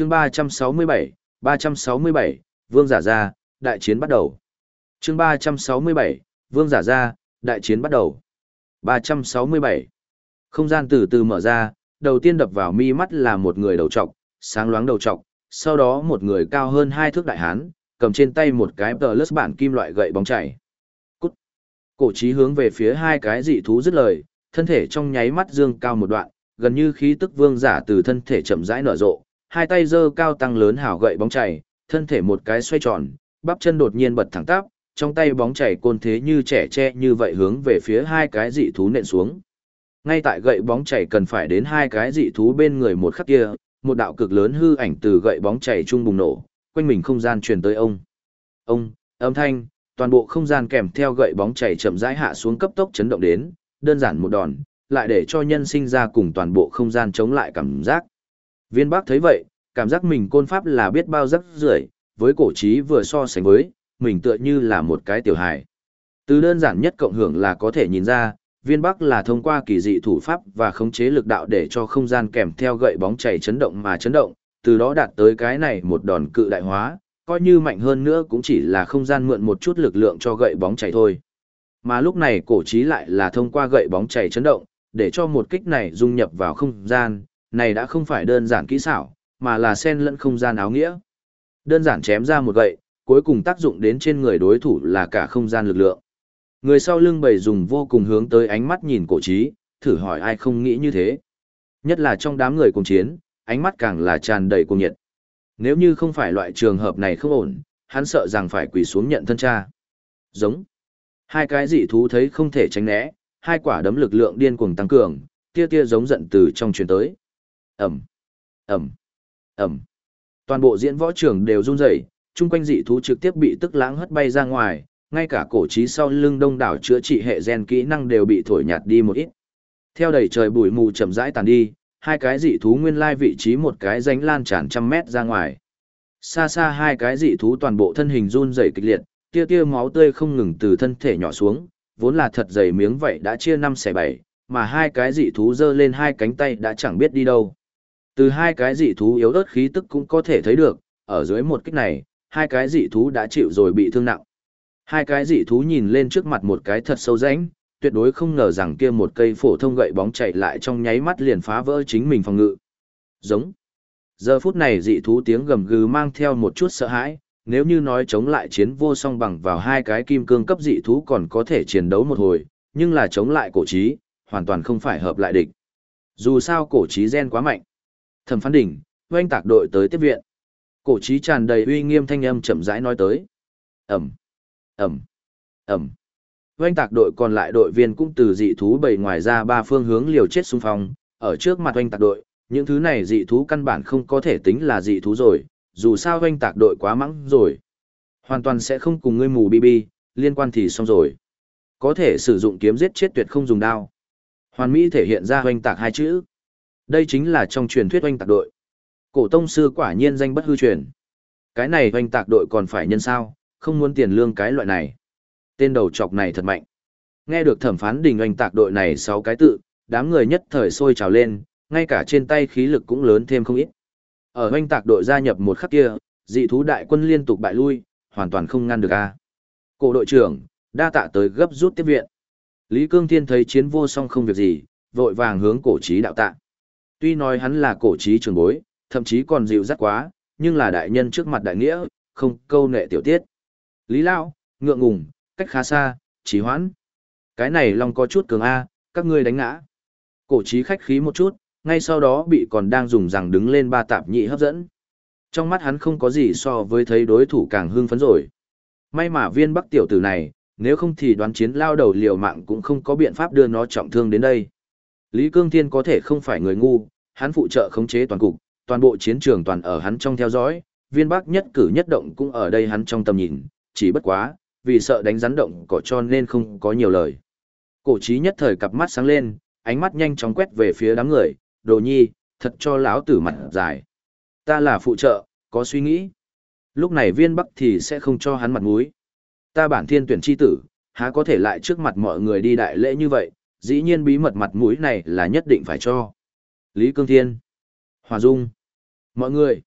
chương 367, 367, Vương giả ra, đại chiến bắt đầu. chương 367, Vương giả ra, đại chiến bắt đầu. 367. Không gian từ từ mở ra, đầu tiên đập vào mi mắt là một người đầu trọc, sáng loáng đầu trọc, sau đó một người cao hơn hai thước đại hán, cầm trên tay một cái tờ lướt bản kim loại gậy bóng chảy. Cút. Cổ trí hướng về phía hai cái dị thú dứt lời, thân thể trong nháy mắt dương cao một đoạn, gần như khí tức vương giả từ thân thể chậm rãi nở rộ, hai tay giơ cao tăng lớn hảo gậy bóng chảy, thân thể một cái xoay tròn, bắp chân đột nhiên bật thẳng tắp, trong tay bóng chảy côn thế như trẻ tre như vậy hướng về phía hai cái dị thú nện xuống. Ngay tại gậy bóng chảy cần phải đến hai cái dị thú bên người một khắc kia, một đạo cực lớn hư ảnh từ gậy bóng chảy trung bùng nổ, quanh mình không gian truyền tới ông. Ông, âm thanh, toàn bộ không gian kèm theo gậy bóng chảy chậm rãi hạ xuống cấp tốc chấn động đến, đơn giản một đòn, lại để cho nhân sinh ra cùng toàn bộ không gian chống lại cảm giác. Viên Bắc thấy vậy, cảm giác mình côn pháp là biết bao rất rưởi, với cổ trí vừa so sánh với, mình tựa như là một cái tiểu hài. Từ đơn giản nhất cộng hưởng là có thể nhìn ra, viên bắc là thông qua kỳ dị thủ pháp và khống chế lực đạo để cho không gian kèm theo gậy bóng chảy chấn động mà chấn động, từ đó đạt tới cái này một đòn cự đại hóa, coi như mạnh hơn nữa cũng chỉ là không gian mượn một chút lực lượng cho gậy bóng chảy thôi. Mà lúc này cổ trí lại là thông qua gậy bóng chảy chấn động, để cho một kích này dung nhập vào không gian, này đã không phải đơn giản kỹ xảo, mà là xen lẫn không gian áo nghĩa. Đơn giản chém ra một gậy, cuối cùng tác dụng đến trên người đối thủ là cả không gian lực lượng. Người sau lưng bầy dùng vô cùng hướng tới ánh mắt nhìn cổ trí, thử hỏi ai không nghĩ như thế. Nhất là trong đám người cùng chiến, ánh mắt càng là tràn đầy cuồng nhiệt. Nếu như không phải loại trường hợp này không ổn, hắn sợ rằng phải quỳ xuống nhận thân cha. Giống. Hai cái dị thú thấy không thể tránh né, hai quả đấm lực lượng điên cuồng tăng cường, tia tia giống giận từ trong truyền tới. Ẩm, Ẩm, Ẩm. Toàn bộ diễn võ trường đều run rẩy, chung quanh dị thú trực tiếp bị tức lãng hất bay ra ngoài, ngay cả cổ trí sau lưng đông đảo chữa trị hệ gen kỹ năng đều bị thổi nhạt đi một ít. Theo đầy trời bụi mù chậm rãi tàn đi, hai cái dị thú nguyên lai vị trí một cái ránh lan tràn trăm mét ra ngoài. Xa xa hai cái dị thú toàn bộ thân hình run rẩy kịch liệt, tia tia máu tươi không ngừng từ thân thể nhỏ xuống, vốn là thật dày miếng vậy đã chia năm xẻ bảy, mà hai cái dị thú giơ lên hai cánh tay đã chẳng biết đi đâu. Từ hai cái dị thú yếu ớt khí tức cũng có thể thấy được, ở dưới một kích này, hai cái dị thú đã chịu rồi bị thương nặng. Hai cái dị thú nhìn lên trước mặt một cái thật sâu rãnh, tuyệt đối không ngờ rằng kia một cây phổ thông gậy bóng chạy lại trong nháy mắt liền phá vỡ chính mình phòng ngự. Giống. Giờ phút này dị thú tiếng gầm gừ mang theo một chút sợ hãi, nếu như nói chống lại chiến vô song bằng vào hai cái kim cương cấp dị thú còn có thể chiến đấu một hồi, nhưng là chống lại cổ trí, hoàn toàn không phải hợp lại địch. Dù sao cổ trí gen quá mạnh. Thẩm phán đỉnh, oanh tạc đội tới tiếp viện. Cổ trí tràn đầy uy nghiêm thanh âm chậm rãi nói tới. Ẩm, Ẩm, Ẩm. Oanh tạc đội còn lại đội viên cũng từ dị thú bầy ngoài ra ba phương hướng liều chết xung phong, ở trước mặt oanh tạc đội, những thứ này dị thú căn bản không có thể tính là dị thú rồi, dù sao oanh tạc đội quá mắng rồi. Hoàn toàn sẽ không cùng ngươi mù bi bi, liên quan thì xong rồi. Có thể sử dụng kiếm giết chết tuyệt không dùng đao. Hoàn Mỹ thể hiện ra oanh tạc hai chữ. Đây chính là trong truyền thuyết oanh tạc đội. Cổ tông sư quả nhiên danh bất hư truyền. Cái này oanh tạc đội còn phải nhân sao, không muốn tiền lương cái loại này. Tên đầu chọc này thật mạnh. Nghe được thẩm phán đình oanh tạc đội này sáu cái tự, đám người nhất thời sôi trào lên, ngay cả trên tay khí lực cũng lớn thêm không ít. Ở oanh tạc đội gia nhập một khắc kia, dị thú đại quân liên tục bại lui, hoàn toàn không ngăn được a. Cổ đội trưởng, đa tạ tới gấp rút tiếp viện. Lý Cương Thiên thấy chiến vô song không việc gì, vội vàng hướng cổ trí đạo tạ. Tuy nói hắn là cổ trí trường bối, thậm chí còn dịu dắt quá, nhưng là đại nhân trước mặt đại nghĩa, không câu nệ tiểu tiết. Lý Lão, ngượng ngùng, cách khá xa, trí hoãn. Cái này long có chút cường A, các ngươi đánh ngã. Cổ trí khách khí một chút, ngay sau đó bị còn đang dùng rằng đứng lên ba tạp nhị hấp dẫn. Trong mắt hắn không có gì so với thấy đối thủ càng hưng phấn rồi. May mà viên bắc tiểu tử này, nếu không thì đoán chiến lao đầu liều mạng cũng không có biện pháp đưa nó trọng thương đến đây. Lý Cương Thiên có thể không phải người ngu, hắn phụ trợ khống chế toàn cục, toàn bộ chiến trường toàn ở hắn trong theo dõi, viên bắc nhất cử nhất động cũng ở đây hắn trong tầm nhìn, chỉ bất quá, vì sợ đánh rắn động cỏ cho nên không có nhiều lời. Cổ trí nhất thời cặp mắt sáng lên, ánh mắt nhanh chóng quét về phía đám người, đồ nhi, thật cho lão tử mặt dài. Ta là phụ trợ, có suy nghĩ. Lúc này viên bắc thì sẽ không cho hắn mặt mũi. Ta bản thiên tuyển chi tử, há có thể lại trước mặt mọi người đi đại lễ như vậy, dĩ nhiên bí mật mặt mũi này là nhất định phải cho. Lý Cương Thiên, Hòa Dung, mọi người,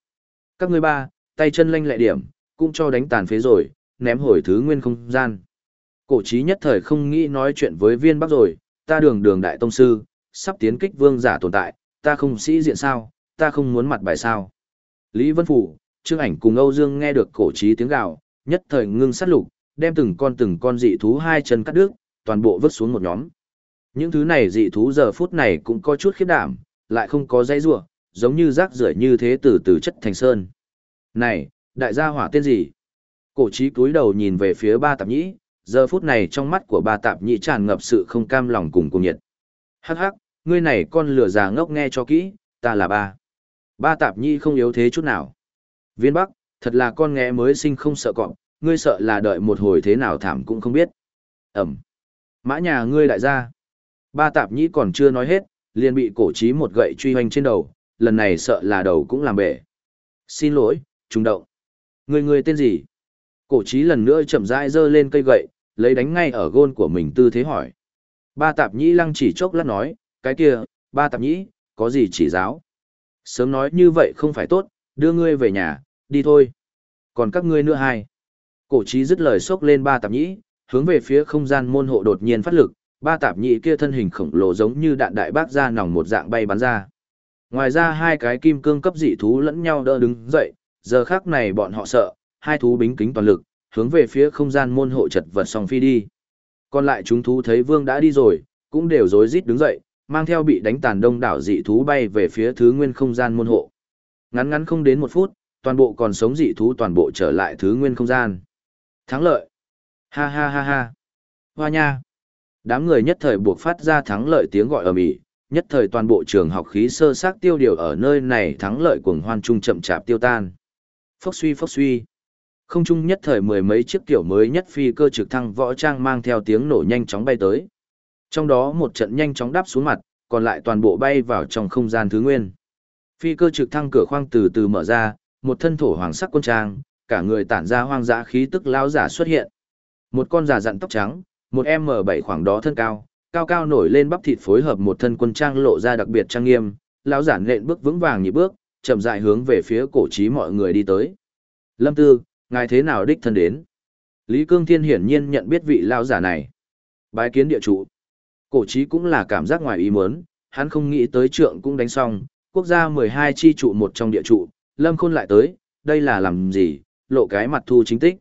Các ngươi ba, tay chân lanh lẹ điểm, cũng cho đánh tàn phế rồi, ném hồi thứ nguyên không gian. Cổ trí nhất thời không nghĩ nói chuyện với viên bắc rồi, ta đường đường đại tông sư, sắp tiến kích vương giả tồn tại, ta không sĩ diện sao, ta không muốn mặt bài sao. Lý Vân Phủ, Trương Ảnh cùng Âu Dương nghe được cổ trí tiếng gào, nhất thời ngưng sát lục, đem từng con từng con dị thú hai chân cắt đứt, toàn bộ vứt xuống một nhóm. Những thứ này dị thú giờ phút này cũng có chút khiếp đảm, lại không có dây rua, giống như rác rưởi như thế từ từ chất thành sơn. Này, đại gia hỏa tên gì? Cổ trí cúi đầu nhìn về phía ba tạp nhĩ, giờ phút này trong mắt của ba tạp nhĩ tràn ngập sự không cam lòng cùng cùng nhiệt. Hắc hắc, ngươi này con lửa già ngốc nghe cho kỹ, ta là ba. Ba tạp nhĩ không yếu thế chút nào. Viên Bắc, thật là con nghe mới sinh không sợ cọp, ngươi sợ là đợi một hồi thế nào thảm cũng không biết. Ẩm. Mã nhà ngươi đại gia. Ba tạp nhĩ còn chưa nói hết, liền bị cổ trí một gậy truy hoành trên đầu, lần này sợ là đầu cũng làm bể. Xin lỗi, trùng động. Người người tên gì? Cổ trí lần nữa chậm rãi giơ lên cây gậy, lấy đánh ngay ở gôn của mình tư thế hỏi. Ba tạp nhĩ lăng chỉ chốc lát nói, cái kia, ba tạp nhĩ, có gì chỉ giáo? Sớm nói như vậy không phải tốt, đưa ngươi về nhà, đi thôi. Còn các ngươi nữa hai. Cổ trí dứt lời xốc lên ba tạp nhĩ, hướng về phía không gian môn hộ đột nhiên phát lực, ba tạp nhị kia thân hình khổng lồ giống như đạn đại bác ra nòng một dạng bay bắn ra. Ngoài ra hai cái kim cương cấp dị thú lẫn nhau đỡ đứng dậy, giờ khác này bọn họ sợ, hai thú bính kính toàn lực, hướng về phía không gian môn hộ chật vật song phi đi. Còn lại chúng thú thấy vương đã đi rồi, cũng đều rối rít đứng dậy, mang theo bị đánh tàn đông đảo dị thú bay về phía thứ nguyên không gian môn hộ. Ngắn ngắn không đến một phút, toàn bộ còn sống dị thú toàn bộ trở lại thứ nguyên không gian. Thắng lợi! Ha ha ha ha! Hoa nha! Đám người nhất thời buộc phát ra thắng lợi tiếng gọi ầm ĩ, nhất thời toàn bộ trường học khí sơ xác tiêu điều ở nơi này thắng lợi cuồng hoan trung chậm chạp tiêu tan. Phốc suy phốc suy. Không trung nhất thời mười mấy chiếc tiểu mới nhất phi cơ trực thăng võ trang mang theo tiếng nổ nhanh chóng bay tới. Trong đó một trận nhanh chóng đáp xuống mặt, còn lại toàn bộ bay vào trong không gian thứ nguyên. Phi cơ trực thăng cửa khoang từ từ mở ra, một thân thổ hoàng sắc quân trang, cả người tản ra hoang dã khí tức lão giả xuất hiện. Một con giả dặn tóc trắng, một M7 khoảng đó thân cao, cao cao nổi lên bắp thịt phối hợp một thân quân trang lộ ra đặc biệt trang nghiêm, lão giả nện bước vững vàng nhịp bước, chậm rãi hướng về phía cổ trí mọi người đi tới. Lâm Tư, ngài thế nào đích thân đến? Lý Cương Thiên hiển nhiên nhận biết vị lão giả này. Bái kiến địa chủ. Cổ trí cũng là cảm giác ngoài ý muốn, hắn không nghĩ tới trượng cũng đánh xong, quốc gia 12 chi trụ một trong địa trụ, Lâm Khôn lại tới, đây là làm gì, lộ cái mặt thu chính tích.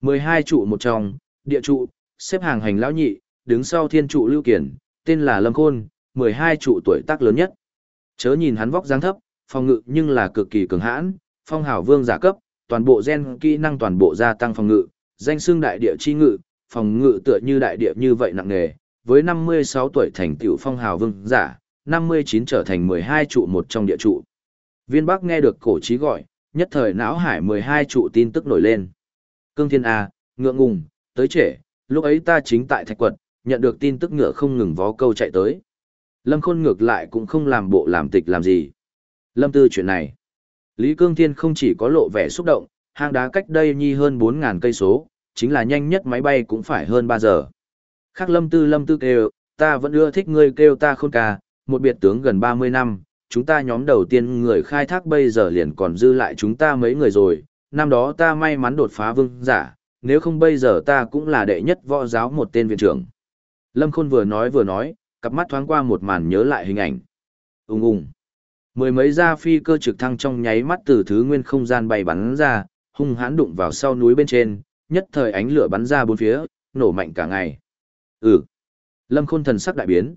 12 trụ một trong, địa trụ, xếp hàng hành lão nhị, đứng sau thiên trụ lưu kiển, tên là Lâm Khôn, 12 trụ tuổi tác lớn nhất. Chớ nhìn hắn vóc dáng thấp, phòng ngự nhưng là cực kỳ cường hãn, phong hào vương giả cấp, toàn bộ gen kỹ năng toàn bộ gia tăng phòng ngự, danh xưng đại địa chi ngự, phòng ngự tựa như đại địa như vậy nặng nề, với 56 tuổi thành tiểu phong hào vương giả, 59 trở thành 12 trụ một trong địa trụ. Viên Bắc nghe được cổ trí gọi, nhất thời não hải 12 trụ tin tức nổi lên. Cương Thiên A, ngượng ngùng, tới trễ, lúc ấy ta chính tại thạch quật, nhận được tin tức ngựa không ngừng vó câu chạy tới. Lâm Khôn ngược lại cũng không làm bộ làm tịch làm gì. Lâm Tư chuyện này. Lý Cương Thiên không chỉ có lộ vẻ xúc động, hang đá cách đây nhi hơn 4.000 cây số, chính là nhanh nhất máy bay cũng phải hơn 3 giờ. Khác Lâm Tư Lâm Tư kêu, ta vẫn ưa thích ngươi kêu ta khôn ca, một biệt tướng gần 30 năm, chúng ta nhóm đầu tiên người khai thác bây giờ liền còn dư lại chúng ta mấy người rồi, năm đó ta may mắn đột phá vương giả, nếu không bây giờ ta cũng là đệ nhất võ giáo một tên viện trưởng. Lâm Khôn vừa nói vừa nói, cặp mắt thoáng qua một màn nhớ lại hình ảnh. Ung ung. Mười mấy gia phi cơ trực thăng trong nháy mắt từ thứ nguyên không gian bay bắn ra, hung hãn đụng vào sau núi bên trên, nhất thời ánh lửa bắn ra bốn phía, nổ mạnh cả ngày. Ừ. Lâm Khôn thần sắc đại biến.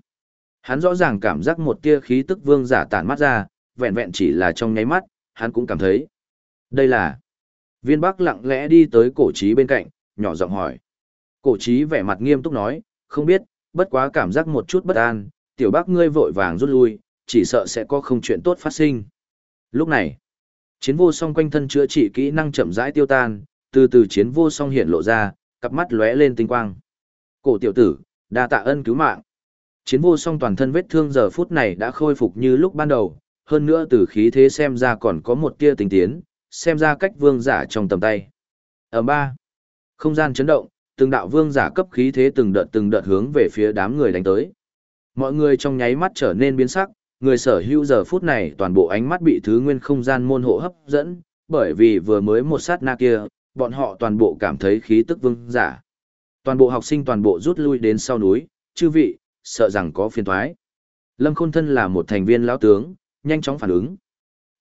Hắn rõ ràng cảm giác một tia khí tức vương giả tản mắt ra, vẹn vẹn chỉ là trong nháy mắt, hắn cũng cảm thấy. Đây là... Viên Bắc lặng lẽ đi tới cổ trí bên cạnh, nhỏ giọng hỏi. Cổ trí vẻ mặt nghiêm túc nói, không biết, bất quá cảm giác một chút bất an, tiểu bác ngươi vội vàng rút lui, chỉ sợ sẽ có không chuyện tốt phát sinh. Lúc này, chiến vô song quanh thân chữa trị kỹ năng chậm rãi tiêu tan, từ từ chiến vô song hiện lộ ra, cặp mắt lóe lên tinh quang. Cổ tiểu tử, đa tạ ân cứu mạng. Chiến vô song toàn thân vết thương giờ phút này đã khôi phục như lúc ban đầu, hơn nữa từ khí thế xem ra còn có một tia tình tiến, xem ra cách vương giả trong tầm tay. Ở ba, không gian chấn động, từng đạo vương giả cấp khí thế từng đợt từng đợt hướng về phía đám người đánh tới. Mọi người trong nháy mắt trở nên biến sắc, người sở hữu giờ phút này toàn bộ ánh mắt bị thứ nguyên không gian môn hộ hấp dẫn, bởi vì vừa mới một sát na kia, bọn họ toàn bộ cảm thấy khí tức vương giả. Toàn bộ học sinh toàn bộ rút lui đến sau núi, chư vị, sợ rằng có phiền thoái. Lâm Khôn Thân là một thành viên lão tướng, nhanh chóng phản ứng.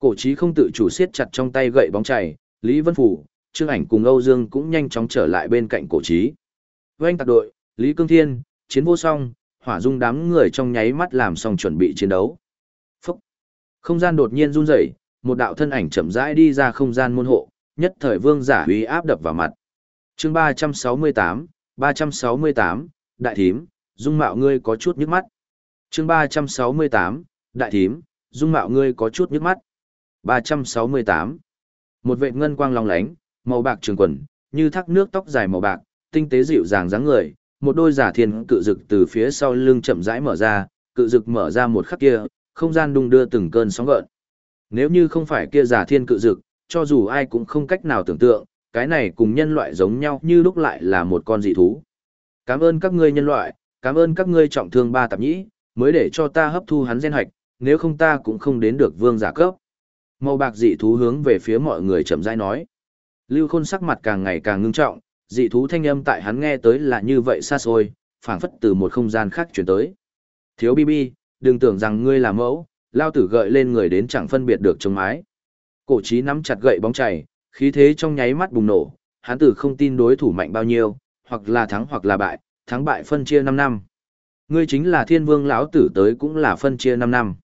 Cổ trí không tự chủ siết chặt trong tay gậy bóng chảy, Lý Vân Phủ, Trương Ảnh cùng Âu Dương cũng nhanh chóng trở lại bên cạnh cổ trí. Với anh tạc đội, Lý Cương Thiên, chiến vô song, hỏa dung đám người trong nháy mắt làm xong chuẩn bị chiến đấu. Phúc! Không gian đột nhiên run rẩy, một đạo thân ảnh chậm rãi đi ra không gian môn hộ, nhất thời vương giả uy áp đập vào mặt. chương 368, 368, Đại Thím, dung mạo ngươi có chút nhức mắt. chương 368, Đại Thím, dung mạo ngươi có chút nhức mắt. 368. Một vệ ngân quang long lánh, màu bạc trường quần, như thác nước tóc dài màu bạc, tinh tế dịu dàng dáng người, một đôi giả thiên cự dực từ phía sau lưng chậm rãi mở ra, cự dực mở ra một khắc kia, không gian đung đưa từng cơn sóng gợn. Nếu như không phải kia giả thiên cự dực, cho dù ai cũng không cách nào tưởng tượng, cái này cùng nhân loại giống nhau như lúc lại là một con dị thú. Cảm ơn các ngươi nhân loại, cảm ơn các ngươi trọng thương ba tạp nhĩ, mới để cho ta hấp thu hắn gen hạch, nếu không ta cũng không đến được vương giả cấp. Màu bạc dị thú hướng về phía mọi người chậm rãi nói. Lưu Khôn sắc mặt càng ngày càng ngưng trọng, dị thú thanh âm tại hắn nghe tới là như vậy xa xôi, phảng phất từ một không gian khác truyền tới. Thiếu Bibi, đừng tưởng rằng ngươi là mẫu, lao tử gợi lên người đến chẳng phân biệt được chống mái. Cổ trí nắm chặt gậy bóng chảy, khí thế trong nháy mắt bùng nổ, hắn tử không tin đối thủ mạnh bao nhiêu, hoặc là thắng hoặc là bại, thắng bại phân chia 5 năm. Ngươi chính là thiên vương lão tử tới cũng là phân chia 5 năm.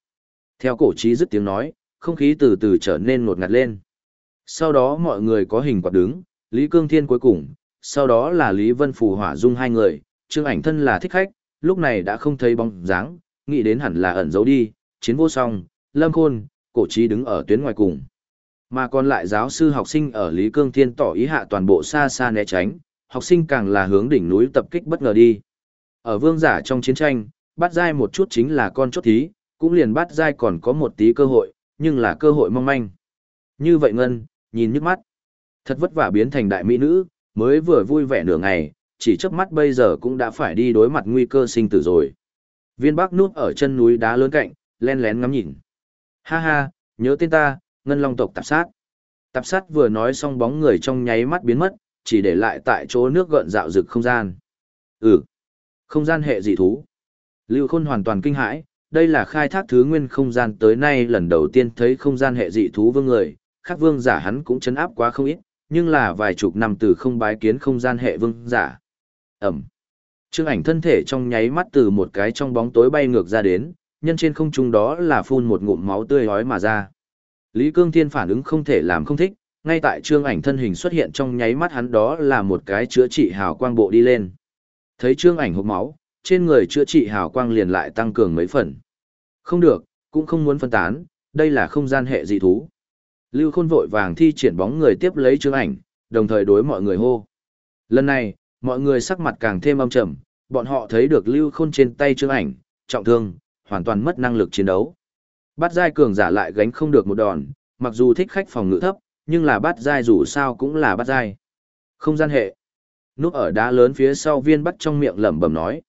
Theo cổ trí dứt tiếng nói, không khí từ từ trở nên ngột ngạt lên. Sau đó mọi người có hình quạt đứng, Lý Cương Thiên cuối cùng, sau đó là Lý Vân Phù Hỏa Dung hai người, Trương Ảnh thân là thích khách, lúc này đã không thấy bóng dáng, nghĩ đến hẳn là ẩn giấu đi, chiến vô song, Lâm Khôn, cổ trí đứng ở tuyến ngoài cùng. Mà còn lại giáo sư học sinh ở Lý Cương Thiên tỏ ý hạ toàn bộ xa xa né tránh, học sinh càng là hướng đỉnh núi tập kích bất ngờ đi. Ở vương giả trong chiến tranh, bắt dai một chút chính là con chốt thí, cũng liền bắt dai còn có một tí cơ hội, nhưng là cơ hội mong manh. Như vậy Ngân, nhìn nhức mắt. Thật vất vả biến thành đại mỹ nữ, mới vừa vui vẻ nửa ngày, chỉ chớp mắt bây giờ cũng đã phải đi đối mặt nguy cơ sinh tử rồi. Viên Bắc núp ở chân núi đá lớn cạnh, len lén ngắm nhìn. Ha ha, nhớ tên ta, Ngân Long tộc tạp sát. Tạp sát vừa nói xong bóng người trong nháy mắt biến mất, chỉ để lại tại chỗ nước gợn dạo rực không gian. Ừ, không gian hệ dị thú. Lưu Khôn hoàn toàn kinh hãi, đây là khai thác thứ nguyên không gian tới nay lần đầu tiên thấy không gian hệ dị thú vương người, khác vương giả hắn cũng chấn áp quá không ít, nhưng là vài chục năm từ không bái kiến không gian hệ vương giả. Ẩm. Trương ảnh thân thể trong nháy mắt từ một cái trong bóng tối bay ngược ra đến, nhân trên không trung đó là phun một ngụm máu tươi hói mà ra. Lý Cương Thiên phản ứng không thể làm không thích, ngay tại trương ảnh thân hình xuất hiện trong nháy mắt hắn đó là một cái chữa trị hào quang bộ đi lên. Thấy trương ảnh hộp máu, trên người chữa trị hào quang liền lại tăng cường mấy phần. Không được, cũng không muốn phân tán, đây là không gian hệ dị thú. Lưu Khôn vội vàng thi triển bóng người tiếp lấy chương ảnh, đồng thời đối mọi người hô. Lần này, mọi người sắc mặt càng thêm âm trầm, bọn họ thấy được Lưu Khôn trên tay chương ảnh, trọng thương, hoàn toàn mất năng lực chiến đấu. Bát giai cường giả lại gánh không được một đòn, mặc dù thích khách phòng ngự thấp, nhưng là bát giai dù sao cũng là bát giai. Không gian hệ. Núp ở đá lớn phía sau viên bắt trong miệng lẩm bẩm nói.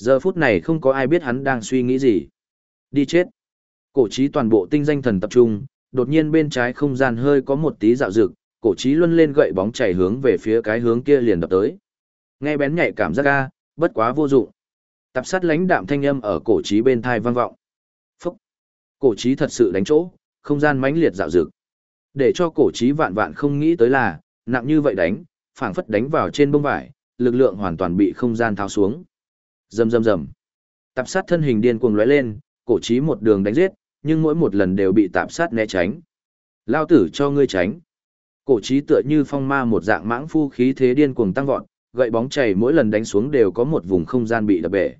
Giờ phút này không có ai biết hắn đang suy nghĩ gì. Đi chết. Cổ trí toàn bộ tinh danh thần tập trung, đột nhiên bên trái không gian hơi có một tí dạo dực, cổ trí luân lên gậy bóng chảy hướng về phía cái hướng kia liền đập tới. Nghe bén nhạy cảm giác ga, bất quá vô dụng. Tập sát lãnh đạm thanh âm ở cổ trí bên thai vang vọng. Phúc. Cổ trí thật sự đánh chỗ, không gian mãnh liệt dạo dực. Để cho cổ trí vạn vạn không nghĩ tới là, nặng như vậy đánh, phảng phất đánh vào trên bông vải, lực lượng hoàn toàn bị không gian tháo xuống. Rầm rầm rầm. Tạp sát thân hình điên cuồng lóe lên, cổ trí một đường đánh giết, nhưng mỗi một lần đều bị tạp sát né tránh. Lao tử cho ngươi tránh. Cổ trí tựa như phong ma một dạng mãng phu khí thế điên cuồng tăng vọt, gậy bóng chảy mỗi lần đánh xuống đều có một vùng không gian bị đập bể.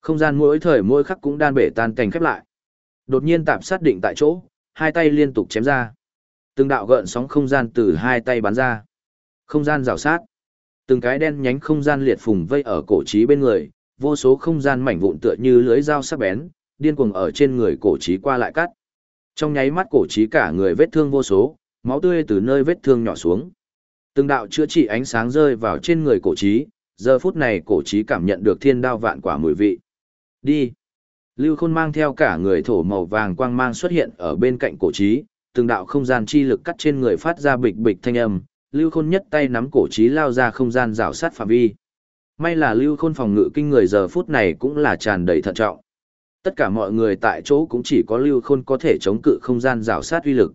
Không gian mỗi thời mỗi khắc cũng đan bể tan cảnh khép lại. Đột nhiên tạp sát định tại chỗ, hai tay liên tục chém ra. Từng đạo gợn sóng không gian từ hai tay bắn ra. Không gian rào sát. Từng cái đen nhánh không gian liệt phùng vây ở cổ trí bên người, vô số không gian mảnh vụn tựa như lưới dao sắc bén, điên cuồng ở trên người cổ trí qua lại cắt. Trong nháy mắt cổ trí cả người vết thương vô số, máu tươi từ nơi vết thương nhỏ xuống. Từng đạo chữa trị ánh sáng rơi vào trên người cổ trí, giờ phút này cổ trí cảm nhận được thiên đao vạn quả mùi vị. Đi. Lưu Khôn mang theo cả người thổ màu vàng quang mang xuất hiện ở bên cạnh cổ trí, từng đạo không gian chi lực cắt trên người phát ra bịch bịch thanh âm, Lưu Khôn nhất tay nắm cổ trí lao ra không gian rào sát phạm vi. May là Lưu Khôn phòng ngự kinh người giờ phút này cũng là tràn đầy thận trọng. Tất cả mọi người tại chỗ cũng chỉ có Lưu Khôn có thể chống cự không gian rào sát uy lực.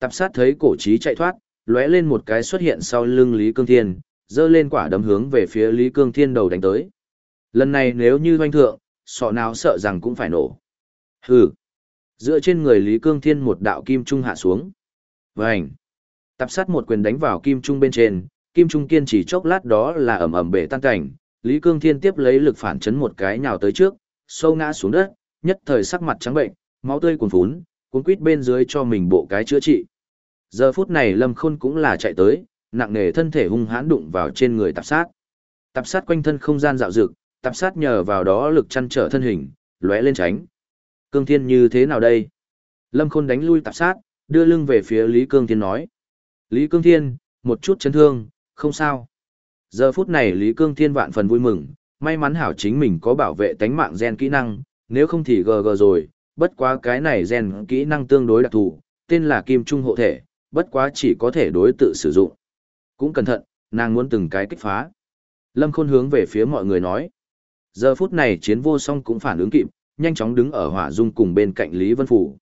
Tạp sát thấy cổ trí chạy thoát, lóe lên một cái xuất hiện sau lưng Lý Cương Thiên, dơ lên quả đấm hướng về phía Lý Cương Thiên đầu đánh tới. Lần này nếu như doanh thượng, sọ nào sợ rằng cũng phải nổ. Hừ. Dựa trên người Lý Cương Thiên một đạo kim trung hạ xuống. Vành. tạp sát một quyền đánh vào kim trung bên trên, kim trung kiên chỉ chốc lát đó là ẩm ẩm bể tan cảnh. Lý Cương Thiên tiếp lấy lực phản chấn một cái nhào tới trước, sâu ngã xuống đất, nhất thời sắc mặt trắng bệnh, máu tươi cuồn phún, cuốn quít bên dưới cho mình bộ cái chữa trị. Giờ phút này Lâm Khôn cũng là chạy tới, nặng nề thân thể hung hãn đụng vào trên người tạp sát. Tạp sát quanh thân không gian dạo dực, tạp sát nhờ vào đó lực chăn trở thân hình, lóe lên tránh. Cương Thiên như thế nào đây? Lâm Khôn đánh lui tạp sát, đưa lưng về phía Lý Cương Thiên nói. Lý Cương Thiên, một chút chấn thương, không sao. Giờ phút này Lý Cương Thiên vạn phần vui mừng, may mắn hảo chính mình có bảo vệ tánh mạng gen kỹ năng, nếu không thì gờ gờ rồi, bất quá cái này gen kỹ năng tương đối đặc thù, tên là Kim Trung hộ thể, bất quá chỉ có thể đối tự sử dụng. Cũng cẩn thận, nàng muốn từng cái kích phá. Lâm Khôn hướng về phía mọi người nói. Giờ phút này chiến vô song cũng phản ứng kịp, nhanh chóng đứng ở hỏa dung cùng bên cạnh Lý Vân Phủ.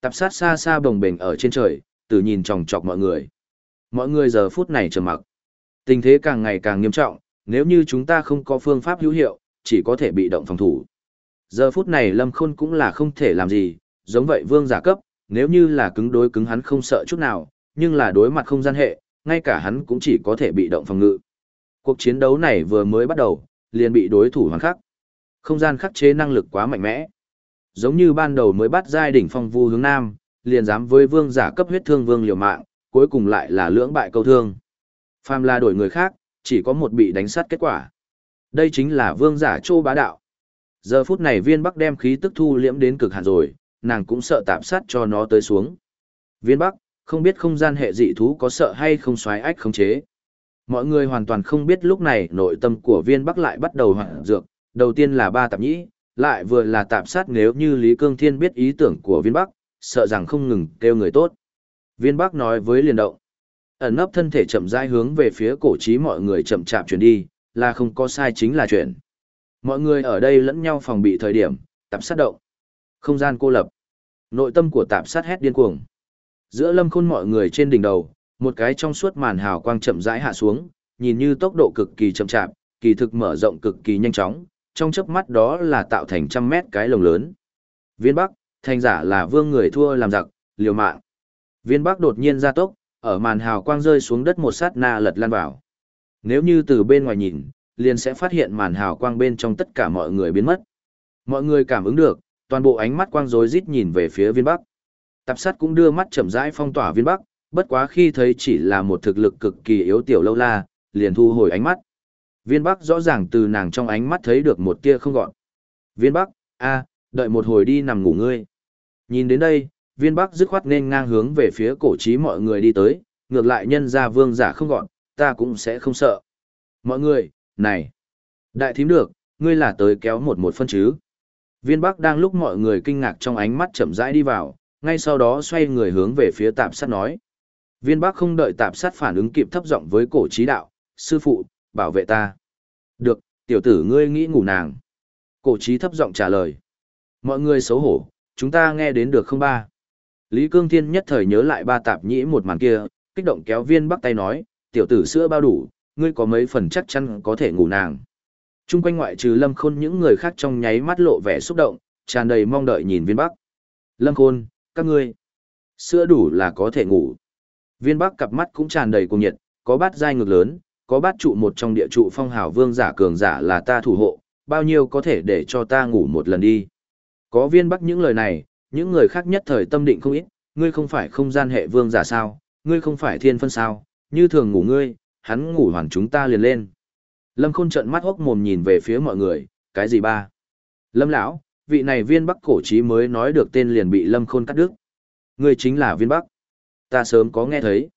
Tập sát xa xa bồng bềnh ở trên trời, từ nhìn chòng chọc mọi người. Mọi người giờ phút này trầm mặc. Tình thế càng ngày càng nghiêm trọng, nếu như chúng ta không có phương pháp hữu hiệu, chỉ có thể bị động phòng thủ. Giờ phút này Lâm Khôn cũng là không thể làm gì, giống vậy vương giả cấp, nếu như là cứng đối cứng hắn không sợ chút nào, nhưng là đối mặt không gian hệ, ngay cả hắn cũng chỉ có thể bị động phòng ngự. Cuộc chiến đấu này vừa mới bắt đầu, liền bị đối thủ hoàn khắc. Không gian khắc chế năng lực quá mạnh mẽ. Giống như ban đầu mới bắt giai đỉnh phong vu hướng nam, liền dám với vương giả cấp huyết thương vương liều mạng, cuối cùng lại là lưỡng bại câu thương. Phàm là đổi người khác, chỉ có một bị đánh sát kết quả. Đây chính là vương giả trô bá đạo. Giờ phút này viên bắc đem khí tức thu liễm đến cực hạn rồi, nàng cũng sợ tạm sát cho nó tới xuống. Viên bắc, không biết không gian hệ dị thú có sợ hay không xoáy ách khống chế. Mọi người hoàn toàn không biết lúc này nội tâm của viên bắc lại bắt đầu hoạt dược, đầu tiên là ba tạp nhĩ, lại vừa là tạp sát nếu như Lý Cương Thiên biết ý tưởng của viên bắc, sợ rằng không ngừng kêu người tốt. Viên bắc nói với liền động, ẩn nấp thân thể chậm rãi hướng về phía cổ trí mọi người chậm chạp chuyển đi, là không có sai chính là chuyện. Mọi người ở đây lẫn nhau phòng bị thời điểm, tạp sát động. Không gian cô lập. Nội tâm của tạp sát hét điên cuồng. Giữa lâm khôn mọi người trên đỉnh đầu, một cái trong suốt màn hào quang chậm rãi hạ xuống, nhìn như tốc độ cực kỳ chậm chạp, kỳ thực mở rộng cực kỳ nhanh chóng, trong chớp mắt đó là tạo thành trăm mét cái lồng lớn. Viên Bắc, thành giả là vương người thua làm giặc, liều mạng. Viên Bắc đột nhiên ra tốc, ở màn hào quang rơi xuống đất một sát na lật lan vào. Nếu như từ bên ngoài nhìn, liền sẽ phát hiện màn hào quang bên trong tất cả mọi người biến mất. Mọi người cảm ứng được, toàn bộ ánh mắt quang rối rít nhìn về phía viên bắc. Tạp sát cũng đưa mắt chậm rãi phong tỏa viên bắc, bất quá khi thấy chỉ là một thực lực cực kỳ yếu tiểu lâu la, liền thu hồi ánh mắt. Viên bắc rõ ràng từ nàng trong ánh mắt thấy được một tia không gọn. Viên bắc, a, đợi một hồi đi nằm ngủ ngươi. Nhìn đến đây, viên bắc dứt khoát nên ngang hướng về phía cổ trí mọi người đi tới, ngược lại nhân gia vương giả không gọn, ta cũng sẽ không sợ. Mọi người, này, đại thím được, ngươi là tới kéo một một phân chứ. Viên Bắc đang lúc mọi người kinh ngạc trong ánh mắt chậm rãi đi vào, ngay sau đó xoay người hướng về phía tạp sát nói. Viên Bắc không đợi tạp sát phản ứng kịp thấp giọng với cổ trí đạo, sư phụ, bảo vệ ta. Được, tiểu tử ngươi nghĩ ngủ nàng. Cổ trí thấp giọng trả lời. Mọi người xấu hổ, chúng ta nghe đến được không ba? Lý Cương Thiên nhất thời nhớ lại ba tạp nhĩ một màn kia, kích động kéo viên Bắc tay nói, tiểu tử sữa bao đủ, ngươi có mấy phần chắc chắn có thể ngủ nàng. Trung quanh ngoại trừ Lâm Khôn những người khác trong nháy mắt lộ vẻ xúc động, tràn đầy mong đợi nhìn viên bắc. Lâm Khôn, các ngươi, sữa đủ là có thể ngủ. Viên bắc cặp mắt cũng tràn đầy cuồng nhiệt, có bát giai ngực lớn, có bát trụ một trong địa trụ phong hào vương giả cường giả là ta thủ hộ, bao nhiêu có thể để cho ta ngủ một lần đi. Có viên bắc những lời này, những người khác nhất thời tâm định không ít, ngươi không phải không gian hệ vương giả sao, ngươi không phải thiên phân sao, như thường ngủ ngươi, hắn ngủ hoàn chúng ta liền lên. Lâm Khôn trợn mắt hốc mồm nhìn về phía mọi người, cái gì ba? Lâm lão, vị này viên bắc cổ trí mới nói được tên liền bị Lâm Khôn cắt đứt. Ngươi chính là viên bắc. Ta sớm có nghe thấy.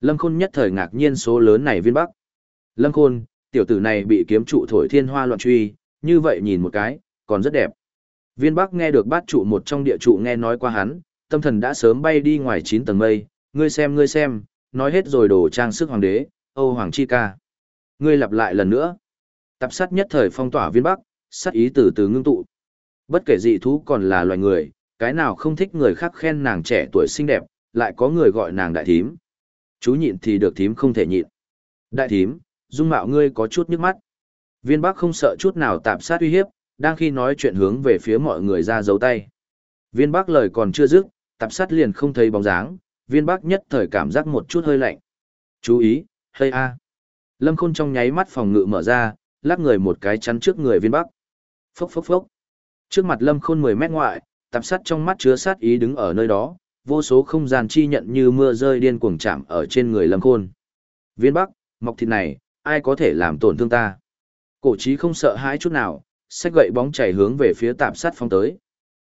Lâm Khôn nhất thời ngạc nhiên số lớn này viên bắc. Lâm Khôn, tiểu tử này bị kiếm trụ thổi thiên hoa loạn truy, như vậy nhìn một cái, còn rất đẹp. Viên bắc nghe được bát trụ một trong địa trụ nghe nói qua hắn, Tâm thần đã sớm bay đi ngoài 9 tầng mây, ngươi xem ngươi xem, nói hết rồi đồ trang sức hoàng đế, Âu Hoàng Chi ca. Ngươi lặp lại lần nữa. Tập sát nhất thời phong tỏa viên bắc, sát ý từ từ ngưng tụ. Bất kể dị thú còn là loài người, cái nào không thích người khác khen nàng trẻ tuổi xinh đẹp, lại có người gọi nàng đại thím. Chú nhịn thì được thím không thể nhịn. Đại thím, dung mạo ngươi có chút nhức mắt. Viên bắc không sợ chút nào tạp sát uy hiếp, đang khi nói chuyện hướng về phía mọi người ra dấu tay. Viên bắc lời còn chưa dứt, tạp sát liền không thấy bóng dáng, viên bắc nhất thời cảm giác một chút hơi lạnh. Chú ý, hơi a. Lâm Khôn trong nháy mắt phòng ngự mở ra, lắc người một cái chắn trước người viên bắc. Phốc phốc phốc. Trước mặt Lâm Khôn 10 mét ngoại, tạp sát trong mắt chứa sát ý đứng ở nơi đó, vô số không gian chi nhận như mưa rơi điên cuồng chạm ở trên người Lâm Khôn. Viên bắc, mọc thịt này, ai có thể làm tổn thương ta? Cổ trí không sợ hãi chút nào, sách gậy bóng chảy hướng về phía tạp sát phong tới.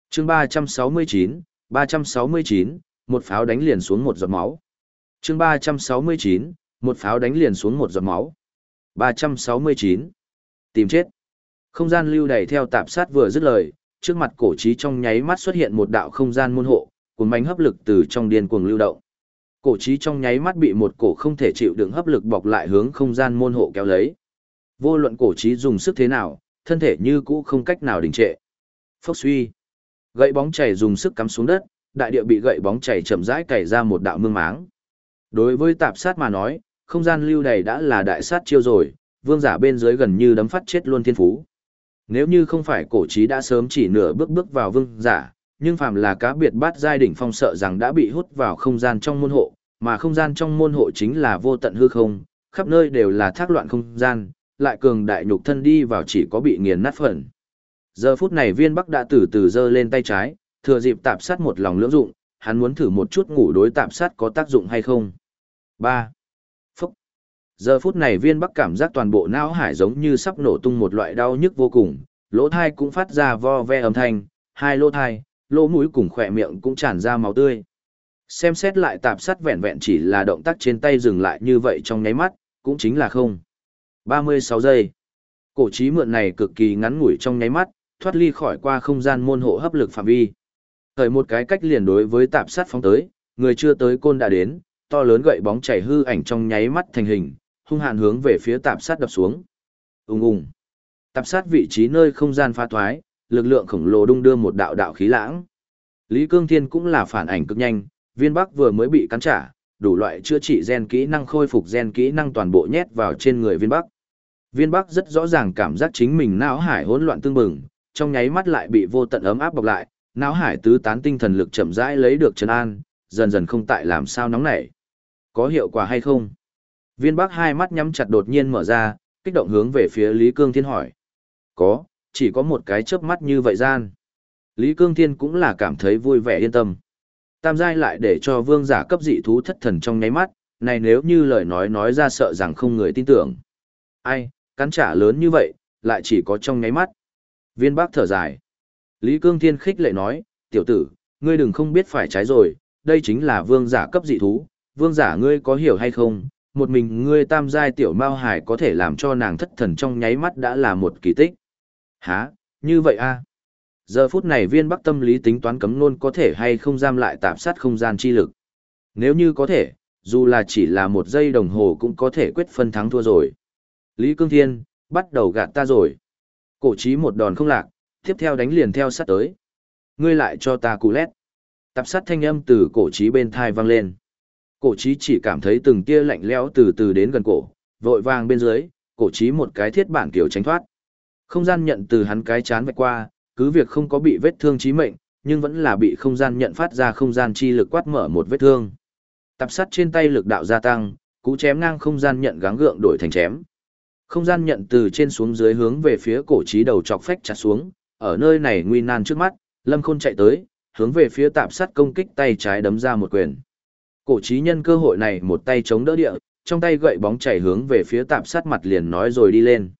chương 369, 369, một pháo đánh liền xuống một giọt máu. chương 369, một pháo đánh liền xuống một giọt máu. 369. Tìm chết. Không gian lưu đẩy theo tạp sát vừa dứt lời, trước mặt cổ trí trong nháy mắt xuất hiện một đạo không gian môn hộ, cuốn bánh hấp lực từ trong điên cuồng lưu động. Cổ trí trong nháy mắt bị một cổ không thể chịu đựng hấp lực bọc lại hướng không gian môn hộ kéo lấy. Vô luận cổ trí dùng sức thế nào, thân thể như cũ không cách nào đình trệ. Phốc suy. Gậy bóng chảy dùng sức cắm xuống đất, đại địa bị gậy bóng chảy chậm rãi cày ra một đạo mương máng. Đối với tạp sát mà nói, không gian lưu đầy đã là đại sát chiêu rồi, vương giả bên dưới gần như đấm phát chết luôn thiên phú. Nếu như không phải cổ trí đã sớm chỉ nửa bước bước vào vương giả, nhưng phàm là cá biệt bát giai đỉnh phong sợ rằng đã bị hút vào không gian trong môn hộ, mà không gian trong môn hộ chính là vô tận hư không, khắp nơi đều là thác loạn không gian, lại cường đại nhục thân đi vào chỉ có bị nghiền nát phần. Giờ phút này viên bắc đã từ từ giơ lên tay trái, thừa dịp tạp sát một lòng lưỡng dụng, hắn muốn thử một chút ngủ đối tạp sát có tác dụng hay không. 3. Phúc. Giờ phút này viên bắc cảm giác toàn bộ não hải giống như sắp nổ tung một loại đau nhức vô cùng, lỗ thai cũng phát ra vo ve âm thanh, hai lỗ thai, lỗ mũi cùng khỏe miệng cũng tràn ra máu tươi. Xem xét lại tạp sát vẹn vẹn chỉ là động tác trên tay dừng lại như vậy trong nháy mắt, cũng chính là không. 36 giây. Cổ trí mượn này cực kỳ ngắn ngủi trong nháy mắt, thoát ly khỏi qua không gian môn hộ hấp lực phạm vi. Thời một cái cách liền đối với tạp sát phóng tới, người chưa tới côn đã đến, to lớn gậy bóng chảy hư ảnh trong nháy mắt thành hình, hung hàn hướng về phía tạp sát đập xuống. Ùng ùng. Tạp sát vị trí nơi không gian phá thoái, lực lượng khổng lồ đung đưa một đạo đạo khí lãng. Lý Cương Thiên cũng là phản ảnh cực nhanh, viên bắc vừa mới bị cắn trả, đủ loại chữa trị gen kỹ năng khôi phục gen kỹ năng toàn bộ nhét vào trên người viên bắc. Viên bắc rất rõ ràng cảm giác chính mình não hải hỗn loạn tương bừng, trong nháy mắt lại bị vô tận ấm áp bọc lại, não hải tứ tán tinh thần lực chậm rãi lấy được trấn an, dần dần không tại làm sao nóng nảy. Có hiệu quả hay không? Viên bắc hai mắt nhắm chặt đột nhiên mở ra, kích động hướng về phía Lý Cương Thiên hỏi. Có, chỉ có một cái chớp mắt như vậy gian. Lý Cương Thiên cũng là cảm thấy vui vẻ yên tâm. Tam giai lại để cho vương giả cấp dị thú thất thần trong nháy mắt, này nếu như lời nói nói ra sợ rằng không người tin tưởng. Ai, cắn trả lớn như vậy, lại chỉ có trong nháy mắt. Viên bác thở dài. Lý Cương Thiên khích lệ nói, tiểu tử, ngươi đừng không biết phải trái rồi, đây chính là vương giả cấp dị thú, vương giả ngươi có hiểu hay không, một mình ngươi tam giai tiểu mao hải có thể làm cho nàng thất thần trong nháy mắt đã là một kỳ tích. Hả, như vậy a? Giờ phút này viên bắc tâm lý tính toán cấm nôn có thể hay không giam lại tạm sát không gian chi lực. Nếu như có thể, dù là chỉ là một giây đồng hồ cũng có thể quyết phân thắng thua rồi. Lý Cương Thiên, bắt đầu gạt ta rồi. Cổ chí một đòn không lạc, tiếp theo đánh liền theo sát tới. Ngươi lại cho ta cù lét. Tập sát thanh âm từ cổ chí bên thai vang lên. Cổ chí chỉ cảm thấy từng tia lạnh lẽo từ từ đến gần cổ, vội vàng bên dưới, cổ chí một cái thiết bản kiểu tránh thoát. Không gian nhận từ hắn cái chán vạch qua, cứ việc không có bị vết thương chí mệnh, nhưng vẫn là bị không gian nhận phát ra không gian chi lực quát mở một vết thương. Tập sát trên tay lực đạo gia tăng, cú chém ngang không gian nhận gắng gượng đổi thành chém. Không gian nhận từ trên xuống dưới hướng về phía cổ trí đầu chọc phách chặt xuống, ở nơi này nguy nan trước mắt, Lâm Khôn chạy tới, hướng về phía tạp sắt công kích tay trái đấm ra một quyền. Cổ trí nhân cơ hội này một tay chống đỡ địa, trong tay gậy bóng chảy hướng về phía tạp sắt mặt liền nói rồi đi lên.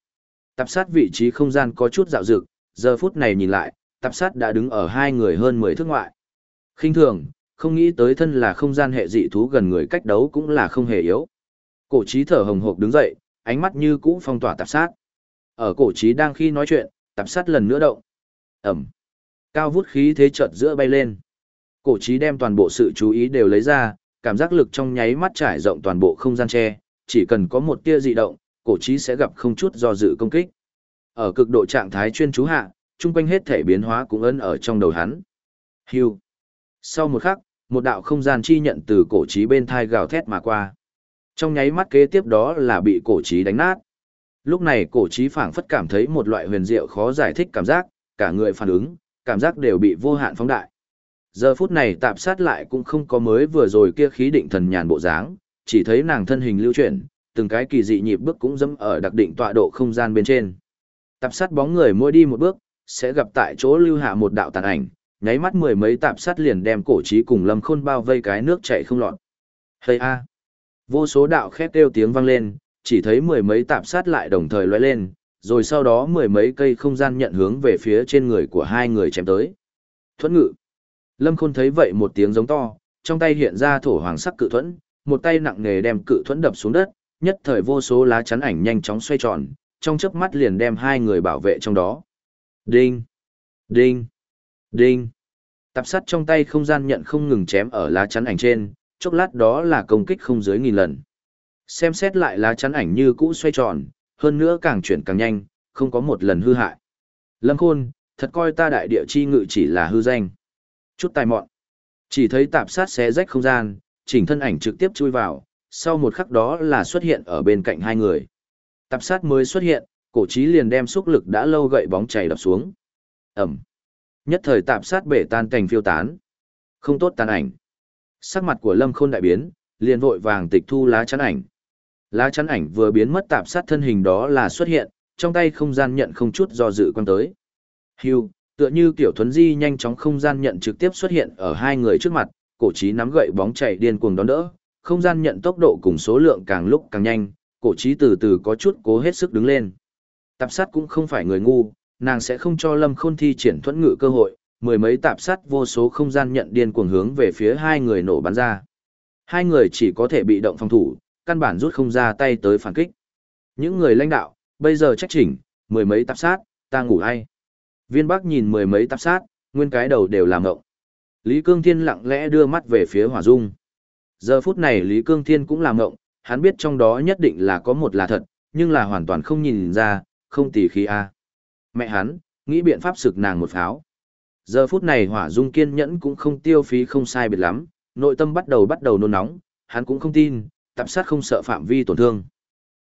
Tạp sát vị trí không gian có chút dạo dực, giờ phút này nhìn lại, tạp sát đã đứng ở hai người hơn 10 thước ngoại. khinh thường, không nghĩ tới thân là không gian hệ dị thú gần người cách đấu cũng là không hề yếu. Cổ trí thở hồng hộc đứng dậy, ánh mắt như cũ phong tỏa tạp sát. Ở cổ trí đang khi nói chuyện, tạp sát lần nữa động. Ẩm. Cao vút khí thế chợt giữa bay lên. Cổ trí đem toàn bộ sự chú ý đều lấy ra, cảm giác lực trong nháy mắt trải rộng toàn bộ không gian che, chỉ cần có một tia dị động, cổ trí sẽ gặp không chút do dự công kích. Ở cực độ trạng thái chuyên chú hạ, chung quanh hết thể biến hóa cũng ấn ở trong đầu hắn. Hưu. Sau một khắc, một đạo không gian chi nhận từ cổ trí bên thai gào thét mà qua. Trong nháy mắt kế tiếp đó là bị cổ trí đánh nát. Lúc này cổ trí phảng phất cảm thấy một loại huyền diệu khó giải thích cảm giác, cả người phản ứng, cảm giác đều bị vô hạn phóng đại. Giờ phút này tạp sát lại cũng không có mới vừa rồi kia khí định thần nhàn bộ dáng, chỉ thấy nàng thân hình lưu chuyển, từng cái kỳ dị nhịp bước cũng dẫm ở đặc định tọa độ không gian bên trên. Tạp sát bóng người mỗi đi một bước, sẽ gặp tại chỗ lưu hạ một đạo tàn ảnh, nháy mắt mười mấy tạp sát liền đem cổ trí cùng lâm khôn bao vây cái nước chảy không lọt. Hây a! Vô số đạo khét kêu tiếng vang lên, chỉ thấy mười mấy tạp sát lại đồng thời lóe lên, rồi sau đó mười mấy cây không gian nhận hướng về phía trên người của hai người chém tới. Thuẫn ngự! Lâm khôn thấy vậy một tiếng giống to, trong tay hiện ra thổ hoàng sắc cự thuẫn, một tay nặng nề đem cự thuẫn đập xuống đất, nhất thời vô số lá chắn ảnh nhanh chóng xoay tròn, trong chớp mắt liền đem hai người bảo vệ trong đó. Đinh! Đinh! Đinh! Tạp sắt trong tay không gian nhận không ngừng chém ở lá chắn ảnh trên, chốc lát đó là công kích không dưới nghìn lần. Xem xét lại lá chắn ảnh như cũ xoay tròn, hơn nữa càng chuyển càng nhanh, không có một lần hư hại. Lâm Khôn, thật coi ta đại địa chi ngự chỉ là hư danh. Chút tài mọn. Chỉ thấy tạp sát xé rách không gian, chỉnh thân ảnh trực tiếp chui vào, sau một khắc đó là xuất hiện ở bên cạnh hai người. Tạp sát mới xuất hiện, cổ trí liền đem xúc lực đã lâu gậy bóng chảy đập xuống. Ẩm. Nhất thời tạp sát bể tan cảnh phiêu tán. Không tốt tàn ảnh. Sắc mặt của Lâm Khôn đại biến, liền vội vàng tịch thu lá chắn ảnh. Lá chắn ảnh vừa biến mất tạp sát thân hình đó là xuất hiện, trong tay không gian nhận không chút do dự quan tới. Hưu, tựa như tiểu thuấn di nhanh chóng không gian nhận trực tiếp xuất hiện ở hai người trước mặt, cổ trí nắm gậy bóng chạy điên cuồng đón đỡ, không gian nhận tốc độ cùng số lượng càng lúc càng nhanh, cổ trí từ từ có chút cố hết sức đứng lên. Tạp sát cũng không phải người ngu, nàng sẽ không cho lâm khôn thi triển thuẫn ngự cơ hội, mười mấy tạp sát vô số không gian nhận điên cuồng hướng về phía hai người nổ bắn ra. Hai người chỉ có thể bị động phòng thủ, căn bản rút không ra tay tới phản kích. Những người lãnh đạo, bây giờ trách chỉnh, mười mấy tạp sát, ta ngủ hay. Viên Bắc nhìn mười mấy tạp sát, nguyên cái đầu đều làm ngộng. Lý Cương Thiên lặng lẽ đưa mắt về phía Hỏa Dung. Giờ phút này Lý Cương Thiên cũng làm ngộng, hắn biết trong đó nhất định là có một là thật, nhưng là hoàn toàn không nhìn ra, không tỉ khí a. Mẹ hắn, nghĩ biện pháp sực nàng một pháo. Giờ phút này Hỏa Dung kiên nhẫn cũng không tiêu phí không sai biệt lắm, nội tâm bắt đầu bắt đầu nôn nóng, hắn cũng không tin, tạp sát không sợ phạm vi tổn thương.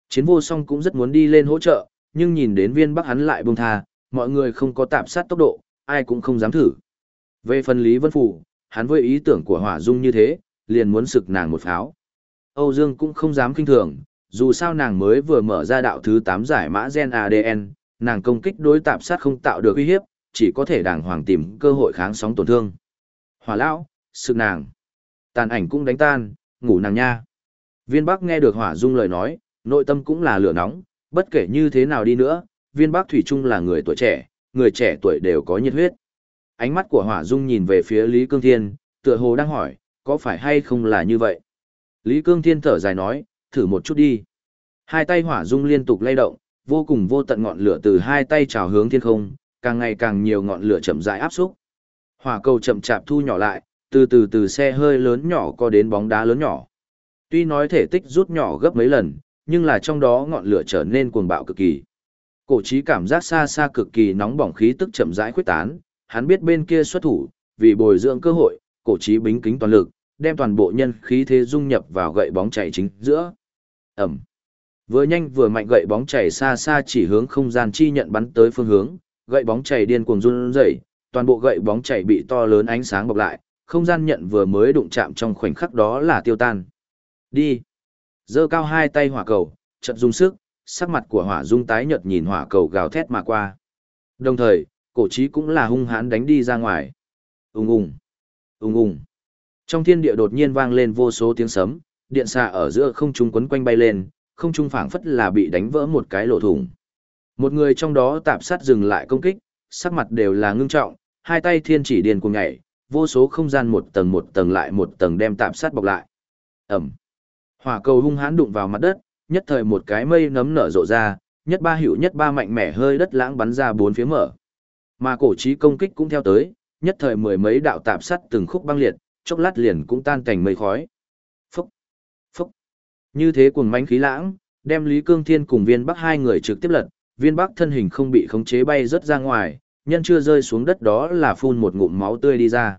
Chiến vô song cũng rất muốn đi lên hỗ trợ, nhưng nhìn đến viên bắc hắn lại buông tha, mọi người không có tạp sát tốc độ, ai cũng không dám thử. Về phần Lý Vân Phủ, hắn với ý tưởng của Hỏa Dung như thế, liền muốn sực nàng một pháo. Âu Dương cũng không dám kinh thường, dù sao nàng mới vừa mở ra đạo thứ 8 giải mã gen ADN, nàng công kích đối tạp sát không tạo được uy hiếp, chỉ có thể đàng hoàng tìm cơ hội kháng sóng tổn thương. Hỏa lão, sự nàng. Tàn ảnh cũng đánh tan, ngủ nàng nha. Viên Bắc nghe được Hỏa Dung lời nói, nội tâm cũng là lửa nóng, bất kể như thế nào đi nữa, viên Bắc Thủy Trung là người tuổi trẻ, người trẻ tuổi đều có nhiệt huyết. Ánh mắt của Hỏa Dung nhìn về phía Lý Cương Thiên, tựa hồ đang hỏi, có phải hay không là như vậy? Lý Cương Thiên thở dài nói, thử một chút đi. Hai tay Hỏa Dung liên tục lay động, vô cùng vô tận ngọn lửa từ hai tay trào hướng thiên không, càng ngày càng nhiều ngọn lửa chậm rãi áp xúc. Hỏa cầu chậm chạp thu nhỏ lại, từ từ từ xe hơi lớn nhỏ có đến bóng đá lớn nhỏ. Tuy nói thể tích rút nhỏ gấp mấy lần, nhưng là trong đó ngọn lửa trở nên cuồng bạo cực kỳ. Cổ trí cảm giác xa xa cực kỳ nóng bỏng khí tức chậm rãi khuếch tán, hắn biết bên kia xuất thủ, vì bồi dưỡng cơ hội, cổ trí bính kính toàn lực, đem toàn bộ nhân khí thế dung nhập vào gậy bóng chảy chính giữa. Ẩm. Vừa nhanh vừa mạnh gậy bóng chảy xa xa chỉ hướng không gian chi nhận bắn tới phương hướng, gậy bóng chảy điên cuồng run rẩy, toàn bộ gậy bóng chảy bị to lớn ánh sáng bọc lại, không gian nhận vừa mới đụng chạm trong khoảnh khắc đó là tiêu tan. Đi. Giơ cao hai tay hỏa cầu, chợt dùng sức, sắc mặt của hỏa dung tái nhợt nhìn hỏa cầu gào thét mà qua. Đồng thời, cổ chí cũng là hung hãn đánh đi ra ngoài. Ùng ùng, ùng ùng. Trong thiên địa đột nhiên vang lên vô số tiếng sấm, điện xạ ở giữa không trung quấn quanh bay lên, không trung phảng phất là bị đánh vỡ một cái lỗ thủng. Một người trong đó tạp sát dừng lại công kích, sắc mặt đều là ngưng trọng, hai tay thiên chỉ điền cuồng nhảy, vô số không gian một tầng một tầng lại một tầng đem tạp sát bọc lại. Ẩm. Hỏa cầu hung hãn đụng vào mặt đất, nhất thời một cái mây nấm nở rộ ra, nhất ba hữu nhất ba mạnh mẽ hơi đất lãng bắn ra bốn phía mở. Mà cổ trí công kích cũng theo tới, nhất thời mười mấy đạo tạp sắt từng khúc băng liệt, chốc lát liền cũng tan thành mây khói. Phúc, phúc. Như thế cuồng mãnh khí lãng, đem Lý Cương Thiên cùng Viên Bắc hai người trực tiếp lật, Viên Bắc thân hình không bị khống chế bay rất ra ngoài, nhân chưa rơi xuống đất đó là phun một ngụm máu tươi đi ra.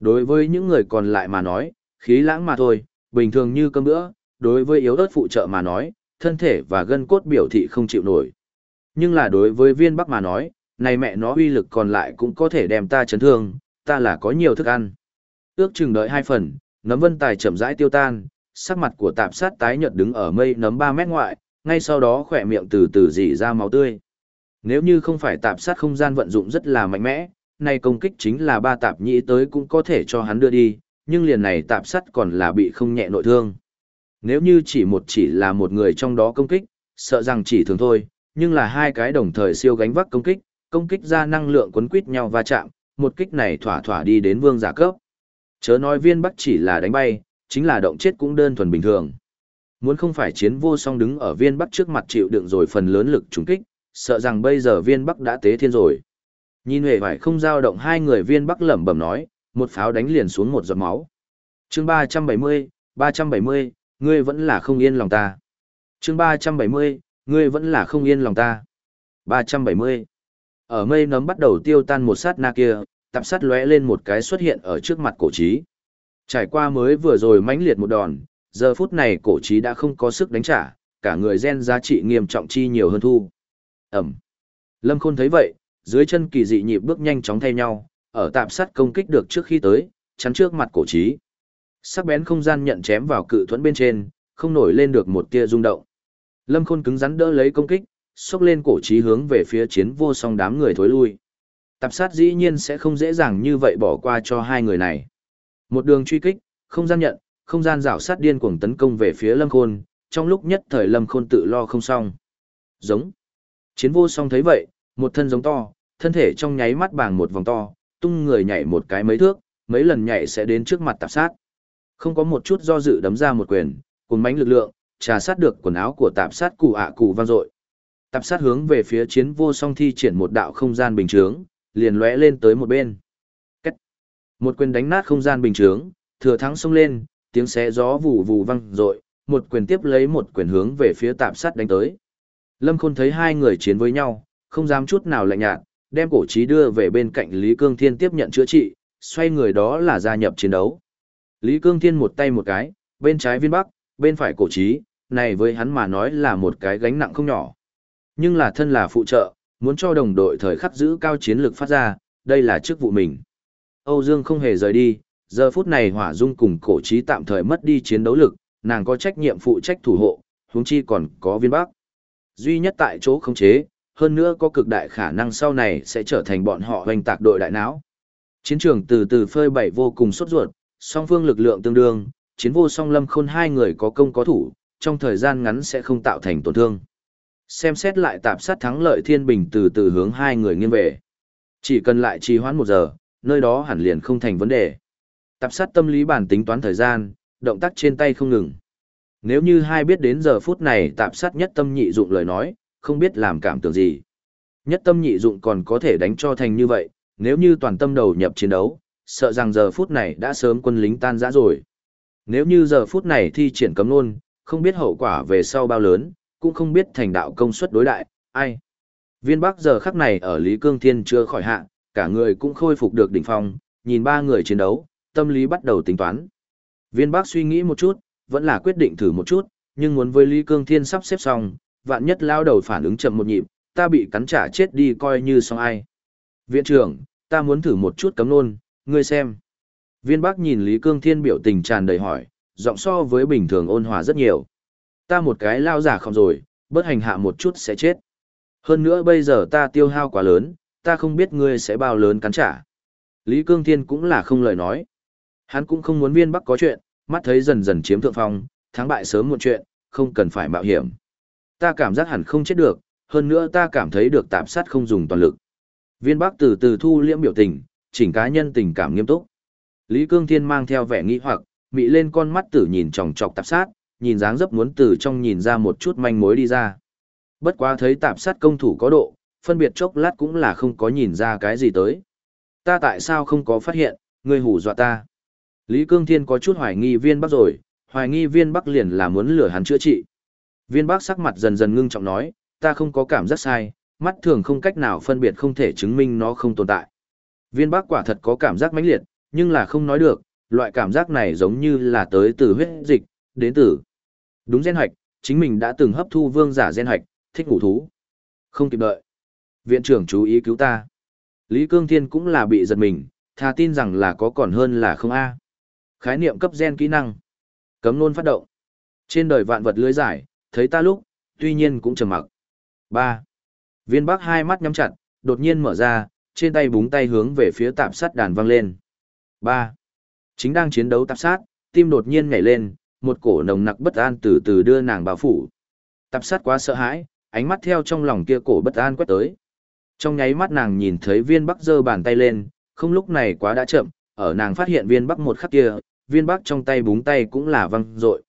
Đối với những người còn lại mà nói, khí lãng mà thôi, bình thường như cơm bữa, đối với yếu ớt phụ trợ mà nói, thân thể và gân cốt biểu thị không chịu nổi. Nhưng là đối với viên bắc mà nói, này mẹ nó uy lực còn lại cũng có thể đem ta chấn thương, ta là có nhiều thức ăn. Ước chừng đợi hai phần, nấm vân tài chậm rãi tiêu tan, sắc mặt của tạp sát tái nhợt đứng ở mây nấm 3 mét ngoại, ngay sau đó khỏe miệng từ từ dỉ ra máu tươi. Nếu như không phải tạp sát không gian vận dụng rất là mạnh mẽ, nay công kích chính là ba tạp nhĩ tới cũng có thể cho hắn đưa đi, nhưng liền này tạp sát còn là bị không nhẹ nội thương. Nếu như chỉ một chỉ là một người trong đó công kích, sợ rằng chỉ thường thôi, nhưng là hai cái đồng thời siêu gánh vác công kích, công kích ra năng lượng quấn quýt nhau va chạm, một kích này thỏa thỏa đi đến vương giả cấp. Chớ nói viên bắc chỉ là đánh bay, chính là động chết cũng đơn thuần bình thường. Muốn không phải chiến vô song đứng ở viên bắc trước mặt chịu đựng rồi phần lớn lực trúng kích, sợ rằng bây giờ viên bắc đã tế thiên rồi. Nhìn hề phải không dao động hai người viên bắc lẩm bẩm nói, một pháo đánh liền xuống một giọt máu. chương 370, 370, ngươi vẫn là không yên lòng ta. chương 370, ngươi vẫn là không yên lòng ta. 370. Ở mây nấm bắt đầu tiêu tan một sát na kia, tạp sát lóe lên một cái xuất hiện ở trước mặt cổ trí. Trải qua mới vừa rồi mãnh liệt một đòn, giờ phút này cổ trí đã không có sức đánh trả, cả người gen giá trị nghiêm trọng chi nhiều hơn thu. Ẩm. Lâm Khôn thấy vậy, dưới chân kỳ dị nhịp bước nhanh chóng thay nhau, ở tạp sát công kích được trước khi tới, chắn trước mặt cổ trí. Sắc bén không gian nhận chém vào cự thuẫn bên trên, không nổi lên được một tia rung động. Lâm Khôn cứng rắn đỡ lấy công kích, xốc lên cổ trí hướng về phía chiến vô song đám người thối lui. Tạp sát dĩ nhiên sẽ không dễ dàng như vậy bỏ qua cho hai người này. Một đường truy kích, không gian nhận, không gian rảo sát điên cuồng tấn công về phía Lâm Khôn, trong lúc nhất thời Lâm Khôn tự lo không xong. Giống. Chiến vô song thấy vậy, một thân giống to, thân thể trong nháy mắt bàng một vòng to, tung người nhảy một cái mấy thước, mấy lần nhảy sẽ đến trước mặt tạp sát. Không có một chút do dự đấm ra một quyền, cùng mánh lực lượng, trà sát được quần áo của tạp sát cụ ạ cụ vang dội. Tạp sát hướng về phía chiến vô song thi triển một đạo không gian bình trướng liền lóe lên tới một bên. Cách. Một quyền đánh nát không gian bình trướng thừa thắng xông lên, tiếng xé gió vù vù vang rội một quyền tiếp lấy một quyền hướng về phía tạp sát đánh tới. Lâm Khôn thấy hai người chiến với nhau, không dám chút nào lạnh nhạt, đem cổ trí đưa về bên cạnh Lý Cương Thiên tiếp nhận chữa trị, xoay người đó là gia nhập chiến đấu. Lý Cương Thiên một tay một cái, bên trái viên bắc, bên phải cổ trí, này với hắn mà nói là một cái gánh nặng không nhỏ. Nhưng là thân là phụ trợ, muốn cho đồng đội thời khắc giữ cao chiến lược phát ra, đây là chức vụ mình. Âu Dương không hề rời đi, giờ phút này hỏa dung cùng cổ trí tạm thời mất đi chiến đấu lực, nàng có trách nhiệm phụ trách thủ hộ, huống chi còn có viên bắc. Duy nhất tại chỗ khống chế, hơn nữa có cực đại khả năng sau này sẽ trở thành bọn họ hoành tạc đội đại não. Chiến trường từ từ phơi bày vô cùng sốt ruột, song phương lực lượng tương đương, chiến vô song lâm khôn hai người có công có thủ, trong thời gian ngắn sẽ không tạo thành tổn thương. Xem xét lại tạp sát thắng lợi thiên bình từ từ hướng hai người nghiêng về. Chỉ cần lại trì hoãn một giờ, nơi đó hẳn liền không thành vấn đề. Tạp sát tâm lý bản tính toán thời gian, động tác trên tay không ngừng. Nếu như hai biết đến giờ phút này tạp sát nhất tâm nhị dụng lời nói, không biết làm cảm tưởng gì. Nhất tâm nhị dụng còn có thể đánh cho thành như vậy, nếu như toàn tâm đầu nhập chiến đấu, sợ rằng giờ phút này đã sớm quân lính tan rã rồi. Nếu như giờ phút này thi triển cấm nôn, không biết hậu quả về sau bao lớn, cũng không biết thành đạo công suất đối đại, ai. Viên Bắc giờ khắc này ở Lý Cương Thiên chưa khỏi hạ, cả người cũng khôi phục được đỉnh phong, nhìn ba người chiến đấu, tâm lý bắt đầu tính toán. Viên bác suy nghĩ một chút, vẫn là quyết định thử một chút, nhưng muốn với Lý Cương Thiên sắp xếp xong, vạn nhất lao đầu phản ứng chậm một nhịp, ta bị cắn trả chết đi coi như xong ai. Viện trưởng, ta muốn thử một chút cấm nôn, ngươi xem. Viên bác nhìn Lý Cương Thiên biểu tình tràn đầy hỏi, giọng so với bình thường ôn hòa rất nhiều. Ta một cái lao giả không rồi, bớt hành hạ một chút sẽ chết. Hơn nữa bây giờ ta tiêu hao quá lớn, ta không biết ngươi sẽ bao lớn cắn trả. Lý Cương Thiên cũng là không lời nói. Hắn cũng không muốn viên Bắc có chuyện, mắt thấy dần dần chiếm thượng phong, thắng bại sớm muộn chuyện, không cần phải mạo hiểm. Ta cảm giác hẳn không chết được, hơn nữa ta cảm thấy được tạm sát không dùng toàn lực. Viên Bắc từ từ thu liễm biểu tình, chỉnh cá nhân tình cảm nghiêm túc. Lý Cương Thiên mang theo vẻ nghi hoặc, mị lên con mắt tử nhìn chòng chọc tạp sát, nhìn dáng dấp muốn từ trong nhìn ra một chút manh mối đi ra. Bất quá thấy tạp sát công thủ có độ, phân biệt chốc lát cũng là không có nhìn ra cái gì tới. Ta tại sao không có phát hiện, ngươi hù dọa ta? Lý Cương Thiên có chút hoài nghi viên bắc rồi, hoài nghi viên bắc liền là muốn lừa hắn chữa trị. Viên bắc sắc mặt dần dần ngưng trọng nói, ta không có cảm giác sai, mắt thường không cách nào phân biệt không thể chứng minh nó không tồn tại. Viên bắc quả thật có cảm giác mãnh liệt, nhưng là không nói được, loại cảm giác này giống như là tới từ huyết dịch, đến từ. Đúng gen hoạch, chính mình đã từng hấp thu vương giả gen hoạch, thích ngủ thú. Không kịp đợi. Viện trưởng chú ý cứu ta. Lý Cương Thiên cũng là bị giật mình, Tha tin rằng là có còn hơn là không a. Khái niệm cấp gen kỹ năng. Cấm nôn phát động. Trên đời vạn vật lưới giải, thấy ta lúc, tuy nhiên cũng trầm mặc. Ba. Viên Bắc hai mắt nhắm chặt, đột nhiên mở ra, trên tay búng tay hướng về phía tạp sát đàn văng lên. Ba. Chính đang chiến đấu tạp sát, tim đột nhiên nhảy lên, một cổ nồng nặc bất an từ từ đưa nàng bao phủ. Tạp sát quá sợ hãi, ánh mắt theo trong lòng kia cổ bất an quét tới. Trong nháy mắt nàng nhìn thấy viên bắc giơ bàn tay lên, không lúc này quá đã chậm, ở nàng phát hiện viên bắc một khắc kia, viên bắc trong tay búng tay cũng là văng rội.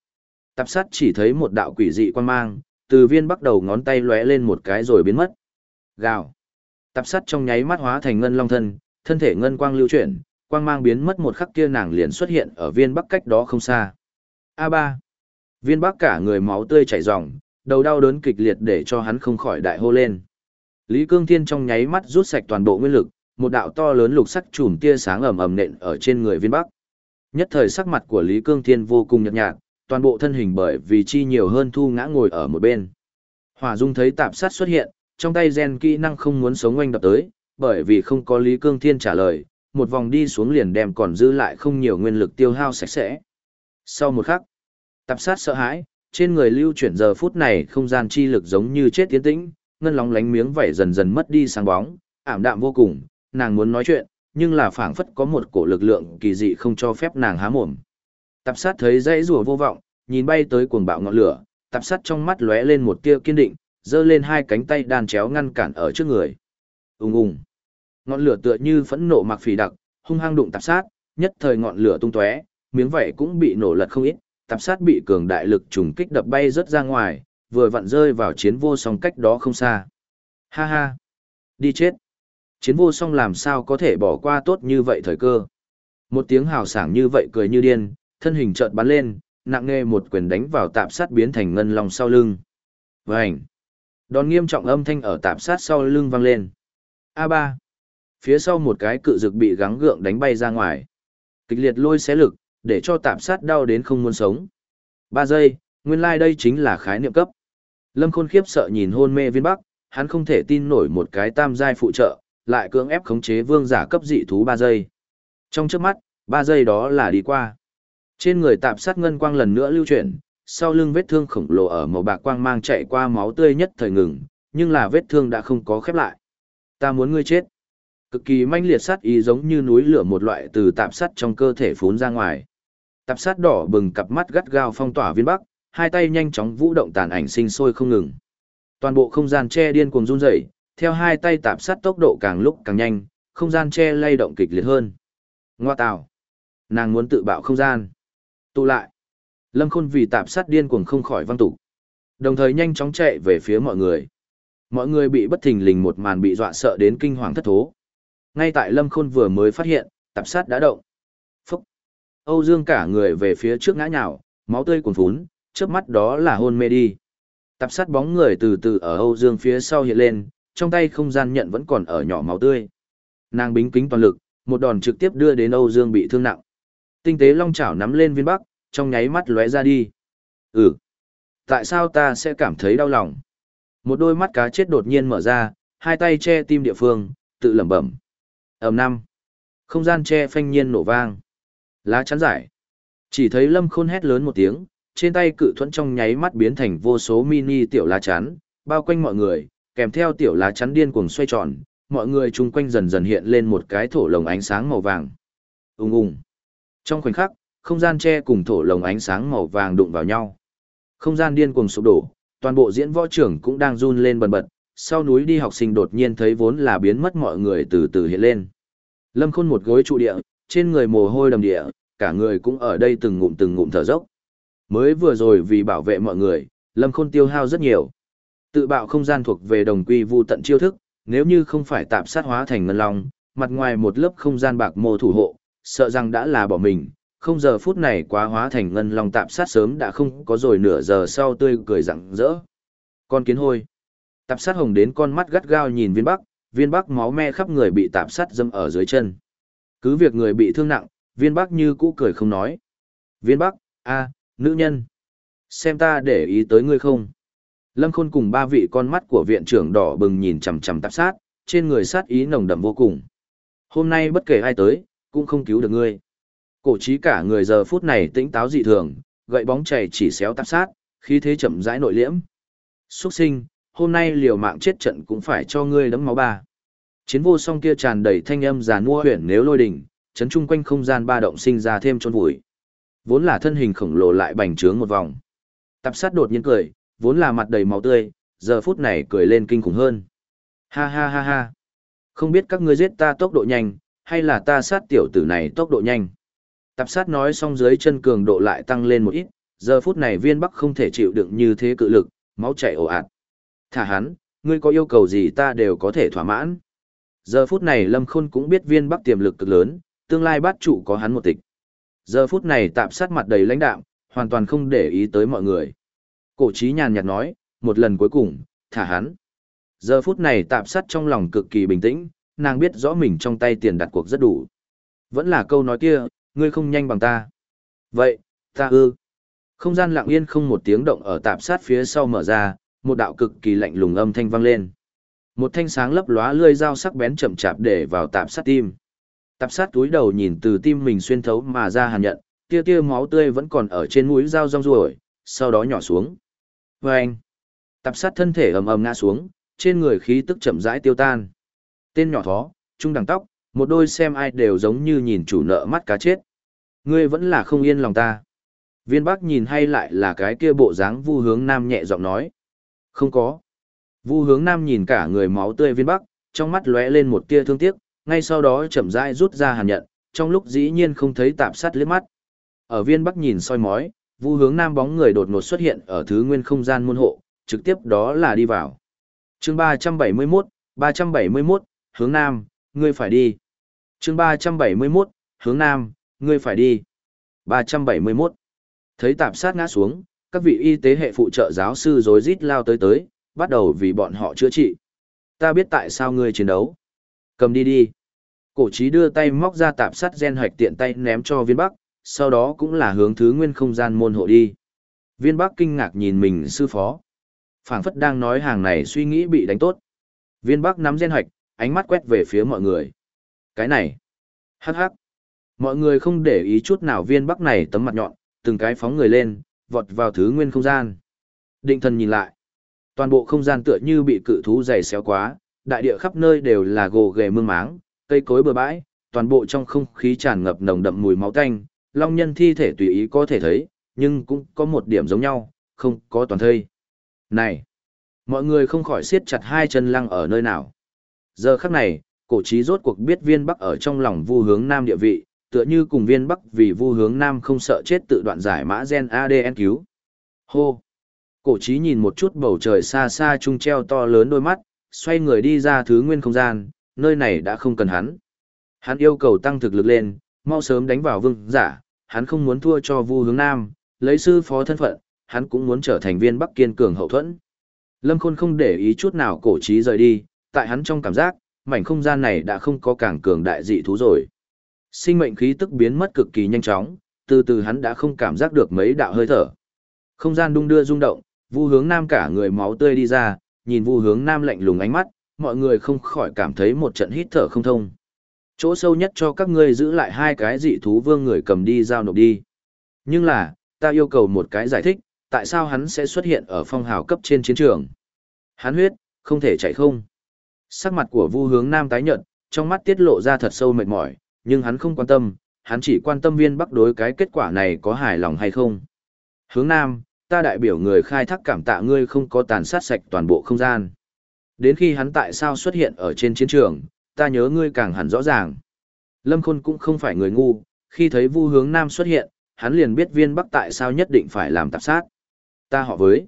Tạp sát chỉ thấy một đạo quỷ dị quan mang, từ viên bắc đầu ngón tay lóe lên một cái rồi biến mất. Gào. Tạp sát trong nháy mắt hóa thành ngân long thân, thân thể ngân quang lưu chuyển, quang mang biến mất một khắc kia nàng liền xuất hiện ở viên bắc cách đó không xa. A3. Viên bắc cả người máu tươi chảy ròng, đầu đau đớn kịch liệt để cho hắn không khỏi đại hô lên. Lý Cương Thiên trong nháy mắt rút sạch toàn bộ nguyên lực, một đạo to lớn lục sắc chùm tia sáng ầm ầm nện ở trên người viên bắc. Nhất thời sắc mặt của Lý Cương Thiên vô cùng nhợt nhạt, toàn bộ thân hình bởi vì chi nhiều hơn thu ngã ngồi ở một bên. Hỏa Dung thấy tạp sát xuất hiện, trong tay gen kỹ năng không muốn sống oanh đập tới, bởi vì không có Lý Cương Thiên trả lời, một vòng đi xuống liền đem còn giữ lại không nhiều nguyên lực tiêu hao sạch sẽ. Sau một khắc, tạp sát sợ hãi, trên người lưu chuyển giờ phút này không gian chi lực giống như chết tiến tĩnh, ngân lóng lánh miếng vảy dần dần mất đi sáng bóng, ảm đạm vô cùng, nàng muốn nói chuyện, nhưng là phảng phất có một cổ lực lượng kỳ dị không cho phép nàng há mồm. Tạp sát thấy dãy rùa vô vọng, nhìn bay tới cuồng bạo ngọn lửa, tạp sát trong mắt lóe lên một tia kiên định, giơ lên hai cánh tay đan chéo ngăn cản ở trước người. Ùng ùng. Ngọn lửa tựa như phẫn nộ mặc phỉ đặc, hung hăng đụng tạp sát, nhất thời ngọn lửa tung tóe, miếng vảy cũng bị nổ lật không ít, tạp sát bị cường đại lực trùng kích đập bay rất ra ngoài, vừa vặn rơi vào chiến vô song cách đó không xa. Ha ha. Đi chết. Chiến vô song làm sao có thể bỏ qua tốt như vậy thời cơ. Một tiếng hào sảng như vậy cười như điên, thân hình chợt bắn lên, nặng nề một quyền đánh vào tạp sát biến thành ngân long sau lưng. Vành. Đòn nghiêm trọng âm thanh ở tạp sát sau lưng vang lên. A3. Phía sau một cái cự dực bị gắng gượng đánh bay ra ngoài. Kịch liệt lôi xé lực, để cho tạp sát đau đến không muốn sống. Ba giây, nguyên lai like đây chính là khái niệm cấp. Lâm Khôn khiếp sợ nhìn hôn mê viên bắc, hắn không thể tin nổi một cái tam giai phụ trợ, lại cưỡng ép khống chế vương giả cấp dị thú 3 giây. Trong trước mắt, 3 giây đó là đi qua. Trên người tạp sát ngân quang lần nữa lưu chuyển, sau lưng vết thương khổng lồ ở màu bạc quang mang chạy qua máu tươi nhất thời ngừng, nhưng là vết thương đã không có khép lại. Ta muốn ngươi chết. Cực kỳ manh liệt sát ý giống như núi lửa một loại từ tạp sát trong cơ thể phún ra ngoài. Tạp sát đỏ bừng cặp mắt gắt gao phong tỏa viên bắc, hai tay nhanh chóng vũ động tàn ảnh sinh sôi không ngừng. Toàn bộ không gian che điên cuồng run rẩy, theo hai tay tạp sát tốc độ càng lúc càng nhanh, không gian che lay động kịch liệt hơn. Ngoa tào. Nàng muốn tự bạo không gian. Tụ lại. Lâm Khôn vì tạp sát điên cuồng không khỏi văng tủ, Đồng thời nhanh chóng chạy về phía mọi người. Mọi người bị bất thình lình một màn bị dọa sợ đến kinh hoàng thất thố. Ngay tại Lâm Khôn vừa mới phát hiện, tạp sát đã động. Phúc. Âu Dương cả người về phía trước ngã nhào, máu tươi cuồn phún, trước mắt đó là hôn mê đi. Tạp sát bóng người từ từ ở Âu Dương phía sau hiện lên, trong tay không gian nhận vẫn còn ở nhỏ máu tươi. Nàng bính kính toàn lực, một đòn trực tiếp đưa đến Âu Dương bị thương nặng. Tinh tế long chảo nắm lên viên bắc, trong nháy mắt lóe ra đi. Ừ. Tại sao ta sẽ cảm thấy đau lòng? Một đôi mắt cá chết đột nhiên mở ra, hai tay che tim địa phương, tự lẩm bẩm. Ầm năm. Không gian che phanh nhiên nổ vang. Lá chắn giải. Chỉ thấy lâm khôn hét lớn một tiếng, trên tay cự thuẫn trong nháy mắt biến thành vô số mini tiểu lá chắn, bao quanh mọi người, kèm theo tiểu lá chắn điên cuồng xoay tròn, mọi người chung quanh dần dần hiện lên một cái thổ lồng ánh sáng màu vàng. Ung ung. Trong khoảnh khắc, không gian che cùng thổ lồng ánh sáng màu vàng đụng vào nhau. Không gian điên cuồng sụp đổ, toàn bộ diễn võ trưởng cũng đang run lên bần bật, sau núi đi học sinh đột nhiên thấy vốn là biến mất mọi người từ từ hiện lên. Lâm Khôn một gối trụ địa, trên người mồ hôi đầm địa, cả người cũng ở đây từng ngụm từng ngụm thở dốc. Mới vừa rồi vì bảo vệ mọi người, Lâm Khôn tiêu hao rất nhiều. Tự bạo không gian thuộc về đồng quy vu tận chiêu thức, nếu như không phải tạm sát hóa thành ngân long, mặt ngoài một lớp không gian bạc mô thủ hộ, sợ rằng đã là bỏ mình, không giờ phút này quá hóa thành ngân long tạp sát sớm đã không có rồi nửa giờ sau tươi cười rặng rỡ. Con kiến hôi. Tạp sát hồng đến con mắt gắt gao nhìn viên bắc, viên bắc máu me khắp người bị tạp sát dâm ở dưới chân. Cứ việc người bị thương nặng, viên bắc như cũ cười không nói. Viên bắc, a, nữ nhân. Xem ta để ý tới ngươi không. Lâm Khôn cùng ba vị con mắt của viện trưởng đỏ bừng nhìn chằm chằm tạp sát, trên người sát ý nồng đậm vô cùng. Hôm nay bất kể ai tới, cũng không cứu được ngươi. Cổ trí cả người giờ phút này tĩnh táo dị thường, gậy bóng chảy chỉ xéo tạp sát, khí thế chậm rãi nội liễm. Xuất sinh, hôm nay liều mạng chết trận cũng phải cho ngươi đấm máu ba. Chiến vô song kia tràn đầy thanh âm giàn mua huyền nếu lôi đỉnh, chấn chung quanh không gian ba động sinh ra thêm chôn vùi. Vốn là thân hình khổng lồ lại bành trướng một vòng. Tạp sát đột nhiên cười, vốn là mặt đầy máu tươi, giờ phút này cười lên kinh khủng hơn. Ha ha ha ha. Không biết các ngươi giết ta tốc độ nhanh, hay là ta sát tiểu tử này tốc độ nhanh. Tạp sát nói xong dưới chân cường độ lại tăng lên một ít, giờ phút này viên bắc không thể chịu đựng như thế cự lực, máu chảy ồ ạt. Thả hắn, ngươi có yêu cầu gì ta đều có thể thỏa mãn. Giờ phút này Lâm Khôn cũng biết viên bắc tiềm lực cực lớn, tương lai bát trụ có hắn một tịch. Giờ phút này tạp sát mặt đầy lãnh đạm, hoàn toàn không để ý tới mọi người. Cổ trí nhàn nhạt nói, một lần cuối cùng, thả hắn. Giờ phút này tạp sát trong lòng cực kỳ bình tĩnh, nàng biết rõ mình trong tay tiền đặt cuộc rất đủ. Vẫn là câu nói kia, ngươi không nhanh bằng ta. Vậy, ta ư. Không gian lặng yên không một tiếng động ở tạp sát phía sau mở ra, một đạo cực kỳ lạnh lùng âm thanh vang lên. Một thanh sáng lấp lóa lươi dao sắc bén chậm chạp để vào tạp sát tim. Tạp sát túi đầu nhìn từ tim mình xuyên thấu mà ra hàn nhận, tia tia máu tươi vẫn còn ở trên mũi dao rong ruổi, sau đó nhỏ xuống. Và anh, tạp sát thân thể ầm ầm ngã xuống, trên người khí tức chậm rãi tiêu tan. Tên nhỏ thó, trung đẳng tóc, một đôi xem ai đều giống như nhìn chủ nợ mắt cá chết. Ngươi vẫn là không yên lòng ta. Viên Bắc nhìn hay lại là cái kia bộ dáng Vu Hướng Nam nhẹ giọng nói. Không có. Vu Hướng Nam nhìn cả người máu tươi Viên Bắc, trong mắt lóe lên một tia thương tiếc, ngay sau đó chậm rãi rút ra hàn nhận, trong lúc dĩ nhiên không thấy tạp sát liếc mắt. Ở Viên Bắc nhìn soi mói, Vu Hướng Nam bóng người đột ngột xuất hiện ở thứ nguyên không gian môn hộ, trực tiếp đó là đi vào. Chương 371, 371, hướng Nam, ngươi phải đi. Chương 371, hướng Nam, ngươi phải đi. 371. Thấy tạp sát ngã xuống, các vị y tế hệ phụ trợ giáo sư rối rít lao tới tới, bắt đầu vì bọn họ chữa trị. Ta biết tại sao ngươi chiến đấu. Cầm đi đi. Cổ trí đưa tay móc ra tạp sát gen hoạch tiện tay ném cho viên bắc, sau đó cũng là hướng thứ nguyên không gian môn hộ đi. Viên bắc kinh ngạc nhìn mình sư phó. phảng phất đang nói hàng này suy nghĩ bị đánh tốt. Viên bắc nắm gen hoạch, ánh mắt quét về phía mọi người. Cái này. Hắc hắc. Mọi người không để ý chút nào viên bắc này tấm mặt nhọn, từng cái phóng người lên, vọt vào thứ nguyên không gian. Định thần nhìn lại. Toàn bộ không gian tựa như bị cự thú dày xéo quá, đại địa khắp nơi đều là gồ ghề mương máng, cây cối bừa bãi, toàn bộ trong không khí tràn ngập nồng đậm mùi máu tanh, long nhân thi thể tùy ý có thể thấy, nhưng cũng có một điểm giống nhau, không có toàn thây. Này! Mọi người không khỏi siết chặt hai chân lăng ở nơi nào. Giờ khắc này, cổ trí rốt cuộc biết viên bắc ở trong lòng vu hướng nam địa vị, tựa như cùng viên bắc vì vu hướng nam không sợ chết tự đoạn giải mã gen ADN cứu. Hô! Cổ trí nhìn một chút bầu trời xa xa trung treo to lớn đôi mắt, xoay người đi ra thứ nguyên không gian, nơi này đã không cần hắn. Hắn yêu cầu tăng thực lực lên, mau sớm đánh vào vương giả, hắn không muốn thua cho vu hướng nam, lấy sư phó thân phận, hắn cũng muốn trở thành viên bắc kiên cường hậu thuẫn. Lâm Khôn không để ý chút nào cổ trí rời đi, tại hắn trong cảm giác, mảnh không gian này đã không có càng cường đại dị thú rồi. Sinh mệnh khí tức biến mất cực kỳ nhanh chóng, từ từ hắn đã không cảm giác được mấy đạo hơi thở. Không gian đung đưa rung động, Vu Hướng Nam cả người máu tươi đi ra, nhìn Vu Hướng Nam lạnh lùng ánh mắt, mọi người không khỏi cảm thấy một trận hít thở không thông. Chỗ sâu nhất cho các ngươi giữ lại hai cái dị thú vương người cầm đi giao nộp đi. Nhưng là, ta yêu cầu một cái giải thích, tại sao hắn sẽ xuất hiện ở phong hào cấp trên chiến trường? Hắn huyết, không thể chạy không. Sắc mặt của Vu Hướng Nam tái nhợt, trong mắt tiết lộ ra thật sâu mệt mỏi, nhưng hắn không quan tâm, hắn chỉ quan tâm viên bắc đối cái kết quả này có hài lòng hay không. Hướng Nam, ta đại biểu người khai thác cảm tạ ngươi không có tàn sát sạch toàn bộ không gian. Đến khi hắn tại sao xuất hiện ở trên chiến trường, ta nhớ ngươi càng hẳn rõ ràng. Lâm Khôn cũng không phải người ngu, khi thấy Vu Hướng Nam xuất hiện, hắn liền biết viên bắc tại sao nhất định phải làm tạp sát. Ta họ với.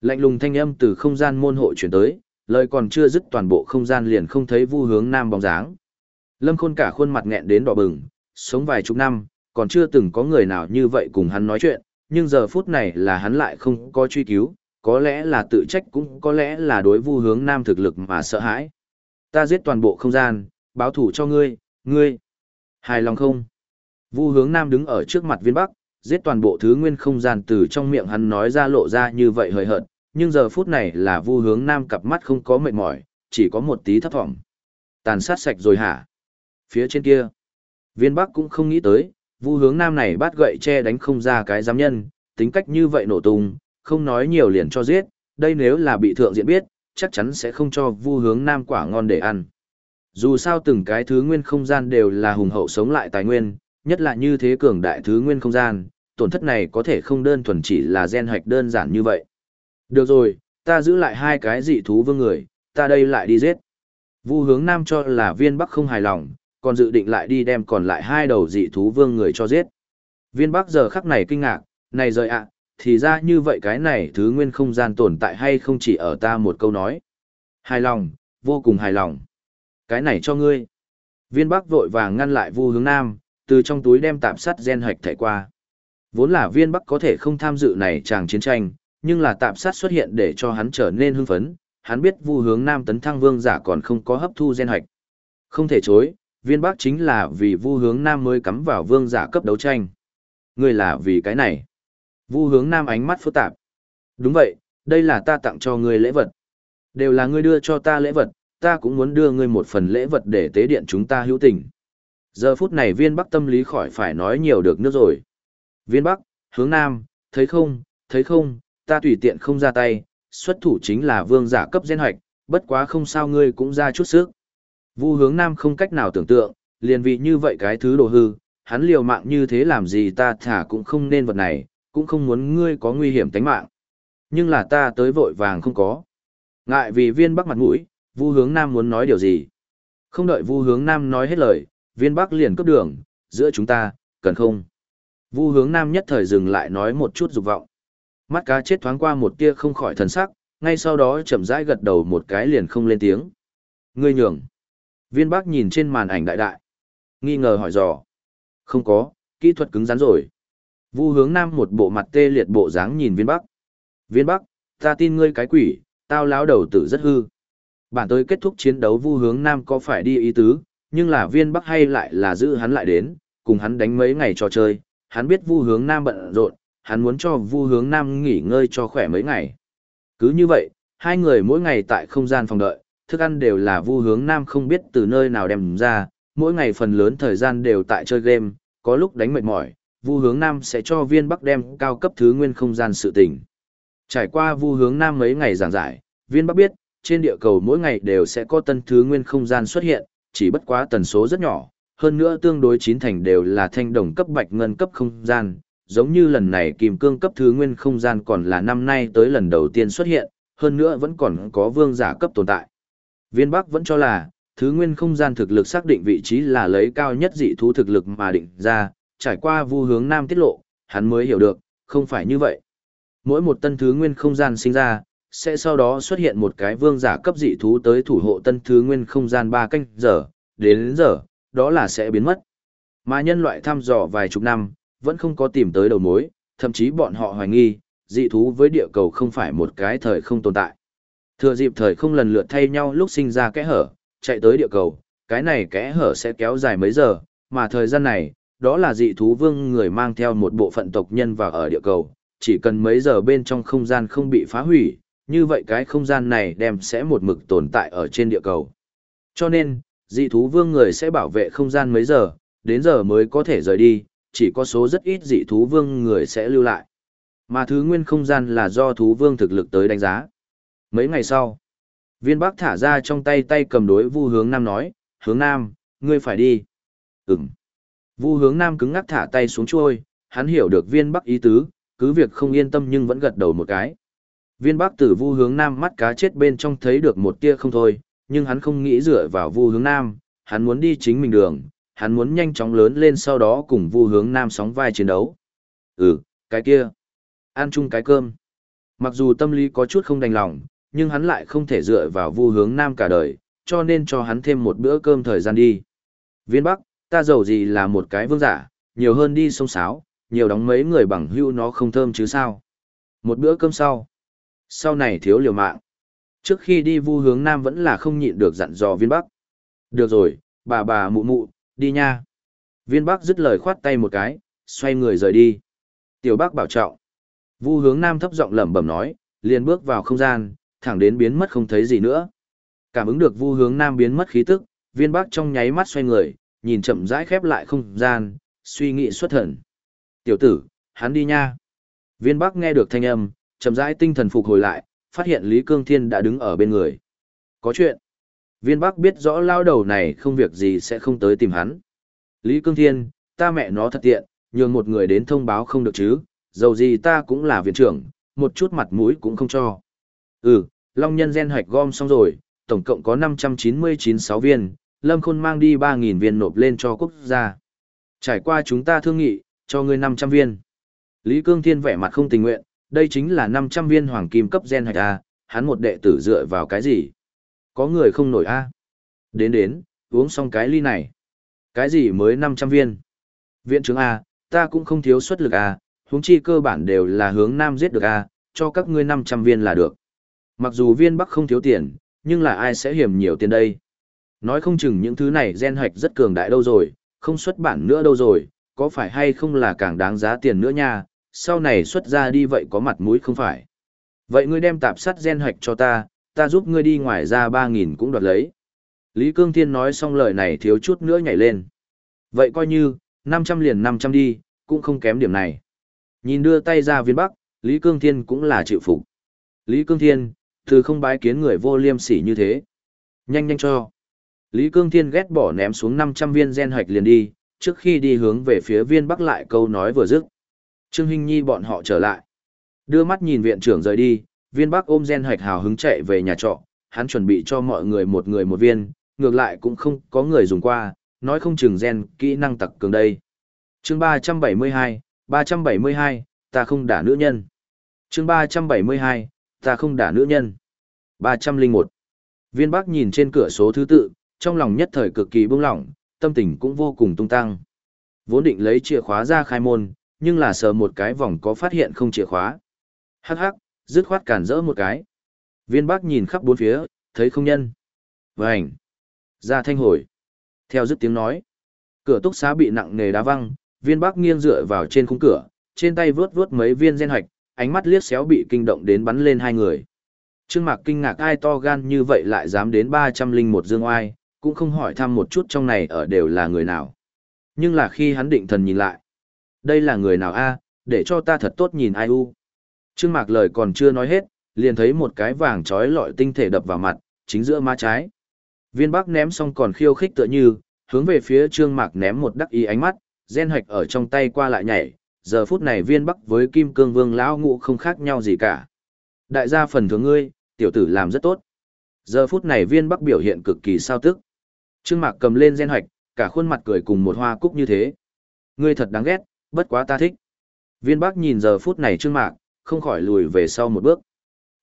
Lạnh lùng thanh âm từ không gian môn hộ truyền tới, lời còn chưa dứt toàn bộ không gian liền không thấy vu hướng nam bóng dáng. Lâm Khôn cả khuôn mặt nghẹn đến đỏ bừng, sống vài chục năm, còn chưa từng có người nào như vậy cùng hắn nói chuyện, nhưng giờ phút này là hắn lại không có truy cứu, có lẽ là tự trách cũng có lẽ là đối vu hướng nam thực lực mà sợ hãi. Ta giết toàn bộ không gian, báo thủ cho ngươi, ngươi. Hài lòng không? Vu hướng nam đứng ở trước mặt viên bắc, giết toàn bộ thứ nguyên không gian từ trong miệng hắn nói ra lộ ra như vậy hời hợt, nhưng giờ phút này là vu hướng nam cặp mắt không có mệt mỏi, chỉ có một tí thấp thỏm. Tàn sát sạch rồi hả? Phía trên kia, viên bắc cũng không nghĩ tới, vu hướng nam này bắt gậy che đánh không ra cái giám nhân, tính cách như vậy nổ tung, không nói nhiều liền cho giết, đây nếu là bị thượng diện biết, chắc chắn sẽ không cho vu hướng nam quả ngon để ăn. Dù sao từng cái thứ nguyên không gian đều là hùng hậu sống lại tài nguyên, nhất là như thế cường đại thứ nguyên không gian, tổn thất này có thể không đơn thuần chỉ là gen hoạch đơn giản như vậy. Được rồi, ta giữ lại hai cái dị thú vương người, ta đây lại đi giết. Vu hướng nam cho là viên bắc không hài lòng, còn dự định lại đi đem còn lại hai đầu dị thú vương người cho giết. Viên bắc giờ khắc này kinh ngạc, này rời ạ, thì ra như vậy cái này thứ nguyên không gian tồn tại hay không chỉ ở ta một câu nói. Hài lòng, vô cùng hài lòng. Cái này cho ngươi. Viên bắc vội vàng ngăn lại vu hướng nam, từ trong túi đem tạm sắt gen hạch thải qua. Vốn là viên bắc có thể không tham dự này chàng chiến tranh, nhưng là tạm sát xuất hiện để cho hắn trở nên hưng phấn, hắn biết vu hướng nam tấn thăng vương giả còn không có hấp thu gen hạch. Không thể chối, viên bắc chính là vì vu hướng nam mới cắm vào vương giả cấp đấu tranh. Ngươi là vì cái này. Vu hướng nam ánh mắt phức tạp. Đúng vậy, đây là ta tặng cho ngươi lễ vật. Đều là ngươi đưa cho ta lễ vật, ta cũng muốn đưa ngươi một phần lễ vật để tế điện chúng ta hữu tình. Giờ phút này viên bắc tâm lý khỏi phải nói nhiều được nữa rồi. Viên bắc, hướng nam, thấy không, thấy không, ta tùy tiện không ra tay, xuất thủ chính là vương giả cấp gen hoạch, bất quá không sao ngươi cũng ra chút sức. Vu hướng nam không cách nào tưởng tượng, liền vì như vậy cái thứ đồ hư, hắn liều mạng như thế làm gì ta thả cũng không nên vật này, cũng không muốn ngươi có nguy hiểm tính mạng. Nhưng là ta tới vội vàng không có. Ngại vì viên bắc mặt mũi, vu hướng nam muốn nói điều gì. Không đợi vu hướng nam nói hết lời, viên bắc liền cấp đường, giữa chúng ta, cần không. Vu hướng nam nhất thời dừng lại nói một chút dục vọng. Mắt cá chết thoáng qua một tia không khỏi thần sắc, ngay sau đó chậm rãi gật đầu một cái liền không lên tiếng. Ngươi nhường. Viên Bắc nhìn trên màn ảnh đại đại. Nghi ngờ hỏi dò. Không có, kỹ thuật cứng rắn rồi. Vu hướng nam một bộ mặt tê liệt bộ dáng nhìn viên bắc. Viên bắc, ta tin ngươi cái quỷ, tao láo đầu tử rất hư. Bản tới kết thúc chiến đấu vu hướng nam có phải đi ý tứ, nhưng là viên bắc hay lại là giữ hắn lại đến, cùng hắn đánh mấy ngày trò chơi. Hắn biết vu hướng nam bận rộn, hắn muốn cho vu hướng nam nghỉ ngơi cho khỏe mấy ngày. Cứ như vậy, hai người mỗi ngày tại không gian phòng đợi, thức ăn đều là vu hướng nam không biết từ nơi nào đem ra, mỗi ngày phần lớn thời gian đều tại chơi game, có lúc đánh mệt mỏi, vu hướng nam sẽ cho viên bắc đem cao cấp thứ nguyên không gian sự tình. Trải qua vu hướng nam mấy ngày giảng giải, viên bắc biết, trên địa cầu mỗi ngày đều sẽ có tân thứ nguyên không gian xuất hiện, chỉ bất quá tần số rất nhỏ, hơn nữa tương đối chín thành đều là thanh đồng cấp bạch ngân cấp không gian, giống như lần này kim cương cấp thứ nguyên không gian còn là năm nay tới lần đầu tiên xuất hiện, hơn nữa vẫn còn có vương giả cấp tồn tại. Viên Bắc vẫn cho là, thứ nguyên không gian thực lực xác định vị trí là lấy cao nhất dị thú thực lực mà định ra, trải qua vu hướng nam tiết lộ, hắn mới hiểu được, không phải như vậy. Mỗi một tân thứ nguyên không gian sinh ra, sẽ sau đó xuất hiện một cái vương giả cấp dị thú tới thủ hộ tân thứ nguyên không gian 3 canh giờ, đến, đến giờ, đó là sẽ biến mất. Mà nhân loại thăm dò vài chục năm, vẫn không có tìm tới đầu mối, thậm chí bọn họ hoài nghi, dị thú với địa cầu không phải một cái thời không tồn tại. Thừa dịp thời không lần lượt thay nhau lúc sinh ra kẽ hở, chạy tới địa cầu, cái này kẽ hở sẽ kéo dài mấy giờ, mà thời gian này, đó là dị thú vương người mang theo một bộ phận tộc nhân vào ở địa cầu, chỉ cần mấy giờ bên trong không gian không bị phá hủy, như vậy cái không gian này đem sẽ một mực tồn tại ở trên địa cầu. Cho nên, dị thú vương người sẽ bảo vệ không gian mấy giờ, đến giờ mới có thể rời đi, chỉ có số rất ít dị thú vương người sẽ lưu lại. Mà thứ nguyên không gian là do thú vương thực lực tới đánh giá. Mấy ngày sau, viên bắc thả ra trong tay tay cầm đối vu hướng nam nói, hướng nam, ngươi phải đi. Ừm. Vu hướng nam cứng ngắc thả tay xuống chuôi, hắn hiểu được viên bắc ý tứ, cứ việc không yên tâm nhưng vẫn gật đầu một cái. Viên bắc từ vu hướng nam mắt cá chết bên trong thấy được một tia không thôi, nhưng hắn không nghĩ dựa vào vu hướng nam, hắn muốn đi chính mình đường, hắn muốn nhanh chóng lớn lên sau đó cùng vu hướng nam sóng vai chiến đấu. Ừ, cái kia. Ăn chung cái cơm. Mặc dù tâm lý có chút không đành lòng, nhưng hắn lại không thể dựa vào vu hướng nam cả đời, cho nên cho hắn thêm một bữa cơm thời gian đi. Viên Bắc, ta giàu gì là một cái vương giả, nhiều hơn đi sông sáo, nhiều đóng mấy người bằng hưu nó không thơm chứ sao. Một bữa cơm sau. Sau này thiếu liều mạng. Trước khi đi vu hướng nam vẫn là không nhịn được dặn dò viên Bắc. Được rồi, bà bà mụ mụ, đi nha. Viên Bắc dứt lời khoát tay một cái, xoay người rời đi. Tiểu Bắc bảo trọng. Vu hướng nam thấp giọng lẩm bẩm nói, liền bước vào không gian, thẳng đến biến mất không thấy gì nữa. Cảm ứng được vu hướng nam biến mất khí tức, viên Bắc trong nháy mắt xoay người, nhìn chậm rãi khép lại không gian, suy nghĩ xuất thần. Tiểu tử, hắn đi nha. Viên Bắc nghe được thanh âm, chậm rãi tinh thần phục hồi lại, phát hiện Lý Cương Thiên đã đứng ở bên người. Có chuyện. Viên Bắc biết rõ lao đầu này không việc gì sẽ không tới tìm hắn. Lý Cương Thiên, ta mẹ nó thật tiện, nhường một người đến thông báo không được chứ, dầu gì ta cũng là viện trưởng, một chút mặt mũi cũng không cho. Ừ, Long Nhân gen hoạch gom xong rồi, tổng cộng có 599 sáu viên, Lâm Khôn mang đi 3.000 viên nộp lên cho quốc gia. Trải qua chúng ta thương nghị, cho ngươi 500 viên. Lý Cương Thiên vẻ mặt không tình nguyện, đây chính là 500 viên hoàng kim cấp gen hạch A, hắn một đệ tử dựa vào cái gì? Có người không nổi A. Đến đến, uống xong cái ly này. Cái gì mới 500 viên? Viện trưởng A, ta cũng không thiếu suất lực A, huống chi cơ bản đều là hướng nam giết được A, cho các ngươi 500 viên là được. Mặc dù viên bắc không thiếu tiền, nhưng là ai sẽ hiểm nhiều tiền đây? Nói không chừng những thứ này gen hoạch rất cường đại đâu rồi, không xuất bản nữa đâu rồi, có phải hay không là càng đáng giá tiền nữa nha, sau này xuất ra đi vậy có mặt mũi không phải. Vậy ngươi đem tạp sắt gen hoạch cho ta, ta giúp ngươi đi ngoài ra 3.000 cũng đoạt lấy. Lý Cương Thiên nói xong lời này thiếu chút nữa nhảy lên. Vậy coi như, 500 liền 500 đi, cũng không kém điểm này. Nhìn đưa tay ra viên bắc, Lý Cương Thiên cũng là chịu phục. Lý Cương Thiên, từ không bái kiến người vô liêm sỉ như thế. Nhanh nhanh cho. Lý Cương Thiên ghét bỏ ném xuống 500 viên gen hoạch liền đi, trước khi đi hướng về phía viên bắc lại câu nói vừa dứt. Trương Hinh Nhi bọn họ trở lại. Đưa mắt nhìn viện trưởng rời đi, viên bắc ôm gen hoạch hào hứng chạy về nhà trọ, hắn chuẩn bị cho mọi người một người một viên, ngược lại cũng không có người dùng qua, nói không chừng gen kỹ năng tặc cường đây. Chương 372, 372, ta không đả nữ nhân. Chương 372, ta không đả nữ nhân. 301. Viên Bắc nhìn trên cửa số thứ tự, trong lòng nhất thời cực kỳ bông lỏng, tâm tình cũng vô cùng tung tăng. Vốn định lấy chìa khóa ra khai môn, nhưng là sờ một cái vòng có phát hiện không chìa khóa. Hắc hắc, dứt khoát cản rỡ một cái. Viên bác nhìn khắp bốn phía, thấy không nhân. Vành. Ra thanh hồi. Theo dứt tiếng nói. Cửa túc xá bị nặng nề đá văng, viên bác nghiêng dựa vào trên khung cửa, trên tay vướt vướt mấy viên gen hoạch, ánh mắt liếc xéo bị kinh động đến bắn lên hai người. Trương Mạc kinh ngạc ai to gan như vậy lại dám đến 301 dương oai, cũng không hỏi thăm một chút trong này ở đều là người nào. Nhưng là khi hắn định thần nhìn lại. Đây là người nào a để cho ta thật tốt nhìn ai u. Trương Mạc lời còn chưa nói hết, liền thấy một cái vàng trói lọi tinh thể đập vào mặt, chính giữa má trái. Viên Bắc ném xong còn khiêu khích tựa như, hướng về phía Trương Mạc ném một đắc ý ánh mắt, gen hoạch ở trong tay qua lại nhảy, giờ phút này Viên Bắc với Kim Cương Vương lão ngũ không khác nhau gì cả. Đại gia phần thưởng ngươi, tiểu tử làm rất tốt. Giờ phút này Viên Bắc biểu hiện cực kỳ sao tức. Trương Mạc cầm lên gen hoạch, cả khuôn mặt cười cùng một hoa cúc như thế. Ngươi thật đáng ghét, bất quá ta thích. Viên Bắc nhìn giờ phút này Trương Mạc, không khỏi lùi về sau một bước.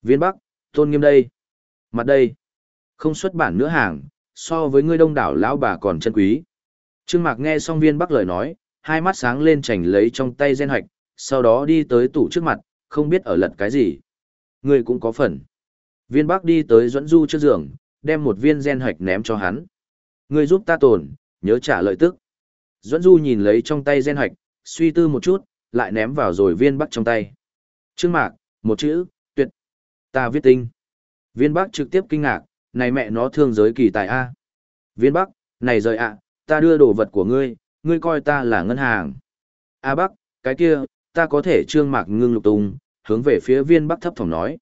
Viên Bắc, tôn nghiêm đây. Mặt đây. Không xuất bản nữa hàng, so với ngươi đông đảo lão bà còn chân quý. Trương Mạc nghe xong Viên Bắc lời nói, hai mắt sáng lên chảnh lấy trong tay gen hoạch, sau đó đi tới tủ trước mặt, không biết ở lật cái gì. Ngươi cũng có phần. Viên Bắc đi tới dẫn Du trước giường, đem một viên gen hoạch ném cho hắn. Ngươi giúp ta tổn, nhớ trả lợi tức. Duẫn Du nhìn lấy trong tay gen hoạch, suy tư một chút, lại ném vào rồi viên bắc trong tay. Trương Mạc, một chữ, tuyệt. Ta viết tinh. Viên bắc trực tiếp kinh ngạc, này mẹ nó thương giới kỳ tài A. Viên bắc, này rời ạ, ta đưa đồ vật của ngươi, ngươi coi ta là ngân hàng. A bắc, cái kia, ta có thể trương mạc ngưng lục tung, hướng về phía viên bắc thấp thỏm nói.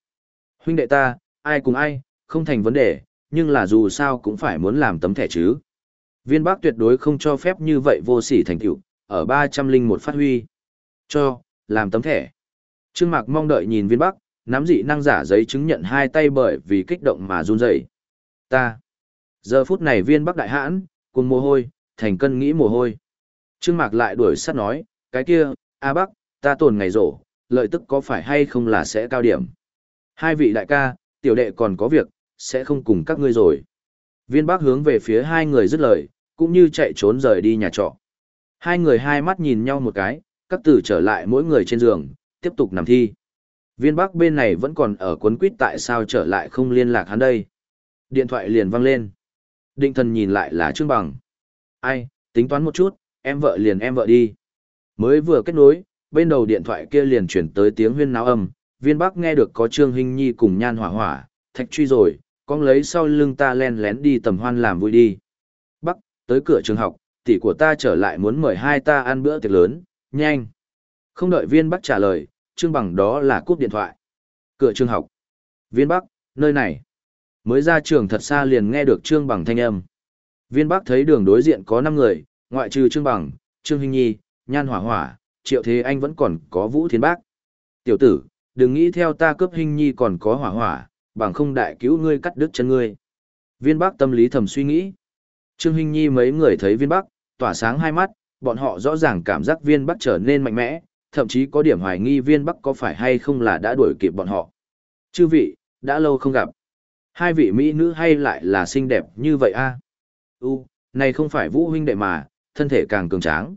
Huynh đệ ta, ai cùng ai, không thành vấn đề, nhưng là dù sao cũng phải muốn làm tấm thẻ chứ. Viên Bắc tuyệt đối không cho phép như vậy vô sỉ thành tựu, ở 301 phát huy. Cho, làm tấm thẻ. Trương Mạc mong đợi nhìn Viên Bắc, nắm dị năng giả giấy chứng nhận hai tay bởi vì kích động mà run rẩy. Ta. Giờ phút này Viên Bắc đại hãn, cùng mồ hôi, thành cân nghĩ mồ hôi. Trương Mạc lại đuổi sát nói, cái kia, A Bắc, ta tồn ngày rổ, lợi tức có phải hay không là sẽ cao điểm. Hai vị đại ca, tiểu đệ còn có việc, sẽ không cùng các ngươi rồi. Viên Bắc hướng về phía hai người dứt lời, cũng như chạy trốn rời đi nhà trọ. Hai người hai mắt nhìn nhau một cái, các tử trở lại mỗi người trên giường, tiếp tục nằm thi. Viên Bắc bên này vẫn còn ở cuốn quýt tại sao trở lại không liên lạc hắn đây. Điện thoại liền vang lên. Định thần nhìn lại là Trương Bằng. Ai, tính toán một chút, em vợ liền em vợ đi. Mới vừa kết nối, bên đầu điện thoại kia liền chuyển tới tiếng huyên náo âm, viên bắc nghe được có Trương Hinh Nhi cùng nhan hỏa hỏa, thạch truy rồi, con lấy sau lưng ta len lén đi tầm hoan làm vui đi. Bắc, tới cửa trường học, tỷ của ta trở lại muốn mời hai ta ăn bữa tiệc lớn, nhanh. Không đợi viên bắc trả lời, Trương Bằng đó là cúp điện thoại. Cửa trường học. Viên bắc, nơi này. Mới ra trường thật xa liền nghe được Trương Bằng thanh âm. Viên bắc thấy đường đối diện có 5 người, ngoại trừ Trương Bằng, Trương Hinh Nhi, Nhan Hỏa Hỏa, Triệu Thế Anh vẫn còn có Vũ Thiên Bác. Tiểu tử, đừng nghĩ theo ta cướp Hinh Nhi còn có Hỏa Hỏa, bằng không đại cứu ngươi cắt đứt chân ngươi. Viên bắc tâm lý thầm suy nghĩ. Trương Hinh Nhi mấy người thấy Viên bắc tỏa sáng hai mắt, bọn họ rõ ràng cảm giác Viên bắc trở nên mạnh mẽ, thậm chí có điểm hoài nghi Viên bắc có phải hay không là đã đuổi kịp bọn họ. Chư vị, đã lâu không gặp. Hai vị mỹ nữ hay lại là xinh đẹp như vậy a? U, này không phải Vũ huynh đệ mà, thân thể càng cường tráng.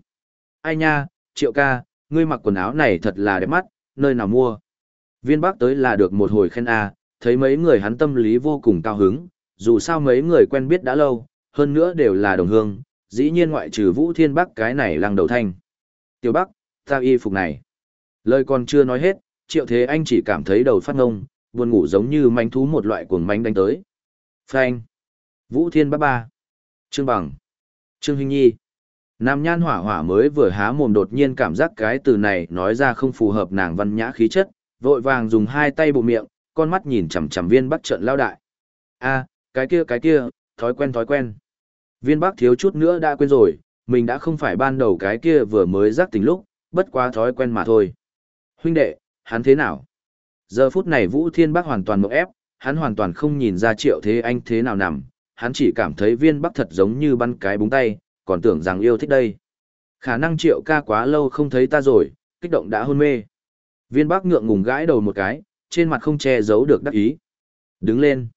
Ai nha, triệu ca, ngươi mặc quần áo này thật là đẹp mắt, nơi nào mua. Viên bắc tới là được một hồi khen A, thấy mấy người hắn tâm lý vô cùng cao hứng, dù sao mấy người quen biết đã lâu, hơn nữa đều là đồng hương, dĩ nhiên ngoại trừ Vũ Thiên Bắc cái này lăng đầu thanh. Tiểu Bắc, ta y phục này. Lời còn chưa nói hết, triệu thế anh chỉ cảm thấy đầu phát ngông, buồn ngủ giống như manh thú một loại cuồng manh đánh tới. Phanh. Vũ Thiên Bắc ba. Trương Bằng. Trương Hinh Nhi. Nam nhan hỏa hỏa mới vừa há mồm đột nhiên cảm giác cái từ này nói ra không phù hợp nàng văn nhã khí chất, vội vàng dùng hai tay bộ miệng, con mắt nhìn chằm chằm viên bắc trận lao đại. a cái kia cái kia, thói quen thói quen. Viên bắc thiếu chút nữa đã quên rồi, mình đã không phải ban đầu cái kia vừa mới giác tình lúc, bất quá thói quen mà thôi. Huynh đệ, hắn thế nào? Giờ phút này Vũ Thiên Bắc hoàn toàn mộng ép, hắn hoàn toàn không nhìn ra triệu thế anh thế nào nằm, hắn chỉ cảm thấy viên bắc thật giống như bắn cái búng tay, còn tưởng rằng yêu thích đây. Khả năng triệu ca quá lâu không thấy ta rồi, kích động đã hôn mê. Viên bắc ngượng ngùng gãi đầu một cái, trên mặt không che giấu được đắc ý. Đứng lên.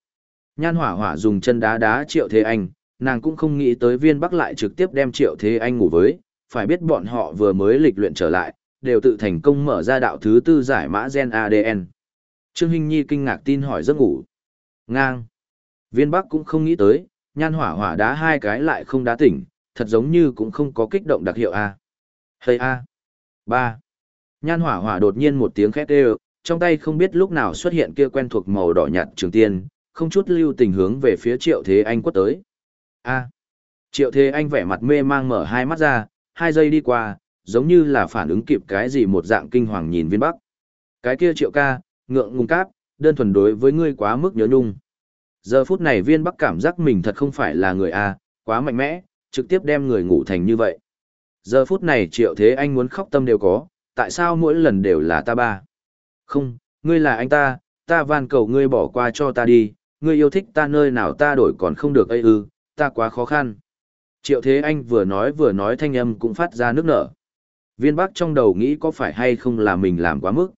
Nhan hỏa hỏa dùng chân đá đá triệu thế anh, nàng cũng không nghĩ tới viên bắc lại trực tiếp đem triệu thế anh ngủ với, phải biết bọn họ vừa mới lịch luyện trở lại, đều tự thành công mở ra đạo thứ tư giải mã gen ADN. Trương Hinh Nhi kinh ngạc tin hỏi giấc ngủ. Ngang. Viên bắc cũng không nghĩ tới, nhan hỏa hỏa đá hai cái lại không đá tỉnh, thật giống như cũng không có kích động đặc hiệu A. Hây A. ba Nhan hỏa hỏa đột nhiên một tiếng khét đều, trong tay không biết lúc nào xuất hiện kia quen thuộc màu đỏ nhạt trường tiên, không chút lưu tình hướng về phía triệu thế anh quất tới. A. Triệu thế anh vẻ mặt mê mang mở hai mắt ra, hai giây đi qua, giống như là phản ứng kịp cái gì một dạng kinh hoàng nhìn viên bắc. Cái kia triệu ca, ngượng ngùng cáp, đơn thuần đối với ngươi quá mức nhớ nhung. Giờ phút này viên bắc cảm giác mình thật không phải là người A, quá mạnh mẽ, trực tiếp đem người ngủ thành như vậy. Giờ phút này triệu thế anh muốn khóc tâm đều có, tại sao mỗi lần đều là ta ba? Không, ngươi là anh ta, ta van cầu ngươi bỏ qua cho ta đi, ngươi yêu thích ta nơi nào ta đổi còn không được ấy ư, ta quá khó khăn. Triệu thế anh vừa nói vừa nói thanh âm cũng phát ra nước nở. Viên bác trong đầu nghĩ có phải hay không là mình làm quá mức.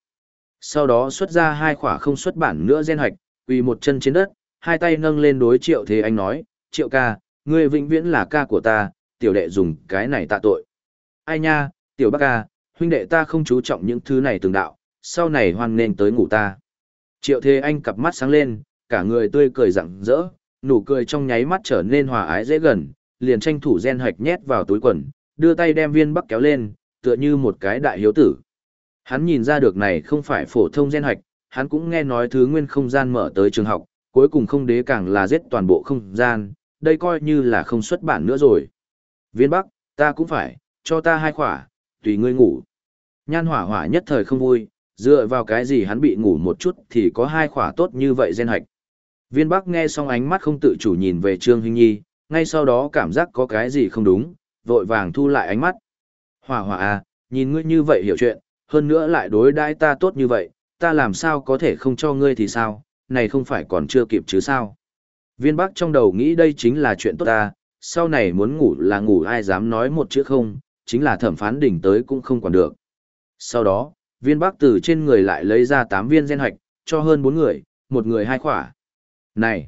Sau đó xuất ra hai khỏa không xuất bản nữa gen hoạch, quỳ một chân trên đất, hai tay nâng lên đối triệu thế anh nói, triệu ca, ngươi vĩnh viễn là ca của ta, tiểu đệ dùng cái này tạ tội. Ai nha, tiểu bác ca, à, huynh đệ ta không chú trọng những thứ này từng đạo, sau này hoan nên tới ngủ ta. Triệu thế anh cặp mắt sáng lên, cả người tươi cười rặng rỡ, nụ cười trong nháy mắt trở nên hòa ái dễ gần, liền tranh thủ gen hạch nhét vào túi quần, đưa tay đem viên bắc kéo lên, tựa như một cái đại hiếu tử. Hắn nhìn ra được này không phải phổ thông gen hạch, hắn cũng nghe nói thứ nguyên không gian mở tới trường học, cuối cùng không đế càng là giết toàn bộ không gian, đây coi như là không xuất bản nữa rồi. Viên Bắc, ta cũng phải, cho ta hai khỏa, tùy ngươi ngủ. Nhan hỏa hỏa nhất thời không vui, dựa vào cái gì hắn bị ngủ một chút thì có hai khỏa tốt như vậy gen hạch. Viên Bắc nghe xong ánh mắt không tự chủ nhìn về Trương Hinh Nhi, ngay sau đó cảm giác có cái gì không đúng, vội vàng thu lại ánh mắt. Hỏa hỏa à, nhìn ngươi như vậy hiểu chuyện, hơn nữa lại đối đãi ta tốt như vậy, ta làm sao có thể không cho ngươi thì sao, này không phải còn chưa kịp chứ sao. Viên Bắc trong đầu nghĩ đây chính là chuyện tốt ta, sau này muốn ngủ là ngủ ai dám nói một chữ không, chính là thẩm phán đỉnh tới cũng không còn được. Sau đó, viên Bắc từ trên người lại lấy ra 8 viên gen hoạch, cho hơn 4 người, một người hai khỏa. Này!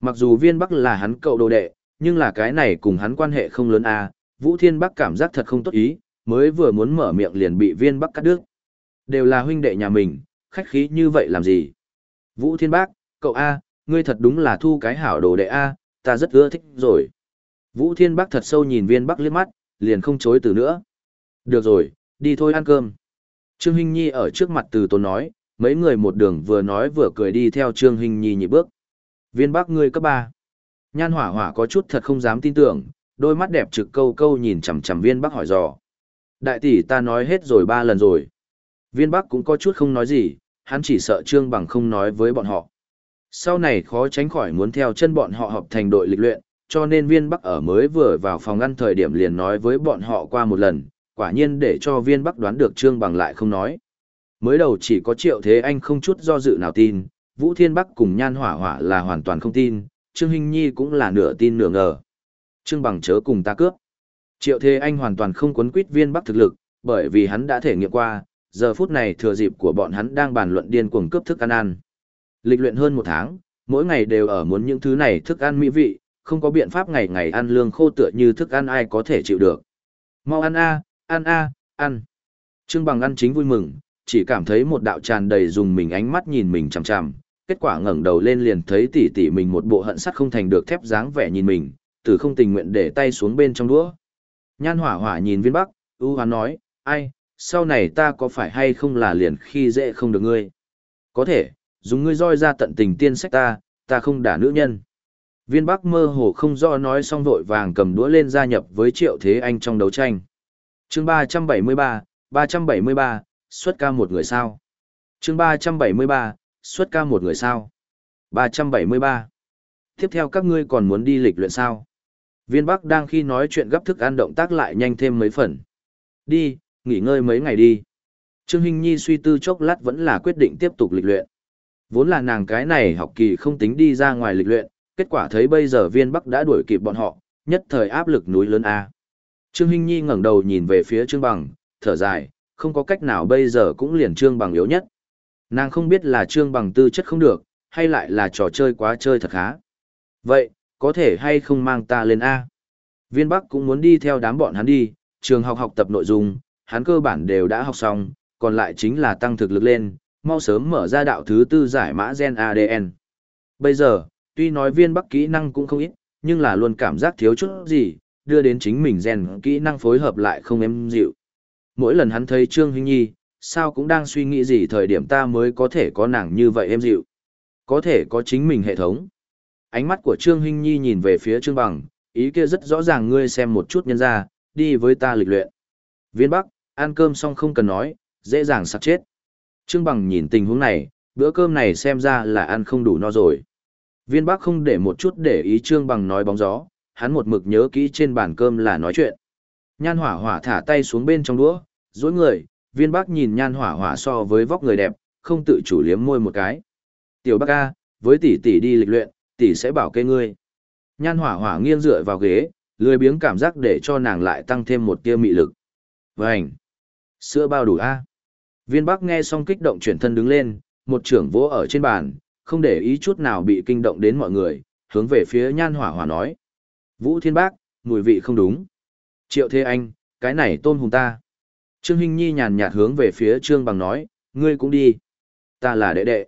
Mặc dù viên Bắc là hắn cậu đồ đệ, Nhưng là cái này cùng hắn quan hệ không lớn à, Vũ Thiên Bắc cảm giác thật không tốt ý, mới vừa muốn mở miệng liền bị viên Bắc cắt đứt. Đều là huynh đệ nhà mình, khách khí như vậy làm gì? Vũ Thiên Bắc, cậu A, ngươi thật đúng là thu cái hảo đồ đệ A, ta rất ưa thích rồi. Vũ Thiên Bắc thật sâu nhìn viên Bắc liếc mắt, liền không chối từ nữa. Được rồi, đi thôi ăn cơm. Trương Hinh Nhi ở trước mặt từ tốn nói, mấy người một đường vừa nói vừa cười đi theo Trương Hinh Nhi nhị bước. Viên Bắc ngươi cấp ba. Nhan hỏa hỏa có chút thật không dám tin tưởng, đôi mắt đẹp trực câu câu nhìn chằm chằm viên Bắc hỏi dò. Đại tỷ ta nói hết rồi ba lần rồi. Viên Bắc cũng có chút không nói gì, hắn chỉ sợ Trương Bằng không nói với bọn họ. Sau này khó tránh khỏi muốn theo chân bọn họ hợp thành đội lịch luyện, cho nên viên Bắc ở mới vừa vào phòng ăn thời điểm liền nói với bọn họ qua một lần, quả nhiên để cho viên Bắc đoán được Trương Bằng lại không nói. Mới đầu chỉ có Triệu Thế Anh không chút do dự nào tin, Vũ Thiên Bắc cùng Nhan Hỏa Hỏa là hoàn toàn không tin, Trương Hinh Nhi cũng là nửa tin nửa ngờ. Trương Bằng chớ cùng ta cướp. Triệu Thế Anh hoàn toàn không quấn quýt viên Bắc thực lực, bởi vì hắn đã thể nghiệm qua, giờ phút này thừa dịp của bọn hắn đang bàn luận điên cuồng cướp thức ăn ăn. Lịch luyện hơn một tháng, mỗi ngày đều ở muốn những thứ này thức ăn mỹ vị, không có biện pháp ngày ngày ăn lương khô tựa như thức ăn ai có thể chịu được. Mau ăn a, ăn a, ăn. Trương Bằng ăn chính vui mừng, chỉ cảm thấy một đạo tràn đầy dùng mình ánh mắt nhìn mình chằm chằm, kết quả ngẩng đầu lên liền thấy tỷ tỷ mình một bộ hận sắt không thành được thép dáng vẻ nhìn mình, từ không tình nguyện để tay xuống bên trong đũa. Nhan hỏa hỏa nhìn viên bắc, ưu hoán nói, ai, sau này ta có phải hay không là liền khi dễ không được ngươi? Có thể, dùng ngươi roi ra tận tình tiên sách ta, ta không đả nữ nhân. Viên Bắc mơ hồ không rõ nói xong vội vàng cầm đũa lên gia nhập với Triệu Thế Anh trong đấu tranh chương 373, 373, xuất ca một người sao. chương 373, xuất ca một người sao. 373. Tiếp theo các ngươi còn muốn đi lịch luyện sao? Viên Bắc đang khi nói chuyện gấp thức ăn động tác lại nhanh thêm mấy phần. Đi, nghỉ ngơi mấy ngày đi. Trương Hinh Nhi suy tư chốc lát vẫn là quyết định tiếp tục lịch luyện. Vốn là nàng cái này học kỳ không tính đi ra ngoài lịch luyện, kết quả thấy bây giờ viên Bắc đã đuổi kịp bọn họ, nhất thời áp lực núi lớn A. Trương Hinh Nhi ngẩng đầu nhìn về phía Trương Bằng, thở dài, không có cách nào bây giờ cũng liền Trương Bằng yếu nhất. Nàng không biết là Trương Bằng tư chất không được, hay lại là trò chơi quá chơi thật khá. Vậy, có thể hay không mang ta lên A? Viên Bắc cũng muốn đi theo đám bọn hắn đi, trường học học tập nội dung, hắn cơ bản đều đã học xong, còn lại chính là tăng thực lực lên, mau sớm mở ra đạo thứ tư giải mã gen ADN. Bây giờ, tuy nói viên bắc kỹ năng cũng không ít, nhưng là luôn cảm giác thiếu chút gì, đưa đến chính mình gen kỹ năng phối hợp lại không em dịu. Mỗi lần hắn thấy Trương Hinh Nhi, sao cũng đang suy nghĩ gì thời điểm ta mới có thể có nàng như vậy em dịu. Có thể có chính mình hệ thống. Ánh mắt của Trương Hinh Nhi nhìn về phía Trương Bằng, ý kia rất rõ ràng ngươi xem một chút nhân ra, đi với ta lịch luyện. Viên Bắc, ăn cơm xong không cần nói, dễ dàng sắp chết. Trương Bằng nhìn tình huống này, bữa cơm này xem ra là ăn không đủ no rồi. Viên Bắc không để một chút để ý Trương Bằng nói bóng gió, hắn một mực nhớ kỹ trên bàn cơm là nói chuyện. Nhan hỏa hỏa thả tay xuống bên trong đũa, dối người, viên Bắc nhìn nhan hỏa hỏa so với vóc người đẹp, không tự chủ liếm môi một cái. Tiểu Bắc ca, với tỷ tỷ đi lịch luyện, tỷ sẽ bảo kê ngươi. Nhan hỏa hỏa nghiêng dựa vào ghế, lười biếng cảm giác để cho nàng lại tăng thêm một tia mị lực. Vânh! Sữa bao đủ A. Viên Bắc nghe xong kích động chuyển thân đứng lên, một trưởng vỗ ở trên bàn, không để ý chút nào bị kinh động đến mọi người, hướng về phía nhan hỏa hỏa nói. Vũ Thiên Bác, mùi vị không đúng. Triệu Thế Anh, cái này tôn hùng ta. Trương Hinh Nhi nhàn nhạt hướng về phía Trương Bằng nói, ngươi cũng đi. Ta là đệ đệ.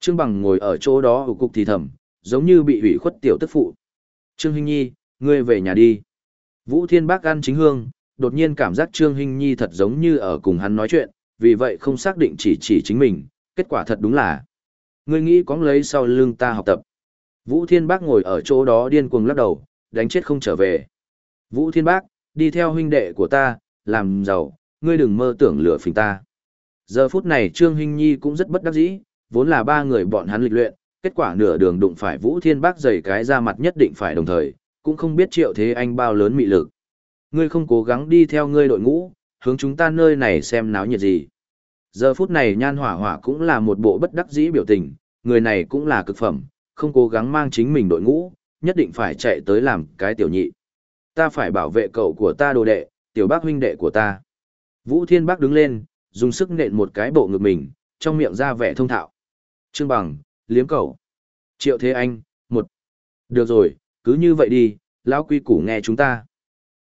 Trương Bằng ngồi ở chỗ đó ở cục thì thầm, giống như bị hủy khuất tiểu tức phụ. Trương Hinh Nhi, ngươi về nhà đi. Vũ Thiên Bác ăn chính hương, đột nhiên cảm giác Trương Hinh Nhi thật giống như ở cùng hắn nói chuyện, vì vậy không xác định chỉ chỉ chính mình, kết quả thật đúng là. Ngươi nghĩ có lấy sau lưng ta học tập. Vũ Thiên Bác ngồi ở chỗ đó điên cuồng lắc đầu, đánh chết không trở về. Vũ Thiên Bác, đi theo huynh đệ của ta, làm giàu, ngươi đừng mơ tưởng lừa phình ta. Giờ phút này Trương Hinh Nhi cũng rất bất đắc dĩ, vốn là ba người bọn hắn lịch luyện, kết quả nửa đường đụng phải Vũ Thiên Bác giày cái ra mặt nhất định phải đồng thời, cũng không biết triệu thế anh bao lớn mị lực. Ngươi không cố gắng đi theo ngươi đội ngũ, hướng chúng ta nơi này xem náo nhiệt gì. Giờ phút này nhan hỏa hỏa cũng là một bộ bất đắc dĩ biểu tình, người này cũng là cực phẩm, không cố gắng mang chính mình đội ngũ, nhất định phải chạy tới làm cái tiểu nhị. Ta phải bảo vệ cậu của ta đồ đệ, tiểu bác huynh đệ của ta. Vũ Thiên Bác đứng lên, dùng sức nện một cái bộ ngực mình, trong miệng ra vẻ thông thạo. Trương Bằng, liếm cậu. Triệu Thế Anh, một. Được rồi, cứ như vậy đi, lão quy củ nghe chúng ta.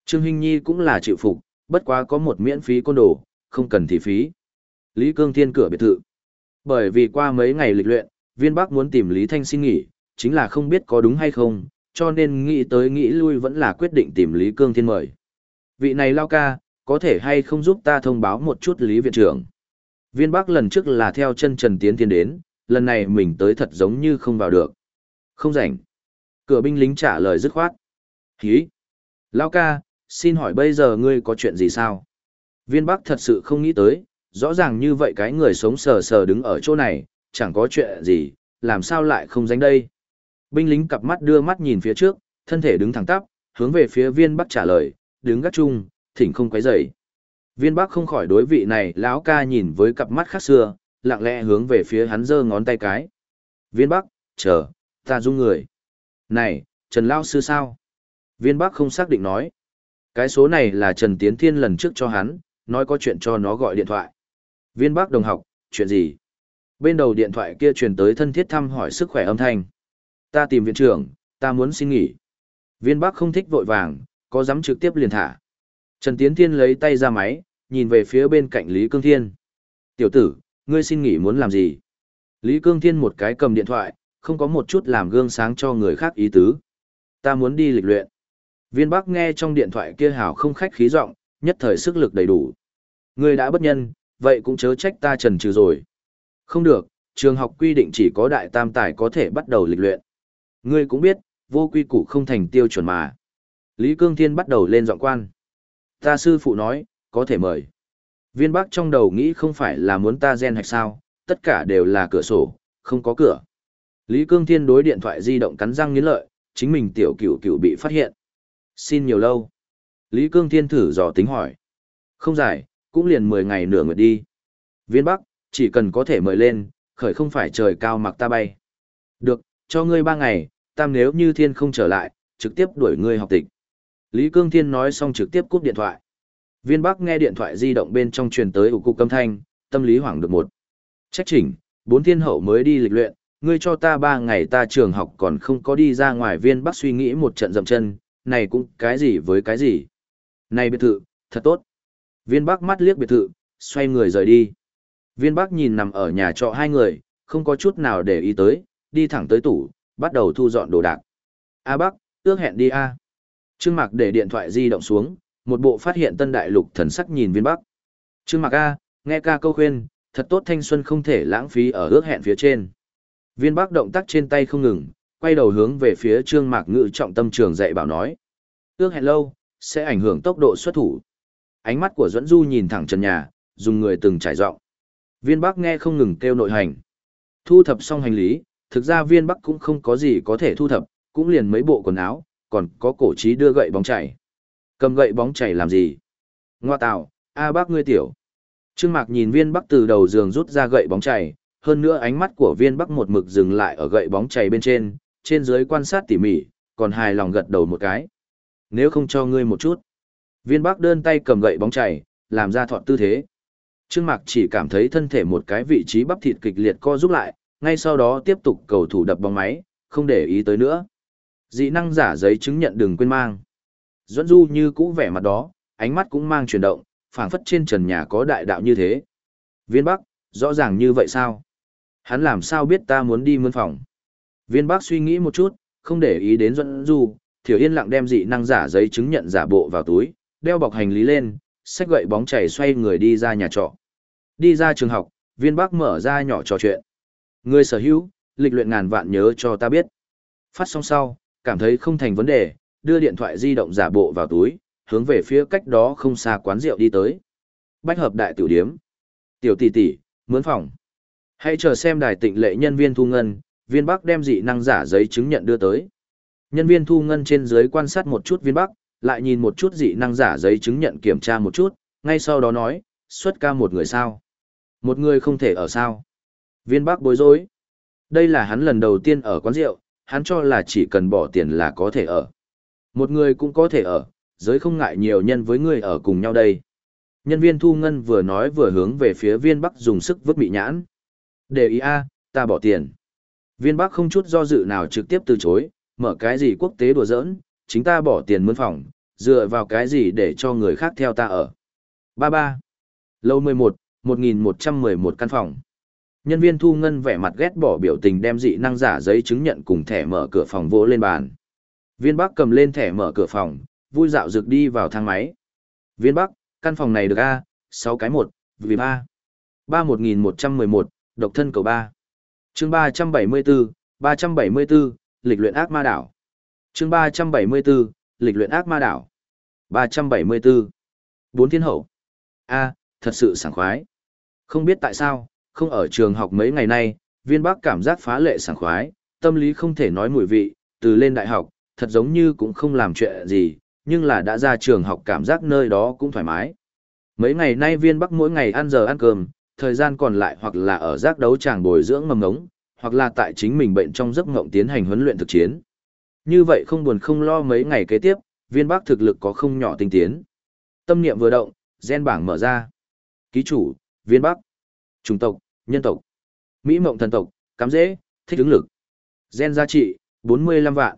Trương Hinh Nhi cũng là chịu phục, bất quá có một miễn phí côn đồ, không cần thị phí. Lý Cương Thiên cửa biệt thự. Bởi vì qua mấy ngày lịch luyện, viên bắc muốn tìm Lý Thanh xin nghỉ, chính là không biết có đúng hay không, cho nên nghĩ tới nghĩ lui vẫn là quyết định tìm Lý Cương Thiên mời. Vị này lao ca, có thể hay không giúp ta thông báo một chút Lý Viện trưởng. Viên Bắc lần trước là theo chân Trần Tiến Thiên đến, lần này mình tới thật giống như không vào được. Không rảnh. Cửa binh lính trả lời dứt khoát. Hí. Lao ca, xin hỏi bây giờ ngươi có chuyện gì sao? Viên Bắc thật sự không nghĩ tới, rõ ràng như vậy cái người sống sờ sờ đứng ở chỗ này, chẳng có chuyện gì, làm sao lại không dánh đây? Binh lính cặp mắt đưa mắt nhìn phía trước, thân thể đứng thẳng tắp, hướng về phía viên Bắc trả lời, đứng gác chung, thỉnh không quấy rầy. Viên Bắc không khỏi đối vị này lão ca nhìn với cặp mắt khác xưa, lặng lẽ hướng về phía hắn giơ ngón tay cái. Viên Bắc, chờ, ta dung người. Này, Trần Lao Sư sao? Viên Bắc không xác định nói. Cái số này là Trần Tiến Thiên lần trước cho hắn, nói có chuyện cho nó gọi điện thoại. Viên Bắc đồng học, chuyện gì? Bên đầu điện thoại kia truyền tới thân thiết thăm hỏi sức khỏe âm thanh. Ta tìm viện trưởng, ta muốn xin nghỉ. Viên Bắc không thích vội vàng, có dám trực tiếp liền thả. Trần Tiến Thiên lấy tay ra máy, nhìn về phía bên cạnh Lý Cương Thiên. Tiểu tử, ngươi xin nghỉ muốn làm gì? Lý Cương Thiên một cái cầm điện thoại, không có một chút làm gương sáng cho người khác ý tứ. Ta muốn đi lịch luyện. Viên Bắc nghe trong điện thoại kia hào không khách khí giọng, nhất thời sức lực đầy đủ. Ngươi đã bất nhân, vậy cũng chớ trách ta trần trừ rồi. Không được, trường học quy định chỉ có đại tam tài có thể bắt đầu lịch luyện. Ngươi cũng biết, vô quy củ không thành tiêu chuẩn mà. Lý Cương Thiên bắt đầu lên giọng quan. Ta sư phụ nói, có thể mời. Viên Bắc trong đầu nghĩ không phải là muốn ta gen hạch sao, tất cả đều là cửa sổ, không có cửa. Lý Cương Thiên đối điện thoại di động cắn răng nghiến lợi, chính mình tiểu cửu cửu bị phát hiện. Xin nhiều lâu. Lý Cương Thiên thử dò tính hỏi. Không dài, cũng liền 10 ngày nửa nguyệt đi. Viên Bắc, chỉ cần có thể mời lên, khởi không phải trời cao mặc ta bay. Được, cho ngươi ba ngày, tam nếu như thiên không trở lại, trực tiếp đuổi ngươi học tịch. Lý Cương Thiên nói xong trực tiếp cúp điện thoại. Viên Bắc nghe điện thoại di động bên trong truyền tới ủ cục âm thanh, tâm lý hoảng được một. Trách chỉnh, bốn thiên hậu mới đi lịch luyện, ngươi cho ta ba ngày ta trường học còn không có đi ra ngoài viên Bắc suy nghĩ một trận dậm chân, này cũng cái gì với cái gì. Này biệt thự, thật tốt. Viên Bắc mắt liếc biệt thự, xoay người rời đi. Viên Bắc nhìn nằm ở nhà trọ hai người, không có chút nào để ý tới, đi thẳng tới tủ, bắt đầu thu dọn đồ đạc. A Bắc, ước hẹn đi A. Trương Mạc để điện thoại di động xuống, một bộ phát hiện tân đại lục thần sắc nhìn viên Bắc. Trương Mạc A, nghe ca câu khuyên, thật tốt thanh xuân không thể lãng phí ở ước hẹn phía trên. Viên Bắc động tác trên tay không ngừng, quay đầu hướng về phía Trương Mạc ngự trọng tâm trường dạy bảo nói. Ước hẹn lâu, sẽ ảnh hưởng tốc độ xuất thủ. Ánh mắt của Duẫn Du nhìn thẳng trần nhà, dùng người từng trải rộng. Viên Bắc nghe không ngừng kêu nội hành. Thu thập xong hành lý, thực ra viên Bắc cũng không có gì có thể thu thập, cũng liền mấy bộ quần áo, còn có cổ trí đưa gậy bóng chảy. Cầm gậy bóng chảy làm gì? Ngoa tạo, a bác ngươi tiểu. Trương Mạc nhìn viên Bắc từ đầu giường rút ra gậy bóng chảy, hơn nữa ánh mắt của viên Bắc một mực dừng lại ở gậy bóng chảy bên trên, trên dưới quan sát tỉ mỉ, còn hài lòng gật đầu một cái. Nếu không cho ngươi một chút. Viên Bắc đơn tay cầm gậy bóng chảy, làm ra thọt tư thế. Trương Mạc chỉ cảm thấy thân thể một cái vị trí bắp thịt kịch liệt co rút lại, ngay sau đó tiếp tục cầu thủ đập bóng máy, không để ý tới nữa. Dị năng giả giấy chứng nhận đừng quên mang. Duẫn Du như cũ vẻ mặt đó, ánh mắt cũng mang chuyển động, phảng phất trên trần nhà có đại đạo như thế. Viên Bắc, rõ ràng như vậy sao? Hắn làm sao biết ta muốn đi mướn phòng? Viên Bắc suy nghĩ một chút, không để ý đến Duẫn Du, Thiểu Yên lặng đem dị năng giả giấy chứng nhận giả bộ vào túi, đeo bọc hành lý lên, xách gậy bóng chảy xoay người đi ra nhà trọ. Đi ra trường học, Viên Bắc mở ra nhỏ trò chuyện. Người sở hữu, lịch luyện ngàn vạn nhớ cho ta biết. Phát xong sau, cảm thấy không thành vấn đề, đưa điện thoại di động giả bộ vào túi, hướng về phía cách đó không xa quán rượu đi tới. Bách hợp đại tiểu điếm. Tiểu tỷ tỷ, mướn phòng. Hãy chờ xem đài tịnh lệ nhân viên thu ngân, viên bắc đem dị năng giả giấy chứng nhận đưa tới. Nhân viên thu ngân trên dưới quan sát một chút viên bắc, lại nhìn một chút dị năng giả giấy chứng nhận kiểm tra một chút, ngay sau đó nói, xuất ca một người sao. Một người không thể ở sao. Viên bắc bối rối. Đây là hắn lần đầu tiên ở quán rượu, hắn cho là chỉ cần bỏ tiền là có thể ở. Một người cũng có thể ở, giới không ngại nhiều nhân với người ở cùng nhau đây. Nhân viên thu ngân vừa nói vừa hướng về phía viên bắc dùng sức vứt bị nhãn. Để ý a, ta bỏ tiền. Viên bắc không chút do dự nào trực tiếp từ chối, mở cái gì quốc tế đùa giỡn, chính ta bỏ tiền mướn phòng, dựa vào cái gì để cho người khác theo ta ở. Ba ba. Lâu 11, 1111 căn phòng. Nhân viên thu ngân vẻ mặt ghét bỏ biểu tình đem dị năng giả giấy chứng nhận cùng thẻ mở cửa phòng vỗ lên bàn. Viên Bắc cầm lên thẻ mở cửa phòng, vui dạo rực đi vào thang máy. Viên Bắc, căn phòng này được A, 6 cái 1, vì 3. 31111, độc thân cầu 3. chương 374, 374, lịch luyện ác ma đảo. chương 374, lịch luyện ác ma đảo. 374. Bốn thiên hậu. A, thật sự sảng khoái. Không biết tại sao, không ở trường học mấy ngày nay, viên bắc cảm giác phá lệ sảng khoái, tâm lý không thể nói mùi vị, từ lên đại học, thật giống như cũng không làm chuyện gì, nhưng là đã ra trường học cảm giác nơi đó cũng thoải mái. Mấy ngày nay viên bắc mỗi ngày ăn giờ ăn cơm, thời gian còn lại hoặc là ở giác đấu tràng bồi dưỡng mầm ngống, hoặc là tại chính mình bệnh trong giấc ngộng tiến hành huấn luyện thực chiến. Như vậy không buồn không lo mấy ngày kế tiếp, viên bắc thực lực có không nhỏ tinh tiến. Tâm niệm vừa động, gen bảng mở ra. Ký chủ, viên bắc. Trung tộc, nhân tộc. Mỹ mộng thần tộc, cắm dễ, thích ứng lực. Gen giá trị, 45 vạn.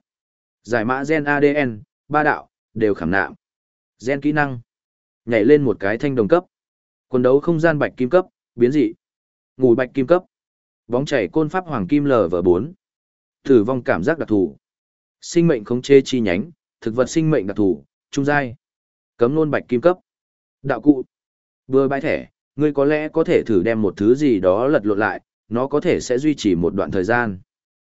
Giải mã gen ADN, ba đạo, đều khảm nạm. Gen kỹ năng. Nhảy lên một cái thanh đồng cấp. Quần đấu không gian bạch kim cấp, biến dị. Ngủ bạch kim cấp. Bóng chảy côn pháp hoàng kim lv bốn Tử vong cảm giác đặc thù. Sinh mệnh khống chế chi nhánh, thực vật sinh mệnh đặc thù, trung giai. Cấm nôn bạch kim cấp. Đạo cụ. Vừa bãi thẻ, ngươi có lẽ có thể thử đem một thứ gì đó lật lộn lại, nó có thể sẽ duy trì một đoạn thời gian.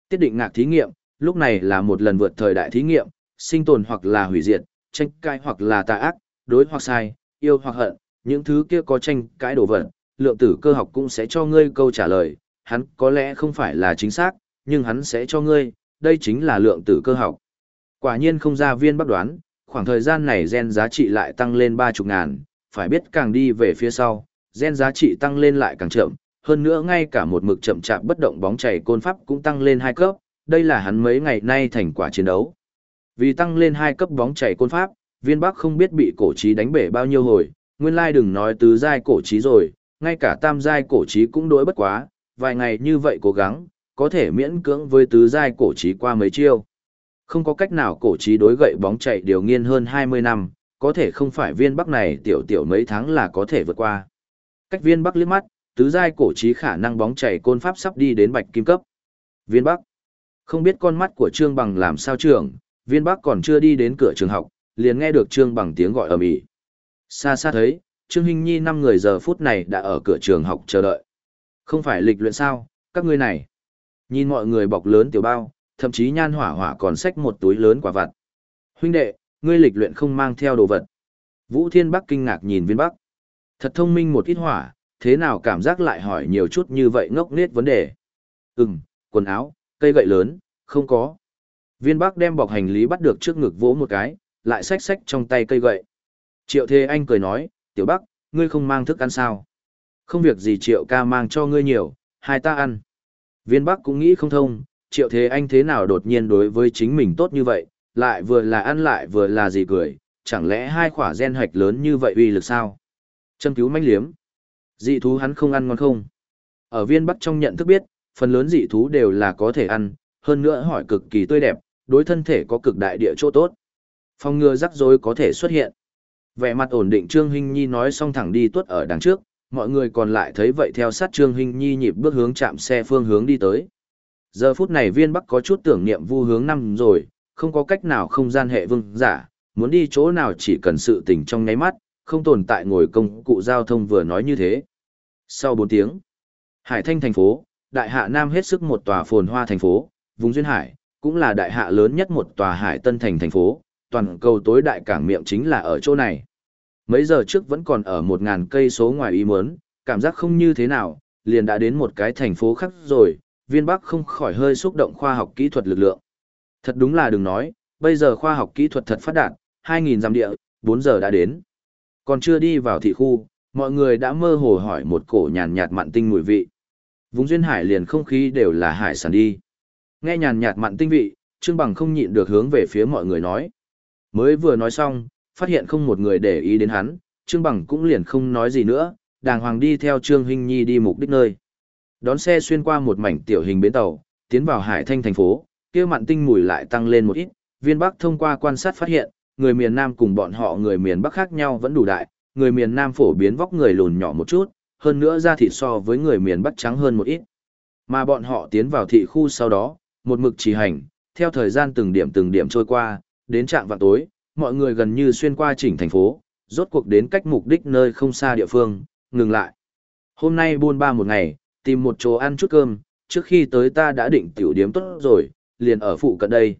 Tiết định ngạc thí nghiệm, lúc này là một lần vượt thời đại thí nghiệm, sinh tồn hoặc là hủy diệt, tranh cãi hoặc là tà ác, đối hoặc sai, yêu hoặc hận, những thứ kia có tranh cãi đổ vật, lượng tử cơ học cũng sẽ cho ngươi câu trả lời, hắn có lẽ không phải là chính xác, nhưng hắn sẽ cho ngươi, đây chính là lượng tử cơ học. Quả nhiên không ra viên bắt đoán, khoảng thời gian này gen giá trị lại tăng lên ba chục ngàn, phải biết càng đi về phía sau, gen giá trị tăng lên lại càng chậm, hơn nữa ngay cả một mực chậm chạp bất động bóng chảy côn pháp cũng tăng lên hai cấp, đây là hắn mấy ngày nay thành quả chiến đấu. Vì tăng lên hai cấp bóng chảy côn pháp, viên bắc không biết bị cổ trí đánh bể bao nhiêu hồi, nguyên lai đừng nói tứ giai cổ trí rồi, ngay cả tam giai cổ trí cũng đối bất quá, vài ngày như vậy cố gắng, có thể miễn cưỡng với tứ giai cổ trí qua mấy chiêu. Không có cách nào cổ trí đối gậy bóng chạy điều nghiên hơn 20 năm, có thể không phải viên bắc này tiểu tiểu mấy tháng là có thể vượt qua. Cách viên bắc liếc mắt, tứ giai cổ trí khả năng bóng chảy côn pháp sắp đi đến bạch kim cấp. Viên bắc. Không biết con mắt của Trương Bằng làm sao trưởng, viên bắc còn chưa đi đến cửa trường học, liền nghe được Trương Bằng tiếng gọi ầm ĩ. Xa xa thấy, Trương Hinh Nhi năm người giờ phút này đã ở cửa trường học chờ đợi. Không phải lịch luyện sao, các ngươi này. Nhìn mọi người bọc lớn tiểu bao, thậm chí nhan hỏa hỏa còn xách một túi lớn quả vặt. Huynh đệ, ngươi lịch luyện không mang theo đồ vật. Vũ Thiên Bắc kinh ngạc nhìn viên Bắc. Thật thông minh một ít hỏa, thế nào cảm giác lại hỏi nhiều chút như vậy ngốc nghếch vấn đề. Ừm, quần áo, cây gậy lớn, không có. Viên Bắc đem bọc hành lý bắt được trước ngực vỗ một cái, lại xách xách trong tay cây gậy. Triệu Thế Anh cười nói, Tiểu Bắc, ngươi không mang thức ăn sao? Không việc gì Triệu ca mang cho ngươi nhiều, hai ta ăn. Viên Bắc cũng nghĩ không thông, Triệu Thế Anh thế nào đột nhiên đối với chính mình tốt như vậy, lại vừa là ăn lại vừa là gì cười, chẳng lẽ hai khỏa gen hoạch lớn như vậy uy lực sao? Châm cứu manh liếm. Dị thú hắn không ăn ngon không? Ở viên Bắc trong nhận thức biết, phần lớn dị thú đều là có thể ăn, hơn nữa hỏi cực kỳ tươi đẹp, đối thân thể có cực đại địa chỗ tốt. Phòng ngừa rắc rối có thể xuất hiện. Vẻ mặt ổn định Trương Hinh Nhi nói xong thẳng đi tuất ở đằng trước, mọi người còn lại thấy vậy theo sát Trương Hinh Nhi nhịp bước hướng chạm xe phương hướng đi tới. Giờ phút này viên bắc có chút tưởng niệm vu hướng năm rồi, không có cách nào không gian hệ vương giả, muốn đi chỗ nào chỉ cần sự tình trong ngáy mắt, không tồn tại ngồi công cụ giao thông vừa nói như thế. Sau 4 tiếng, Hải Thanh thành phố, đại hạ Nam hết sức một tòa phồn hoa thành phố, vùng duyên hải, cũng là đại hạ lớn nhất một tòa hải tân thành thành phố, toàn cầu tối đại cảng miệng chính là ở chỗ này. Mấy giờ trước vẫn còn ở một ngàn cây số ngoài ý muốn, cảm giác không như thế nào, liền đã đến một cái thành phố khác rồi, viên bắc không khỏi hơi xúc động khoa học kỹ thuật lực lượng. Thật đúng là đừng nói, bây giờ khoa học kỹ thuật thật phát đạt, 2.000 dặm địa, 4 giờ đã đến. Còn chưa đi vào thị khu, mọi người đã mơ hồ hỏi một cổ nhàn nhạt mặn tinh mùi vị. Vùng duyên hải liền không khí đều là hải sản đi. Nghe nhàn nhạt mặn tinh vị, Trương Bằng không nhịn được hướng về phía mọi người nói. Mới vừa nói xong, phát hiện không một người để ý đến hắn, Trương Bằng cũng liền không nói gì nữa, đàng hoàng đi theo Trương Hinh Nhi đi mục đích nơi. Đón xe xuyên qua một mảnh tiểu hình bến tàu, tiến vào Hải Thanh thành phố, kia mặn tinh mùi lại tăng lên một ít, viên Bắc thông qua quan sát phát hiện, người miền Nam cùng bọn họ người miền Bắc khác nhau vẫn đủ đại, người miền Nam phổ biến vóc người lùn nhỏ một chút, hơn nữa da thịt so với người miền Bắc trắng hơn một ít. Mà bọn họ tiến vào thị khu sau đó, một mực trì hành, theo thời gian từng điểm từng điểm trôi qua, đến trạng vào tối, mọi người gần như xuyên qua chỉnh thành phố, rốt cuộc đến cách mục đích nơi không xa địa phương, ngừng lại. Hôm nay buôn ba một ngày, tìm một chỗ ăn chút cơm, trước khi tới ta đã định tiểu điếm tốt rồi, liền ở phụ cận đây.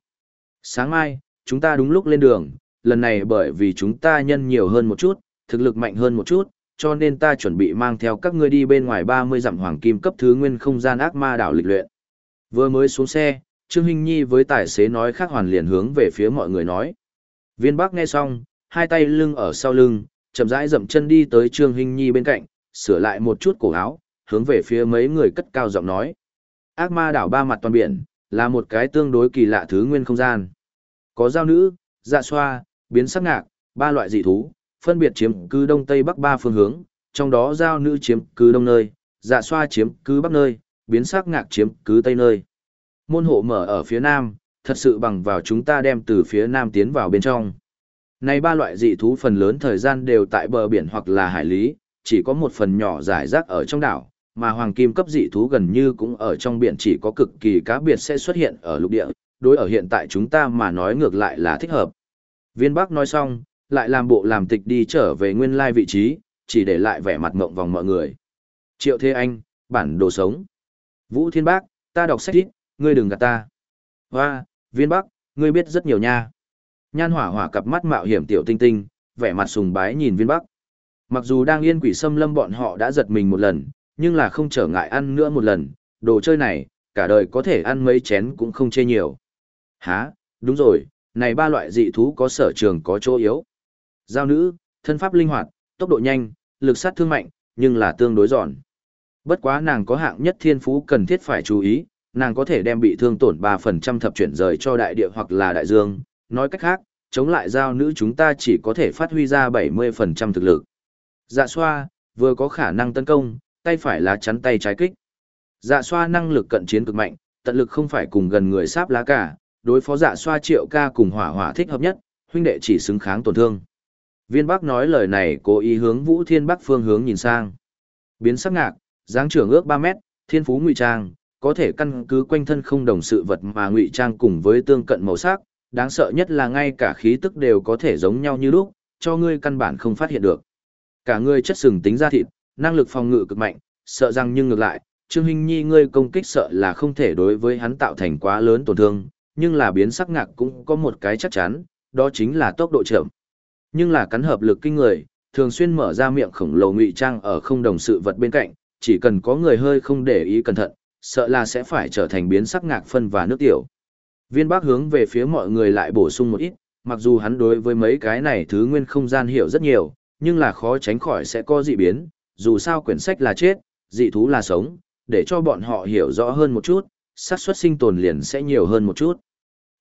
Sáng mai, chúng ta đúng lúc lên đường, lần này bởi vì chúng ta nhân nhiều hơn một chút, thực lực mạnh hơn một chút, cho nên ta chuẩn bị mang theo các ngươi đi bên ngoài 30 dặm hoàng kim cấp thứ nguyên không gian ác ma đảo lịch luyện. Vừa mới xuống xe, Trương Hinh Nhi với tài xế nói khác hoàn liền hướng về phía mọi người nói. Viên Bắc nghe xong, hai tay lưng ở sau lưng, chậm rãi dậm chân đi tới Trương Hinh Nhi bên cạnh, sửa lại một chút cổ áo, hướng về phía mấy người cất cao giọng nói. Ác ma đảo ba mặt toàn biển, là một cái tương đối kỳ lạ thứ nguyên không gian. Có giao nữ, dạ xoa, biến sắc ngạc, ba loại dị thú, phân biệt chiếm cứ đông tây bắc ba phương hướng, trong đó giao nữ chiếm cứ đông nơi, dạ xoa chiếm cứ bắc nơi, biến sắc ngạc chiếm cứ tây nơi. Môn hộ mở ở phía nam, thật sự bằng vào chúng ta đem từ phía nam tiến vào bên trong. Này ba loại dị thú phần lớn thời gian đều tại bờ biển hoặc là hải lý, chỉ có một phần nhỏ giải rác ở trong đảo, mà hoàng kim cấp dị thú gần như cũng ở trong biển chỉ có cực kỳ cá biệt sẽ xuất hiện ở lục địa, đối ở hiện tại chúng ta mà nói ngược lại là thích hợp. Viên Bắc nói xong, lại làm bộ làm tịch đi trở về nguyên lai vị trí, chỉ để lại vẻ mặt mộng vòng mọi người. Triệu Thế Anh, bản đồ sống. Vũ Thiên Bác, ta đọc sách ít, ngươi đừng gạt ta. Hoa, Viên Bắc, ngươi biết rất nhiều nha. Nhan hỏa hỏa cặp mắt mạo hiểm tiểu tinh tinh, vẻ mặt sùng bái nhìn Viên Bắc. Mặc dù đang yên quỷ xâm lâm bọn họ đã giật mình một lần, nhưng là không trở ngại ăn nữa một lần, đồ chơi này, cả đời có thể ăn mấy chén cũng không chê nhiều. Hả, đúng rồi, này ba loại dị thú có sở trường có chỗ yếu. Giao nữ, thân pháp linh hoạt, tốc độ nhanh, lực sát thương mạnh, nhưng là tương đối giòn. Bất quá nàng có hạng nhất thiên phú cần thiết phải chú ý, nàng có thể đem bị thương tổn 3% thập chuyển rời cho đại địa hoặc là đại dương, nói cách khác, chống lại giao nữ chúng ta chỉ có thể phát huy ra 70% thực lực. Dạ xoa, vừa có khả năng tấn công, tay phải lá chắn tay trái kích. Dạ xoa năng lực cận chiến cực mạnh, tận lực không phải cùng gần người sáp lá cả, đối phó dạ xoa triệu ca cùng hỏa hỏa thích hợp nhất, huynh đệ chỉ xứng kháng tổn thương. Viên Bắc nói lời này cố ý hướng Vũ Thiên Bắc phương hướng nhìn sang. Biến sắc ngạc, dáng trưởng ước 3 mét, thiên phú ngụy trang, có thể căn cứ quanh thân không đồng sự vật mà ngụy trang cùng với tương cận màu sắc, đáng sợ nhất là ngay cả khí tức đều có thể giống nhau như lúc, cho ngươi căn bản không phát hiện được. Cả ngươi chất sừng tính ra thịt, năng lực phòng ngự cực mạnh, sợ rằng nhưng ngược lại, Trương Hinh Nhi ngươi công kích sợ là không thể đối với hắn tạo thành quá lớn tổn thương, nhưng là biến sắc ngạc cũng có một cái chắc chắn, đó chính là tốc độ chậm. Nhưng là cắn hợp lực kinh người, thường xuyên mở ra miệng khổng lồ ngụy trang ở không đồng sự vật bên cạnh, chỉ cần có người hơi không để ý cẩn thận, sợ là sẽ phải trở thành biến sắc ngạc phân và nước tiểu. Viên bác hướng về phía mọi người lại bổ sung một ít, mặc dù hắn đối với mấy cái này thứ nguyên không gian hiểu rất nhiều, nhưng là khó tránh khỏi sẽ có dị biến, dù sao quyển sách là chết, dị thú là sống, để cho bọn họ hiểu rõ hơn một chút, xác suất sinh tồn liền sẽ nhiều hơn một chút.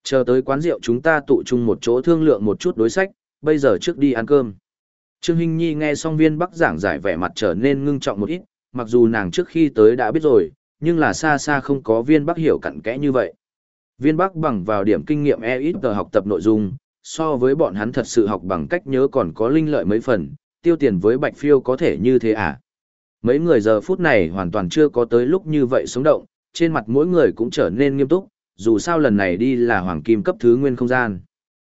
Chờ tới quán rượu chúng ta tụ chung một chỗ thương lượng một chút đối sách, bây giờ trước đi ăn cơm. Trương Hinh Nhi nghe xong viên bắc giảng giải vẻ mặt trở nên ngưng trọng một ít, mặc dù nàng trước khi tới đã biết rồi, nhưng là xa xa không có viên bắc hiểu cặn kẽ như vậy. Viên bắc bằng vào điểm kinh nghiệm e ít tờ học tập nội dung, so với bọn hắn thật sự học bằng cách nhớ còn có linh lợi mấy phần, tiêu tiền với bạch phiêu có thể như thế à? Mấy người giờ phút này hoàn toàn chưa có tới lúc như vậy sống động, trên mặt mỗi người cũng trở nên nghiêm túc, dù sao lần này đi là hoàng kim cấp thứ nguyên không gian.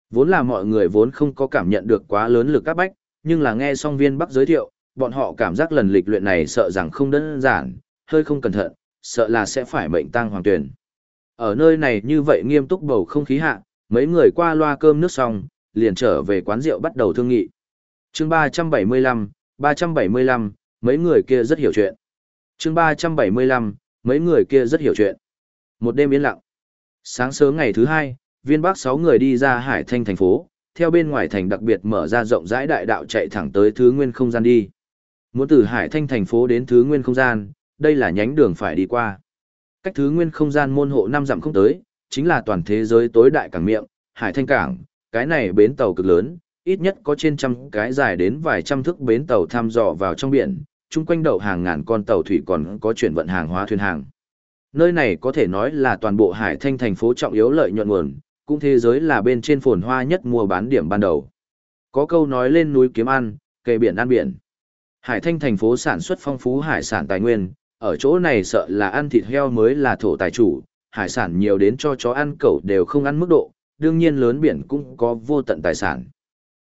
Vốn là mọi người vốn không có cảm nhận được quá lớn lực các bách, nhưng là nghe Song viên bắc giới thiệu, bọn họ cảm giác lần lịch luyện này sợ rằng không đơn giản, hơi không cẩn thận, sợ là sẽ phải mệnh tăng hoàng tuyển. Ở nơi này như vậy nghiêm túc bầu không khí hạ, mấy người qua loa cơm nước xong, liền trở về quán rượu bắt đầu thương nghị. chương 375, 375, mấy người kia rất hiểu chuyện. chương 375, mấy người kia rất hiểu chuyện. Một đêm yên lặng. Sáng sớm ngày thứ hai, viên bắc sáu người đi ra hải thanh thành phố, theo bên ngoài thành đặc biệt mở ra rộng rãi đại đạo chạy thẳng tới thứ nguyên không gian đi. Muốn từ hải thanh thành phố đến thứ nguyên không gian, đây là nhánh đường phải đi qua. Cách thứ nguyên không gian môn hộ năm dặm không tới, chính là toàn thế giới tối đại cảng miệng, hải thanh cảng, cái này bến tàu cực lớn, ít nhất có trên trăm cái dài đến vài trăm thước bến tàu thăm dò vào trong biển, chung quanh đậu hàng ngàn con tàu thủy còn có chuyển vận hàng hóa thuyền hàng. Nơi này có thể nói là toàn bộ hải thanh thành phố trọng yếu lợi nhuận nguồn, cũng thế giới là bên trên phồn hoa nhất mua bán điểm ban đầu. Có câu nói lên núi kiếm ăn, kề biển ăn biển. Hải Thanh thành phố sản xuất phong phú hải sản tài nguyên, ở chỗ này sợ là ăn thịt heo mới là thổ tài chủ, hải sản nhiều đến cho chó ăn cẩu đều không ăn mức độ, đương nhiên lớn biển cũng có vô tận tài sản.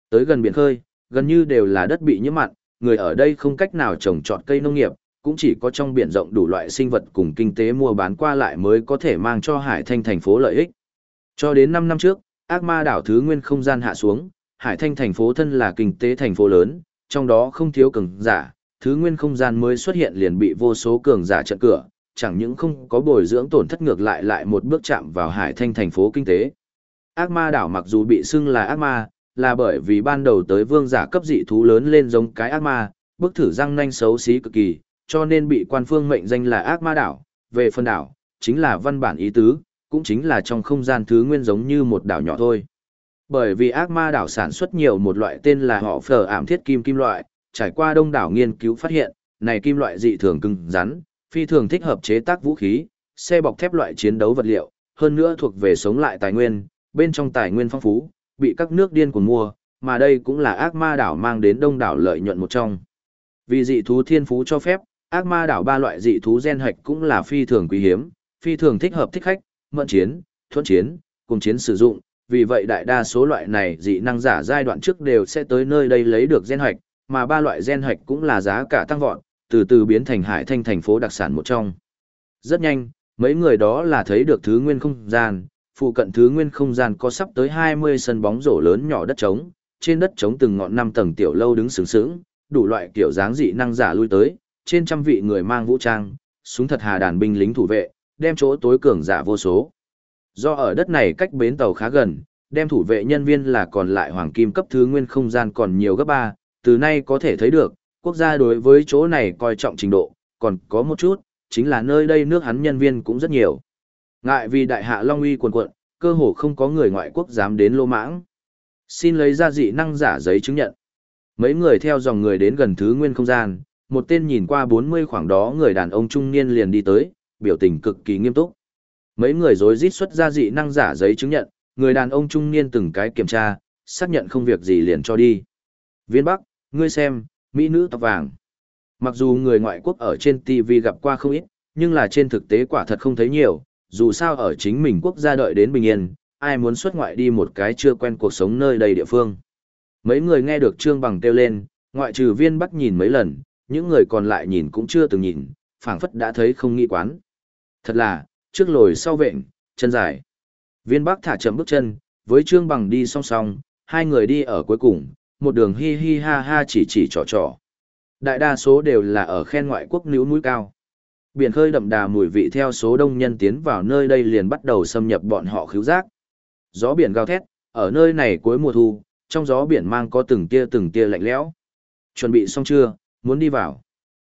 Tới gần biển khơi, gần như đều là đất bị nhiễm mặn, người ở đây không cách nào trồng trọt cây nông nghiệp, cũng chỉ có trong biển rộng đủ loại sinh vật cùng kinh tế mua bán qua lại mới có thể mang cho Hải Thanh thành phố lợi ích. Cho đến 5 năm trước, ác ma đảo thứ nguyên không gian hạ xuống, Hải Thanh thành phố thân là kinh tế thành phố lớn, trong đó không thiếu cường giả, thứ nguyên không gian mới xuất hiện liền bị vô số cường giả chặn cửa, chẳng những không có bồi dưỡng tổn thất ngược lại lại một bước chạm vào Hải Thanh thành phố kinh tế. Ác ma đảo mặc dù bị xưng là ác ma, là bởi vì ban đầu tới vương giả cấp dị thú lớn lên giống cái ác ma, bức thử răng nanh xấu xí cực kỳ, cho nên bị quan phương mệnh danh là ác ma đảo. Về phần đảo, chính là văn bản ý tứ, cũng chính là trong không gian thứ nguyên giống như một đảo nhỏ thôi. Bởi vì ác ma đảo sản xuất nhiều một loại tên là họ phở ảm thiết kim kim loại, trải qua đông đảo nghiên cứu phát hiện, này kim loại dị thường cứng rắn, phi thường thích hợp chế tác vũ khí, xe bọc thép loại chiến đấu vật liệu, hơn nữa thuộc về sống lại tài nguyên, bên trong tài nguyên phong phú, bị các nước điên cuồng mua, mà đây cũng là ác ma đảo mang đến đông đảo lợi nhuận một trong. Vì dị thú thiên phú cho phép, ác ma đảo ba loại dị thú gen hạch cũng là phi thường quý hiếm, phi thường thích hợp thích khách, mẫn chiến, thuận chiến, cùng chiến sử dụng, vì vậy đại đa số loại này dị năng giả giai đoạn trước đều sẽ tới nơi đây lấy được gen hạch, mà ba loại gen hạch cũng là giá cả tăng vọt, từ từ biến thành hải thanh thành phố đặc sản một trong. Rất nhanh, mấy người đó là thấy được thứ nguyên không gian, phụ cận thứ nguyên không gian có sắp tới 20 sân bóng rổ lớn nhỏ đất trống, trên đất trống từng ngọn năm tầng tiểu lâu đứng sướng sướng, đủ loại kiểu dáng dị năng giả lui tới, trên trăm vị người mang vũ trang, súng thật hà đàn binh lính thủ vệ, đem chỗ tối cường giả vô số. Do ở đất này cách bến tàu khá gần, đem thủ vệ nhân viên là còn lại hoàng kim cấp thứ nguyên không gian còn nhiều gấp ba, từ nay có thể thấy được, quốc gia đối với chỗ này coi trọng trình độ, còn có một chút, chính là nơi đây nước hắn nhân viên cũng rất nhiều. Ngại vì đại hạ Long uy quần quận, cơ hồ không có người ngoại quốc dám đến lô mãng. Xin lấy ra dị năng giả giấy chứng nhận. Mấy người theo dòng người đến gần thứ nguyên không gian, một tên nhìn qua 40 khoảng đó người đàn ông trung niên liền đi tới, biểu tình cực kỳ nghiêm túc. Mấy người rối rít xuất ra dị năng giả giấy chứng nhận, người đàn ông trung niên từng cái kiểm tra, xác nhận không việc gì liền cho đi. Viên Bắc, ngươi xem, mỹ nữ tóc vàng. Mặc dù người ngoại quốc ở trên TV gặp qua không ít, nhưng là trên thực tế quả thật không thấy nhiều, dù sao ở chính mình quốc gia đợi đến bình yên, ai muốn xuất ngoại đi một cái chưa quen cuộc sống nơi đây địa phương. Mấy người nghe được Trương Bằng kêu lên, ngoại trừ viên bắc nhìn mấy lần, những người còn lại nhìn cũng chưa từng nhìn, phảng phất đã thấy không nghi quán. Thật là, trước lồi sau vện, chân dài. Viên bắc thả chậm bước chân, với Trương Bằng đi song song, hai người đi ở cuối cùng, một đường hi hi ha ha chỉ chỉ trò trò. Đại đa số đều là ở khen ngoại quốc níu núi cao. Biển khơi đậm đà mùi vị theo số đông nhân tiến vào nơi đây liền bắt đầu xâm nhập bọn họ khứu giác. Gió biển gào thét, ở nơi này cuối mùa thu, trong gió biển mang có từng tia từng tia lạnh lẽo. Chuẩn bị xong chưa, muốn đi vào.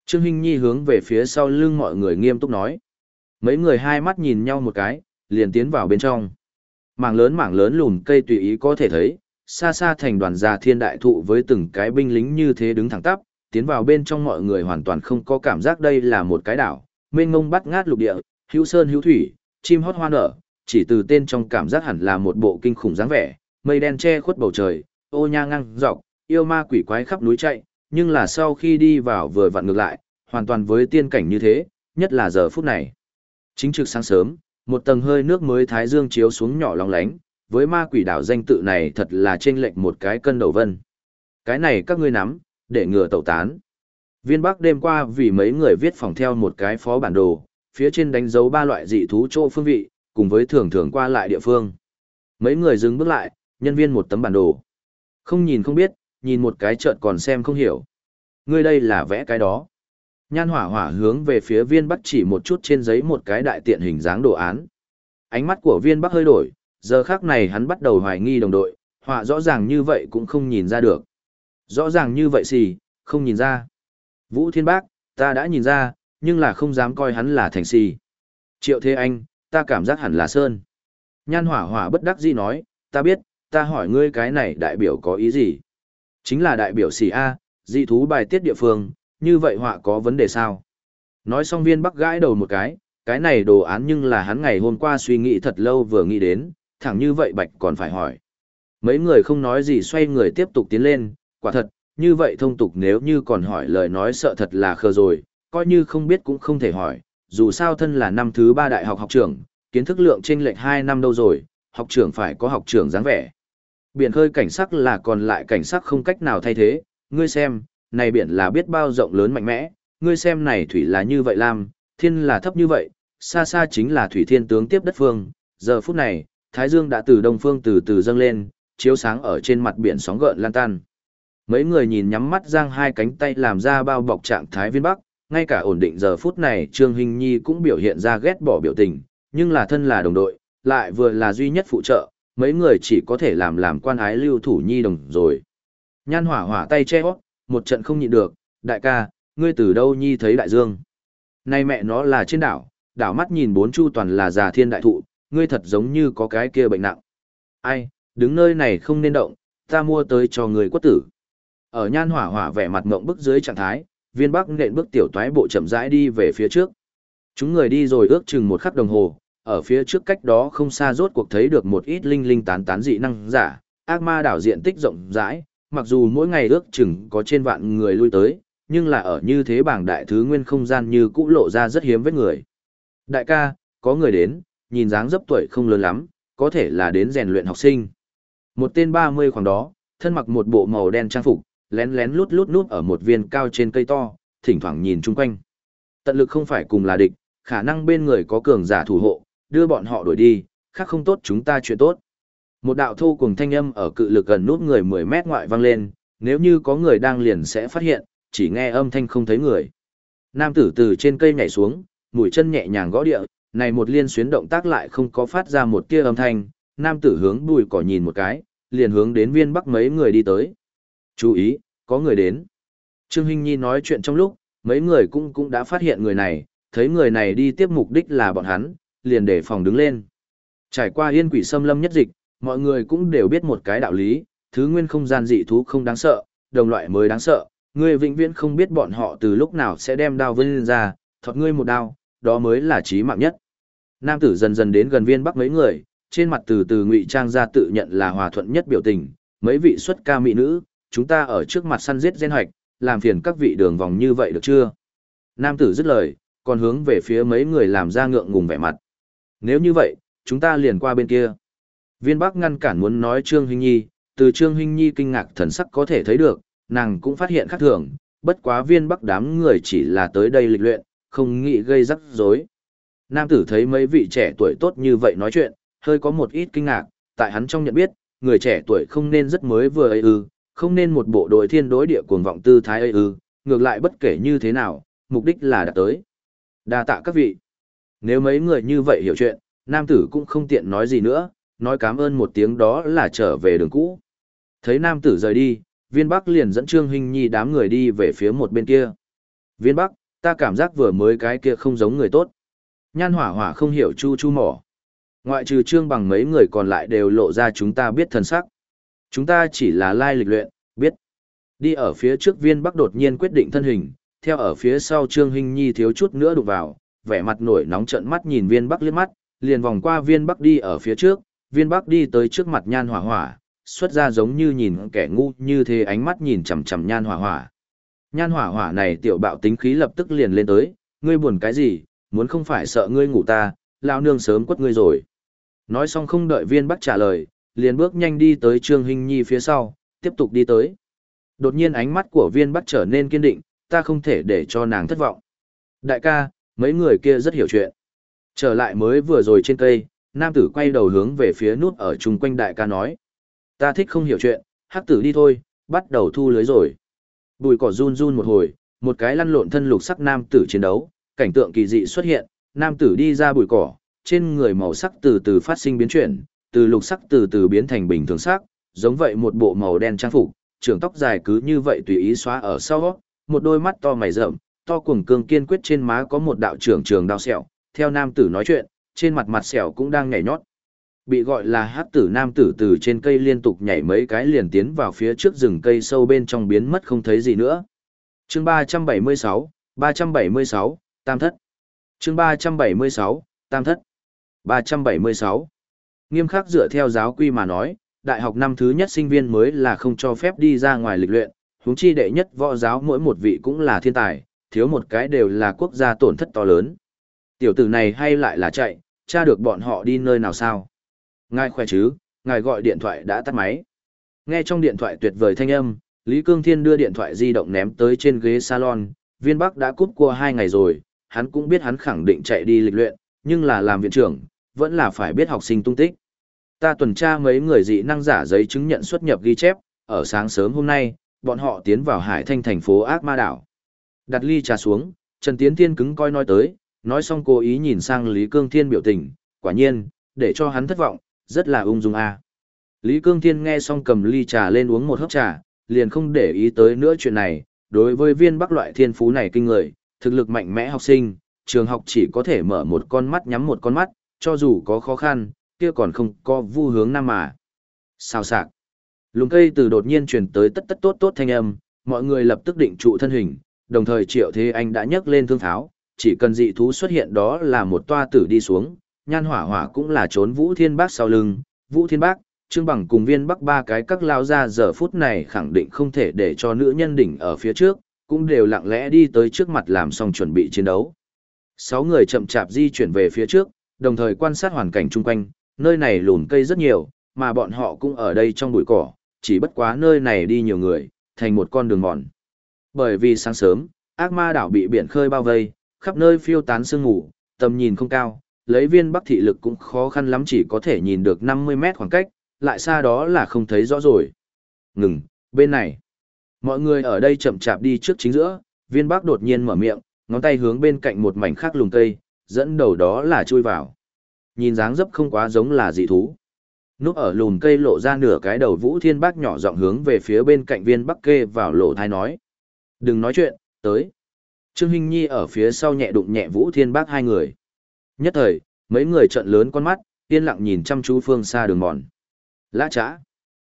Trương Hinh Nhi hướng về phía sau lưng mọi người nghiêm túc nói. Mấy người hai mắt nhìn nhau một cái, liền tiến vào bên trong. Mảng lớn mảng lớn lùm cây tùy ý có thể thấy, xa xa thành đoàn già thiên đại thụ với từng cái binh lính như thế đứng thẳng tắp, tiến vào bên trong mọi người hoàn toàn không có cảm giác đây là một cái đảo, mênh mông bắt ngát lục địa, hữu sơn hữu thủy, chim hót hoa nở, chỉ từ tên trong cảm giác hẳn là một bộ kinh khủng dáng vẻ, mây đen che khuất bầu trời, ô nha ngang dọc, yêu ma quỷ quái khắp núi chạy, nhưng là sau khi đi vào vừa vặn ngược lại, hoàn toàn với tiên cảnh như thế, nhất là giờ phút này. Chính trực sáng sớm, một tầng hơi nước mới thái dương chiếu xuống nhỏ lóng lánh, với ma quỷ đảo danh tự này thật là chênh lệch một cái cân đầu vân. Cái này các ngươi nắm, để ngừa tẩu tán. Viên Bắc đêm qua vì mấy người viết phòng theo một cái phó bản đồ, phía trên đánh dấu ba loại dị thú chỗ phương vị, cùng với thường thường qua lại địa phương. Mấy người dừng bước lại, nhân viên một tấm bản đồ. Không nhìn không biết, nhìn một cái chợt còn xem không hiểu. Ngươi đây là vẽ cái đó. Nhan hỏa hỏa hướng về phía viên bắc chỉ một chút trên giấy một cái đại tiện hình dáng đồ án. Ánh mắt của viên bắc hơi đổi, giờ khác này hắn bắt đầu hoài nghi đồng đội, họa rõ ràng như vậy cũng không nhìn ra được. Rõ ràng như vậy gì, không nhìn ra. Vũ Thiên Bác, ta đã nhìn ra, nhưng là không dám coi hắn là thành xì. Triệu Thế Anh, ta cảm giác hẳn là Sơn. Nhan hỏa hỏa bất đắc dĩ nói, ta biết, ta hỏi ngươi cái này đại biểu có ý gì? Chính là đại biểu xì A, dị thú bài tiết địa phương, như vậy họa có vấn đề sao? Nói xong viên bắc gãi đầu một cái, cái này đồ án nhưng là hắn ngày hôm qua suy nghĩ thật lâu vừa nghĩ đến, Thẳng như vậy bạch còn phải hỏi. Mấy người không nói gì xoay người tiếp tục tiến lên, quả thật, như vậy thông tục nếu như còn hỏi lời nói sợ thật là khờ rồi, coi như không biết cũng không thể hỏi, dù sao thân là năm thứ ba đại học học trưởng, kiến thức lượng trên lệch 2 năm đâu rồi, học trưởng phải có học trưởng dáng vẻ. Biển khơi cảnh sắc là còn lại cảnh sắc không cách nào thay thế, ngươi xem, này biển là biết bao rộng lớn mạnh mẽ, ngươi xem này thủy là như vậy lam, thiên là thấp như vậy, xa xa chính là thủy thiên tướng tiếp đất phương, giờ phút này, Thái Dương đã từ đông phương từ từ dâng lên, chiếu sáng ở trên mặt biển sóng gợn lan tan. Mấy người nhìn nhắm mắt giang hai cánh tay làm ra bao bọc trạng thái viên bắc, ngay cả ổn định giờ phút này Trương Hình Nhi cũng biểu hiện ra ghét bỏ biểu tình, nhưng là thân là đồng đội, lại vừa là duy nhất phụ trợ, mấy người chỉ có thể làm làm quan ái lưu thủ nhi đồng rồi. Nhan hỏa hỏa tay che hót, một trận không nhịn được, đại ca, ngươi từ đâu nhi thấy đại dương. Nay mẹ nó là trên đảo, đảo mắt nhìn bốn chu toàn là già thiên đại thụ, ngươi thật giống như có cái kia bệnh nặng. Ai, đứng nơi này không nên động, ta mua tới cho người quất tử. Ở nhan hỏa hỏa vẻ mặt ngộng bức dưới trạng thái, viên bắc nện bước tiểu toái bộ chậm rãi đi về phía trước. Chúng người đi rồi ước chừng một khắc đồng hồ, ở phía trước cách đó không xa rốt cuộc thấy được một ít linh linh tán tán dị năng giả, ác ma đảo diện tích rộng rãi, mặc dù mỗi ngày ước chừng có trên vạn người lui tới, nhưng là ở như thế bảng đại thứ nguyên không gian như cũ lộ ra rất hiếm với người. Đại ca, có người đến, nhìn dáng dấp tuổi không lớn lắm, có thể là đến rèn luyện học sinh. Một tên 30 khoảng đó, thân mặc một bộ màu đen trang phục, lén lén lút lút núp ở một viên cao trên cây to, thỉnh thoảng nhìn chung quanh. Tận lực không phải cùng là địch, khả năng bên người có cường giả thủ hộ, đưa bọn họ đuổi đi, khác không tốt chúng ta chuyện tốt. Một đạo thô cùng thanh âm ở cự lực gần nút người 10 mét ngoại vang lên, nếu như có người đang liền sẽ phát hiện, chỉ nghe âm thanh không thấy người. Nam tử từ trên cây nhảy xuống, mũi chân nhẹ nhàng gõ địa, này một liên xuyến động tác lại không có phát ra một tia âm thanh, nam tử hướng bùi cỏ nhìn một cái, liền hướng đến viên bắc mấy người đi tới. Chú ý, có người đến. Trương Hinh Nhi nói chuyện trong lúc, mấy người cũng cũng đã phát hiện người này, thấy người này đi tiếp mục đích là bọn hắn, liền để phòng đứng lên. Trải qua yên quỷ xâm lâm nhất dịch, mọi người cũng đều biết một cái đạo lý, thứ nguyên không gian dị thú không đáng sợ, đồng loại mới đáng sợ, người vĩnh viễn không biết bọn họ từ lúc nào sẽ đem đao vươn ra, thọt ngươi một đao, đó mới là chí mạng nhất. Nam tử dần dần đến gần viên bắc mấy người, trên mặt từ từ ngụy trang ra tự nhận là hòa thuận nhất biểu tình, mấy vị xuất ca mỹ nữ, chúng ta ở trước mặt săn giết gen hoạch, làm phiền các vị đường vòng như vậy được chưa? Nam tử dứt lời, còn hướng về phía mấy người làm ra ngượng ngùng vẻ mặt. Nếu như vậy, chúng ta liền qua bên kia. Viên Bắc ngăn cản muốn nói Trương Hinh Nhi, từ Trương Hinh Nhi kinh ngạc thần sắc có thể thấy được, nàng cũng phát hiện khác thường, bất quá viên Bắc đám người chỉ là tới đây lịch luyện, không nghĩ gây rắc rối. Nam tử thấy mấy vị trẻ tuổi tốt như vậy nói chuyện, hơi có một ít kinh ngạc, tại hắn trong nhận biết, người trẻ tuổi không nên rất mới vừa ấy ư, không nên một bộ đội thiên đối địa cuồng vọng tư thái ấy ư, ngược lại bất kể như thế nào, mục đích là đạt tới. đa tạ các vị. Nếu mấy người như vậy hiểu chuyện, nam tử cũng không tiện nói gì nữa, nói cảm ơn một tiếng đó là trở về đường cũ. Thấy nam tử rời đi, viên bắc liền dẫn Trương Hinh Nhi đám người đi về phía một bên kia. Viên bắc, ta cảm giác vừa mới cái kia không giống người tốt. Nhan hỏa hỏa không hiểu chu chu mỏ. Ngoại trừ trương bằng mấy người còn lại đều lộ ra chúng ta biết thần sắc. Chúng ta chỉ là lai lịch luyện, biết. Đi ở phía trước viên bắc đột nhiên quyết định thân hình, theo ở phía sau trương hình nhi thiếu chút nữa đụng vào, vẻ mặt nổi nóng trận mắt nhìn viên bắc liếc mắt, liền vòng qua viên bắc đi ở phía trước, viên bắc đi tới trước mặt nhan hỏa hỏa, xuất ra giống như nhìn kẻ ngu như thế ánh mắt nhìn chằm chằm nhan hỏa hỏa. Nhan hỏa hỏa này tiểu bạo tính khí lập tức liền lên tới, ngươi buồn cái gì, muốn không phải sợ ngươi ngủ ta, lão nương sớm quất ngươi rồi. Nói xong không đợi viên bắc trả lời, liền bước nhanh đi tới Trương Hinh Nhi phía sau, tiếp tục đi tới. Đột nhiên ánh mắt của viên bắc trở nên kiên định, ta không thể để cho nàng thất vọng. Đại ca, mấy người kia rất hiểu chuyện. Trở lại mới vừa rồi trên cây, nam tử quay đầu hướng về phía nút ở chung quanh đại ca nói. Ta thích không hiểu chuyện, hắc tử đi thôi, bắt đầu thu lưới rồi. Bùi cỏ run run một hồi, một cái lăn lộn thân lục sắc nam tử chiến đấu, cảnh tượng kỳ dị xuất hiện, nam tử đi ra bụi cỏ, trên người màu sắc từ từ phát sinh biến chuyển, từ lục sắc từ từ biến thành bình thường sắc, giống vậy một bộ màu đen trang phục, trường tóc dài cứ như vậy tùy ý xóa ở sau, một đôi mắt to mày rậm, to cuồng cương kiên quyết trên má có một đạo trưởng trường đao sẹo, theo nam tử nói chuyện, trên mặt mặt sẹo cũng đang nhảy nhót. Bị gọi là hát tử nam tử từ trên cây liên tục nhảy mấy cái liền tiến vào phía trước rừng cây sâu bên trong biến mất không thấy gì nữa. chương 376, 376, Tam thất. chương 376, Tam thất. 376. Nghiêm khắc dựa theo giáo quy mà nói, đại học năm thứ nhất sinh viên mới là không cho phép đi ra ngoài lịch luyện, huống chi đệ nhất võ giáo mỗi một vị cũng là thiên tài, thiếu một cái đều là quốc gia tổn thất to lớn. Tiểu tử này hay lại là chạy, tra được bọn họ đi nơi nào sao? Ngài khỏe chứ, ngài gọi điện thoại đã tắt máy. Nghe trong điện thoại tuyệt vời thanh âm, Lý Cương Thiên đưa điện thoại di động ném tới trên ghế salon, viên bắc đã cúp qua hai ngày rồi, hắn cũng biết hắn khẳng định chạy đi lịch luyện, nhưng là làm viện trưởng, vẫn là phải biết học sinh tung tích. Ta tuần tra mấy người dị năng giả giấy chứng nhận xuất nhập ghi chép, ở sáng sớm hôm nay, bọn họ tiến vào Hải Thanh thành phố Ác Ma Đảo. Đặt ly trà xuống, Trần Tiến Thiên cứng coi nói tới, nói xong cố ý nhìn sang Lý Cương Thiên biểu tình, quả nhiên, để cho hắn thất vọng, rất là ung dung a. Lý Cương Thiên nghe xong cầm ly trà lên uống một hớp trà, liền không để ý tới nữa chuyện này, đối với viên bắc loại thiên phú này kinh người, thực lực mạnh mẽ học sinh, trường học chỉ có thể mở một con mắt nhắm một con mắt, cho dù có khó khăn, kia còn không có vu hướng nam mà. Sao sạc. Lùng cây từ đột nhiên truyền tới tất tất tốt tốt thanh âm, mọi người lập tức định trụ thân hình, đồng thời triệu thế anh đã nhấc lên thương tháo, chỉ cần dị thú xuất hiện đó là một toa tử đi xuống, nhan hỏa hỏa cũng là trốn vũ thiên bác sau lưng, vũ thiên bác, trương bằng cùng viên bắc ba cái các lao ra giờ phút này khẳng định không thể để cho nữ nhân đỉnh ở phía trước, cũng đều lặng lẽ đi tới trước mặt làm xong chuẩn bị chiến đấu. Sáu người chậm chạp di chuyển về phía trước, đồng thời quan sát hoàn cảnh chung quanh, nơi này lùn cây rất nhiều, mà bọn họ cũng ở đây trong bụi cỏ, chỉ bất quá nơi này đi nhiều người, thành một con đường mòn. Bởi vì sáng sớm, ác ma đảo bị biển khơi bao vây, khắp nơi phiêu tán sương ngủ, tầm nhìn không cao, lấy viên bắc thị lực cũng khó khăn lắm chỉ có thể nhìn được 50 mét khoảng cách, lại xa đó là không thấy rõ rồi. Ngừng, bên này. Mọi người ở đây chậm chạp đi trước chính giữa, viên bắc đột nhiên mở miệng, ngón tay hướng bên cạnh một mảnh khác lùm cây, dẫn đầu đó là chui vào. Nhìn dáng dấp không quá giống là dị thú. Núp ở lùm cây lộ ra nửa cái đầu Vũ Thiên Bác nhỏ giọng hướng về phía bên cạnh viên Bắc kê vào lộ thai nói. Đừng nói chuyện, tới. Trương Hinh Nhi ở phía sau nhẹ đụng nhẹ Vũ Thiên Bác hai người. Nhất thời, mấy người trợn lớn con mắt, yên lặng nhìn chăm chú phương xa đường mòn. Lã chã.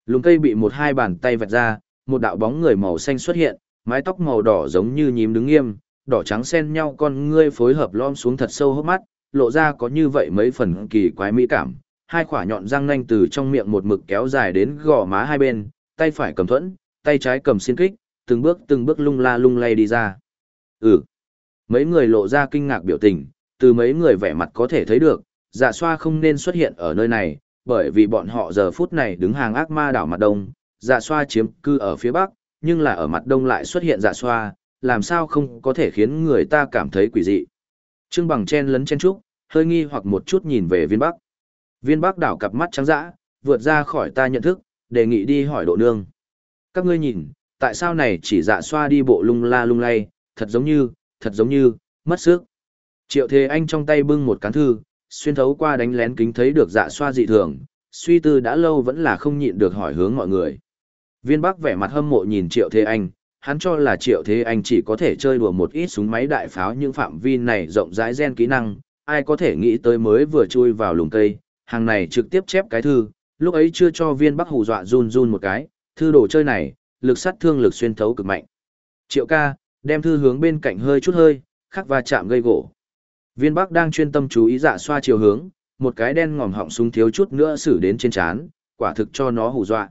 Lùm cây bị một hai bàn tay vạch ra, một đạo bóng người màu xanh xuất hiện, mái tóc màu đỏ giống như nhím đứng nghiêm, đỏ trắng xen nhau con ngươi phối hợp lom xuống thật sâu hốc mắt, lộ ra có như vậy mấy phần kỳ quái mỹ cảm. Hai khỏa nhọn răng nanh từ trong miệng một mực kéo dài đến gò má hai bên, tay phải cầm thuẫn, tay trái cầm xiên kích, từng bước từng bước lung la lung lay đi ra. Ừ. Mấy người lộ ra kinh ngạc biểu tình, từ mấy người vẻ mặt có thể thấy được, dạ xoa không nên xuất hiện ở nơi này, bởi vì bọn họ giờ phút này đứng hàng ác ma đảo mặt đông, dạ xoa chiếm cư ở phía bắc, nhưng là ở mặt đông lại xuất hiện dạ xoa, làm sao không có thể khiến người ta cảm thấy quỷ dị. Trương Bằng chen lấn chen trúc, hơi nghi hoặc một chút nhìn về viên bắc. Viên bắc đảo cặp mắt trắng dã, vượt ra khỏi ta nhận thức, đề nghị đi hỏi độ nương. Các ngươi nhìn, tại sao này chỉ dạ xoa đi bộ lung la lung lay, thật giống như, thật giống như, mất sức. Triệu Thế Anh trong tay bưng một cán thư, xuyên thấu qua đánh lén kính thấy được dạ xoa dị thường, suy tư đã lâu vẫn là không nhịn được hỏi hướng mọi người. Viên Bắc vẻ mặt hâm mộ nhìn Triệu Thế Anh, hắn cho là Triệu Thế Anh chỉ có thể chơi đùa một ít súng máy đại pháo những phạm vi này rộng rãi gen kỹ năng, ai có thể nghĩ tới mới vừa chui vào lùng cây, hàng này trực tiếp chép cái thư, lúc ấy chưa cho Viên Bắc hù dọa run run một cái, thư đồ chơi này, lực sát thương lực xuyên thấu cực mạnh. Triệu ca, đem thư hướng bên cạnh hơi chút hơi, khắc va chạm gây gỗ. Viên Bắc đang chuyên tâm chú ý dạ xoa chiều hướng, một cái đen ngòm họng súng thiếu chút nữa xử đến trên trán, quả thực cho nó hù dọa.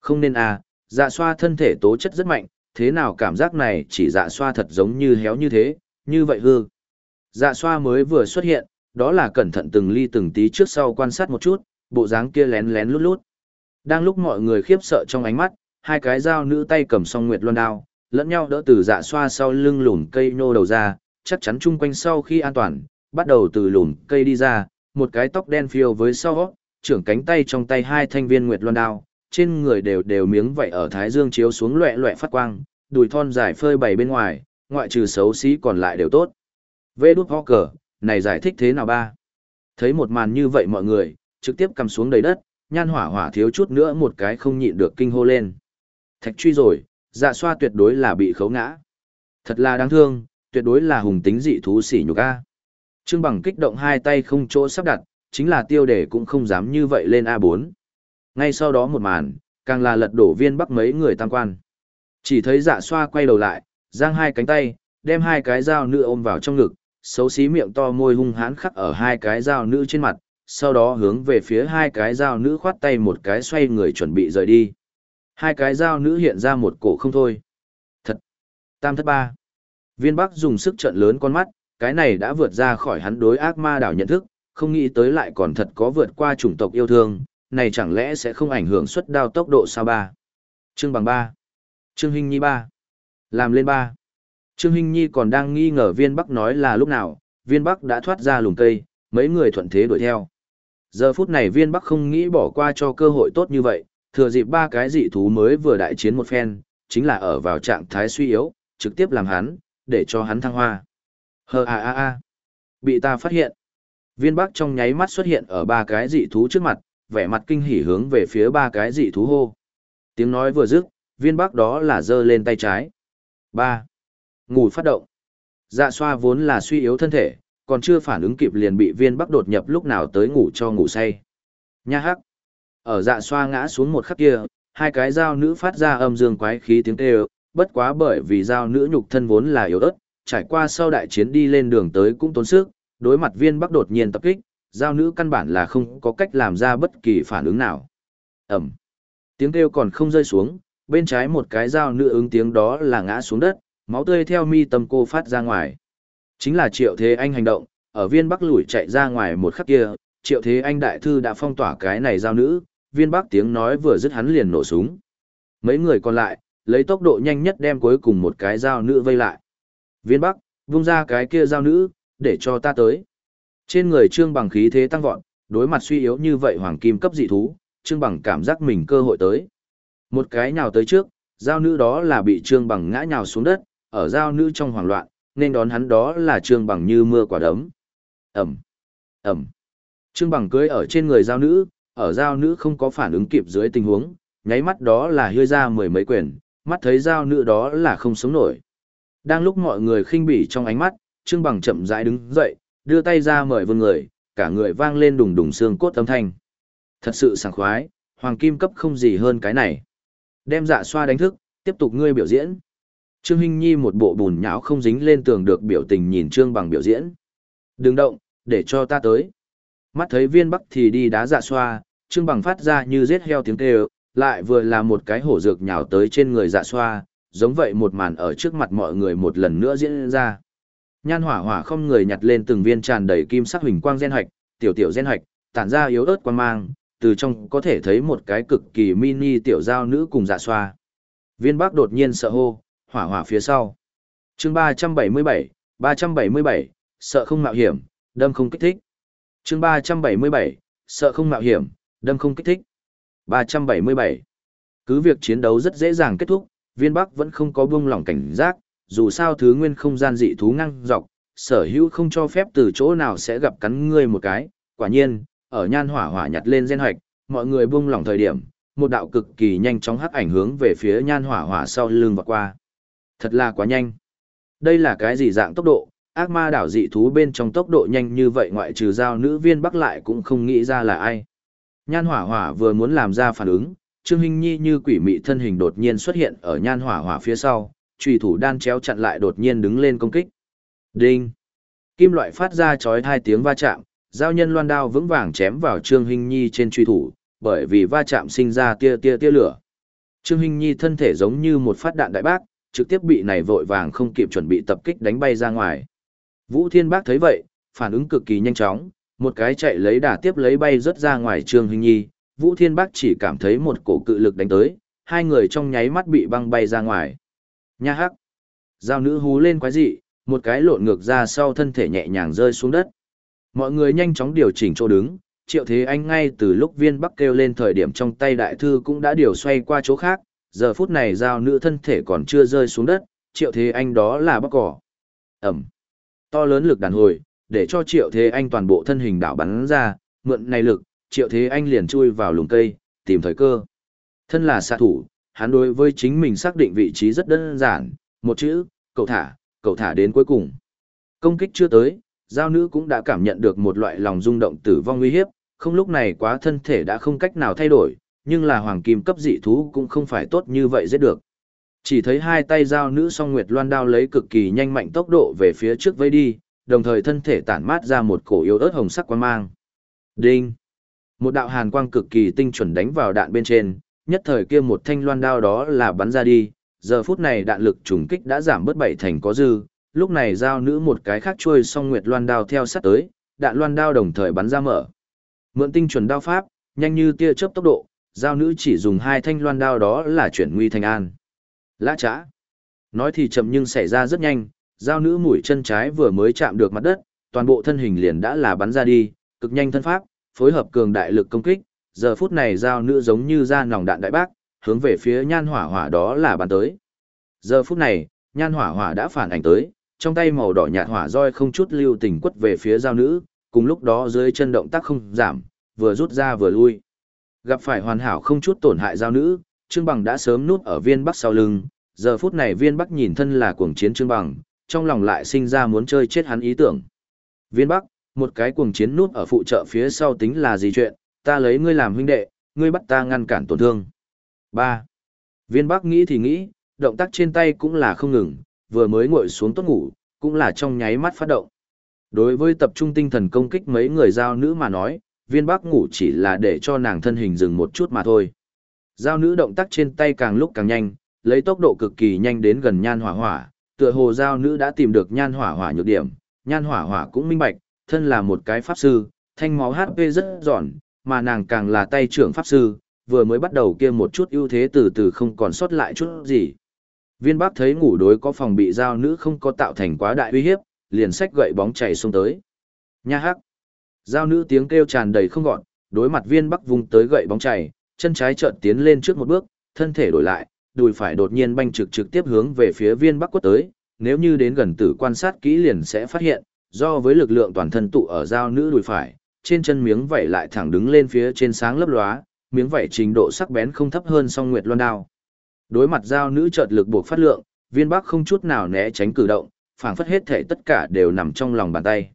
Không nên à, dạ xoa thân thể tố chất rất mạnh, thế nào cảm giác này chỉ dạ xoa thật giống như héo như thế, như vậy hư. Dạ xoa mới vừa xuất hiện, đó là cẩn thận từng ly từng tí trước sau quan sát một chút, bộ dáng kia lén lén lút lút. Đang lúc mọi người khiếp sợ trong ánh mắt, hai cái dao nữ tay cầm song nguyệt loan đao, lẫn nhau đỡ từ dạ xoa sau lưng lùm cây nô đầu ra, chắc chắn chung quanh sau khi an toàn, bắt đầu từ lùm cây đi ra, một cái tóc đen phiêu với sau, trưởng cánh tay trong tay hai thanh viên nguyệt loan đao, trên người đều đều miếng vậy ở thái dương chiếu xuống loẹ loẹ phát quang, đùi thon dài phơi bày bên ngoài, ngoại trừ xấu xí còn lại đều tốt. Vê đút ho cờ, này giải thích thế nào ba? Thấy một màn như vậy mọi người, trực tiếp cầm xuống đầy đất, nhan hỏa hỏa thiếu chút nữa một cái không nhịn được kinh hô lên. Thạch truy rồi, dạ xoa tuyệt đối là bị khấu ngã. Thật là đáng thương, tuyệt đối là hùng tính dị thú sỉ nhục a. Trương Bằng kích động hai tay không chỗ sắp đặt, chính là tiêu đề cũng không dám như vậy lên A4. Ngay sau đó một màn, càng là lật đổ viên bắc mấy người tam quan. Chỉ thấy dạ xoa quay đầu lại, giang hai cánh tay, đem hai cái dao nữ ôm vào trong ngực, xấu xí miệng to môi hung hãn khắc ở hai cái dao nữ trên mặt, sau đó hướng về phía hai cái dao nữ khoát tay một cái xoay người chuẩn bị rời đi. Hai cái dao nữ hiện ra một cổ không thôi. Thật! Tam thất ba. Viên Bắc dùng sức trận lớn con mắt, cái này đã vượt ra khỏi hắn đối ác ma đảo nhận thức, không nghĩ tới lại còn thật có vượt qua chủng tộc yêu thương, này chẳng lẽ sẽ không ảnh hưởng suất đao tốc độ sao ba. Trương bằng ba. Trương Hinh Nhi ba. Làm lên ba. Trương Hinh Nhi còn đang nghi ngờ viên Bắc nói là lúc nào, viên Bắc đã thoát ra lùm cây, mấy người thuận thế đuổi theo. Giờ phút này viên Bắc không nghĩ bỏ qua cho cơ hội tốt như vậy, thừa dịp ba cái dị thú mới vừa đại chiến một phen, chính là ở vào trạng thái suy yếu, trực tiếp làm hắn, để cho hắn thăng hoa. Hờ a a a, Bị ta phát hiện. Viên Bắc trong nháy mắt xuất hiện ở ba cái dị thú trước mặt, vẻ mặt kinh hỉ hướng về phía ba cái dị thú hô. Tiếng nói vừa dứt, viên Bắc đó là giơ lên tay trái. ba Ngủ phát động. Dạ xoa vốn là suy yếu thân thể, còn chưa phản ứng kịp liền bị viên Bắc đột nhập lúc nào tới ngủ cho ngủ say. Nha hắc. Ở dạ xoa ngã xuống một khắc kia, hai cái dao nữ phát ra âm dương quái khí tiếng kêu, bất quá bởi vì dao nữ nhục thân vốn là yếu ớt, trải qua sau đại chiến đi lên đường tới cũng tốn sức, đối mặt viên bắc đột nhiên tập kích, dao nữ căn bản là không có cách làm ra bất kỳ phản ứng nào. Ẩm. Tiếng kêu còn không rơi xuống, bên trái một cái dao nữ ứng tiếng đó là ngã xuống đất, máu tươi theo mi tâm cô phát ra ngoài. Chính là triệu thế anh hành động, ở viên bắc lùi chạy ra ngoài một khắc kia, triệu thế anh đại thư đã phong tỏa cái này giao nữ, viên bắc tiếng nói vừa dứt hắn liền nổ súng. Mấy người còn lại, lấy tốc độ nhanh nhất đem cuối cùng một cái dao nữ vây lại. Viên bắc, vung ra cái kia dao nữ, để cho ta tới. Trên người trương bằng khí thế tăng vọt, đối mặt suy yếu như vậy hoàng kim cấp dị thú, trương bằng cảm giác mình cơ hội tới. Một cái nhào tới trước, dao nữ đó là bị trương bằng ngã nhào xuống đất, ở dao nữ trong hoảng loạn, nên đón hắn đó là trương bằng như mưa quả đấm. Ẩm, Ẩm. Trương bằng cưới ở trên người dao nữ, ở giao nữ không có phản ứng kịp dưới tình huống, nháy mắt đó là hơi ra mười mấy quyền, mắt thấy giao nữ đó là không sống nổi. Đang lúc mọi người khinh bỉ trong ánh mắt, Trương Bằng chậm rãi đứng dậy, đưa tay ra mời vương người, cả người vang lên đùng đùng xương cốt âm thanh. Thật sự sảng khoái, hoàng kim cấp không gì hơn cái này. Đem dạ xoa đánh thức, tiếp tục ngươi biểu diễn. Trương Hinh Nhi một bộ bùn nhão không dính lên tường được biểu tình nhìn Trương Bằng biểu diễn. Đừng động, để cho ta tới. Mắt thấy viên bắc thì đi đá dạ xoa, Trương Bằng phát ra như giết heo tiếng kêu, lại vừa là một cái hổ dược nhào tới trên người dạ xoa, giống vậy một màn ở trước mặt mọi người một lần nữa diễn ra. Nhan hỏa hỏa không người nhặt lên từng viên tràn đầy kim sắc huỳnh quang gen hạch, tiểu tiểu gen hạch, tản ra yếu ớt quang mang, từ trong có thể thấy một cái cực kỳ mini tiểu giao nữ cùng dạ xoa. Viên Bắc đột nhiên sợ hô, hỏa hỏa phía sau. Chương 377, 377, sợ không mạo hiểm, đâm không kích thích. Chương 377, sợ không mạo hiểm, đâm không kích thích. 377. Cứ việc chiến đấu rất dễ dàng kết thúc, viên bắc vẫn không có buông lỏng cảnh giác, dù sao thứ nguyên không gian dị thú ngăng dọc, sở hữu không cho phép từ chỗ nào sẽ gặp cắn ngươi một cái. Quả nhiên, ở nhan hỏa hỏa nhặt lên gen hoạch, mọi người buông lỏng thời điểm, một đạo cực kỳ nhanh chóng hắc ảnh hướng về phía nhan hỏa hỏa sau lưng và qua. Thật là quá nhanh. Đây là cái gì dạng tốc độ, ác ma đảo dị thú bên trong tốc độ nhanh như vậy ngoại trừ giao nữ viên bắc lại cũng không nghĩ ra là ai. Nhan hỏa hỏa vừa muốn làm ra phản ứng, Trương Hinh Nhi như quỷ mị thân hình đột nhiên xuất hiện ở nhan hỏa hỏa phía sau, trùy thủ đan chéo chặn lại đột nhiên đứng lên công kích. Đinh! Kim loại phát ra chói hai tiếng va chạm, giao nhân loan đao vững vàng chém vào Trương Hinh Nhi trên truy thủ, bởi vì va chạm sinh ra tia tia tia lửa. Trương Hinh Nhi thân thể giống như một phát đạn đại bác, trực tiếp bị này vội vàng không kịp chuẩn bị tập kích đánh bay ra ngoài. Vũ Thiên Bác thấy vậy, phản ứng cực kỳ nhanh chóng, một cái chạy lấy đà tiếp lấy bay rớt ra ngoài Trương Hình Nhi, Vũ Thiên bắc chỉ cảm thấy một cổ cự lực đánh tới, hai người trong nháy mắt bị băng bay ra ngoài. Nha hắc. Giao nữ hú lên quái dị, một cái lộn ngược ra sau thân thể nhẹ nhàng rơi xuống đất. Mọi người nhanh chóng điều chỉnh chỗ đứng, triệu thế anh ngay từ lúc viên bắc kêu lên thời điểm trong tay đại thư cũng đã điều xoay qua chỗ khác, giờ phút này giao nữ thân thể còn chưa rơi xuống đất, triệu thế anh đó là bắc cỏ. Ẩm. To lớn lực đàn hồi, để cho triệu thế anh toàn bộ thân hình đảo bắn ra, mượn này lực, triệu thế anh liền chui vào lùm cây, tìm thời cơ. Thân là xạ thủ, hắn đối với chính mình xác định vị trí rất đơn giản, một chữ, cậu thả, cậu thả đến cuối cùng. Công kích chưa tới, giao nữ cũng đã cảm nhận được một loại lòng rung động tử vong nguy hiếp, không lúc này quá thân thể đã không cách nào thay đổi, nhưng là hoàng kim cấp dị thú cũng không phải tốt như vậy giết được. Chỉ thấy hai tay giao nữ song nguyệt loan đao lấy cực kỳ nhanh mạnh tốc độ về phía trước vây đi, đồng thời thân thể tản mát ra một cổ yếu ớt hồng sắc quan mang. Đinh. Một đạo hàn quang cực kỳ tinh chuẩn đánh vào đạn bên trên, nhất thời kia một thanh loan đao đó là bắn ra đi, giờ phút này đạn lực trùng kích đã giảm bớt bảy thành có dư, lúc này giao nữ một cái khác chui song nguyệt loan đao theo sát tới, đạn loan đao đồng thời bắn ra mở. Mượn tinh chuẩn đao pháp, nhanh như tia chớp tốc độ, giao nữ chỉ dùng hai thanh loan đao đó là chuyển nguy thành an. Lã trã. Nói thì chậm nhưng xảy ra rất nhanh, giao nữ mũi chân trái vừa mới chạm được mặt đất, toàn bộ thân hình liền đã là bắn ra đi, cực nhanh thân pháp, phối hợp cường đại lực công kích, giờ phút này giao nữ giống như ra nòng đạn đại bác, hướng về phía nhan hỏa hỏa đó là bắn tới. Giờ phút này, nhan hỏa hỏa đã phản ảnh tới, trong tay màu đỏ nhạt hỏa roi không chút lưu tình quất về phía giao nữ, cùng lúc đó dưới chân động tác không giảm, vừa rút ra vừa lui. Gặp phải hoàn hảo không chút tổn hại giao nữ, Trương Bằng đã sớm núp ở viên bắc sau lưng, giờ phút này viên bắc nhìn thân là cuồng chiến Trương Bằng, trong lòng lại sinh ra muốn chơi chết hắn ý tưởng. Viên bắc, một cái cuồng chiến nút ở phụ trợ phía sau tính là gì chuyện, ta lấy ngươi làm huynh đệ, ngươi bắt ta ngăn cản tổn thương. 3. Viên bắc nghĩ thì nghĩ, động tác trên tay cũng là không ngừng, vừa mới ngồi xuống tốt ngủ, cũng là trong nháy mắt phát động. Đối với tập trung tinh thần công kích mấy người giao nữ mà nói, viên bắc ngủ chỉ là để cho nàng thân hình dừng một chút mà thôi. Giao nữ động tác trên tay càng lúc càng nhanh, lấy tốc độ cực kỳ nhanh đến gần nhan hỏa hỏa, tựa hồ giao nữ đã tìm được nhan hỏa hỏa nhược điểm, nhan hỏa hỏa cũng minh bạch, thân là một cái pháp sư, thanh máu HP rất giòn, mà nàng càng là tay trưởng pháp sư, vừa mới bắt đầu kia một chút ưu thế từ từ không còn sót lại chút gì. Viên Bắc thấy ngủ đối có phòng bị giao nữ không có tạo thành quá đại uy hiếp, liền xách gậy bóng chảy xuống tới. Nha hắc. Giao nữ tiếng kêu tràn đầy không gọn, đối mặt Viên Bắc vùng tới gậy bóng chảy, chân trái chợt tiến lên trước một bước, thân thể đổi lại, đùi phải đột nhiên banh trực trực tiếp hướng về phía Viên Bắc quất tới, nếu như đến gần tử quan sát kỹ liền sẽ phát hiện, do với lực lượng toàn thân tụ ở giao nữ đùi phải, trên chân miếng vảy lại thẳng đứng lên phía trên sáng lấp lóa, miếng vảy trình độ sắc bén không thấp hơn song nguyệt loan đao. Đối mặt giao nữ chợt lực buộc phát lượng, viên bắc không chút nào né tránh cử động, phảng phất hết thể tất cả đều nằm trong lòng bàn tay.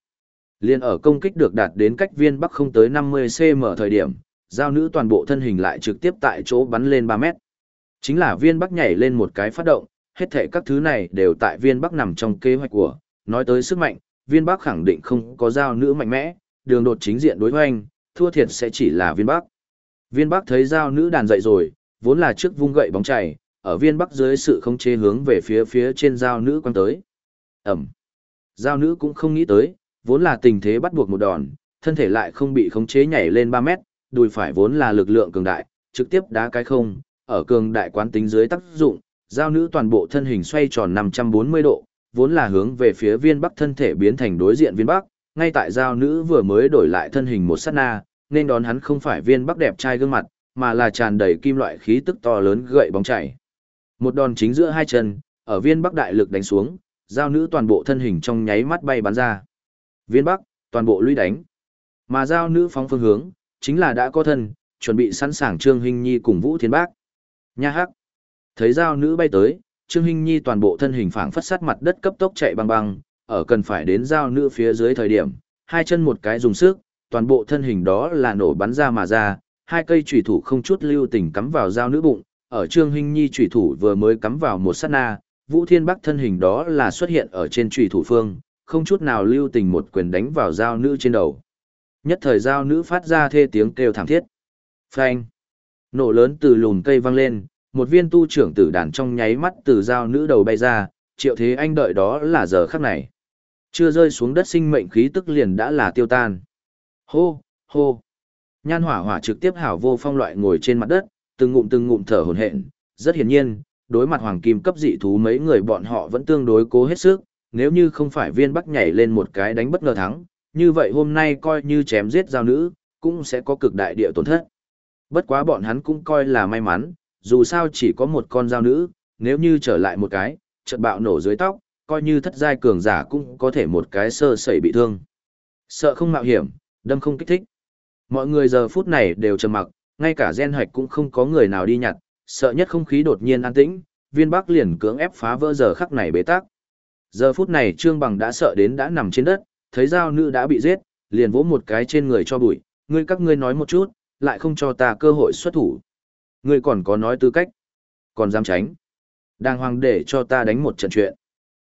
Liên ở công kích được đạt đến cách viên bắc không tới 50cm thời điểm, giao nữ toàn bộ thân hình lại trực tiếp tại chỗ bắn lên 3 mét. Chính là viên bắc nhảy lên một cái phát động, hết thể các thứ này đều tại viên bắc nằm trong kế hoạch của, nói tới sức mạnh, viên bắc khẳng định không có giao nữ mạnh mẽ, đường đột chính diện đối hoành, thua thiệt sẽ chỉ là viên bắc. Viên bắc thấy giao nữ đàn dậy rồi, vốn là trước vung gậy bóng chảy, ở viên bắc dưới sự không chế hướng về phía phía trên giao nữ quăng tới. Ẩm. Giao nữ cũng không nghĩ tới, vốn là tình thế bắt buộc một đòn, thân thể lại không bị khống chế nhảy lên 3 mét, đùi phải vốn là lực lượng cường đại, trực tiếp đá cái không, ở cường đại quán tính dưới tác dụng, giao nữ toàn bộ thân hình xoay tròn 540 độ, vốn là hướng về phía viên bắc thân thể biến thành đối diện viên bắc, ngay tại giao nữ vừa mới đổi lại thân hình một sát na, nên đón hắn không phải viên bắc đẹp trai gương mặt, mà là tràn đầy kim loại khí tức to lớn gậy bóng chảy. Một đòn chính giữa hai chân, ở viên bắc đại lực đánh xuống, giao nữ toàn bộ thân hình trong nháy mắt bay bắn ra. Viên bắc, toàn bộ lũy đánh. Mà giao nữ phóng phương hướng, chính là đã có thân, chuẩn bị sẵn sàng Trương Hinh Nhi cùng Vũ Thiên Bác. Nha hắc. Thấy giao nữ bay tới, Trương Hinh Nhi toàn bộ thân hình phảng phất sát mặt đất cấp tốc chạy băng băng, ở cần phải đến giao nữ phía dưới thời điểm, hai chân một cái dùng sức, toàn bộ thân hình đó là nổ bắn ra mà ra, hai cây chủy thủ không chút lưu tình cắm vào giao nữ bụng, ở Trương Hinh Nhi chủy thủ vừa mới cắm vào một sát na, Vũ Thiên Bắc thân hình đó là xuất hiện ở trên chủy thủ phương, không chút nào lưu tình một quyền đánh vào giao nữ trên đầu. Nhất thời giao nữ phát ra thê tiếng kêu thảm thiết. Phanh! Nổ lớn từ lùn cây vang lên, một viên tu trưởng tử đàn trong nháy mắt từ dao nữ đầu bay ra, triệu thế anh đợi đó là giờ khắc này. Chưa rơi xuống đất sinh mệnh khí tức liền đã là tiêu tan. Hô, hô. Nhan hỏa hỏa trực tiếp hảo vô phong loại ngồi trên mặt đất, từng ngụm từng ngụm thở hổn hển, rất hiển nhiên, đối mặt hoàng kim cấp dị thú mấy người bọn họ vẫn tương đối cố hết sức, nếu như không phải viên bắc nhảy lên một cái đánh bất ngờ thắng, như vậy hôm nay coi như chém giết giao nữ, cũng sẽ có cực đại địa tổn thất. Bất quá bọn hắn cũng coi là may mắn, dù sao chỉ có một con dao nữ, nếu như trở lại một cái, chợt bạo nổ dưới tóc, coi như thất giai cường giả cũng có thể một cái sơ sẩy bị thương. Sợ không mạo hiểm, đâm không kích thích. Mọi người giờ phút này đều trầm mặc, ngay cả gen hạch cũng không có người nào đi nhặt, sợ nhất không khí đột nhiên an tĩnh, viên bắc liền cưỡng ép phá vỡ giờ khắc này bế tắc. Giờ phút này Trương Bằng đã sợ đến đã nằm trên đất, thấy giao nữ đã bị giết, liền vỗ một cái trên người cho bụi, ngươi các ngươi nói một chút, lại không cho ta cơ hội xuất thủ. Ngươi còn có nói tư cách, còn dám tránh. Đang hoàng để cho ta đánh một trận chuyện.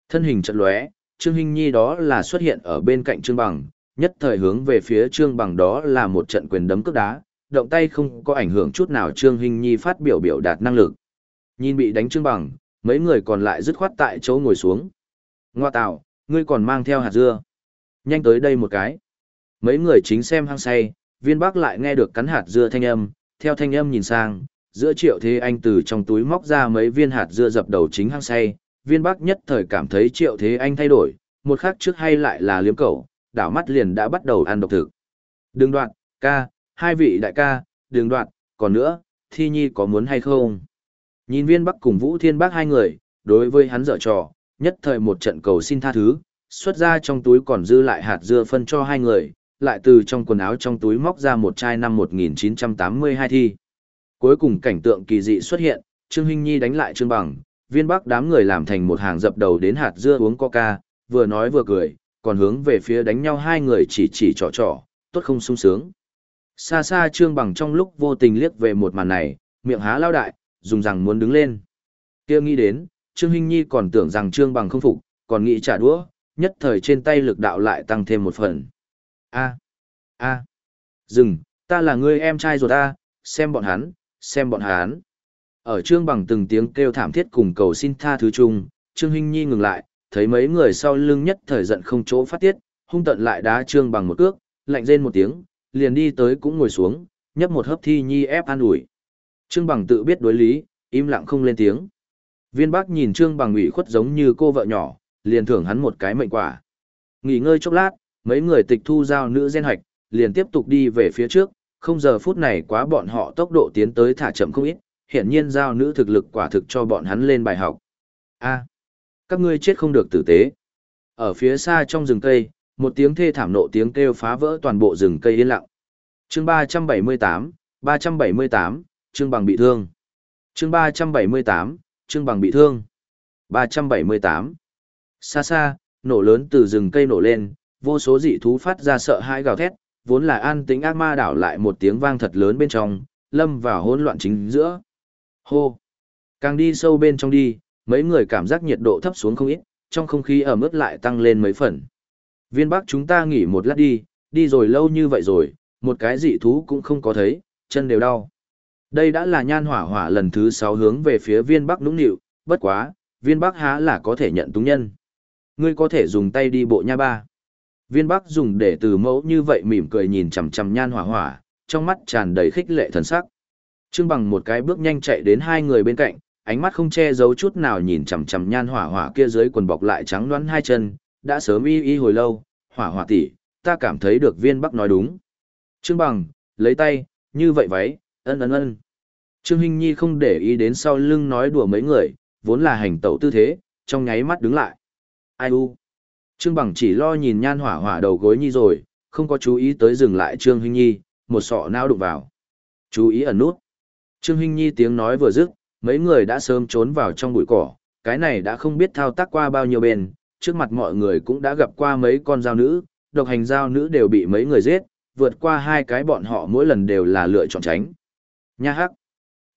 Thân hình trận lóe, Trương Hinh Nhi đó là xuất hiện ở bên cạnh Trương Bằng, nhất thời hướng về phía Trương Bằng đó là một trận quyền đấm cước đá, động tay không có ảnh hưởng chút nào Trương Hinh Nhi phát biểu biểu đạt năng lực. Nhìn bị đánh Trương Bằng, mấy người còn lại dứt khoát tại chỗ ngồi xuống. Ngoa tạo, ngươi còn mang theo hạt dưa. Nhanh tới đây một cái. Mấy người chính xem hăng say, viên Bắc lại nghe được cắn hạt dưa thanh âm, theo thanh âm nhìn sang, giữa triệu thế anh từ trong túi móc ra mấy viên hạt dưa dập đầu chính hăng say, viên Bắc nhất thời cảm thấy triệu thế anh thay đổi, một khắc trước hay lại là liếm cẩu, đảo mắt liền đã bắt đầu ăn độc thực. Đừng đoạn, ca, hai vị đại ca, đừng đoạn, còn nữa, thi nhi có muốn hay không? Nhìn viên bắc cùng vũ thiên bác hai người, đối với hắn dở trò, nhất thời một trận cầu xin tha thứ, xuất ra trong túi còn dư lại hạt dưa phân cho hai người, lại từ trong quần áo trong túi móc ra một chai năm 1982 thi. Cuối cùng cảnh tượng kỳ dị xuất hiện, Trương Hinh Nhi đánh lại Trương Bằng, viên bắc đám người làm thành một hàng dập đầu đến hạt dưa uống coca, vừa nói vừa cười, còn hướng về phía đánh nhau hai người chỉ chỉ trò trò, tốt không sung sướng. Xa xa Trương Bằng trong lúc vô tình liếc về một màn này, miệng há lao đại, dùng rằng muốn đứng lên. kia nghĩ đến, Trương Hinh Nhi còn tưởng rằng Trương Bằng không phục, còn nghĩ trả đũa, nhất thời trên tay lực đạo lại tăng thêm một phần. A, a, dừng, ta là người em trai rồi ta, xem bọn hắn, xem bọn hắn. Ở Trương Bằng từng tiếng kêu thảm thiết cùng cầu xin tha thứ chung, Trương Hinh Nhi ngừng lại, thấy mấy người sau lưng nhất thời giận không chỗ phát tiết, hung tận lại đá Trương Bằng một cước, lạnh rên một tiếng, liền đi tới cũng ngồi xuống, nhấp một hớp thi nhi ép an ủi. Trương Bằng tự biết đối lý, im lặng không lên tiếng. Viên bác nhìn Trương Bằng ủy khuất giống như cô vợ nhỏ, liền thưởng hắn một cái mệnh quả. Nghỉ ngơi chốc lát, mấy người tịch thu giao nữ gen hạch, liền tiếp tục đi về phía trước, không giờ phút này quá bọn họ tốc độ tiến tới thả chậm không ít, hiện nhiên giao nữ thực lực quả thực cho bọn hắn lên bài học. A, các ngươi chết không được tử tế. Ở phía xa trong rừng cây, một tiếng thê thảm nộ tiếng kêu phá vỡ toàn bộ rừng cây yên lặng. Chương 378, 378, chương Bằng bị thương. Chương 378, chương Bằng bị thương. 378. Xa xa, nổ lớn từ rừng cây nổ lên, vô số dị thú phát ra sợ hãi gào thét, vốn là an tính ác ma đảo lại một tiếng vang thật lớn bên trong, lâm vào hỗn loạn chính giữa. Hô! Càng đi sâu bên trong đi, mấy người cảm giác nhiệt độ thấp xuống không ít, trong không khí ẩm ướt lại tăng lên mấy phần. Viên Bắc chúng ta nghỉ một lát đi, đi rồi lâu như vậy rồi, một cái dị thú cũng không có thấy, chân đều đau. Đây đã là nhan hỏa hỏa lần thứ 6 hướng về phía viên Bắc nũng nịu, bất quá, viên Bắc há là có thể nhận túng nhân. Ngươi có thể dùng tay đi bộ nha ba. Viên Bắc dùng để từ mẫu như vậy mỉm cười nhìn chằm chằm nhan hỏa hỏa, trong mắt tràn đầy khích lệ thần sắc. Trương bằng một cái bước nhanh chạy đến hai người bên cạnh, ánh mắt không che giấu chút nào nhìn chằm chằm nhan hỏa hỏa kia dưới quần bọc lại trắng đoán hai chân, đã sớm y y hồi lâu, hỏa hỏa tỷ, ta cảm thấy được viên bắc nói đúng. Trương bằng, lấy tay, như vậy váy, ân ân ân. Trương Hinh Nhi không để ý đến sau lưng nói đùa mấy người, vốn là hành tẩu tư thế, trong nháy mắt đứng lại. Ai u? Trương bằng chỉ lo nhìn nhan hỏa hỏa đầu gối nhi rồi, không có chú ý tới dừng lại Trương Hinh Nhi, một sọ não đụng vào. Chú ý ẩn nút. Trương Hinh Nhi tiếng nói vừa dứt, mấy người đã sớm trốn vào trong bụi cỏ, cái này đã không biết thao tác qua bao nhiêu bên, trước mặt mọi người cũng đã gặp qua mấy con dao nữ, độc hành dao nữ đều bị mấy người giết, vượt qua hai cái bọn họ mỗi lần đều là lựa chọn tránh. Nha hắc.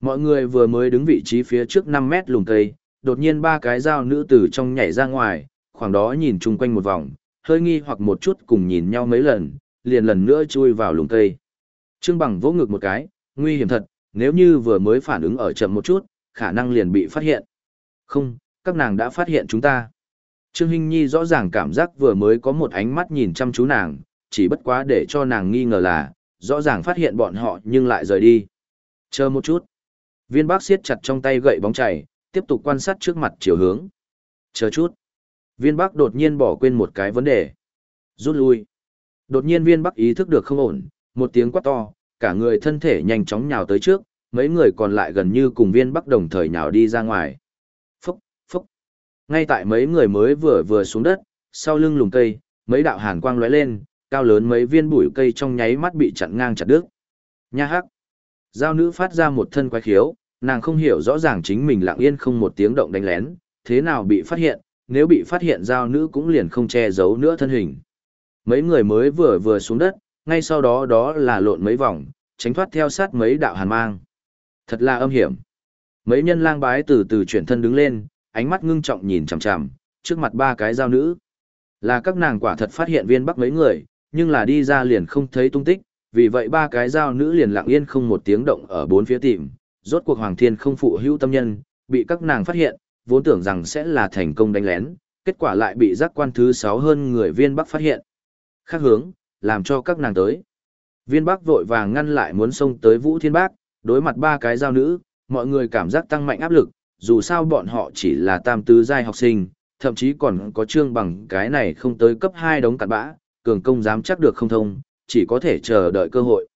Mọi người vừa mới đứng vị trí phía trước 5 mét lùm cây, đột nhiên ba cái dao nữ từ trong nhảy ra ngoài, khoảng đó nhìn chung quanh một vòng, hơi nghi hoặc một chút cùng nhìn nhau mấy lần, liền lần nữa chui vào lùm cây. Trương Bằng vỗ ngực một cái, nguy hiểm thật, nếu như vừa mới phản ứng ở chậm một chút, khả năng liền bị phát hiện. Không, các nàng đã phát hiện chúng ta. Trương Hinh Nhi rõ ràng cảm giác vừa mới có một ánh mắt nhìn chăm chú nàng, chỉ bất quá để cho nàng nghi ngờ là, rõ ràng phát hiện bọn họ nhưng lại rời đi. Chờ một chút. Viên bác siết chặt trong tay gậy bóng chảy, tiếp tục quan sát trước mặt chiều hướng. Chờ chút. Viên Bắc đột nhiên bỏ quên một cái vấn đề. Rút lui. Đột nhiên viên Bắc ý thức được không ổn, một tiếng quát to, cả người thân thể nhanh chóng nhào tới trước, mấy người còn lại gần như cùng viên bắc đồng thời nhào đi ra ngoài. Phúc, phúc. Ngay tại mấy người mới vừa vừa xuống đất, sau lưng lùm cây, mấy đạo hàn quang lóe lên, cao lớn mấy viên bụi cây trong nháy mắt bị chặn ngang chặt đứt. Nha hắc. Giao nữ phát ra một thân quái khiếu, nàng không hiểu rõ ràng chính mình lặng yên không một tiếng động đánh lén, thế nào bị phát hiện, nếu bị phát hiện giao nữ cũng liền không che giấu nữa thân hình. Mấy người mới vừa vừa xuống đất, ngay sau đó đó là lộn mấy vòng, tránh thoát theo sát mấy đạo hàn mang. Thật là âm hiểm. Mấy nhân lang bái từ từ chuyển thân đứng lên, ánh mắt ngưng trọng nhìn chằm chằm, trước mặt ba cái giao nữ. Là các nàng quả thật phát hiện viên bắc mấy người, nhưng là đi ra liền không thấy tung tích, vì vậy ba cái giao nữ liền lặng yên không một tiếng động ở bốn phía tìm, rốt cuộc Hoàng Thiên không phụ hữu tâm nhân, bị các nàng phát hiện, vốn tưởng rằng sẽ là thành công đánh lén, kết quả lại bị giác quan thứ 6 hơn người viên Bắc phát hiện. Khác hướng, làm cho các nàng tới. Viên Bắc vội vàng ngăn lại muốn xông tới Vũ Thiên Bác, đối mặt ba cái giao nữ, mọi người cảm giác tăng mạnh áp lực, dù sao bọn họ chỉ là tam tứ giai học sinh, thậm chí còn có trương bằng cái này không tới cấp 2 đống cặn bã, cường công dám chắc được không thông, chỉ có thể chờ đợi cơ hội.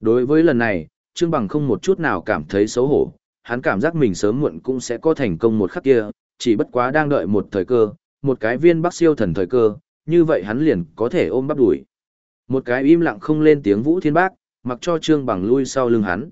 Đối với lần này, trương bằng không một chút nào cảm thấy xấu hổ, hắn cảm giác mình sớm muộn cũng sẽ có thành công một khắc kia, chỉ bất quá đang đợi một thời cơ, một cái viên bắc siêu thần thời cơ, như vậy hắn liền có thể ôm bắp đuổi. Một cái im lặng không lên tiếng Vũ Thiên Bác, mặc cho Trương Bằng lui sau lưng hắn.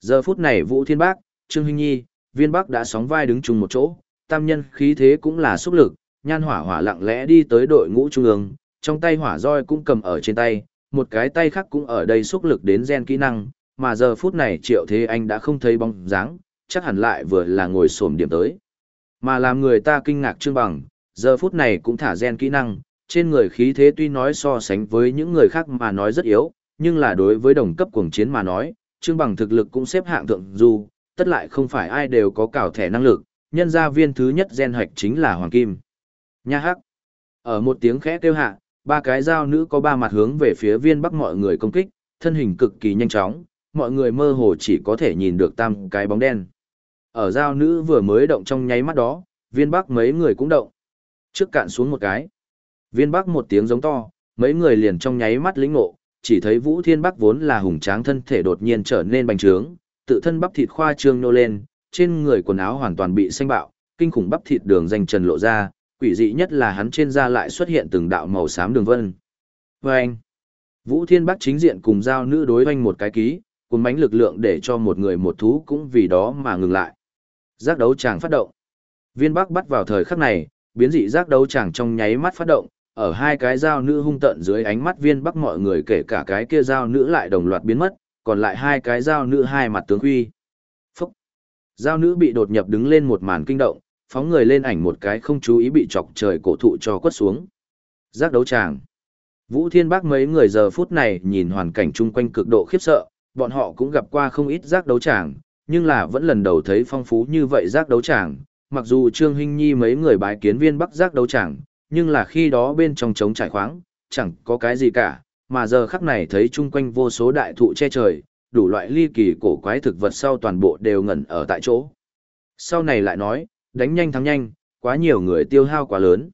Giờ phút này Vũ Thiên Bác, Trương Hinh Nhi, Viên Bắc đã sóng vai đứng chung một chỗ, tam nhân khí thế cũng là xúc lực, nhan hỏa hỏa lặng lẽ đi tới đội ngũ trung ương, trong tay hỏa roi cũng cầm ở trên tay, một cái tay khác cũng ở đây xúc lực đến gen kỹ năng, mà giờ phút này Triệu Thế Anh đã không thấy bóng dáng, chắc hẳn lại vừa là ngồi xổm điểm tới. Mà làm người ta kinh ngạc Trương Bằng, giờ phút này cũng thả gen kỹ năng, trên người khí thế tuy nói so sánh với những người khác mà nói rất yếu, nhưng là đối với đồng cấp cuồng chiến mà nói, Trương Bằng thực lực cũng xếp hạng thượng du, tất lại không phải ai đều có cảo thẻ năng lực, nhân gia viên thứ nhất gen hoạch chính là Hoàng Kim. Nha hắc. Ở một tiếng khẽ kêu hạ, ba cái dao nữ có ba mặt hướng về phía viên bắc mọi người công kích, thân hình cực kỳ nhanh chóng, mọi người mơ hồ chỉ có thể nhìn được tam cái bóng đen. Ở giao nữ vừa mới động trong nháy mắt đó, viên bắc mấy người cũng động. Trước cạn xuống một cái. Viên bắc một tiếng giống to, mấy người liền trong nháy mắt lĩnh ngộ, chỉ thấy Vũ Thiên Bắc vốn là hùng tráng thân thể đột nhiên trở nên bành trướng, tự thân bắp thịt khoa trương nô lên, trên người quần áo hoàn toàn bị xanh bạo, kinh khủng bắp thịt đường danh trần lộ ra, quỷ dị nhất là hắn trên da lại xuất hiện từng đạo màu xám đường vân. Vâng! anh, Vũ Thiên Bắc chính diện cùng giao nữ đối hoanh một cái ký, cuốn bánh lực lượng để cho một người một thú cũng vì đó mà ngừng lại. Giác đấu chàng phát động. Viên Bắc bắt vào thời khắc này, biến dị giác đấu chàng trong nháy mắt phát động, ở hai cái dao nữ hung tận dưới ánh mắt viên bắc mọi người kể cả cái kia dao nữ lại đồng loạt biến mất, còn lại hai cái dao nữ hai mặt tướng huy. Phúc! Dao nữ bị đột nhập đứng lên một màn kinh động, phóng người lên ảnh một cái không chú ý bị chọc trời cổ thụ cho quất xuống. Giác đấu tràng. Vũ Thiên bắc mấy người giờ phút này nhìn hoàn cảnh chung quanh cực độ khiếp sợ, bọn họ cũng gặp qua không ít giác đấu tràng, nhưng là vẫn lần đầu thấy phong phú như vậy giác đấu tràng. Mặc dù Trương Hinh Nhi mấy người bái kiến viên Bắc giác đấu tràng, nhưng là khi đó bên trong trống trải khoáng, chẳng có cái gì cả, mà giờ khắc này thấy chung quanh vô số đại thụ che trời, đủ loại ly kỳ cổ quái thực vật sau toàn bộ đều ngẩn ở tại chỗ. Sau này lại nói, đánh nhanh thắng nhanh, quá nhiều người tiêu hao quá lớn.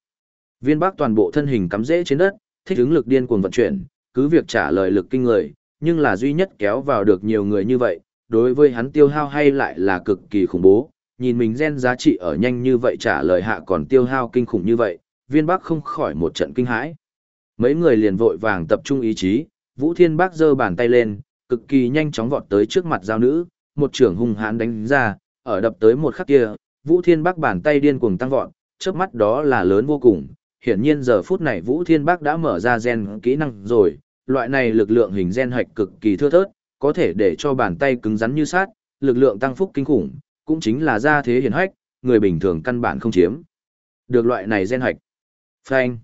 Viên Bắc toàn bộ thân hình cắm rễ trên đất, thích ứng lực điên cuồng vận chuyển, cứ việc trả lời lực kinh người, nhưng là duy nhất kéo vào được nhiều người như vậy, đối với hắn tiêu hao hay lại là cực kỳ khủng bố, nhìn mình gen giá trị ở nhanh như vậy trả lời hạ còn tiêu hao kinh khủng như vậy, viên bắc không khỏi một trận kinh hãi. Mấy người liền vội vàng tập trung ý chí, Vũ Thiên Bác giơ bàn tay lên, cực kỳ nhanh chóng vọt tới trước mặt giao nữ, một trưởng hung hãn đánh ra, ở đập tới một khắc kia, Vũ Thiên Bác bàn tay điên cuồng tăng vọt, trước mắt đó là lớn vô cùng. Hiển nhiên giờ phút này Vũ Thiên Bác đã mở ra gen kỹ năng rồi, loại này lực lượng hình gen hạch cực kỳ thưa thớt, có thể để cho bàn tay cứng rắn như sát, lực lượng tăng phúc kinh khủng, cũng chính là gia thế hiển hách, người bình thường căn bản không chiếm. Được loại này gen hạch. Phanh.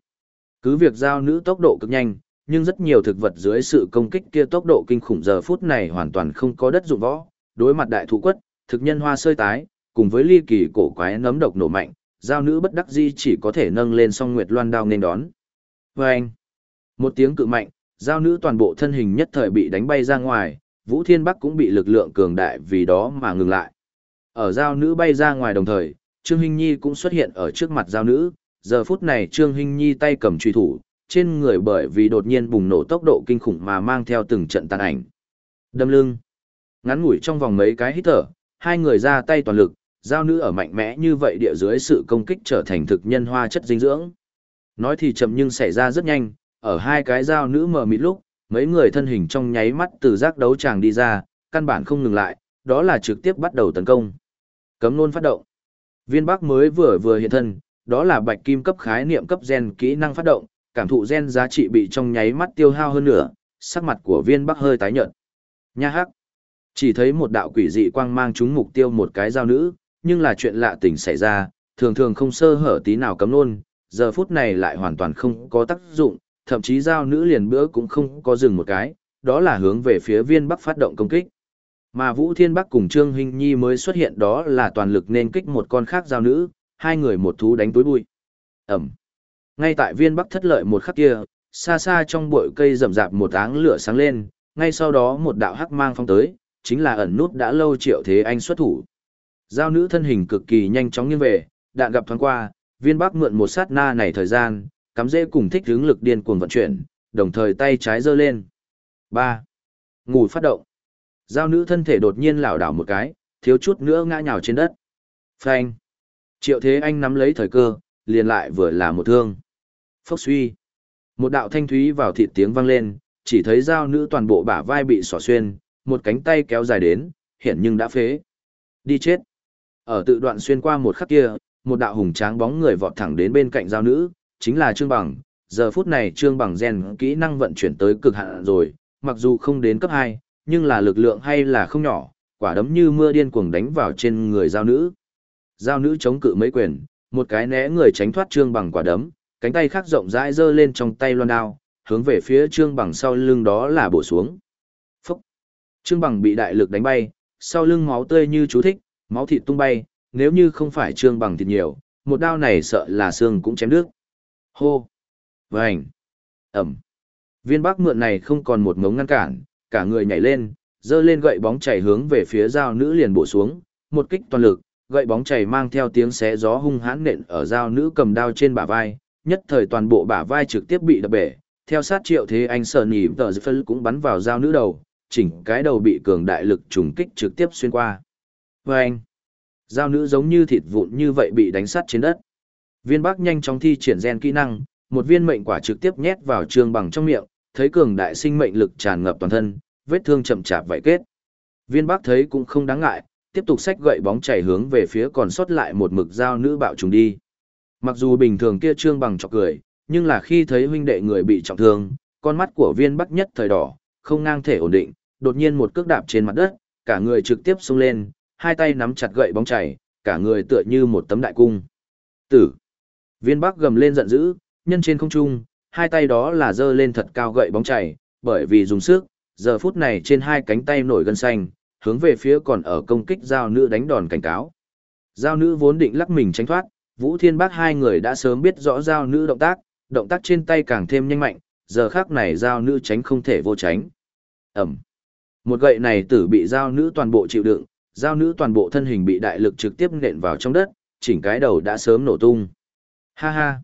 Cứ việc giao nữ tốc độ cực nhanh, nhưng rất nhiều thực vật dưới sự công kích kia tốc độ kinh khủng giờ phút này hoàn toàn không có đất dụng võ, đối mặt đại thủ quất, thực nhân hoa sơi tái, cùng với ly kỳ cổ quái nấm độc nổ mạnh, giao nữ bất đắc di chỉ có thể nâng lên song nguyệt loan đao nên đón. Phanh. Một tiếng cự mạnh, giao nữ toàn bộ thân hình nhất thời bị đánh bay ra ngoài, Vũ Thiên Bắc cũng bị lực lượng cường đại vì đó mà ngừng lại. Ở giao nữ bay ra ngoài đồng thời, Trương Hinh Nhi cũng xuất hiện ở trước mặt giao nữ, giờ phút này Trương Hinh Nhi tay cầm truy thủ, trên người bởi vì đột nhiên bùng nổ tốc độ kinh khủng mà mang theo từng trận tàn ảnh. Đâm lưng. Ngắn ngủi trong vòng mấy cái hít thở, hai người ra tay toàn lực, giao nữ ở mạnh mẽ như vậy địa dưới sự công kích trở thành thực nhân hoa chất dinh dưỡng. Nói thì chậm nhưng xảy ra rất nhanh, ở hai cái dao nữ mờ mịt lúc, mấy người thân hình trong nháy mắt từ giác đấu tràng đi ra, căn bản không ngừng lại, đó là trực tiếp bắt đầu tấn công. Cấm nôn phát động. Viên Bắc mới vừa vừa hiện thân, đó là bạch kim cấp khái niệm cấp gen kỹ năng phát động, cảm thụ gen giá trị bị trong nháy mắt tiêu hao hơn nữa, sắc mặt của viên bắc hơi tái nhợt. Nha hắc. Chỉ thấy một đạo quỷ dị quang mang trúng mục tiêu một cái dao nữ, nhưng là chuyện lạ tình xảy ra, thường thường không sơ hở tí nào cấm luôn, giờ phút này lại hoàn toàn không có tác dụng, thậm chí giao nữ liền bữa cũng không có dừng một cái, đó là hướng về phía viên bắc phát động công kích. Mà Vũ Thiên Bắc cùng Trương Hinh Nhi mới xuất hiện đó là toàn lực nên kích một con khác giao nữ, hai người một thú đánh túi bụi. Ẩm. Ngay tại viên bắc thất lợi một khắc kia, xa xa trong bụi cây rậm rạp một áng lửa sáng lên, ngay sau đó một đạo hắc mang phong tới, chính là ẩn nút đã lâu triệu thế anh xuất thủ. Giao nữ thân hình cực kỳ nhanh chóng nghiêng về, đạn gặp thoáng qua, viên bắc mượn một sát na này thời gian, cắm dễ cùng thích hướng lực điên cuồng vận chuyển, đồng thời tay trái giơ lên. 3. Ngủ phát động. Giao nữ thân thể đột nhiên lảo đảo một cái, thiếu chút nữa ngã nhào trên đất. Phanh. Triệu Thế Anh nắm lấy thời cơ, liền lại vừa là một thương. Phốc suy. Một đạo thanh thúy vào thịt tiếng vang lên, chỉ thấy giao nữ toàn bộ bả vai bị xỏ xuyên, một cánh tay kéo dài đến, hiện nhưng đã phế. Đi chết. Ở tự đoạn xuyên qua một khắc kia, một đạo hùng tráng bóng người vọt thẳng đến bên cạnh giao nữ, chính là Trương Bằng. Giờ phút này Trương Bằng gen kỹ năng vận chuyển tới cực hạn rồi, mặc dù không đến cấp 2, nhưng là lực lượng hay là không nhỏ, quả đấm như mưa điên cuồng đánh vào trên người giao nữ. Giao nữ chống cự mấy quyền, một cái né người tránh thoát Trương Bằng quả đấm, cánh tay khác rộng rãi giơ lên trong tay loan đao, hướng về phía Trương Bằng sau lưng đó là bổ xuống. Phúc! Trương Bằng bị đại lực đánh bay, sau lưng máu tươi như chú thích, máu thịt tung bay, nếu như không phải Trương Bằng thịt nhiều, một đao này sợ là xương cũng chém đứt. Hô! Vành! Ẩm! Viên bắc mượn này không còn một ngống ngăn cản, cả người nhảy lên, dơ lên gậy bóng chảy hướng về phía dao nữ liền bổ xuống, một kích toàn lực, gậy bóng chảy mang theo tiếng xé gió hung hãn nện ở dao nữ cầm đao trên bả vai, nhất thời toàn bộ bả vai trực tiếp bị đập bể, theo sát triệu thế anh sợ nỉ tờ phân cũng bắn vào dao nữ đầu, chỉnh cái đầu bị cường đại lực trùng kích trực tiếp xuyên qua. Và anh, dao nữ giống như thịt vụn như vậy bị đánh sắt trên đất. Viên Bắc nhanh chóng thi triển gen kỹ năng, một viên mệnh quả trực tiếp nhét vào trương bằng trong miệng, thấy cường đại sinh mệnh lực tràn ngập toàn thân, vết thương chậm chạp vậy kết. Viên Bắc thấy cũng không đáng ngại, tiếp tục xách gậy bóng chảy hướng về phía còn sót lại một mực dao nữ bạo trùng đi. Mặc dù bình thường kia trương bằng chọc cười, nhưng là khi thấy huynh đệ người bị trọng thương, con mắt của viên bắc nhất thời đỏ, không ngang thể ổn định, đột nhiên một cước đạp trên mặt đất, cả người trực tiếp xông lên, hai tay nắm chặt gậy bóng chảy, cả người tựa như một tấm đại cung. Tử. Viên bắc gầm lên giận dữ, nhân trên không trung, hai tay đó là giơ lên thật cao gậy bóng chảy, bởi vì dùng sức, giờ phút này trên hai cánh tay nổi gân xanh, hướng về phía còn ở công kích giao nữ đánh đòn cảnh cáo. Giao nữ vốn định lắc mình tránh thoát, Vũ Thiên Bắc hai người đã sớm biết rõ giao nữ động tác, động tác trên tay càng thêm nhanh mạnh, giờ khác này giao nữ tránh không thể vô tránh. Ẩm. Một gậy này tử bị giao nữ toàn bộ chịu đựng, giao nữ toàn bộ thân hình bị đại lực trực tiếp nện vào trong đất, chỉnh cái đầu đã sớm nổ tung. Ha ha.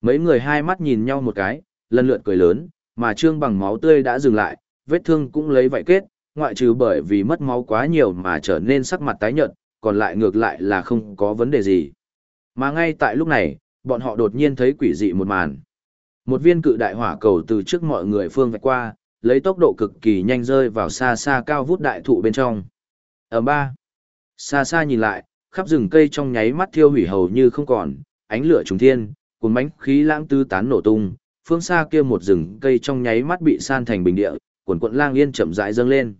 Mấy người hai mắt nhìn nhau một cái, lần lượt cười lớn, mà trương bằng máu tươi đã dừng lại, vết thương cũng lấy vậy kết, ngoại trừ bởi vì mất máu quá nhiều mà trở nên sắc mặt tái nhợt, còn lại ngược lại là không có vấn đề gì. Mà ngay tại lúc này, bọn họ đột nhiên thấy quỷ dị một màn. Một viên cự đại hỏa cầu từ trước mọi người phương vạch qua, lấy tốc độ cực kỳ nhanh rơi vào xa xa cao vút đại thụ bên trong. Ở ba, xa xa nhìn lại, khắp rừng cây trong nháy mắt thiêu hủy hầu như không còn, ánh lửa trùng thiên, cuốn bánh khí lãng tư tán nổ tung, phương xa kia một rừng cây trong nháy mắt bị san thành bình địa, cuộn cuộn lang yên chậm rãi dâng lên.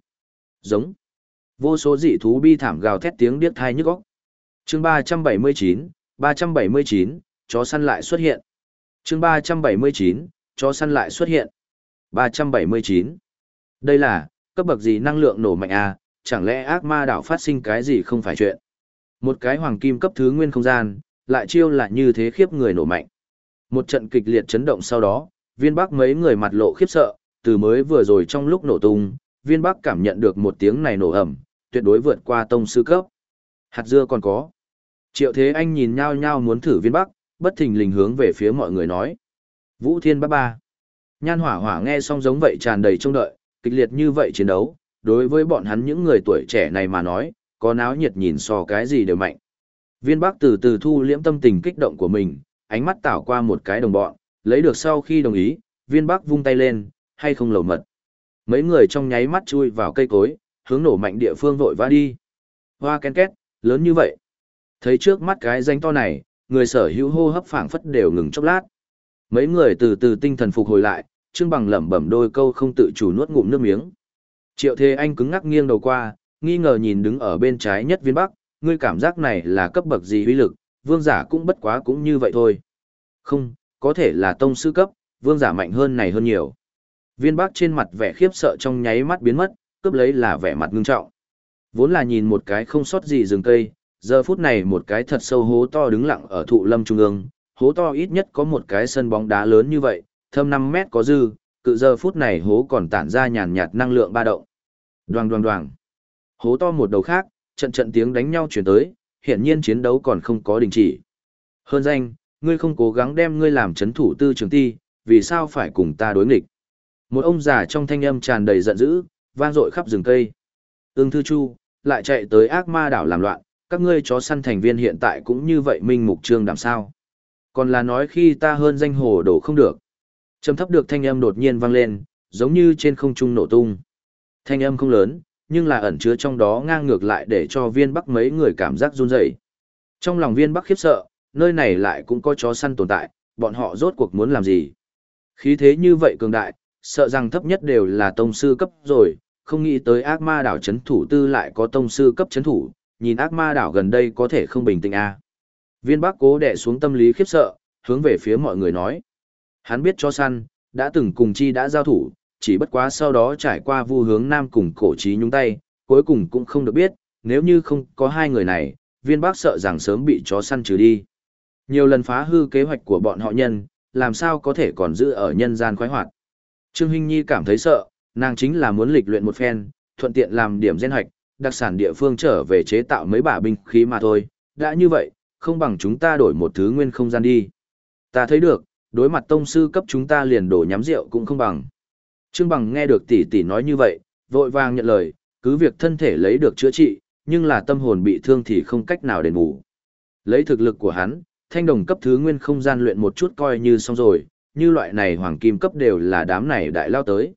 Giống. Vô số dị thú bi thảm gào thét tiếng điếc thai nhức óc. Chương 379, 379, chó săn lại xuất hiện. Chương 379, chó săn lại xuất hiện. 379. Đây là, cấp bậc gì năng lượng nổ mạnh à, chẳng lẽ ác ma đảo phát sinh cái gì không phải chuyện. Một cái hoàng kim cấp thứ nguyên không gian, lại chiêu là như thế khiếp người nổ mạnh. Một trận kịch liệt chấn động sau đó, viên bắc mấy người mặt lộ khiếp sợ, từ mới vừa rồi trong lúc nổ tung, viên bắc cảm nhận được một tiếng này nổ ẩm, tuyệt đối vượt qua tông sư cấp. Hạt dưa còn có. Triệu Thế Anh nhìn nhau nhau muốn thử viên bắc, bất thình lình hướng về phía mọi người nói. Vũ Thiên Bác Ba. Nhan hỏa hỏa nghe xong giống vậy tràn đầy trông đợi, kịch liệt như vậy chiến đấu, đối với bọn hắn những người tuổi trẻ này mà nói, có náo nhiệt nhìn so cái gì đều mạnh. Viên Bắc từ từ thu liễm tâm tình kích động của mình, ánh mắt tảo qua một cái đồng bọn, lấy được sau khi đồng ý, viên Bắc vung tay lên, hay không lầu mật. Mấy người trong nháy mắt chui vào cây cối, hướng nổ mạnh địa phương vội vã đi. Hoa ken két, lớn như vậy. Thấy trước mắt cái danh to này, người sở hữu hô hấp phảng phất đều ngừng chốc lát. Mấy người từ từ tinh thần phục hồi lại, Trương Bằng lẩm bẩm đôi câu không tự chủ nuốt ngụm nước miếng. Triệu Thế Anh cứng ngắc nghiêng đầu qua, nghi ngờ nhìn đứng ở bên trái nhất viên bắc, ngươi cảm giác này là cấp bậc gì uy lực, vương giả cũng bất quá cũng như vậy thôi. Không, có thể là tông sư cấp, vương giả mạnh hơn này hơn nhiều. Viên Bắc trên mặt vẻ khiếp sợ trong nháy mắt biến mất, cướp lấy là vẻ mặt ngưng trọng. Vốn là nhìn một cái không sót gì rừng cây, giờ phút này một cái thật sâu hố to đứng lặng ở thụ lâm trung ương, hố to ít nhất có một cái sân bóng đá lớn như vậy, thâm 5 mét có dư, cự giờ phút này hố còn tản ra nhàn nhạt năng lượng ba động. Đoàng đoàng đoàng. Hố to một đầu khác, trận trận tiếng đánh nhau chuyển tới, hiện nhiên chiến đấu còn không có đình chỉ. Hơn danh, ngươi không cố gắng đem ngươi làm chấn thủ tư trường ti, vì sao phải cùng ta đối nghịch? Một ông già trong thanh âm tràn đầy giận dữ, vang dội khắp rừng cây. Ưng Thư Chu, lại chạy tới ác ma đảo làm loạn, các ngươi chó săn thành viên hiện tại cũng như vậy minh mục trương đảm sao. Còn là nói khi ta hơn danh hồ đổ không được. Trầm thấp được thanh âm đột nhiên vang lên, giống như trên không trung nổ tung. Thanh âm không lớn, nhưng là ẩn chứa trong đó ngang ngược lại để cho viên bắc mấy người cảm giác run rẩy. Trong lòng viên bắc khiếp sợ, nơi này lại cũng có chó săn tồn tại, bọn họ rốt cuộc muốn làm gì. Khí thế như vậy cường đại, sợ rằng thấp nhất đều là tông sư cấp rồi, không nghĩ tới ác ma đảo chấn thủ tư lại có tông sư cấp chấn thủ, nhìn ác ma đảo gần đây có thể không bình tĩnh à. Viên Bắc cố đè xuống tâm lý khiếp sợ, hướng về phía mọi người nói. Hắn biết cho săn, đã từng cùng chi đã giao thủ, chỉ bất quá sau đó trải qua vu hướng nam cùng cổ trí nhúng tay, cuối cùng cũng không được biết, nếu như không có hai người này, viên bác sợ rằng sớm bị chó săn trừ đi. Nhiều lần phá hư kế hoạch của bọn họ nhân, làm sao có thể còn giữ ở nhân gian khoái hoạt. Trương Hinh Nhi cảm thấy sợ, nàng chính là muốn lịch luyện một phen, thuận tiện làm điểm gen hoạch, đặc sản địa phương trở về chế tạo mấy bả binh khí mà thôi. Đã như vậy, không bằng chúng ta đổi một thứ nguyên không gian đi. Ta thấy được, đối mặt tông sư cấp chúng ta liền đổ nhắm rượu cũng không bằng. Trương Bằng nghe được tỷ tỷ nói như vậy, vội vàng nhận lời, cứ việc thân thể lấy được chữa trị, nhưng là tâm hồn bị thương thì không cách nào đền bù. Lấy thực lực của hắn, thanh đồng cấp thứ nguyên không gian luyện một chút coi như xong rồi, như loại này hoàng kim cấp đều là đám này đại lao tới.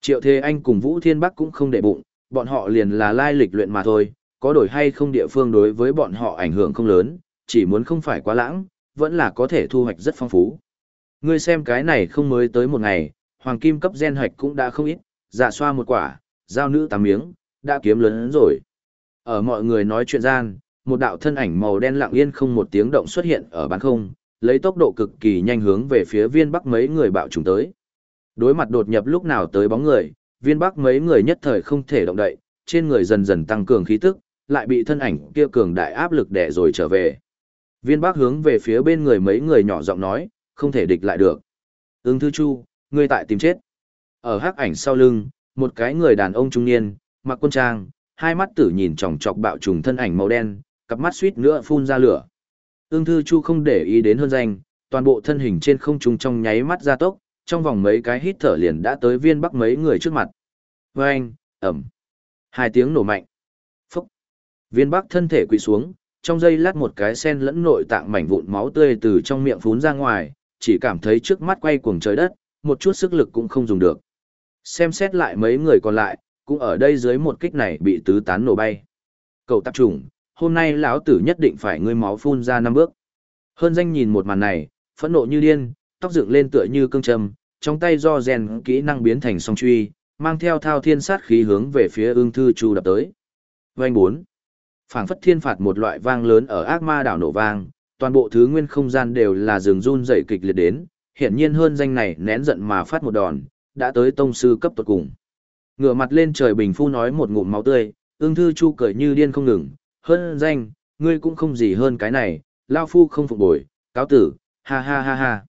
Triệu Thế Anh cùng Vũ Thiên Bắc cũng không để bụng, bọn họ liền là lai lịch luyện mà thôi, có đổi hay không địa phương đối với bọn họ ảnh hưởng không lớn, chỉ muốn không phải quá lãng, vẫn là có thể thu hoạch rất phong phú. Ngươi xem cái này không mới tới một ngày, hoàng kim cấp gen Hạch cũng đã không ít, dạ xoa một quả, giao nữ tám miếng, đã kiếm lớn rồi. Ở mọi người nói chuyện gian, một đạo thân ảnh màu đen lặng yên không một tiếng động xuất hiện ở bán không, lấy tốc độ cực kỳ nhanh hướng về phía viên bắc mấy người bạo trùng tới. Đối mặt đột nhập lúc nào tới bóng người, viên bắc mấy người nhất thời không thể động đậy, trên người dần dần tăng cường khí tức, lại bị thân ảnh kia cường đại áp lực đè rồi trở về. Viên bắc hướng về phía bên người mấy người nhỏ giọng nói, không thể địch lại được. Ưng thư chu, ngươi tại tìm chết. Ở hắc ảnh sau lưng, một cái người đàn ông trung niên, mặc quân trang, hai mắt tử nhìn chòng chọc bạo trùng thân ảnh màu đen, cặp mắt suýt nữa phun ra lửa. Ưng thư chu không để ý đến hơn danh, toàn bộ thân hình trên không trung trong nháy mắt gia tốc, trong vòng mấy cái hít thở liền đã tới viên bắc mấy người trước mặt. Vâng Oeng, ầm. Hai tiếng nổ mạnh. Phốc. Viên bắc thân thể quỳ xuống, trong giây lát một cái sen lẫn nội tạng mảnh vụn máu tươi từ trong miệng phun ra ngoài, chỉ cảm thấy trước mắt quay cuồng trời đất, một chút sức lực cũng không dùng được. Xem xét lại mấy người còn lại, cũng ở đây dưới một kích này bị tứ tán nổ bay. Cậu tạp trùng, hôm nay lão tử nhất định phải ngươi máu phun ra năm bước. Hơn danh nhìn một màn này, phẫn nộ như điên, tóc dựng lên tựa như cương trầm, trong tay do rèn kỹ năng biến thành song truy, mang theo thao thiên sát khí hướng về phía ương thư chu đập tới. Vành bốn, phảng phất thiên phạt một loại vang lớn ở ác ma đảo nổ vang, toàn bộ thứ nguyên không gian đều là rừng run dậy kịch liệt đến, hiển nhiên hơn danh này nén giận mà phát một đòn, đã tới tông sư cấp tuột cùng. Ngửa mặt lên trời bình phu nói một ngụm máu tươi, ương thư chu cười như điên không ngừng, hơn danh, ngươi cũng không gì hơn cái này, lao phu không phục bồi, cáo tử, ha ha ha ha.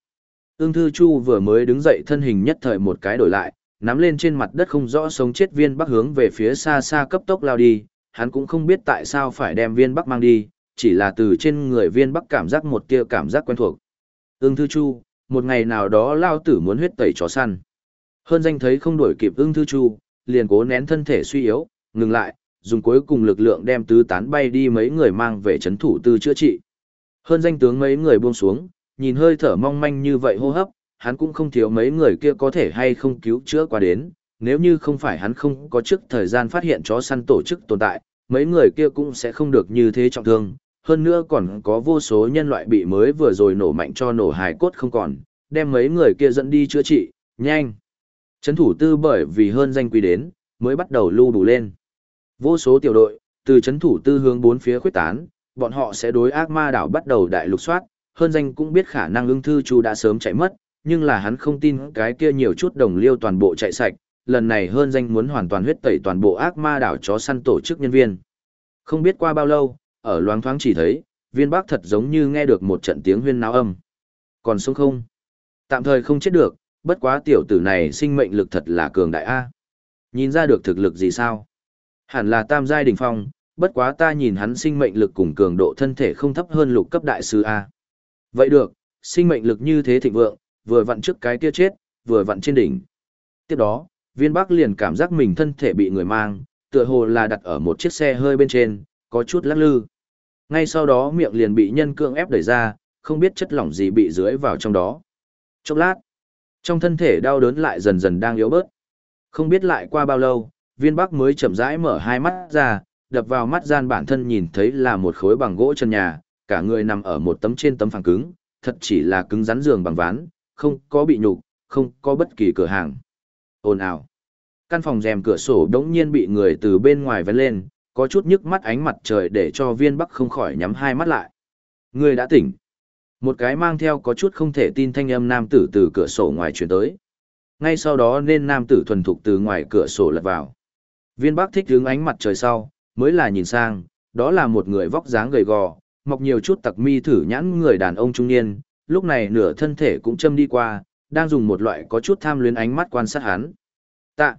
ương Thư Chu vừa mới đứng dậy thân hình nhất thời một cái đổi lại, nắm lên trên mặt đất không rõ sống chết viên bắc hướng về phía xa xa cấp tốc lao đi, hắn cũng không biết tại sao phải đem viên bắc mang đi, chỉ là từ trên người viên bắc cảm giác một tia cảm giác quen thuộc. Ưng Thư Chu, một ngày nào đó lao tử muốn huyết tẩy chó săn. Hơn danh thấy không đuổi kịp Ưng Thư Chu, liền cố nén thân thể suy yếu, ngừng lại, dùng cuối cùng lực lượng đem tứ tán bay đi mấy người mang về chấn thủ tư chữa trị. Hơn danh tướng mấy người buông xuống, nhìn hơi thở mong manh như vậy hô hấp, hắn cũng không thiếu mấy người kia có thể hay không cứu chữa qua đến, nếu như không phải hắn không có trước thời gian phát hiện chó săn tổ chức tồn tại, mấy người kia cũng sẽ không được như thế trọng thương, hơn nữa còn có vô số nhân loại bị mới vừa rồi nổ mạnh cho nổ hài cốt không còn, đem mấy người kia dẫn đi chữa trị, nhanh. Chấn thủ tư bởi vì hơn danh quý đến, mới bắt đầu lưu đủ lên. Vô số tiểu đội, từ chấn thủ tư hướng bốn phía khuyết tán, bọn họ sẽ đối ác ma đảo bắt đầu đại lục soát, hơn danh cũng biết khả năng ưng thư chu đã sớm chạy mất, nhưng là hắn không tin cái kia nhiều chút đồng liêu toàn bộ chạy sạch, lần này hơn danh muốn hoàn toàn huyết tẩy toàn bộ ác ma đảo chó săn tổ chức nhân viên. Không biết qua bao lâu, ở loáng thoáng chỉ thấy, viên bác thật giống như nghe được một trận tiếng huyên náo âm. Còn sống không? Tạm thời không chết được, bất quá tiểu tử này sinh mệnh lực thật là cường đại A. Nhìn ra được thực lực gì sao? Hẳn là tam giai đỉnh phong, bất quá ta nhìn hắn sinh mệnh lực cùng cường độ thân thể không thấp hơn lục cấp đại sư A. Vậy được, sinh mệnh lực như thế thịnh vượng, vừa vặn trước cái kia chết, vừa vặn trên đỉnh. Tiếp đó, viên bác liền cảm giác mình thân thể bị người mang, tựa hồ là đặt ở một chiếc xe hơi bên trên, có chút lắc lư. Ngay sau đó miệng liền bị nhân cương ép đẩy ra, không biết chất lỏng gì bị dưới vào trong đó. Chốc lát, trong thân thể đau đớn lại dần dần đang yếu bớt. Không biết lại qua bao lâu, viên bắc mới chậm rãi mở hai mắt ra, đập vào mắt gian bản thân nhìn thấy là một khối bằng gỗ chân nhà, cả người nằm ở một tấm trên tấm phẳng cứng, thật chỉ là cứng rắn giường bằng ván, không có bị nhục, không có bất kỳ cửa hàng. Ồn ào. Căn phòng rèm cửa sổ đống nhiên bị người từ bên ngoài vén lên, có chút nhức mắt ánh mặt trời để cho viên bắc không khỏi nhắm hai mắt lại. Người đã tỉnh. Một cái mang theo có chút không thể tin thanh âm nam tử từ cửa sổ ngoài chuyển tới. Ngay sau đó nên nam tử thuần thục từ ngoài cửa sổ lật vào. Viên bắc thích hướng ánh mặt trời sau, mới là nhìn sang, đó là một người vóc dáng gầy gò, mọc nhiều chút tặc mi thử nhãn người đàn ông trung niên, lúc này nửa thân thể cũng châm đi qua, đang dùng một loại có chút tham luyến ánh mắt quan sát hắn. Tạ,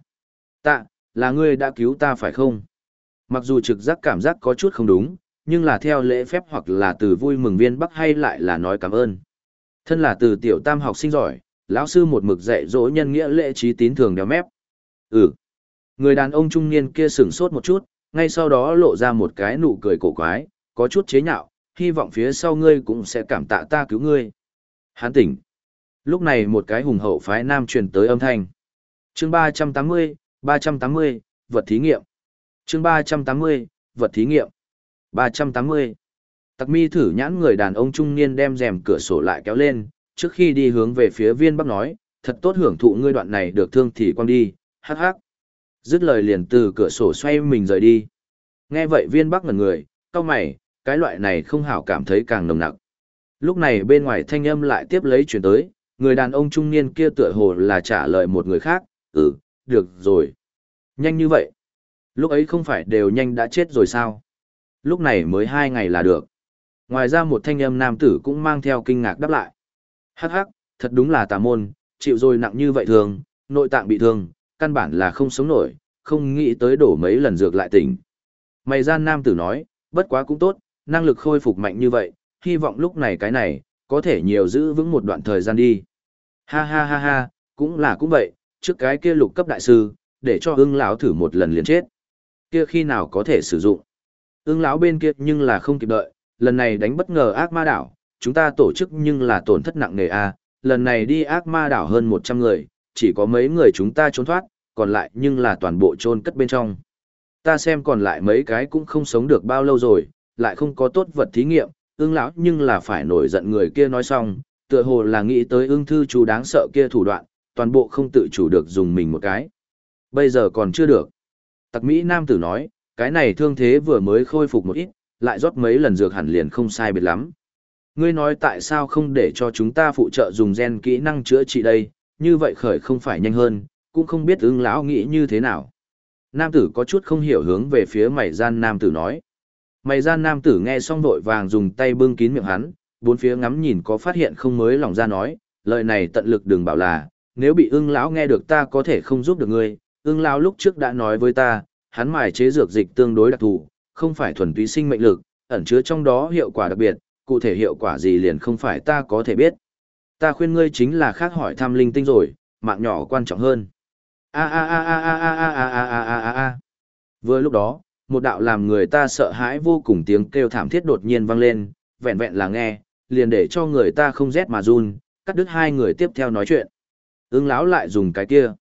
tạ, là ngươi đã cứu ta phải không? Mặc dù trực giác cảm giác có chút không đúng, nhưng là theo lễ phép hoặc là từ vui mừng viên bắc hay lại là nói cảm ơn. Thân là từ tiểu tam học sinh giỏi, lão sư một mực dạy dỗ nhân nghĩa lễ trí tín thường đeo mép. Ừ. Người đàn ông trung niên kia sửng sốt một chút, ngay sau đó lộ ra một cái nụ cười cổ quái, có chút chế nhạo, hy vọng phía sau ngươi cũng sẽ cảm tạ ta cứu ngươi. Hán tỉnh. Lúc này một cái hùng hậu phái nam truyền tới âm thanh. chương 380, 380, vật thí nghiệm chương 380, vật thí nghiệm. 380. Tặc mi thử nhãn người đàn ông trung niên đem rèm cửa sổ lại kéo lên, trước khi đi hướng về phía viên bắc nói, thật tốt hưởng thụ ngươi đoạn này được thương thì quăng đi, hắc hắc. Dứt lời liền từ cửa sổ xoay mình rời đi. Nghe vậy viên bắc ngẩn người, cao mày, cái loại này không hảo cảm thấy càng nồng nặc. Lúc này bên ngoài thanh âm lại tiếp lấy chuyển tới, người đàn ông trung niên kia tựa hồ là trả lời một người khác, ừ, được rồi. Nhanh như vậy. Lúc ấy không phải đều nhanh đã chết rồi sao? Lúc này mới hai ngày là được. Ngoài ra một thanh âm nam tử cũng mang theo kinh ngạc đáp lại. Hắc hắc, thật đúng là tà môn, chịu rồi nặng như vậy thường, nội tạng bị thương, căn bản là không sống nổi, không nghĩ tới đổ mấy lần dược lại tỉnh. Mày gian nam tử nói, bất quá cũng tốt, năng lực khôi phục mạnh như vậy, hy vọng lúc này cái này, có thể nhiều giữ vững một đoạn thời gian đi. Ha ha ha ha, cũng là cũng vậy, trước cái kia lục cấp đại sư, để cho ưng lão thử một lần liền chết. Kia khi nào có thể sử dụng. Ưng lão bên kia nhưng là không kịp đợi, lần này đánh bất ngờ ác ma đảo, chúng ta tổ chức nhưng là tổn thất nặng nề a, lần này đi ác ma đảo hơn 100 người, chỉ có mấy người chúng ta trốn thoát, còn lại nhưng là toàn bộ chôn cất bên trong. Ta xem còn lại mấy cái cũng không sống được bao lâu rồi, lại không có tốt vật thí nghiệm, ương lão nhưng là phải nổi giận người kia nói xong, tựa hồ là nghĩ tới ương thư chú đáng sợ kia thủ đoạn, toàn bộ không tự chủ được dùng mình một cái. Bây giờ còn chưa được. Tặc Mỹ Nam tử nói, cái này thương thế vừa mới khôi phục một ít, lại rót mấy lần dược hẳn liền không sai biệt lắm. Ngươi nói tại sao không để cho chúng ta phụ trợ dùng gen kỹ năng chữa trị đây, như vậy khởi không phải nhanh hơn, cũng không biết ứng lão nghĩ như thế nào. Nam tử có chút không hiểu hướng về phía mày gian nam tử nói. Mày gian nam tử nghe xong vội vàng dùng tay bưng kín miệng hắn, bốn phía ngắm nhìn có phát hiện không mới lòng ra nói, lời này tận lực đừng bảo là, nếu bị ưng lão nghe được ta có thể không giúp được ngươi, ưng lão lúc trước đã nói với ta, hắn mài chế dược dịch tương đối đặc thù, không phải thuần túy sinh mệnh lực, ẩn chứa trong đó hiệu quả đặc biệt, cụ thể hiệu quả gì liền không phải ta có thể biết. Ta khuyên ngươi chính là khác hỏi thăm linh tinh rồi, mạng nhỏ quan trọng hơn. A a a a a a a a a a a a. Vừa lúc đó, một đạo làm người ta sợ hãi vô cùng tiếng kêu thảm thiết đột nhiên vang lên, vẹn vẹn là nghe, liền để cho người ta không rét mà run, cắt đứt hai người tiếp theo nói chuyện. Ưng lão lại dùng cái kia.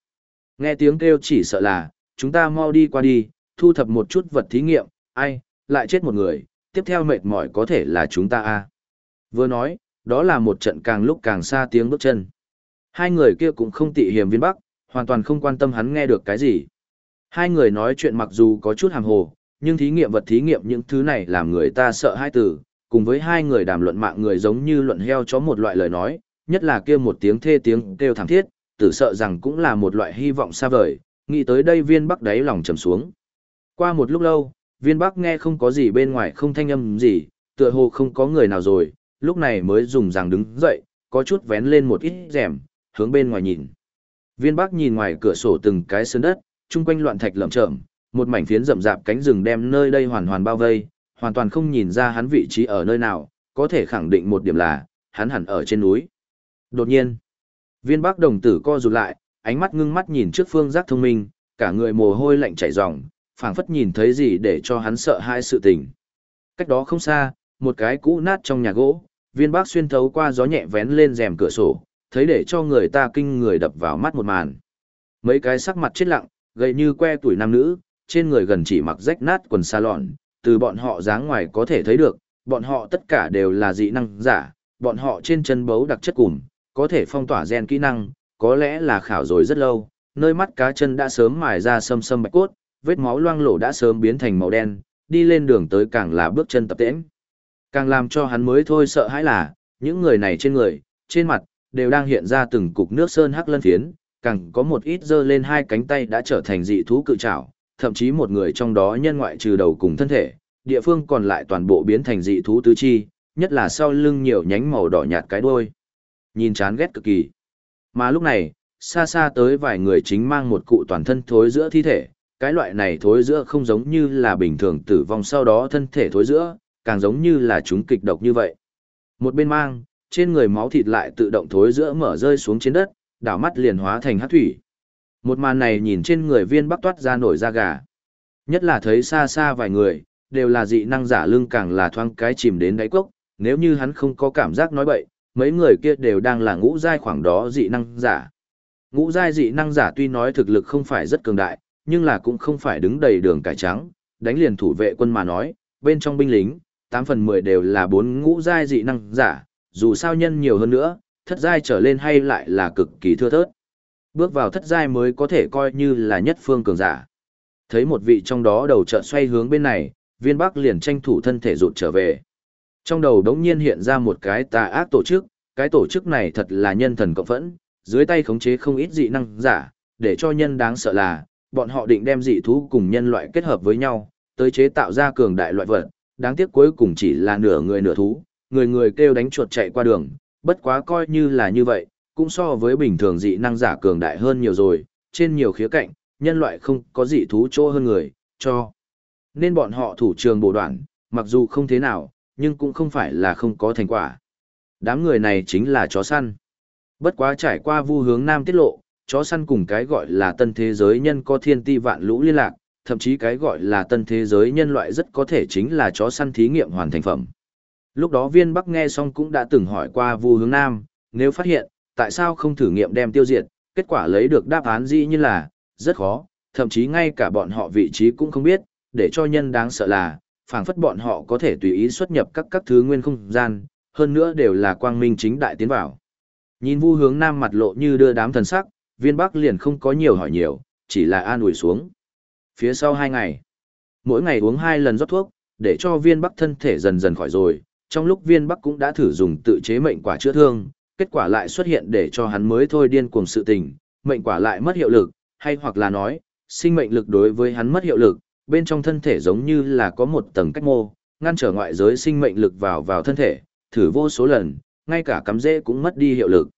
Nghe tiếng kêu chỉ sợ là, chúng ta mau đi qua đi, thu thập một chút vật thí nghiệm, ai, lại chết một người, tiếp theo mệt mỏi có thể là chúng ta a. Vừa nói, đó là một trận càng lúc càng xa tiếng bước chân. Hai người kia cũng không tị hiểm viên bắc, hoàn toàn không quan tâm hắn nghe được cái gì. Hai người nói chuyện mặc dù có chút hàm hồ, nhưng thí nghiệm vật thí nghiệm những thứ này làm người ta sợ hai từ, cùng với hai người đàm luận mạng người giống như luận heo chó một loại lời nói, nhất là kia một tiếng thê tiếng kêu thảm thiết, tử sợ rằng cũng là một loại hy vọng xa vời, nghĩ tới đây viên bắc đáy lòng trầm xuống. Qua một lúc lâu, viên bắc nghe không có gì bên ngoài không thanh âm gì, tựa hồ không có người nào rồi, lúc này mới dùng rằng đứng dậy, có chút vén lên một ít rèm, hướng bên ngoài nhìn. Viên bắc nhìn ngoài cửa sổ từng cái sơn đất, chung quanh loạn thạch lởm chởm, một mảnh phiến rậm rạp cánh rừng đem nơi đây hoàn hoàn bao vây, hoàn toàn không nhìn ra hắn vị trí ở nơi nào, có thể khẳng định một điểm là, hắn hẳn ở trên núi. Đột nhiên, viên bắc đồng tử co rụt lại, ánh mắt ngưng mắt nhìn trước phương giác thông minh, cả người mồ hôi lạnh chảy ròng, phảng phất nhìn thấy gì để cho hắn sợ hai sự tình. Cách đó không xa, một cái cũ nát trong nhà gỗ, viên bác xuyên thấu qua gió nhẹ vén lên rèm cửa sổ, thấy để cho người ta kinh người đập vào mắt một màn. Mấy cái sắc mặt chết lặng, gầy như que tuổi nam nữ, trên người gần chỉ mặc rách nát quần sa lọn, từ bọn họ dáng ngoài có thể thấy được, bọn họ tất cả đều là dị năng giả, bọn họ trên chân bấu đặc chất cùm, có thể phong tỏa gen kỹ năng, có lẽ là khảo rồi rất lâu, nơi mắt cá chân đã sớm mài ra sâm sâm bạch cốt, vết máu loang lổ đã sớm biến thành màu đen, đi lên đường tới càng là bước chân tập tễnh. Càng làm cho hắn mới thôi sợ hãi là, những người này trên người, trên mặt, đều đang hiện ra từng cục nước sơn hắc lân phiến, càng có một ít dơ lên hai cánh tay đã trở thành dị thú cự trảo, thậm chí một người trong đó nhân ngoại trừ đầu cùng thân thể, địa phương còn lại toàn bộ biến thành dị thú tứ chi, nhất là sau lưng nhiều nhánh màu đỏ nhạt cái đuôi. Nhìn chán ghét cực kỳ. Mà lúc này, xa xa tới vài người chính mang một cụ toàn thân thối giữa thi thể, cái loại này thối giữa không giống như là bình thường tử vong sau đó thân thể thối giữa, càng giống như là chúng kịch độc như vậy. Một bên mang, trên người máu thịt lại tự động thối giữa mở rơi xuống trên đất, đảo mắt liền hóa thành hát thủy. Một màn này nhìn trên người viên bắc toát ra nổi da gà. Nhất là thấy xa xa vài người, đều là dị năng giả lưng càng là thoang cái chìm đến đáy cốc, nếu như hắn không có cảm giác nói bậy, mấy người kia đều đang là ngũ giai khoảng đó dị năng giả. Ngũ giai dị năng giả tuy nói thực lực không phải rất cường đại, nhưng là cũng không phải đứng đầy đường cải trắng, đánh liền thủ vệ quân mà nói, bên trong binh lính, 8 phần 10 đều là bốn ngũ giai dị năng giả, dù sao nhân nhiều hơn nữa, thất giai trở lên hay lại là cực kỳ thưa thớt. Bước vào thất giai mới có thể coi như là nhất phương cường giả. Thấy một vị trong đó đầu chợt xoay hướng bên này, viên bắc liền tranh thủ thân thể rụt trở về. Trong đầu đống nhiên hiện ra một cái tà ác tổ chức, cái tổ chức này thật là nhân thần cộng phẫn, dưới tay khống chế không ít dị năng giả, để cho nhân đáng sợ là, bọn họ định đem dị thú cùng nhân loại kết hợp với nhau, tới chế tạo ra cường đại loại vật, đáng tiếc cuối cùng chỉ là nửa người nửa thú, người người kêu đánh chuột chạy qua đường, bất quá coi như là như vậy, cũng so với bình thường dị năng giả cường đại hơn nhiều rồi, trên nhiều khía cạnh, nhân loại không có dị thú chỗ hơn người, cho. Nên bọn họ thủ trường bộ đoạn, mặc dù không thế nào, nhưng cũng không phải là không có thành quả. Đám người này chính là chó săn. Bất quá trải qua vu hướng nam tiết lộ, chó săn cùng cái gọi là tân thế giới nhân có thiên ti vạn lũ liên lạc, thậm chí cái gọi là tân thế giới nhân loại rất có thể chính là chó săn thí nghiệm hoàn thành phẩm. Lúc đó viên Bắc nghe xong cũng đã từng hỏi qua Vu Hướng Nam, nếu phát hiện, tại sao không thử nghiệm đem tiêu diệt, kết quả lấy được đáp án gì như là, rất khó, thậm chí ngay cả bọn họ vị trí cũng không biết, để cho nhân đáng sợ là, phảng phất bọn họ có thể tùy ý xuất nhập các các thứ nguyên không gian, hơn nữa đều là quang minh chính đại tiến vào. Nhìn Vu Hướng Nam mặt lộ như đưa đám thần sắc, viên Bắc liền không có nhiều hỏi nhiều, chỉ là an ủi xuống. Phía sau hai ngày, mỗi ngày uống hai lần rót thuốc, để cho viên bắc thân thể dần dần khỏi rồi. Trong lúc viên bắc cũng đã thử dùng tự chế mệnh quả chữa thương, kết quả lại xuất hiện để cho hắn mới thôi điên cuồng sự tình, mệnh quả lại mất hiệu lực, hay hoặc là nói, sinh mệnh lực đối với hắn mất hiệu lực, bên trong thân thể giống như là có một tầng cách mô, ngăn trở ngoại giới sinh mệnh lực vào vào thân thể, thử vô số lần, ngay cả cắm rễ cũng mất đi hiệu lực.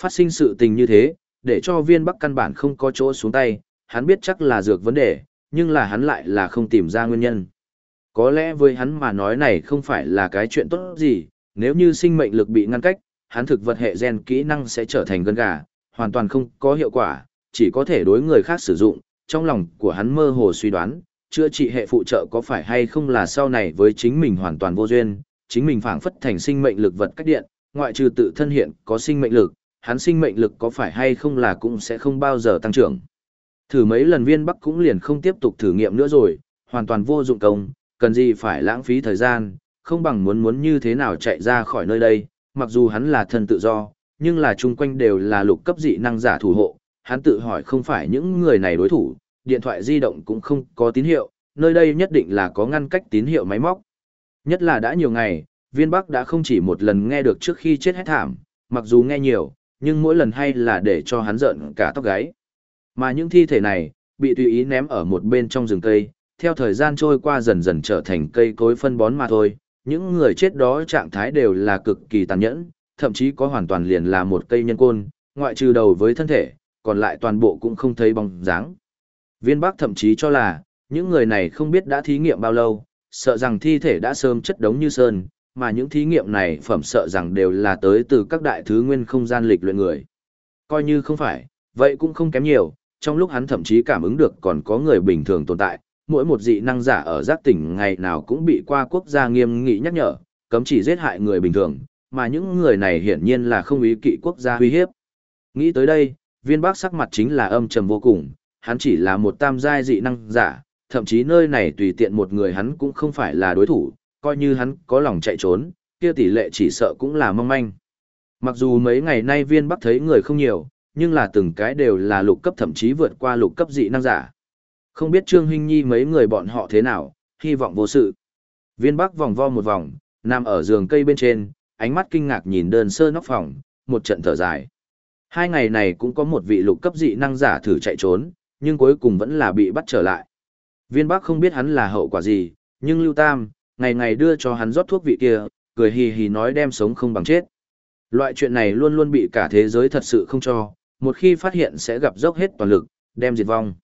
Phát sinh sự tình như thế, để cho viên bắc căn bản không có chỗ xuống tay, hắn biết chắc là dược vấn đề, nhưng là hắn lại là không tìm ra nguyên nhân. Có lẽ với hắn mà nói này không phải là cái chuyện tốt gì, nếu như sinh mệnh lực bị ngăn cách, hắn thực vật hệ gen kỹ năng sẽ trở thành gân gà, hoàn toàn không có hiệu quả, chỉ có thể đối người khác sử dụng, trong lòng của hắn mơ hồ suy đoán, chữa trị hệ phụ trợ có phải hay không là sau này với chính mình hoàn toàn vô duyên, chính mình phảng phất thành sinh mệnh lực vật cách điện, ngoại trừ tự thân hiện có sinh mệnh lực, hắn sinh mệnh lực có phải hay không là cũng sẽ không bao giờ tăng trưởng. Thử mấy lần viên bắc cũng liền không tiếp tục thử nghiệm nữa rồi, hoàn toàn vô dụng công, cần gì phải lãng phí thời gian, không bằng muốn muốn như thế nào chạy ra khỏi nơi đây, mặc dù hắn là thân tự do, nhưng là chung quanh đều là lục cấp dị năng giả thủ hộ, hắn tự hỏi không phải những người này đối thủ, điện thoại di động cũng không có tín hiệu, nơi đây nhất định là có ngăn cách tín hiệu máy móc. Nhất là đã nhiều ngày, viên bắc đã không chỉ một lần nghe được trước khi chết hết thảm, mặc dù nghe nhiều, nhưng mỗi lần hay là để cho hắn giận cả tóc gáy. Mà những thi thể này, bị tùy ý ném ở một bên trong rừng cây, theo thời gian trôi qua dần dần trở thành cây cối phân bón mà thôi. Những người chết đó trạng thái đều là cực kỳ tàn nhẫn, thậm chí có hoàn toàn liền là một cây nhân côn, ngoại trừ đầu với thân thể, còn lại toàn bộ cũng không thấy bóng dáng. Viên Bắc thậm chí cho là, những người này không biết đã thí nghiệm bao lâu, sợ rằng thi thể đã sớm chất đống như sơn, mà những thí nghiệm này phẩm sợ rằng đều là tới từ các đại thứ nguyên không gian lịch luyện người. Coi như không phải, vậy cũng không kém nhiều, trong lúc hắn thậm chí cảm ứng được còn có người bình thường tồn tại, mỗi một dị năng giả ở giác tỉnh ngày nào cũng bị qua quốc gia nghiêm nghị nhắc nhở, cấm chỉ giết hại người bình thường, mà những người này hiển nhiên là không ý kỵ quốc gia uy hiếp. Nghĩ tới đây, viên bác sắc mặt chính là âm trầm vô cùng, hắn chỉ là một tam giai dị năng giả, thậm chí nơi này tùy tiện một người hắn cũng không phải là đối thủ, coi như hắn có lòng chạy trốn, kia tỷ lệ chỉ sợ cũng là mong manh. Mặc dù mấy ngày nay viên bắc thấy người không nhiều, nhưng là từng cái đều là lục cấp thậm chí vượt qua lục cấp dị năng giả. Không biết Trương Hinh Nhi mấy người bọn họ thế nào, hy vọng vô sự. Viên bắc vòng vo một vòng, nằm ở giường cây bên trên, ánh mắt kinh ngạc nhìn đơn sơ nóc phòng, một trận thở dài. Hai ngày này cũng có một vị lục cấp dị năng giả thử chạy trốn, nhưng cuối cùng vẫn là bị bắt trở lại. Viên Bắc không biết hắn là hậu quả gì, nhưng Lưu Tam, ngày ngày đưa cho hắn rót thuốc vị kia, cười hì hì nói đem sống không bằng chết. Loại chuyện này luôn luôn bị cả thế giới thật sự không cho, một khi phát hiện sẽ gặp dốc hết toàn lực, đem diệt vong.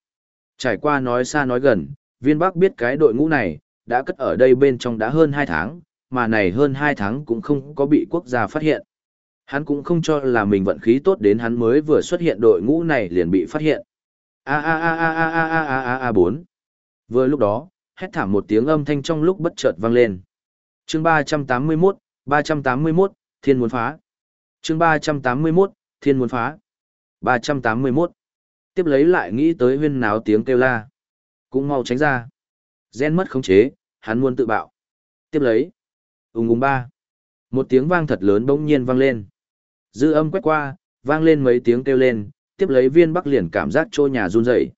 Trải qua nói xa nói gần, viên Bắc biết cái đội ngũ này, đã cất ở đây bên trong đã hơn 2 tháng, mà này hơn 2 tháng cũng không có bị quốc gia phát hiện. Hắn cũng không cho là mình vận khí tốt đến hắn mới vừa xuất hiện đội ngũ này liền bị phát hiện. A a a a a a a a a a bốn Vừa lúc đó, hét thảm một tiếng âm thanh trong lúc bất chợt vang lên. Chương 381, 381, Thiên muốn phá. Chương 381, Thiên muốn phá. 381. Tiếp lấy lại nghĩ tới huyên náo tiếng kêu la. Cũng mau tránh ra. Gen mất khống chế, hắn muốn tự bạo. Tiếp lấy. Ung ung ba. Một tiếng vang thật lớn bỗng nhiên vang lên. Dư âm quét qua, vang lên mấy tiếng kêu lên, tiếp lấy viên bắc liền cảm giác trôi nhà run rẩy.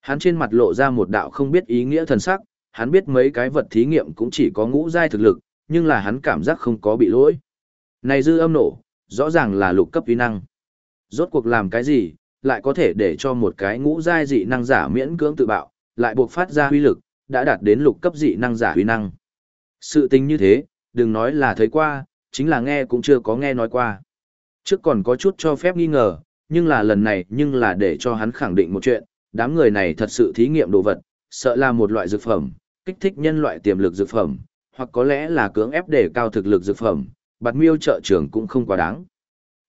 Hắn trên mặt lộ ra một đạo không biết ý nghĩa thần sắc, hắn biết mấy cái vật thí nghiệm cũng chỉ có ngũ giai thực lực, nhưng là hắn cảm giác không có bị lỗi. Này dư âm nổ, rõ ràng là lục cấp uy năng. Rốt cuộc làm cái gì, lại có thể để cho một cái ngũ giai dị năng giả miễn cưỡng tự bạo, lại buộc phát ra huy lực, đã đạt đến lục cấp dị năng giả uy năng. Sự tình như thế, đừng nói là thấy qua, chính là nghe cũng chưa có nghe nói qua. Trước còn có chút cho phép nghi ngờ, nhưng là lần này nhưng là để cho hắn khẳng định một chuyện, đám người này thật sự thí nghiệm đồ vật, sợ là một loại dược phẩm, kích thích nhân loại tiềm lực dược phẩm, hoặc có lẽ là cưỡng ép để cao thực lực dược phẩm, bạt miêu trợ trưởng cũng không quá đáng.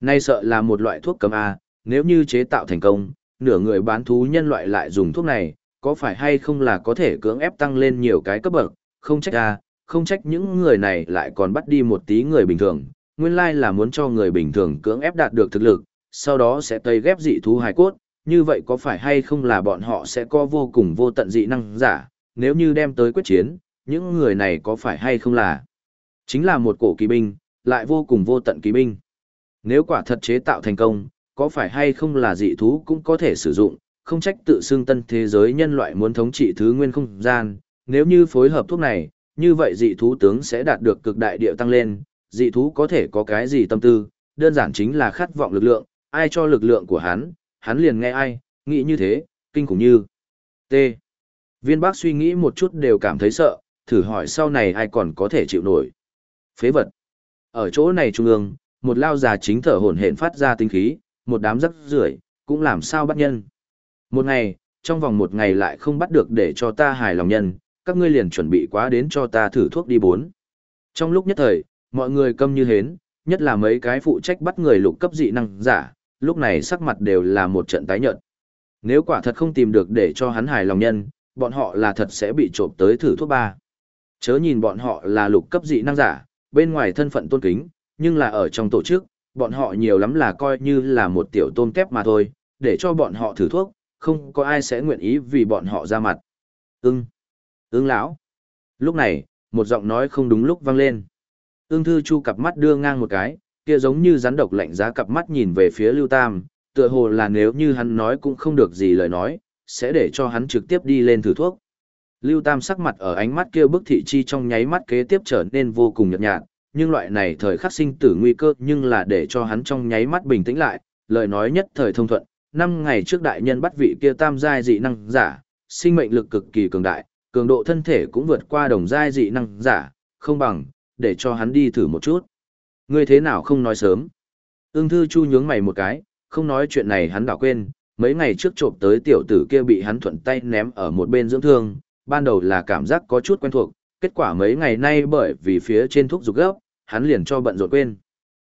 Nay sợ là một loại thuốc cấm A, nếu như chế tạo thành công, nửa người bán thú nhân loại lại dùng thuốc này, có phải hay không là có thể cưỡng ép tăng lên nhiều cái cấp bậc, không trách A, không trách những người này lại còn bắt đi một tí người bình thường, nguyên lai là muốn cho người bình thường cưỡng ép đạt được thực lực, sau đó sẽ tây ghép dị thú hài cốt, như vậy có phải hay không là bọn họ sẽ có vô cùng vô tận dị năng giả, nếu như đem tới quyết chiến, những người này có phải hay không là? Chính là một cổ kỳ binh, lại vô cùng vô tận kỳ binh. Nếu quả thật chế tạo thành công, có phải hay không là dị thú cũng có thể sử dụng, không trách tự xưng tân thế giới nhân loại muốn thống trị thứ nguyên không gian, nếu như phối hợp thuốc này, như vậy dị thú tướng sẽ đạt được cực đại điệu tăng lên, dị thú có thể có cái gì tâm tư, đơn giản chính là khát vọng lực lượng, ai cho lực lượng của hắn, hắn liền nghe ai, nghĩ như thế, kinh khủng như. T. Viên bác suy nghĩ một chút đều cảm thấy sợ, thử hỏi sau này ai còn có thể chịu nổi. Phế vật. Ở chỗ này trung ương, một lao già chính thở hổn hển phát ra tinh khí, một đám rắc rưởi cũng làm sao bắt nhân. Một ngày, trong vòng một ngày lại không bắt được để cho ta hài lòng nhân, các ngươi liền chuẩn bị quá đến cho ta thử thuốc đi bốn. Trong lúc nhất thời, mọi người câm như hến, nhất là mấy cái phụ trách bắt người lục cấp dị năng giả, lúc này sắc mặt đều là một trận tái nhợt. Nếu quả thật không tìm được để cho hắn hài lòng nhân, bọn họ là thật sẽ bị trộm tới thử thuốc ba. Chớ nhìn bọn họ là lục cấp dị năng giả, bên ngoài thân phận tôn kính, nhưng là ở trong tổ chức, bọn họ nhiều lắm là coi như là một tiểu tôn kép mà thôi, để cho bọn họ thử thuốc, không có ai sẽ nguyện ý vì bọn họ ra mặt. Ưng, ưng lão. Lúc này, một giọng nói không đúng lúc vang lên. Ưng thư chu cặp mắt đưa ngang một cái, kia giống như rắn độc lạnh giá cặp mắt nhìn về phía Lưu Tam, tựa hồ là nếu như hắn nói cũng không được gì lời nói, sẽ để cho hắn trực tiếp đi lên thử thuốc. Lưu Tam sắc mặt ở ánh mắt kia bức thị chi trong nháy mắt kế tiếp trở nên vô cùng nhợt nhạt, nhưng loại này thời khắc sinh tử nguy cơ nhưng là để cho hắn trong nháy mắt bình tĩnh lại, lời nói nhất thời thông thuận, năm ngày trước đại nhân bắt vị kia tam giai dị năng giả, sinh mệnh lực cực kỳ cường đại, cường độ thân thể cũng vượt qua đồng giai dị năng giả, không bằng, để cho hắn đi thử một chút. Ngươi thế nào không nói sớm? Ưng thư chu nhướng mày một cái, không nói chuyện này hắn đảo quên, mấy ngày trước trộm tới tiểu tử kia bị hắn thuận tay ném ở một bên dưỡng thương, ban đầu là cảm giác có chút quen thuộc, kết quả mấy ngày nay bởi vì phía trên thuốc dục gấp, hắn liền cho bận rộn quên.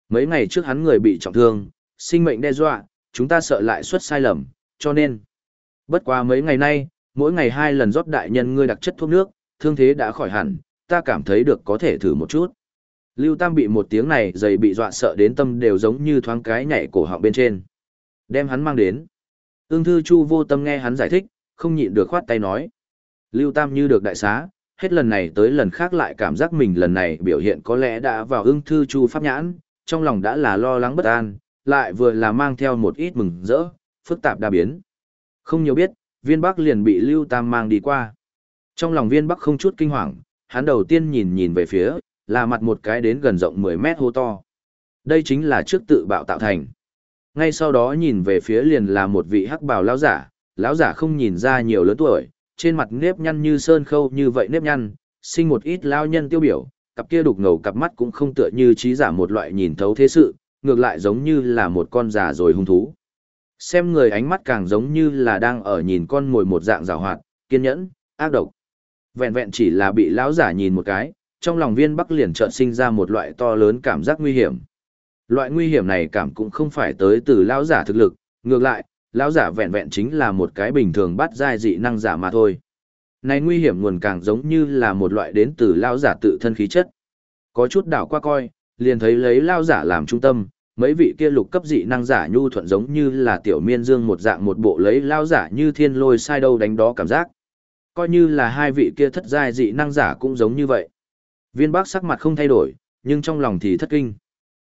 Mấy ngày trước hắn người bị trọng thương, sinh mệnh đe dọa, chúng ta sợ lại xuất sai lầm, cho nên. Bất quá mấy ngày nay, mỗi ngày hai lần rót đại nhân ngươi đặc chất thuốc nước, thương thế đã khỏi hẳn, ta cảm thấy được có thể thử một chút. Lưu Tam bị một tiếng này dày bị dọa sợ đến tâm đều giống như thoáng cái nhảy cổ họng bên trên. Đem hắn mang đến. Ưng thư chu vô tâm nghe hắn giải thích, không nhịn được khoát tay nói. Lưu Tam như được đại xá, hết lần này tới lần khác lại cảm giác mình lần này biểu hiện có lẽ đã vào ưng thư chu pháp nhãn, trong lòng đã là lo lắng bất an, lại vừa là mang theo một ít mừng rỡ, phức tạp đa biến. Không nhiều biết, viên bắc liền bị Lưu Tam mang đi qua. Trong lòng viên bắc không chút kinh hoàng, hắn đầu tiên nhìn nhìn về phía, là mặt một cái đến gần rộng 10 mét hô to. Đây chính là trước tự bạo tạo thành. Ngay sau đó nhìn về phía liền là một vị hắc bào lão giả, lão giả không nhìn ra nhiều lớn tuổi, trên mặt nếp nhăn như sơn khâu như vậy nếp nhăn, sinh một ít lao nhân tiêu biểu, cặp kia đục ngầu cặp mắt cũng không tựa như trí giả một loại nhìn thấu thế sự, ngược lại giống như là một con già rồi hung thú. Xem người ánh mắt càng giống như là đang ở nhìn con mồi một dạng rào hoạt, kiên nhẫn, ác độc. Vẹn vẹn chỉ là bị lão giả nhìn một cái, trong lòng viên bắc liền chợt sinh ra một loại to lớn cảm giác nguy hiểm. Loại nguy hiểm này cảm cũng không phải tới từ lão giả thực lực, ngược lại, lão giả vẹn vẹn chính là một cái bình thường bắt giai dị năng giả mà thôi. Này nguy hiểm nguồn càng giống như là một loại đến từ lão giả tự thân khí chất. Có chút đảo qua coi, liền thấy lấy lão giả làm trung tâm, mấy vị kia lục cấp dị năng giả nhu thuận giống như là tiểu miên dương một dạng một bộ lấy lão giả như thiên lôi sai đâu đánh đó cảm giác. Coi như là hai vị kia thất giai dị năng giả cũng giống như vậy. Viên bác sắc mặt không thay đổi, nhưng trong lòng thì thất kinh.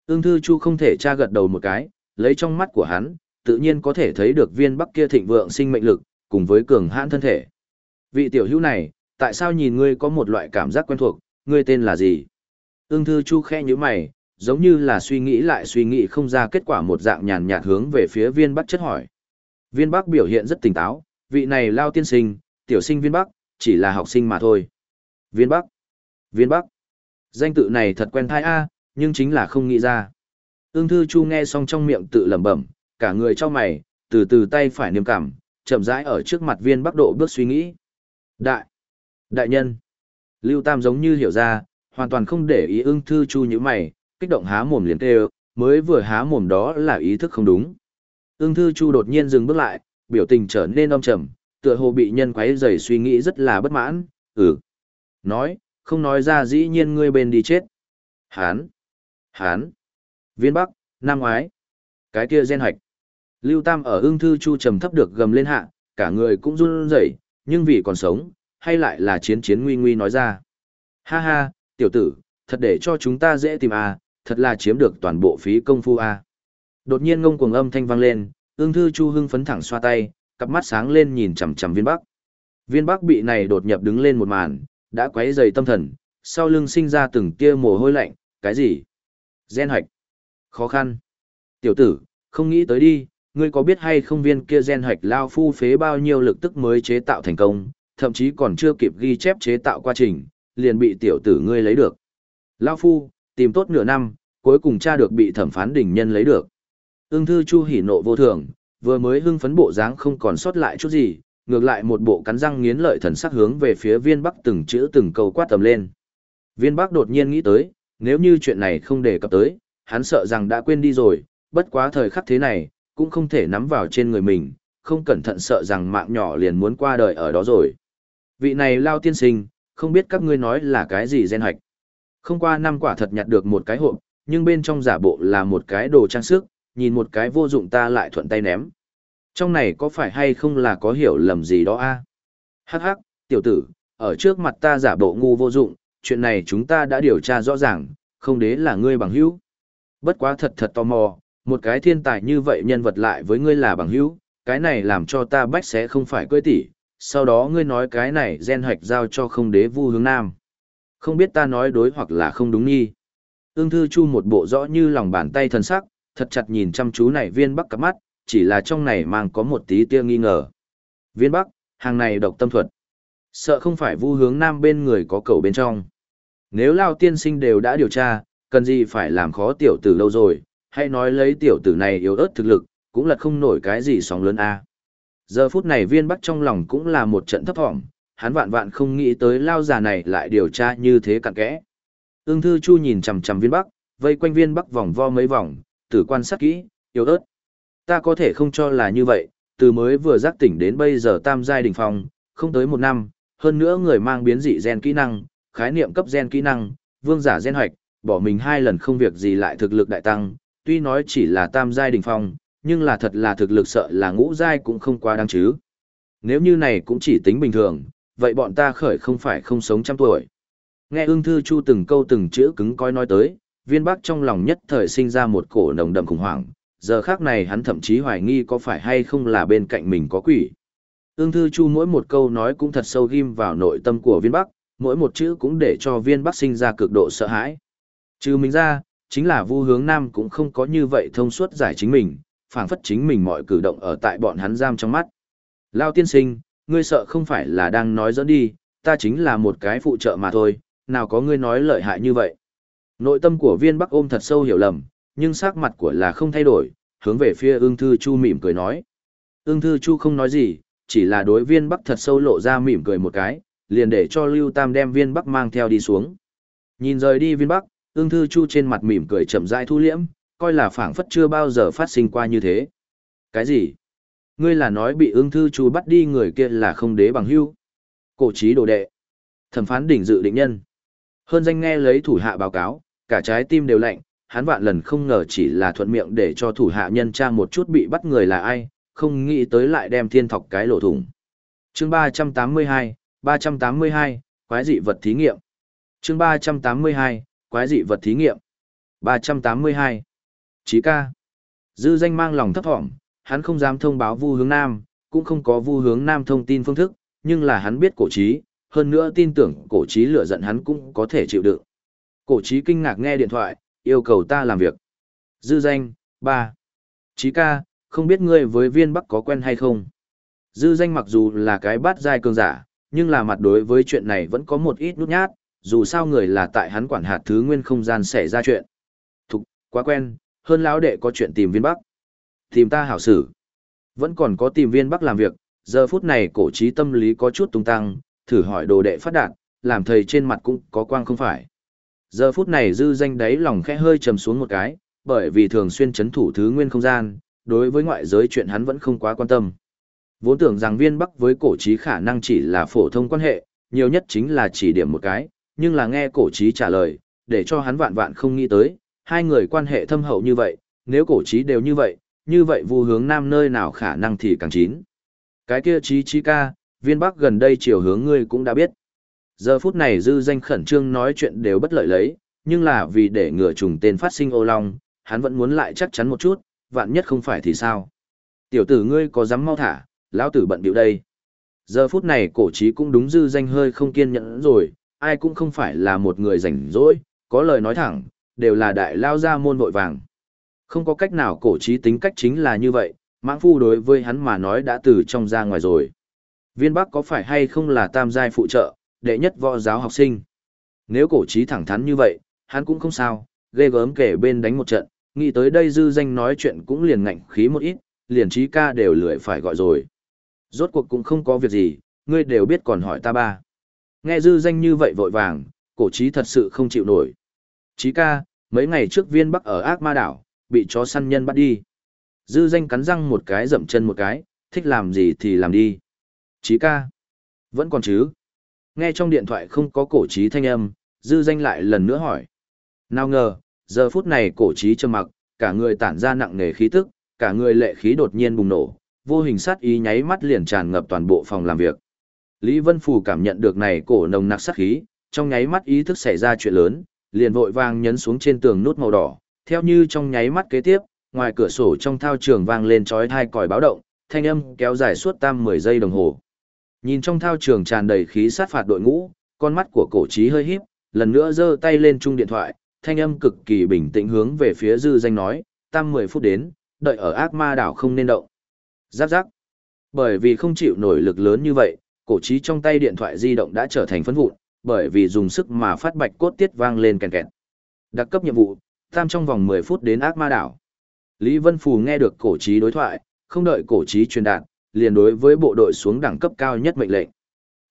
Ưng thư chu không thể tra gật đầu một cái, lấy trong mắt của hắn, tự nhiên có thể thấy được viên bắc kia thịnh vượng sinh mệnh lực, cùng với cường hãn thân thể. Vị tiểu hữu này, tại sao nhìn ngươi có một loại cảm giác quen thuộc, ngươi tên là gì? Ưng thư chu khẽ như mày, giống như là suy nghĩ lại suy nghĩ không ra kết quả một dạng nhàn nhạt hướng về phía viên bắc chất hỏi. Viên bắc biểu hiện rất tỉnh táo, vị này lao tiên sinh, tiểu sinh viên bắc, chỉ là học sinh mà thôi. Viên bắc, viên bắc, danh tự này thật quen thai a, nhưng chính là không nghĩ ra. Ưng thư chu nghe xong trong miệng tự lẩm bẩm, cả người cho mày, từ từ tay phải niềm cảm, chậm rãi ở trước mặt viên bắc độ bước suy nghĩ. Đại, đại nhân, Lưu Tam giống như hiểu ra, hoàn toàn không để ý ưng thư chu như mày, kích động há mồm liền kêu, mới vừa há mồm đó là ý thức không đúng. Ưng thư chu đột nhiên dừng bước lại, biểu tình trở nên âm trầm, tựa hồ bị nhân quấy rầy suy nghĩ rất là bất mãn, ừ. Nói, không nói ra dĩ nhiên ngươi bên đi chết. Hán, hán, viên bắc, nam ngoái, cái kia gen hoạch. Lưu Tam ở ưng thư chu trầm thấp được gầm lên hạ, cả người cũng run rẩy, nhưng vì còn sống, hay lại là chiến chiến nguy nguy nói ra. Ha ha, tiểu tử, thật để cho chúng ta dễ tìm à, thật là chiếm được toàn bộ phí công phu à. Đột nhiên ngông cuồng âm thanh vang lên, ưng thư chu hưng phấn thẳng xoa tay, cặp mắt sáng lên nhìn chằm chằm viên bắc. Viên bắc bị này đột nhập đứng lên một màn, đã quấy dày tâm thần, sau lưng sinh ra từng tia mồ hôi lạnh, cái gì? Gen hoạch. Khó khăn. Tiểu tử, không nghĩ tới đi, ngươi có biết hay không viên kia gen hoạch lao phu phế bao nhiêu lực tức mới chế tạo thành công, thậm chí còn chưa kịp ghi chép chế tạo quá trình, liền bị tiểu tử ngươi lấy được. Lao phu, tìm tốt nửa năm, cuối cùng cha được bị thẩm phán đỉnh nhân lấy được. Ưng thư chu hỉ nộ vô thường, vừa mới hưng phấn bộ dáng không còn sót lại chút gì, ngược lại một bộ cắn răng nghiến lợi thần sắc hướng về phía viên bắc từng chữ từng câu quát tầm lên. Viên bắc đột nhiên nghĩ tới, nếu như chuyện này không đề cập tới, hắn sợ rằng đã quên đi rồi, bất quá thời khắc thế này, cũng không thể nắm vào trên người mình, không cẩn thận sợ rằng mạng nhỏ liền muốn qua đời ở đó rồi. Vị này lao tiên sinh, không biết các ngươi nói là cái gì gen hoạch. Không qua năm quả thật nhặt được một cái hộp, nhưng bên trong giả bộ là một cái đồ trang sức, nhìn một cái vô dụng ta lại thuận tay ném. Trong này có phải hay không là có hiểu lầm gì đó a? Hắc hắc, tiểu tử, ở trước mặt ta giả bộ ngu vô dụng, chuyện này chúng ta đã điều tra rõ ràng, không đế là ngươi bằng hữu. Bất quá thật thật tò mò, một cái thiên tài như vậy nhân vật lại với ngươi là bằng hữu, cái này làm cho ta bách sẽ không phải cưỡi tỷ, sau đó ngươi nói cái này gen hoạch giao cho không đế vu hướng nam. Không biết ta nói đối hoặc là không đúng nghi. Ưng Thư Chu một bộ rõ như lòng bàn tay thần sắc, thật chặt nhìn chăm chú này viên bắc cặp mắt, chỉ là trong này mang có một tí tia nghi ngờ. Viên bắc, hàng này độc tâm thuật. Sợ không phải vu hướng nam bên người có cầu bên trong. Nếu Lao tiên sinh đều đã điều tra, cần gì phải làm khó tiểu tử lâu rồi, hay nói lấy tiểu tử này yếu ớt thực lực, cũng là không nổi cái gì sóng lớn a. Giờ phút này viên bắc trong lòng cũng là một trận thấp thỏm, hắn vạn vạn không nghĩ tới lao già này lại điều tra như thế cặn kẽ. Ưng thư chu nhìn chằm chằm viên bắc, vây quanh viên bắc vòng vo mấy vòng, tử quan sát kỹ, yếu ớt. Ta có thể không cho là như vậy, từ mới vừa giác tỉnh đến bây giờ tam giai đỉnh phong, không tới một năm, hơn nữa người mang biến dị gen kỹ năng, khái niệm cấp gen kỹ năng, vương giả gen hoạch, bỏ mình hai lần không việc gì lại thực lực đại tăng, tuy nói chỉ là tam giai đỉnh phong, nhưng là thật là thực lực sợ là ngũ giai cũng không quá đáng chứ. Nếu như này cũng chỉ tính bình thường, vậy bọn ta khởi không phải không sống trăm tuổi. Nghe ương thư chu từng câu từng chữ cứng coi nói tới, viên bắc trong lòng nhất thời sinh ra một cổ nồng đậm khủng hoảng, giờ khác này hắn thậm chí hoài nghi có phải hay không là bên cạnh mình có quỷ. Ưng thư chu mỗi một câu nói cũng thật sâu ghim vào nội tâm của viên bắc, mỗi một chữ cũng để cho viên bắc sinh ra cực độ sợ hãi. Trừ mình ra, chính là vu hướng nam cũng không có như vậy thông suốt giải chính mình, phảng phất chính mình mọi cử động ở tại bọn hắn giam trong mắt. Lao tiên sinh, ngươi sợ không phải là đang nói dẫn đi, ta chính là một cái phụ trợ mà thôi, nào có ngươi nói lợi hại như vậy. Nội tâm của viên bắc ôm thật sâu hiểu lầm, nhưng sắc mặt của là không thay đổi, hướng về phía ương thư chu mỉm cười nói. Ương thư chu không nói gì, chỉ là đối viên bắc thật sâu lộ ra mỉm cười một cái, liền để cho Lưu Tam đem viên bắc mang theo đi xuống. Nhìn rời đi viên bắc, ương thư chu trên mặt mỉm cười chậm rãi thu liễm, coi là phảng phất chưa bao giờ phát sinh qua như thế. Cái gì? Ngươi là nói bị ương thư chu bắt đi người kia là không đế bằng hưu. Cổ trí đồ đệ. Thẩm phán đỉnh dự định nhân. Hơn danh nghe lấy thủ hạ báo cáo, cả trái tim đều lạnh, hắn vạn lần không ngờ chỉ là thuận miệng để cho thủ hạ nhân tra một chút bị bắt người là ai, không nghĩ tới lại đem thiên thọc cái lỗ thủng. Chương 382, 382, quái dị vật thí nghiệm. Chương 382, quái dị vật thí nghiệm. 382. Chí ca. Dư danh mang lòng thấp thỏm, hắn không dám thông báo Vu Hướng Nam, cũng không có Vu Hướng Nam thông tin phương thức, nhưng là hắn biết cổ trí, hơn nữa tin tưởng cổ trí lửa giận hắn cũng có thể chịu đựng. Cổ trí kinh ngạc nghe điện thoại, yêu cầu ta làm việc. Dư danh, ba. Chí ca, không biết ngươi với viên bắc có quen hay không? Dư danh mặc dù là cái bát giai cường giả, nhưng là mặt đối với chuyện này vẫn có một ít nút nhát, dù sao người là tại hắn quản hạt thứ nguyên không gian xảy ra chuyện. Thục, quá quen, hơn lão đệ có chuyện tìm viên bắc. Tìm ta hảo xử. Vẫn còn có tìm viên bắc làm việc, giờ phút này cổ trí tâm lý có chút tung tăng, thử hỏi đồ đệ phát đạt, làm thầy trên mặt cũng có quang không phải. Giờ phút này dư danh đấy lòng khẽ hơi trầm xuống một cái, bởi vì thường xuyên chấn thủ thứ nguyên không gian, đối với ngoại giới chuyện hắn vẫn không quá quan tâm. Vốn tưởng rằng viên bắc với cổ trí khả năng chỉ là phổ thông quan hệ, nhiều nhất chính là chỉ điểm một cái, nhưng là nghe cổ trí trả lời, để cho hắn vạn vạn không nghĩ tới, hai người quan hệ thâm hậu như vậy, nếu cổ trí đều như vậy, như vậy vu hướng nam nơi nào khả năng thì càng chín. Cái kia trí trí ca, viên bắc gần đây chiều hướng ngươi cũng đã biết. Giờ phút này dư danh khẩn trương nói chuyện đều bất lợi lấy, nhưng là vì để ngừa trùng tên phát sinh ô long, hắn vẫn muốn lại chắc chắn một chút, vạn nhất không phải thì sao. Tiểu tử ngươi có dám mau thả, lão tử bận biểu đây. Giờ phút này cổ trí cũng đúng dư danh hơi không kiên nhẫn rồi, ai cũng không phải là một người rảnh rỗi, có lời nói thẳng, đều là đại lao ra môn vội vàng. Không có cách nào cổ trí tính cách chính là như vậy, mãng phu đối với hắn mà nói đã từ trong ra ngoài rồi. Viên Bắc có phải hay không là tam giai phụ trợ, đệ nhất võ giáo học sinh. Nếu cổ trí thẳng thắn như vậy, hắn cũng không sao, ghê gớm kể bên đánh một trận, nghĩ tới đây dư danh nói chuyện cũng liền ngạnh khí một ít, liền trí ca đều lười phải gọi rồi. Rốt cuộc cũng không có việc gì, ngươi đều biết còn hỏi ta ba. Nghe dư danh như vậy vội vàng, cổ trí thật sự không chịu nổi. Trí ca, mấy ngày trước viên bắc ở ác ma đảo, bị chó săn nhân bắt đi. Dư danh cắn răng một cái dậm chân một cái, thích làm gì thì làm đi. Trí ca, vẫn còn chứ. Nghe trong điện thoại không có cổ trí thanh âm, dư danh lại lần nữa hỏi. Nào ngờ, giờ phút này cổ trí trầm mặc, cả người tản ra nặng nề khí tức, cả người lệ khí đột nhiên bùng nổ, vô hình sát ý nháy mắt liền tràn ngập toàn bộ phòng làm việc. Lý Vân Phù cảm nhận được này cổ nồng nặc sát khí, trong nháy mắt ý thức xảy ra chuyện lớn, liền vội vàng nhấn xuống trên tường nút màu đỏ, theo như trong nháy mắt kế tiếp, ngoài cửa sổ trong thao trường vang lên chói tai còi báo động, thanh âm kéo dài suốt tam 10 giây đồng hồ. Nhìn trong thao trường tràn đầy khí sát phạt đội ngũ, con mắt của cổ trí hơi híp, lần nữa giơ tay lên chung điện thoại, thanh âm cực kỳ bình tĩnh hướng về phía dư danh nói, tam 10 phút đến, đợi ở ác ma đảo không nên động. Giáp giáp. Bởi vì không chịu nổi lực lớn như vậy, cổ trí trong tay điện thoại di động đã trở thành phấn vụn, bởi vì dùng sức mà phát bạch cốt tiết vang lên kèn kẹt. Đặc cấp nhiệm vụ, tam trong vòng 10 phút đến ác ma đảo. Lý Vân Phù nghe được cổ trí đối thoại, không đợi cổ trí truyền đạt, liền đối với bộ đội xuống đẳng cấp cao nhất mệnh lệnh.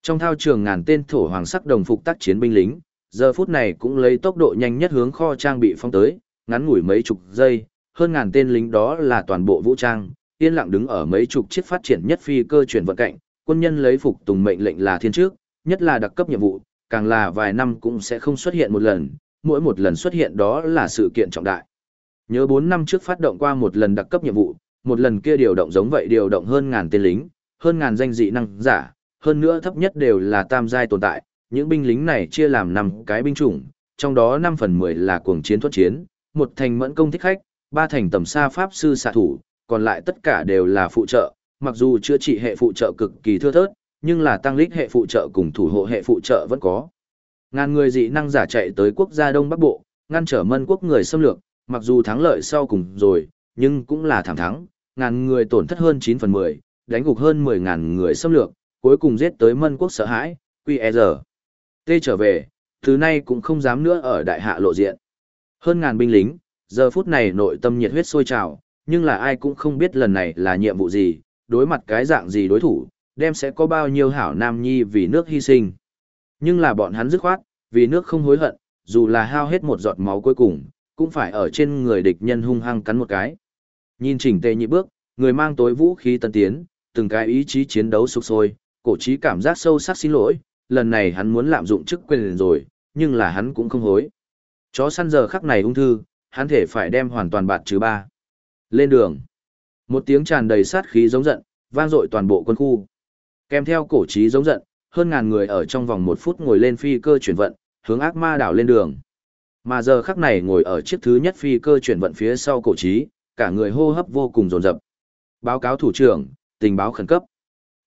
Trong thao trường ngàn tên thổ hoàng sắc đồng phục tác chiến binh lính, giờ phút này cũng lấy tốc độ nhanh nhất hướng kho trang bị phong tới, ngắn ngủi mấy chục giây, hơn ngàn tên lính đó là toàn bộ vũ trang, yên lặng đứng ở mấy chục chiếc phát triển nhất phi cơ chuyển vận cạnh, quân nhân lấy phục tùng mệnh lệnh là thiên trước, nhất là đặc cấp nhiệm vụ, càng là vài năm cũng sẽ không xuất hiện một lần, mỗi một lần xuất hiện đó là sự kiện trọng đại. Nhớ 4 năm trước phát động qua một lần đặc cấp nhiệm vụ, một lần kia điều động giống vậy điều động hơn ngàn tên lính, hơn ngàn danh dị năng giả, hơn nữa thấp nhất đều là tam giai tồn tại, những binh lính này chia làm 5 cái binh chủng, trong đó 5 phần 10 là cuồng chiến thuật chiến, một thành mẫn công thích khách, ba thành tầm xa pháp sư xạ thủ, còn lại tất cả đều là phụ trợ, mặc dù chữa trị hệ phụ trợ cực kỳ thưa thớt, nhưng là tăng lít hệ phụ trợ cùng thủ hộ hệ phụ trợ vẫn có. Ngàn người dị năng giả chạy tới quốc gia Đông Bắc Bộ, ngăn trở mân quốc người xâm lược, mặc dù thắng lợi sau cùng rồi, nhưng cũng là thảm thắng, ngàn người tổn thất hơn 9 phần 10, đánh gục hơn 10 ngàn người xâm lược, cuối cùng giết tới mân quốc sợ hãi, QER. Tê trở về, thứ nay cũng không dám nữa ở đại hạ lộ diện. Hơn ngàn binh lính, giờ phút này nội tâm nhiệt huyết sôi trào, nhưng là ai cũng không biết lần này là nhiệm vụ gì, đối mặt cái dạng gì đối thủ, đem sẽ có bao nhiêu hảo nam nhi vì nước hy sinh. Nhưng là bọn hắn dứt khoát, vì nước không hối hận, dù là hao hết một giọt máu cuối cùng, cũng phải ở trên người địch nhân hung hăng cắn một cái. Nhìn chỉnh tề nhị bước, người mang tối vũ khí tân tiến, từng cái ý chí chiến đấu sục sôi, cổ trí cảm giác sâu sắc xin lỗi, lần này hắn muốn lạm dụng chức quyền rồi, nhưng là hắn cũng không hối. Chó săn giờ khắc này ung thư, hắn thể phải đem hoàn toàn bạt trừ ba. Lên đường. Một tiếng tràn đầy sát khí giống giận, vang dội toàn bộ quân khu. Kèm theo cổ trí giống giận, hơn ngàn người ở trong vòng một phút ngồi lên phi cơ chuyển vận, hướng ác ma đảo lên đường. Mà giờ khắc này ngồi ở chiếc thứ nhất phi cơ chuyển vận phía sau cổ trí, cả người hô hấp vô cùng dồn dập. Báo cáo thủ trưởng, tình báo khẩn cấp.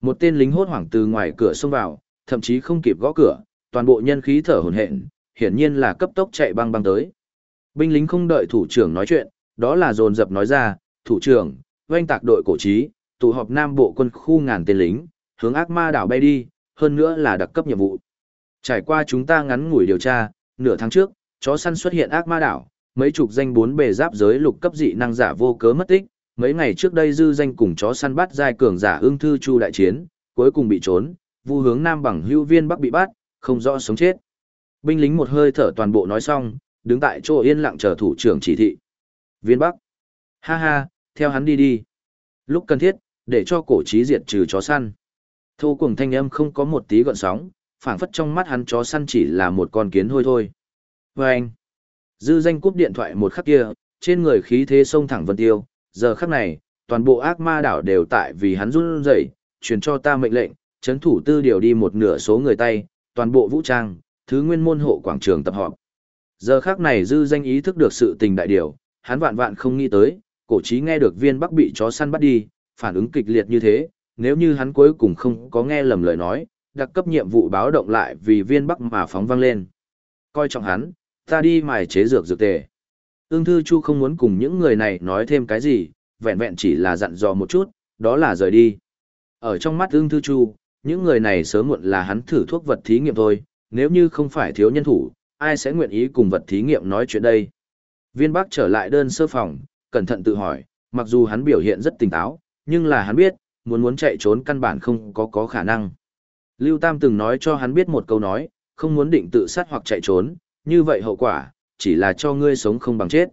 Một tên lính hốt hoảng từ ngoài cửa xông vào, thậm chí không kịp gõ cửa, toàn bộ nhân khí thở hổn hển, hiển nhiên là cấp tốc chạy băng băng tới. Binh lính không đợi thủ trưởng nói chuyện, đó là dồn dập nói ra, thủ trưởng, doanh tạc đội cổ trí, tụ họp nam bộ quân khu ngàn tên lính, hướng ác ma đảo bay đi, hơn nữa là đặc cấp nhiệm vụ. Trải qua chúng ta ngắn ngủi điều tra, nửa tháng trước, chó săn xuất hiện ác ma đảo, mấy chục danh bốn bề giáp giới lục cấp dị năng giả vô cớ mất tích, mấy ngày trước đây dư danh cùng chó săn bắt giai cường giả ương thư chu đại chiến, cuối cùng bị trốn, vu hướng nam bằng hưu viên bắc bị bắt, không rõ sống chết. Binh lính một hơi thở toàn bộ nói xong, đứng tại chỗ yên lặng chờ thủ trưởng chỉ thị. Viên bắc. Ha ha, theo hắn đi đi. Lúc cần thiết, để cho cổ trí diệt trừ chó săn. Thô cùng thanh âm không có một tí gọn sóng, phảng phất trong mắt hắn chó săn chỉ là một con kiến hôi thôi. Vâng anh, dư danh cúp điện thoại một khắc kia, trên người khí thế sông thẳng vân tiêu, giờ khắc này, toàn bộ ác ma đảo đều tại vì hắn run rẩy, truyền cho ta mệnh lệnh, chấn thủ tư điều đi một nửa số người tay, toàn bộ vũ trang, thứ nguyên môn hộ quảng trường tập họp. Giờ khắc này dư danh ý thức được sự tình đại điều, hắn vạn vạn không nghĩ tới, cổ trí nghe được viên bắc bị chó săn bắt đi, phản ứng kịch liệt như thế, nếu như hắn cuối cùng không có nghe lầm lời nói, đặc cấp nhiệm vụ báo động lại vì viên bắc mà phóng vang lên. Coi trọng hắn, ta đi mài chế dược dược tề. Ưng Thư Chu không muốn cùng những người này nói thêm cái gì, vẹn vẹn chỉ là dặn dò một chút, đó là rời đi. Ở trong mắt Ưng Thư Chu, những người này sớm muộn là hắn thử thuốc vật thí nghiệm thôi, nếu như không phải thiếu nhân thủ, ai sẽ nguyện ý cùng vật thí nghiệm nói chuyện đây. Viên Bắc trở lại đơn sơ phòng, cẩn thận tự hỏi, mặc dù hắn biểu hiện rất tỉnh táo, nhưng là hắn biết, muốn muốn chạy trốn căn bản không có có khả năng. Lưu Tam từng nói cho hắn biết một câu nói, không muốn định tự sát hoặc chạy trốn, như vậy hậu quả, chỉ là cho ngươi sống không bằng chết.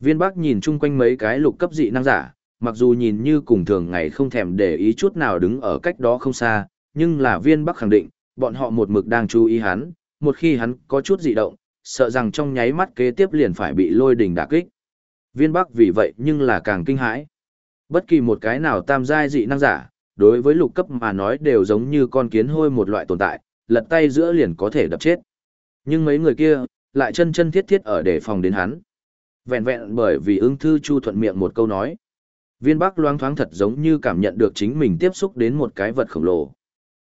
Viên Bắc nhìn chung quanh mấy cái lục cấp dị năng giả, mặc dù nhìn như cùng thường ngày không thèm để ý chút nào đứng ở cách đó không xa, nhưng là viên Bắc khẳng định, bọn họ một mực đang chú ý hắn, một khi hắn có chút dị động, sợ rằng trong nháy mắt kế tiếp liền phải bị lôi đình đả kích. Viên Bắc vì vậy nhưng là càng kinh hãi. Bất kỳ một cái nào tam giai dị năng giả, đối với lục cấp mà nói đều giống như con kiến hôi một loại tồn tại, lật tay giữa liền có thể đập chết. Nhưng mấy người kia, lại chân chân thiết thiết ở để phòng đến hắn. Vẹn vẹn bởi vì ưng thư chu thuận miệng một câu nói. Viên Bắc loáng thoáng thật giống như cảm nhận được chính mình tiếp xúc đến một cái vật khổng lồ.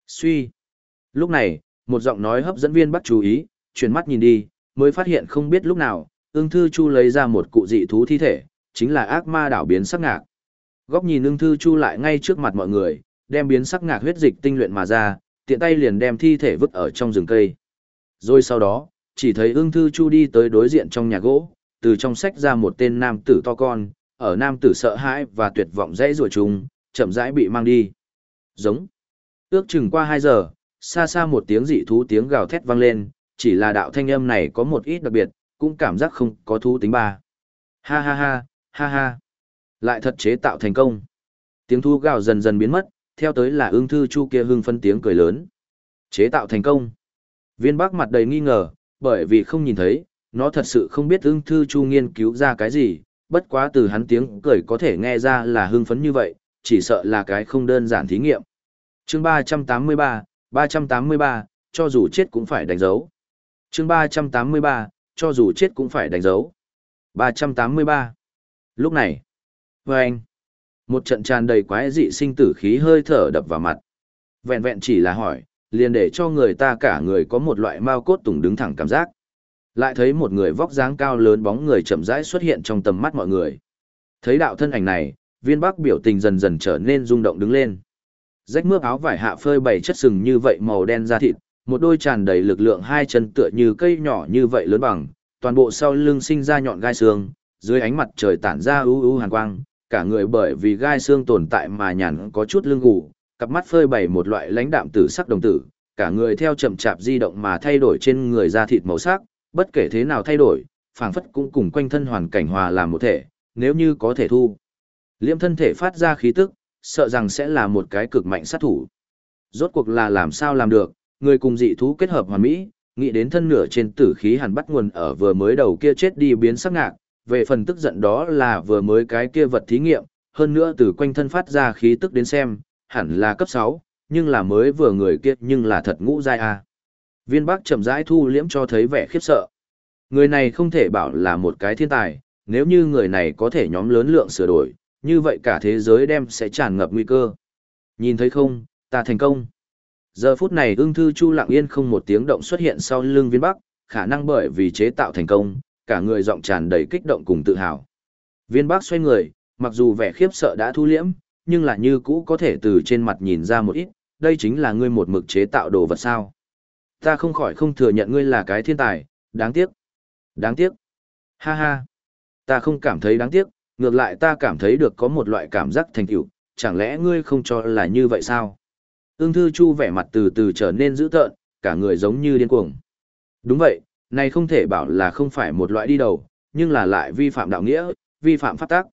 Suy. Lúc này, một giọng nói hấp dẫn viên Bắc chú ý, chuyển mắt nhìn đi, mới phát hiện không biết lúc nào, ưng thư chu lấy ra một cụ dị thú thi thể, chính là ác ma đảo biến sắc ngạc. Góc nhìn ưng thư chu lại ngay trước mặt mọi người, đem biến sắc ngạc huyết dịch tinh luyện mà ra, tiện tay liền đem thi thể vứt ở trong rừng cây. Rồi sau đó, chỉ thấy ưng thư chu đi tới đối diện trong nhà gỗ, từ trong sách ra một tên nam tử to con, ở nam tử sợ hãi và tuyệt vọng dãy rùa trùng, chậm rãi bị mang đi. Giống. Ước chừng qua 2 giờ, xa xa một tiếng dị thú tiếng gào thét vang lên, chỉ là đạo thanh âm này có một ít đặc biệt, cũng cảm giác không có thú tính ba. Ha ha ha, ha ha. Lại thật chế tạo thành công. Tiếng thu gào dần dần biến mất, theo tới là ương thư chu kia hưng phân tiếng cười lớn. Chế tạo thành công. Viên bác mặt đầy nghi ngờ, bởi vì không nhìn thấy, nó thật sự không biết ưng thư chu nghiên cứu ra cái gì, bất quá từ hắn tiếng cười có thể nghe ra là hưng phấn như vậy, chỉ sợ là cái không đơn giản thí nghiệm. chương 383, 383, cho dù chết cũng phải đánh dấu. chương 383, cho dù chết cũng phải đánh dấu. 383. Lúc này, với anh, một trận tràn đầy quái dị sinh tử khí hơi thở đập vào mặt. Vẹn vẹn chỉ là hỏi, liền để cho người ta cả người có một loại mao cốt tùng đứng thẳng cảm giác. Lại thấy một người vóc dáng cao lớn bóng người chậm rãi xuất hiện trong tầm mắt mọi người. Thấy đạo thân ảnh này, viên bắc biểu tình dần dần trở nên rung động đứng lên. Rách mướp áo vải hạ phơi bày chất sừng như vậy màu đen da thịt, một đôi tràn đầy lực lượng hai chân tựa như cây nhỏ như vậy lớn bằng, toàn bộ sau lưng sinh ra nhọn gai xương, dưới ánh mặt trời tản ra u u hàn quang, cả người bởi vì gai xương tồn tại mà nhàn có chút lưng gù, cặp mắt phơi bày một loại lãnh đạm tử sắc đồng tử, cả người theo chậm chạp di động mà thay đổi trên người da thịt màu sắc, bất kể thế nào thay đổi, phảng phất cũng cùng quanh thân hoàn cảnh hòa làm một thể, nếu như có thể thu. Liễm thân thể phát ra khí tức, sợ rằng sẽ là một cái cực mạnh sát thủ. Rốt cuộc là làm sao làm được, người cùng dị thú kết hợp hoàn mỹ, nghĩ đến thân nửa trên tử khí hẳn bắt nguồn ở vừa mới đầu kia chết đi biến sắc ngạc, về phần tức giận đó là vừa mới cái kia vật thí nghiệm, hơn nữa từ quanh thân phát ra khí tức đến xem, hẳn là cấp 6, nhưng là mới vừa người kia nhưng là thật ngũ giai a. Viên Bắc chậm rãi thu liễm cho thấy vẻ khiếp sợ. Người này không thể bảo là một cái thiên tài, nếu như người này có thể nhóm lớn lượng sửa đổi, như vậy cả thế giới đem sẽ tràn ngập nguy cơ. Nhìn thấy không, ta thành công. Giờ phút này ưng thư chu lặng yên không một tiếng động xuất hiện sau lưng viên bắc, khả năng bởi vì chế tạo thành công, cả người giọng tràn đầy kích động cùng tự hào. Viên bắc xoay người, mặc dù vẻ khiếp sợ đã thu liễm, nhưng là như cũ có thể từ trên mặt nhìn ra một ít, đây chính là ngươi một mực chế tạo đồ vật sao. Ta không khỏi không thừa nhận ngươi là cái thiên tài, đáng tiếc. Đáng tiếc. Ha ha. Ta không cảm thấy đáng tiếc, ngược lại ta cảm thấy được có một loại cảm giác thành tựu, chẳng lẽ ngươi không cho là như vậy sao? Ưng thư chu vẻ mặt từ từ trở nên dữ tợn, cả người giống như điên cuồng. Đúng vậy, này không thể bảo là không phải một loại đi đầu, nhưng là lại vi phạm đạo nghĩa, vi phạm pháp tác.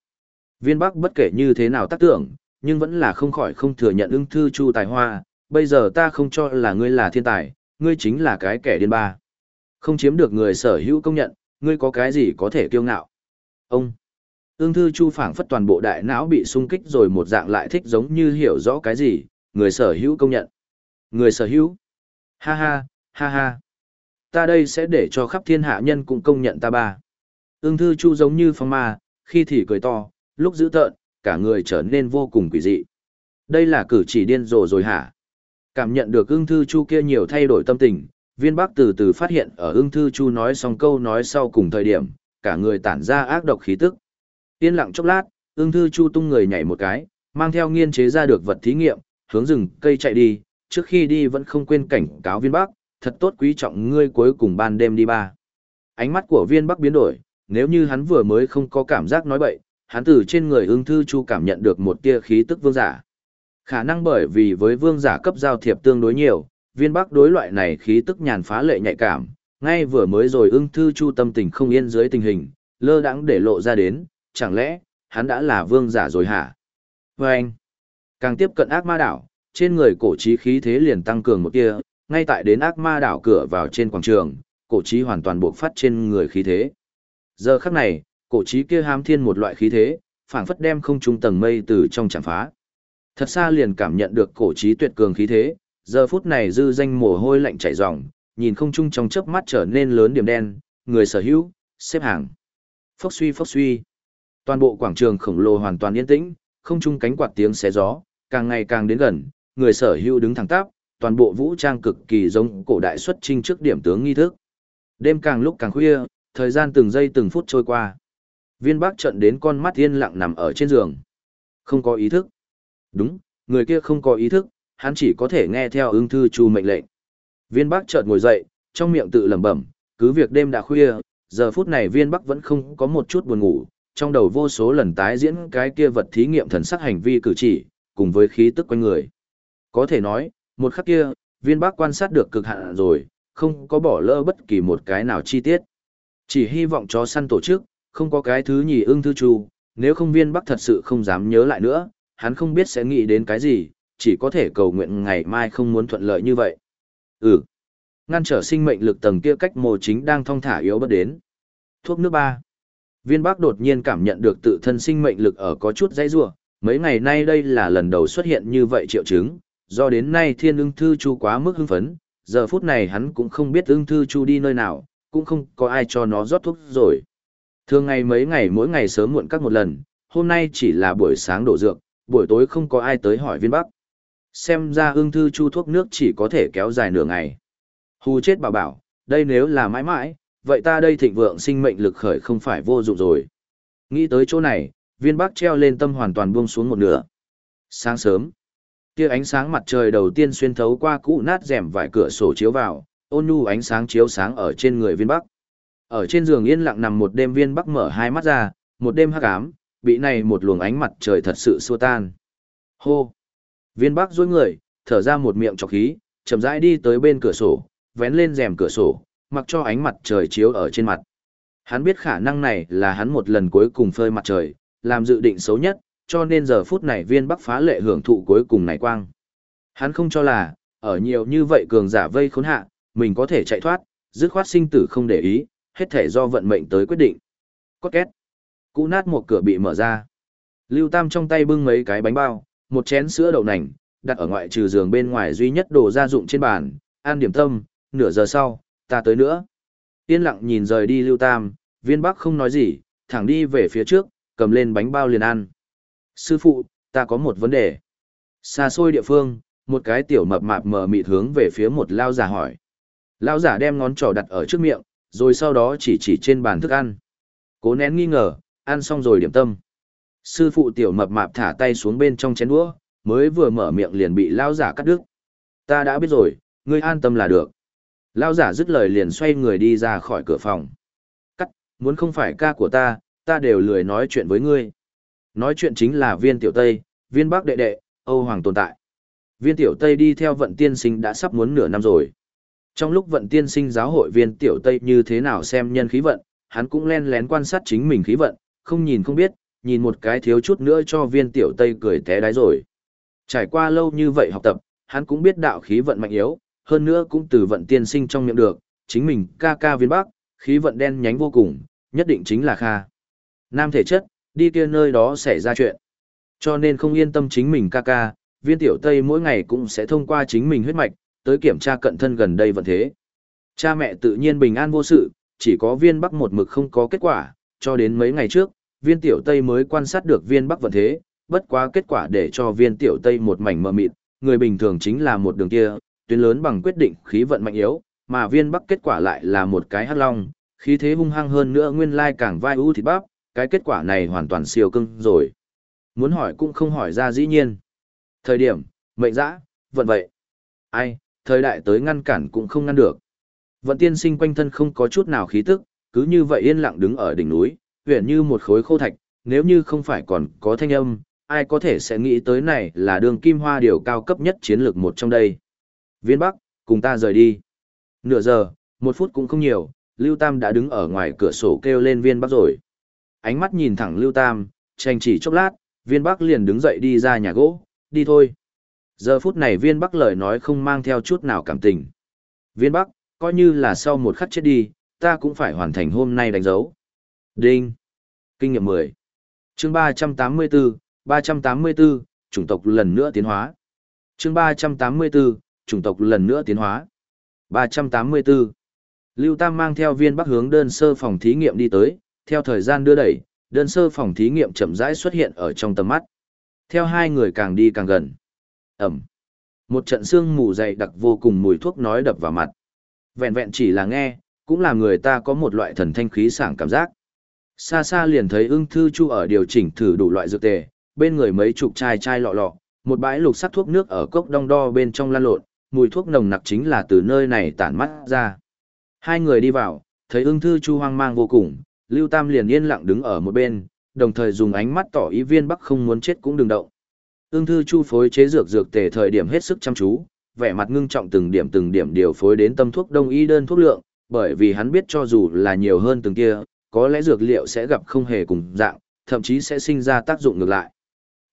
Viên Bắc bất kể như thế nào tác tưởng, nhưng vẫn là không khỏi không thừa nhận ưng thư chu tài hoa, bây giờ ta không cho là ngươi là thiên tài, ngươi chính là cái kẻ điên ba. Không chiếm được người sở hữu công nhận, ngươi có cái gì có thể kiêu ngạo. Ông, ương thư chu phảng phất toàn bộ đại não bị sung kích rồi một dạng lại thích giống như hiểu rõ cái gì, người sở hữu công nhận. Người sở hữu. Ha ha, ha ha. Ta đây sẽ để cho khắp thiên hạ nhân cũng công nhận ta ba. Ưng thư chu giống như phong ma, khi thì cười to, lúc dữ tợn, cả người trở nên vô cùng quỷ dị. Đây là cử chỉ điên rồ rồi hả? Cảm nhận được ưng thư chu kia nhiều thay đổi tâm tình, viên bắc từ từ phát hiện ở ưng thư chu nói xong câu nói sau cùng thời điểm, cả người tản ra ác độc khí tức. Yên lặng chốc lát, ưng thư chu tung người nhảy một cái, mang theo nghiên chế ra được vật thí nghiệm, hướng rừng cây chạy đi, trước khi đi vẫn không quên cảnh cáo viên bắc, thật tốt quý trọng ngươi cuối cùng ban đêm đi ba. Ánh mắt của viên bắc biến đổi, nếu như hắn vừa mới không có cảm giác nói bậy, hắn từ trên người ưng thư chu cảm nhận được một tia khí tức vương giả. Khả năng bởi vì với vương giả cấp giao thiệp tương đối nhiều, viên bắc đối loại này khí tức nhàn phá lệ nhạy cảm, ngay vừa mới rồi ưng thư chu tâm tình không yên dưới tình hình, lơ đãng để lộ ra đến, chẳng lẽ, hắn đã là vương giả rồi hả? Vâng! anh, càng tiếp cận ác ma đảo, trên người cổ trí khí thế liền tăng cường một tia, ngay tại đến ác ma đảo cửa vào trên quảng trường, cổ trí hoàn toàn buộc phát trên người khí thế. Giờ khắc này, cổ trí kia hám thiên một loại khí thế, phảng phất đem không trung tầng mây từ trong chạm phá. Thật xa liền cảm nhận được cổ trí tuyệt cường khí thế, giờ phút này dư danh mồ hôi lạnh chảy ròng, nhìn không trung trong chớp mắt trở nên lớn điểm đen, người sở hữu, xếp hàng. Phốc suy phốc suy. Toàn bộ quảng trường khổng lồ hoàn toàn yên tĩnh, không trung cánh quạt tiếng xé gió, càng ngày càng đến gần, người sở hữu đứng thẳng tắp, toàn bộ vũ trang cực kỳ giống cổ đại xuất trinh trước điểm tướng nghi thức. Đêm càng lúc càng khuya, thời gian từng giây từng phút trôi qua. Viên bác trận đến con mắt yên lặng nằm ở trên giường. Không có ý thức. Đúng, người kia không có ý thức, hắn chỉ có thể nghe theo ưng thư chu mệnh lệnh. Viên bác chợt ngồi dậy, trong miệng tự lẩm bẩm, cứ việc đêm đã khuya, giờ phút này viên bắc vẫn không có một chút buồn ngủ, trong đầu vô số lần tái diễn cái kia vật thí nghiệm thần sắc hành vi cử chỉ, cùng với khí tức quanh người. Có thể nói, một khắc kia, viên bắc quan sát được cực hạn rồi, không có bỏ lỡ bất kỳ một cái nào chi tiết. Chỉ hy vọng chó săn tổ chức, không có cái thứ nhì ưng thư chu, nếu không viên bắc thật sự không dám nhớ lại nữa, hắn không biết sẽ nghĩ đến cái gì, chỉ có thể cầu nguyện ngày mai không muốn thuận lợi như vậy. Ừ. Ngăn trở sinh mệnh lực tầng kia cách mồ chính đang thong thả yếu bất đến. Thuốc nước ba. Viên Bắc đột nhiên cảm nhận được tự thân sinh mệnh lực ở có chút dãy rủa, mấy ngày nay đây là lần đầu xuất hiện như vậy triệu chứng, do đến nay thiên ưng thư chu quá mức hưng phấn, giờ phút này hắn cũng không biết ưng thư chu đi nơi nào, cũng không có ai cho nó rót thuốc rồi. Thường ngày mấy ngày mỗi ngày sớm muộn các một lần, hôm nay chỉ là buổi sáng đổ dược, buổi tối không có ai tới hỏi viên bắc. Xem ra ương thư chu thuốc nước chỉ có thể kéo dài nửa ngày. Hù chết bảo bảo, đây nếu là mãi mãi, vậy ta đây thịnh vượng sinh mệnh lực khởi không phải vô dụng rồi. Nghĩ tới chỗ này, viên bắc treo lên tâm hoàn toàn buông xuống một nửa. Sáng sớm, tia ánh sáng mặt trời đầu tiên xuyên thấu qua cũ nát rèm vải cửa sổ chiếu vào, ôn nhu ánh sáng chiếu sáng ở trên người viên bắc. Ở trên giường yên lặng nằm một đêm viên bắc mở hai mắt ra, một đêm hắc ám, bị này một luồng ánh mặt trời thật sự xua tan. Hô! Viên bắc dối người, thở ra một miệng chọc khí, chậm rãi đi tới bên cửa sổ, vén lên rèm cửa sổ, mặc cho ánh mặt trời chiếu ở trên mặt. Hắn biết khả năng này là hắn một lần cuối cùng phơi mặt trời, làm dự định xấu nhất, cho nên giờ phút này viên bắc phá lệ hưởng thụ cuối cùng này quang. Hắn không cho là, ở nhiều như vậy cường giả vây khốn hạ, mình có thể chạy thoát, dứt khoát sinh tử không để ý, hết thể do vận mệnh tới quyết định. Cốt két. Cú nát một cửa bị mở ra. Lưu Tam trong tay bưng mấy cái bánh bao, một chén sữa đậu nành, đặt ở ngoại trừ giường bên ngoài duy nhất đồ gia dụng trên bàn, an điểm tâm, nửa giờ sau, ta tới nữa. Yên lặng nhìn rời đi Lưu Tam, viên bắc không nói gì, thẳng đi về phía trước, cầm lên bánh bao liền ăn. Sư phụ, ta có một vấn đề. Xa xôi địa phương, một cái tiểu mập mạp mờ mịt hướng về phía một lao giả hỏi. Lao giả đem ngón trỏ đặt ở trước miệng, rồi sau đó chỉ chỉ trên bàn thức ăn. Cố nén nghi ngờ, ăn xong rồi điểm tâm. Sư phụ tiểu mập mạp thả tay xuống bên trong chén đũa, mới vừa mở miệng liền bị lao giả cắt đứt. Ta đã biết rồi, ngươi an tâm là được. Lao giả dứt lời liền xoay người đi ra khỏi cửa phòng. Cắt, muốn không phải ca của ta, ta đều lười nói chuyện với ngươi. Nói chuyện chính là viên tiểu Tây, viên bắc đệ đệ, Âu Hoàng tồn tại. Viên tiểu Tây đi theo vận tiên sinh đã sắp muốn nửa năm rồi. Trong lúc vận tiên sinh giáo hội viên tiểu Tây như thế nào xem nhân khí vận, hắn cũng len lén quan sát chính mình khí vận, không nhìn không biết, nhìn một cái thiếu chút nữa cho viên tiểu Tây cười té đáy rồi. Trải qua lâu như vậy học tập, hắn cũng biết đạo khí vận mạnh yếu, hơn nữa cũng từ vận tiên sinh trong miệng được, chính mình ca ca viên bắc, khí vận đen nhánh vô cùng, nhất định chính là Kha. Nam thể chất, đi kia nơi đó xảy ra chuyện. Cho nên không yên tâm chính mình ca ca, viên tiểu Tây mỗi ngày cũng sẽ thông qua chính mình huyết mạch, tới kiểm tra cận thân gần đây vận thế. Cha mẹ tự nhiên bình an vô sự, chỉ có viên bắc một mực không có kết quả, cho đến mấy ngày trước, viên tiểu Tây mới quan sát được viên bắc vận thế, bất quá kết quả để cho viên tiểu Tây một mảnh mờ mịt, người bình thường chính là một đường kia, tuyến lớn bằng quyết định khí vận mạnh yếu, mà viên bắc kết quả lại là một cái hắc long, khí thế hung hăng hơn nữa nguyên lai càng vai ưu thịt bắp, cái kết quả này hoàn toàn siêu cưng rồi. Muốn hỏi cũng không hỏi ra dĩ nhiên. Thời điểm, mệnh dã, vận vậy. Ai, thời đại tới ngăn cản cũng không ngăn được. Vận tiên sinh quanh thân không có chút nào khí tức, cứ như vậy yên lặng đứng ở đỉnh núi, huyền như một khối khô thạch, nếu như không phải còn có thanh âm, ai có thể sẽ nghĩ tới này là đường kim hoa điều cao cấp nhất chiến lược một trong đây. Viên Bắc, cùng ta rời đi. Nửa giờ, một phút cũng không nhiều, Lưu Tam đã đứng ở ngoài cửa sổ kêu lên Viên Bắc rồi. Ánh mắt nhìn thẳng Lưu Tam, tranh chỉ chốc lát, Viên Bắc liền đứng dậy đi ra nhà gỗ, đi thôi. Giờ phút này Viên Bắc lời nói không mang theo chút nào cảm tình. Viên Bắc, coi như là sau một khắc chết đi, ta cũng phải hoàn thành hôm nay đánh dấu. Đinh. Kinh nghiệm 10. chương 384, 384, chủng tộc lần nữa tiến hóa. chương 384, chủng tộc lần nữa tiến hóa. 384. Lưu Tam mang theo viên bắc hướng đơn sơ phòng thí nghiệm đi tới, theo thời gian đưa đẩy, đơn sơ phòng thí nghiệm chậm rãi xuất hiện ở trong tầm mắt. Theo hai người càng đi càng gần. Ẩm. Một trận xương mù dày đặc vô cùng mùi thuốc nói đập vào mặt. Vẹn vẹn chỉ là nghe, cũng làm người ta có một loại thần thanh khí sảng cảm giác. Xa xa liền thấy ưng thư chu ở điều chỉnh thử đủ loại dược tề, bên người mấy chục chai chai lọ lọ, một bãi lục sắc thuốc nước ở cốc đong đo bên trong lan lộn, mùi thuốc nồng nặc chính là từ nơi này tản mắt ra. Hai người đi vào, thấy ưng thư chu hoang mang vô cùng, Lưu Tam liền yên lặng đứng ở một bên, đồng thời dùng ánh mắt tỏ ý viên bắc không muốn chết cũng đừng động. Ưng thư chu phối chế dược dược tề thời điểm hết sức chăm chú, vẻ mặt ngưng trọng từng điểm từng điểm điều phối đến tâm thuốc đông y đơn thuốc lượng, bởi vì hắn biết cho dù là nhiều hơn từng kia, có lẽ dược liệu sẽ gặp không hề cùng dạng, thậm chí sẽ sinh ra tác dụng ngược lại.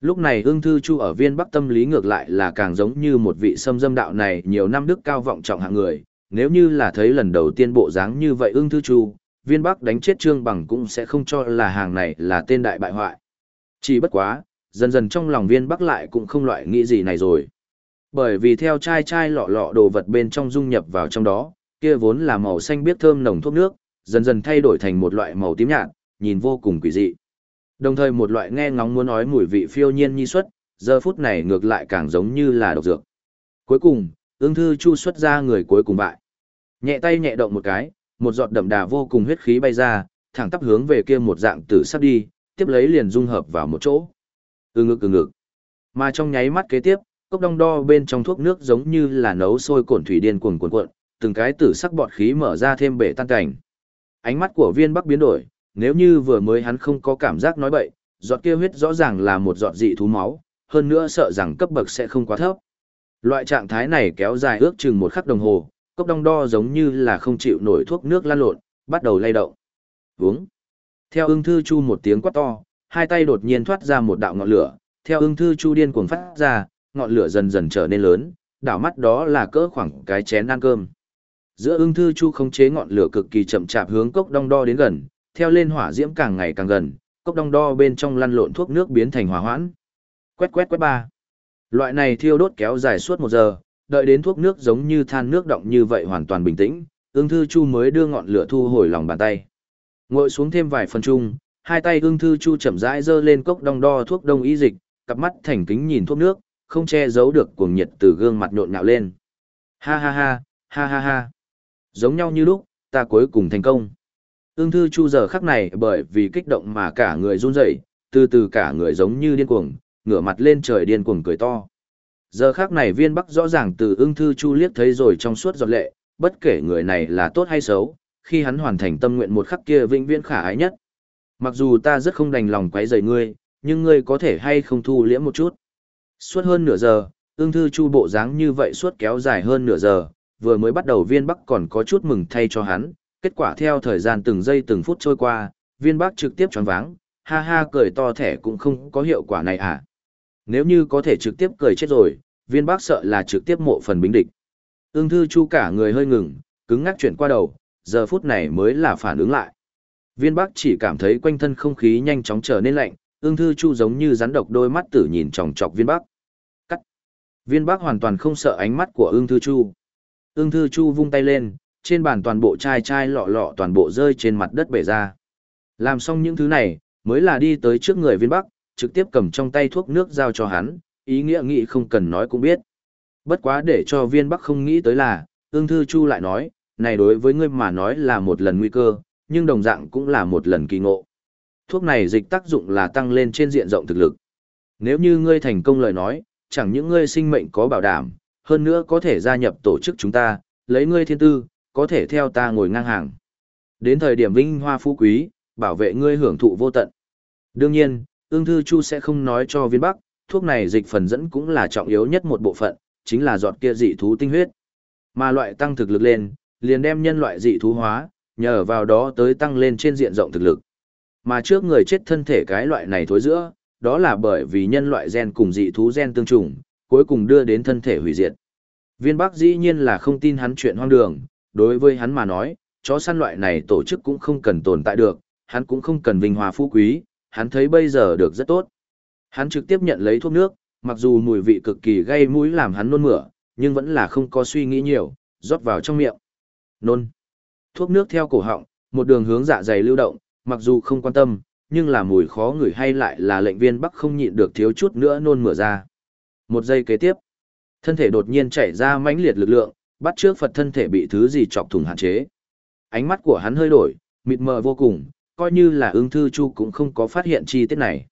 Lúc này ương thư chu ở viên bắc tâm lý ngược lại là càng giống như một vị sâm dâm đạo này nhiều năm đức cao vọng trọng hạng người, nếu như là thấy lần đầu tiên bộ dáng như vậy ương thư chu, viên bắc đánh chết trương bằng cũng sẽ không cho là hàng này là tên đại bại hoại. Chỉ bất quá, dần dần trong lòng viên bắc lại cũng không loại nghĩ gì này rồi. Bởi vì theo chai chai lọ lọ đồ vật bên trong dung nhập vào trong đó, kia vốn là màu xanh biết thơm nồng thuốc nước, dần dần thay đổi thành một loại màu tím nhạt, nhìn vô cùng quỷ dị. Đồng thời một loại nghe ngóng muốn nói mùi vị phiêu nhiên nhi xuất, giờ phút này ngược lại càng giống như là độc dược. Cuối cùng, ương thư chu xuất ra người cuối cùng bại. Nhẹ tay nhẹ động một cái, một giọt đậm đà vô cùng huyết khí bay ra, thẳng tắp hướng về kia một dạng tử sắp đi, tiếp lấy liền dung hợp vào một chỗ. Ừ ngực ừ ngực. Mà trong nháy mắt kế tiếp, cốc đong đo bên trong thuốc nước giống như là nấu sôi cổn thủy điên cuồng cuộn cuộn, từng cái tử sắc bọt khí mở ra thêm bể tan cảnh. Ánh mắt của viên bắc biến đổi, nếu như vừa mới hắn không có cảm giác nói bậy, giọt kia huyết rõ ràng là một giọt dị thú máu, hơn nữa sợ rằng cấp bậc sẽ không quá thấp. Loại trạng thái này kéo dài ước chừng một khắc đồng hồ, cốc đong đo giống như là không chịu nổi thuốc nước lan lộn, bắt đầu lay động. Uống. Theo ưng thư chu một tiếng quát to, hai tay đột nhiên thoát ra một đạo ngọn lửa, theo ưng thư chu điên cuồng phát ra, ngọn lửa dần dần trở nên lớn, đảo mắt đó là cỡ khoảng cái chén ăn cơm. Giữa ưng thư chu khống chế ngọn lửa cực kỳ chậm chạp hướng cốc đong đo đến gần, theo lên hỏa diễm càng ngày càng gần, cốc đong đo bên trong lăn lộn thuốc nước biến thành hỏa hoãn. Quét quét quét ba. Loại này thiêu đốt kéo dài suốt một giờ, đợi đến thuốc nước giống như than nước động như vậy hoàn toàn bình tĩnh, ương thư chu mới đưa ngọn lửa thu hồi lòng bàn tay. Ngồi xuống thêm vài phần chung, hai tay ương thư chu chậm rãi giơ lên cốc đong đo thuốc đông y dịch, cặp mắt thành kính nhìn thuốc nước, không che giấu được cuồng nhiệt từ gương mặt nhộn nhạo lên. Ha ha ha, ha ha ha. Giống nhau như lúc, ta cuối cùng thành công. Ưng thư chu giờ khắc này bởi vì kích động mà cả người run rẩy, từ từ cả người giống như điên cuồng, ngửa mặt lên trời điên cuồng cười to. Giờ khắc này viên bắc rõ ràng từ ưng thư chu liếc thấy rồi trong suốt giọt lệ, bất kể người này là tốt hay xấu, khi hắn hoàn thành tâm nguyện một khắc kia vĩnh viễn khả ái nhất. Mặc dù ta rất không đành lòng quấy rầy ngươi, nhưng ngươi có thể hay không thu liễm một chút. Suốt hơn nửa giờ, ương thư chu bộ dáng như vậy suốt kéo dài hơn nửa giờ, vừa mới bắt đầu viên bắc còn có chút mừng thay cho hắn, kết quả theo thời gian từng giây từng phút trôi qua, viên bắc trực tiếp choáng váng, ha ha cười to thẻ cũng không có hiệu quả này à. Nếu như có thể trực tiếp cười chết rồi, viên bắc sợ là trực tiếp mộ phần bính địch. Ưng thư chu cả người hơi ngừng, cứng ngắc chuyển qua đầu, giờ phút này mới là phản ứng lại. Viên bắc chỉ cảm thấy quanh thân không khí nhanh chóng trở nên lạnh, ương thư chu giống như rắn độc đôi mắt tử nhìn chòng chọc viên bắc. Cắt. Viên bắc hoàn toàn không sợ ánh mắt của ương thư chu. Ương thư chu vung tay lên, trên bàn toàn bộ chai chai lọ lọ toàn bộ rơi trên mặt đất bể ra. Làm xong những thứ này, mới là đi tới trước người viên bắc, trực tiếp cầm trong tay thuốc nước giao cho hắn, ý nghĩa nghĩ không cần nói cũng biết. Bất quá để cho viên bắc không nghĩ tới là, ương thư chu lại nói, này đối với ngươi mà nói là một lần nguy cơ, nhưng đồng dạng cũng là một lần kỳ ngộ. Thuốc này dịch tác dụng là tăng lên trên diện rộng thực lực. Nếu như ngươi thành công lời nói, chẳng những ngươi sinh mệnh có bảo đảm, hơn nữa có thể gia nhập tổ chức chúng ta, lấy ngươi thiên tư, có thể theo ta ngồi ngang hàng. Đến thời điểm vinh hoa phú quý, bảo vệ ngươi hưởng thụ vô tận. Đương nhiên, ương thư chu sẽ không nói cho viên bắc, thuốc này dịch phần dẫn cũng là trọng yếu nhất một bộ phận, chính là giọt kia dị thú tinh huyết. Mà loại tăng thực lực lên, liền đem nhân loại dị thú hóa, nhờ vào đó tới tăng lên trên diện rộng thực lực. Mà trước người chết thân thể cái loại này thối giữa, đó là bởi vì nhân loại gen cùng dị thú gen tương trùng, cuối cùng đưa đến thân thể hủy diệt. Viên Bắc dĩ nhiên là không tin hắn chuyện hoang đường, đối với hắn mà nói, chó săn loại này tổ chức cũng không cần tồn tại được, hắn cũng không cần vinh hoa phú quý, hắn thấy bây giờ được rất tốt. Hắn trực tiếp nhận lấy thuốc nước, mặc dù mùi vị cực kỳ gây mũi làm hắn nôn mửa, nhưng vẫn là không có suy nghĩ nhiều, rót vào trong miệng. Nôn. Thuốc nước theo cổ họng, một đường hướng dạ dày lưu động, mặc dù không quan tâm, nhưng là mùi khó ngửi hay lại là lệnh viên bắc không nhịn được thiếu chút nữa nôn mửa ra. Một giây kế tiếp, thân thể đột nhiên chảy ra mãnh liệt lực lượng, bắt trước Phật thân thể bị thứ gì chọc thủng hạn chế. ánh mắt của hắn hơi đổi, mịt mờ vô cùng, coi như là ưng thư chu cũng không có phát hiện chi tiết này.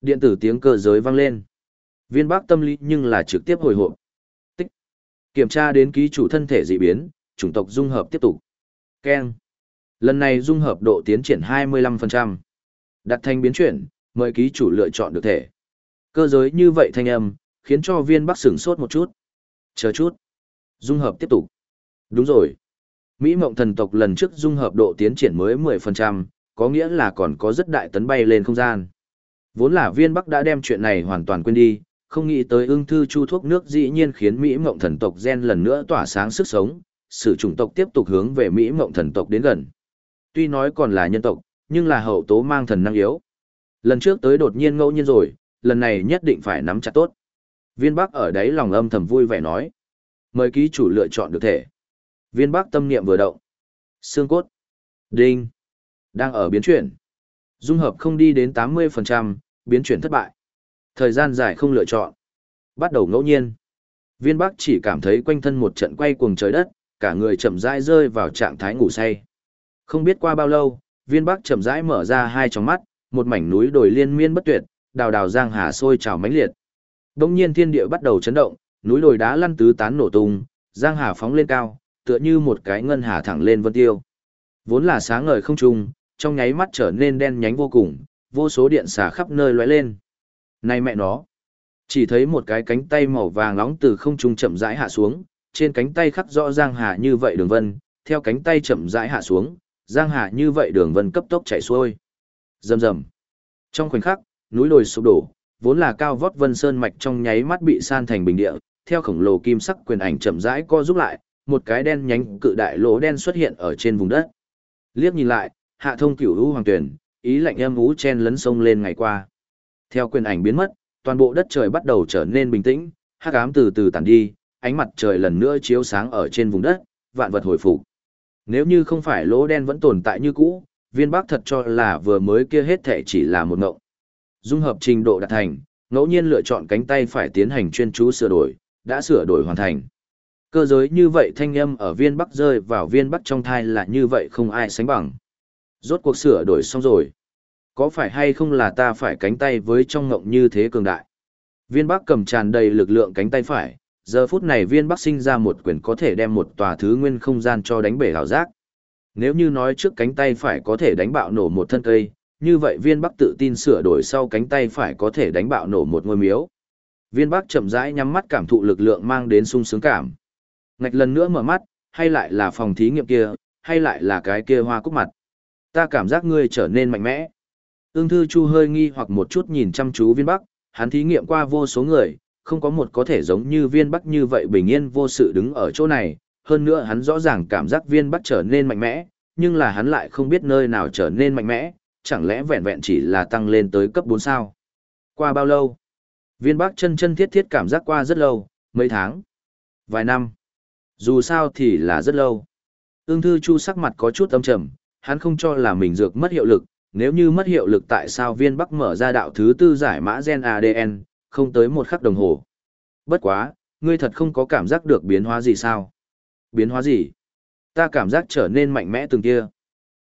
Điện tử tiếng cơ giới vang lên. Viên bác tâm lý nhưng là trực tiếp hồi hộp. Tích. Kiểm tra đến ký chủ thân thể dị biến, chủng tộc dung hợp tiếp tục. Ken. Lần này dung hợp độ tiến triển 25%. Đặt thành biến chuyển, mời ký chủ lựa chọn được thể. Cơ giới như vậy thanh âm, khiến cho viên bắc sửng sốt một chút. Chờ chút. Dung hợp tiếp tục. Đúng rồi. Mỹ mộng thần tộc lần trước dung hợp độ tiến triển mới 10%, có nghĩa là còn có rất đại tấn bay lên không gian. Vốn là viên bắc đã đem chuyện này hoàn toàn quên đi, không nghĩ tới ưng thư chu thuốc nước dĩ nhiên khiến Mỹ mộng thần tộc gen lần nữa tỏa sáng sức sống, sự chủng tộc tiếp tục hướng về Mỹ mộng thần tộc đến gần. Tuy nói còn là nhân tộc, nhưng là hậu tố mang thần năng yếu. Lần trước tới đột nhiên ngẫu nhiên rồi, lần này nhất định phải nắm chặt tốt. Viên Bắc ở đấy lòng âm thầm vui vẻ nói. Mời ký chủ lựa chọn được thể. Viên Bắc tâm niệm vừa động. Xương cốt. Đinh. Đang ở biến chuyển. Dung hợp không đi đến 80%, biến chuyển thất bại. Thời gian dài không lựa chọn. Bắt đầu ngẫu nhiên. Viên Bắc chỉ cảm thấy quanh thân một trận quay cuồng trời đất, cả người chậm rãi rơi vào trạng thái ngủ say. Không biết qua bao lâu, Viên Bắc chậm rãi mở ra hai tròng mắt, một mảnh núi đồi liên miên bất tuyệt, đào đào giang hà sôi trào mãnh liệt. Đông nhiên thiên địa bắt đầu chấn động, núi đồi đá lăn tứ tán nổ tung, giang hà phóng lên cao, tựa như một cái ngân hà thẳng lên vân tiêu. Vốn là sáng ngời không trung, trong nháy mắt trở nên đen nhánh vô cùng, vô số điện xả khắp nơi lóe lên. Này mẹ nó! Chỉ thấy một cái cánh tay màu vàng nóng từ không trung chậm rãi hạ xuống, trên cánh tay khắc rõ giang hà như vậy đường vân, theo cánh tay chậm rãi hạ xuống, giang hà như vậy đường vân cấp tốc chảy xuôi. Rầm rầm. Trong khoảnh khắc, núi đồi sụp đổ, vốn là cao vót vân sơn mạch trong nháy mắt bị san thành bình địa, theo khổng lồ kim sắc quyền ảnh chậm rãi co rút lại, một cái đen nhánh cự đại lỗ đen xuất hiện ở trên vùng đất. Liếc nhìn lại, hạ thông cửu u hoàng tuyển, ý lạnh âm ú chen lấn sông lên ngày qua. Theo quyền ảnh biến mất, toàn bộ đất trời bắt đầu trở nên bình tĩnh, hắc ám từ từ tàn đi, ánh mặt trời lần nữa chiếu sáng ở trên vùng đất, vạn vật hồi phục. Nếu như không phải lỗ đen vẫn tồn tại như cũ, viên bác thật cho là vừa mới kia hết thể chỉ là một ngộng. Dung hợp trình độ đạt thành, ngẫu nhiên lựa chọn cánh tay phải tiến hành chuyên chú sửa đổi, đã sửa đổi hoàn thành. Cơ giới như vậy thanh âm ở viên bắc rơi vào viên bắc trong thai là như vậy không ai sánh bằng. Rốt cuộc sửa đổi xong rồi. Có phải hay không là ta phải cánh tay với trong ngộng như thế cường đại? Viên bắc cầm tràn đầy lực lượng cánh tay phải, giờ phút này viên bắc sinh ra một quyền có thể đem một tòa thứ nguyên không gian cho đánh bể hào giác. Nếu như nói trước cánh tay phải có thể đánh bạo nổ một thân cây, như vậy viên bắc tự tin sửa đổi sau cánh tay phải có thể đánh bạo nổ một ngôi miếu. Viên bắc chậm rãi nhắm mắt cảm thụ lực lượng mang đến sung sướng cảm. Ngạch lần nữa mở mắt, hay lại là phòng thí nghiệm kia, hay lại là cái kia hoa cúc mặt. Ta cảm giác ngươi trở nên mạnh mẽ. Ưng thư chu hơi nghi hoặc một chút nhìn chăm chú viên bắc, hắn thí nghiệm qua vô số người, không có một có thể giống như viên bắc như vậy bình yên vô sự đứng ở chỗ này, hơn nữa hắn rõ ràng cảm giác viên bắc trở nên mạnh mẽ, nhưng là hắn lại không biết nơi nào trở nên mạnh mẽ, chẳng lẽ vẹn vẹn chỉ là tăng lên tới cấp 4 sao? Qua bao lâu? Viên bắc chân chân thiết thiết cảm giác qua rất lâu, mấy tháng, vài năm. Dù sao thì là rất lâu. Ưng thư chu sắc mặt có chút âm trầm, hắn không cho là mình dược mất hiệu lực, nếu như mất hiệu lực tại sao viên bắc mở ra đạo thứ tư giải mã gen ADN, không tới một khắc đồng hồ. Bất quá, ngươi thật không có cảm giác được biến hóa gì sao? Biến hóa gì? Ta cảm giác trở nên mạnh mẽ từng kia.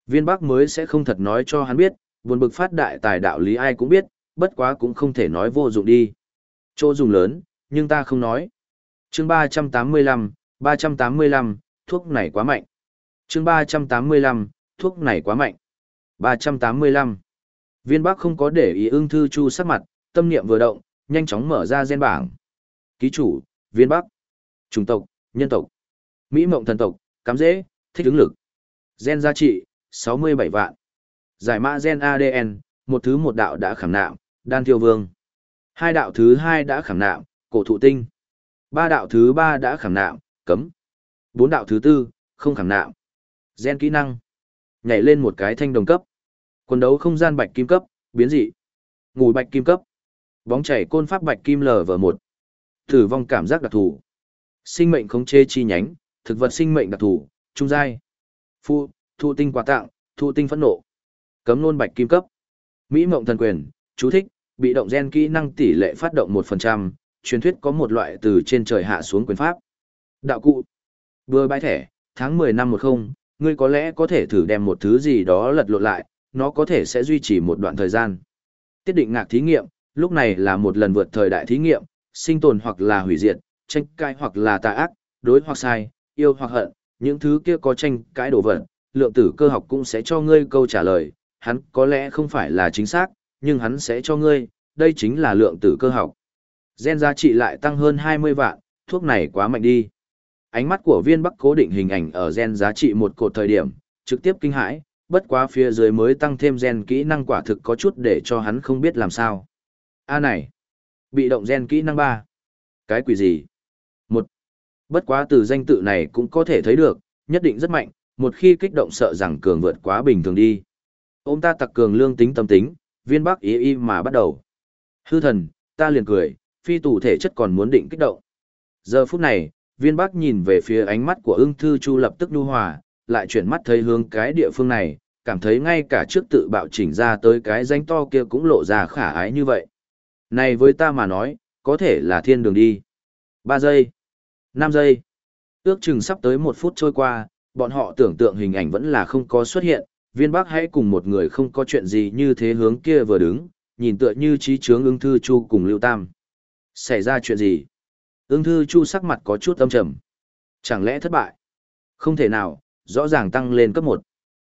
Viên Bắc mới sẽ không thật nói cho hắn biết, buồn bực phát đại tài đạo lý ai cũng biết, bất quá cũng không thể nói vô dụng đi. Chỗ dùng lớn, nhưng ta không nói. chương 385, 385, thuốc này quá mạnh. chương 385, thuốc này quá mạnh. 385. Viên Bắc không có để ý ưng thư chu sắc mặt, tâm niệm vừa động, nhanh chóng mở ra gen bảng. Ký chủ, Viên Bắc. Trung tộc, nhân tộc. Mỹ mộng thần tộc, cắm dễ, thích ứng lực. Gen giá trị, 67 vạn. Giải mã gen ADN, một thứ một đạo đã khảm nạm, đan thiêu vương. Hai đạo thứ hai đã khảm nạm, cổ thụ tinh. Ba đạo thứ ba đã khảm nạm, cấm. Bốn đạo thứ tư, không khảm nạm. Gen kỹ năng. Nhảy lên một cái thanh đồng cấp. Quần đấu không gian bạch kim cấp, biến dị. Ngủ bạch kim cấp. Bóng chảy côn pháp bạch kim lv một Tử vong cảm giác đặc thù. Sinh mệnh khống chế chi nhánh, thực vật sinh mệnh đặc thù, trung giai. Phu, thụ tinh quà tặng, thụ tinh phẫn nộ. Cấm nôn bạch kim cấp. Mỹ mộng thần quyền, chú thích, bị động gen kỹ năng tỷ lệ phát động 1%, truyền thuyết có một loại từ trên trời hạ xuống quyền pháp. Đạo cụ. Vừa bãi thẻ, tháng 10 năm 10, ngươi có lẽ có thể thử đem một thứ gì đó lật lộn lại, nó có thể sẽ duy trì một đoạn thời gian. Tiết định ngạc thí nghiệm, lúc này là một lần vượt thời đại thí nghiệm, sinh tồn hoặc là hủy diệt, tranh cãi hoặc là tà ác, đối hoặc sai, yêu hoặc hận, những thứ kia có tranh cãi đổ vật, lượng tử cơ học cũng sẽ cho ngươi câu trả lời, hắn có lẽ không phải là chính xác, nhưng hắn sẽ cho ngươi, đây chính là lượng tử cơ học. Gen giá trị lại tăng hơn 20 vạn, thuốc này quá mạnh đi. Ánh mắt của viên bắc cố định hình ảnh ở gen giá trị một cột thời điểm, trực tiếp kinh hãi, bất quá phía dưới mới tăng thêm gen kỹ năng quả thực có chút để cho hắn không biết làm sao. A này, bị động gen kỹ năng 3. Cái quỷ gì? Một. Bất quá từ danh tự này cũng có thể thấy được, nhất định rất mạnh, một khi kích động sợ rằng cường vượt quá bình thường đi. Ôm ta tặc cường lương tính tâm tính, viên bắc ý y mà bắt đầu. Hư thần, ta liền cười, phi tù thể chất còn muốn định kích động. Giờ phút này, viên bắc nhìn về phía ánh mắt của ưng thư chu lập tức nhu hòa, lại chuyển mắt thấy hướng cái địa phương này, cảm thấy ngay cả trước tự bạo chỉnh ra tới cái danh to kia cũng lộ ra khả ái như vậy. Này với ta mà nói, có thể là thiên đường đi. 3 giây, 5 giây, ước chừng sắp tới một phút trôi qua, bọn họ tưởng tượng hình ảnh vẫn là không có xuất hiện, viên bác hãy cùng một người không có chuyện gì như thế hướng kia vừa đứng, nhìn tựa như trí trướng ưng thư chu cùng lưu tam. Xảy ra chuyện gì? Ưng thư chu sắc mặt có chút âm trầm. Chẳng lẽ thất bại? Không thể nào, rõ ràng tăng lên cấp 1.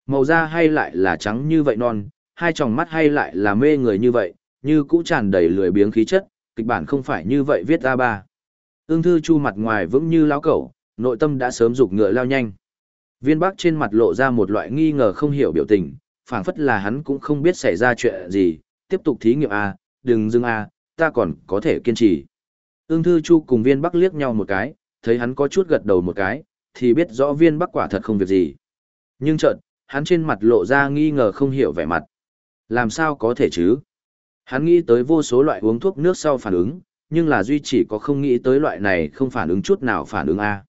Màu da hay lại là trắng như vậy non, hai tròng mắt hay lại là mê người như vậy, như cũ tràn đầy lười biếng khí chất, kịch bản không phải như vậy viết ra ba. Ưng thư chu mặt ngoài vững như lão cẩu, nội tâm đã sớm dục ngựa lao nhanh. Viên Bắc trên mặt lộ ra một loại nghi ngờ không hiểu biểu tình, phảng phất là hắn cũng không biết xảy ra chuyện gì, tiếp tục thí nghiệm a, đừng dừng a, à, ta còn có thể kiên trì. Ưng Thư Chu cùng Viên Bắc liếc nhau một cái, thấy hắn có chút gật đầu một cái, thì biết rõ Viên Bắc quả thật không việc gì. Nhưng chợt, hắn trên mặt lộ ra nghi ngờ không hiểu vẻ mặt. Làm sao có thể chứ? Hắn nghĩ tới vô số loại uống thuốc nước sau phản ứng, nhưng là duy chỉ có không nghĩ tới loại này không phản ứng chút nào phản ứng A.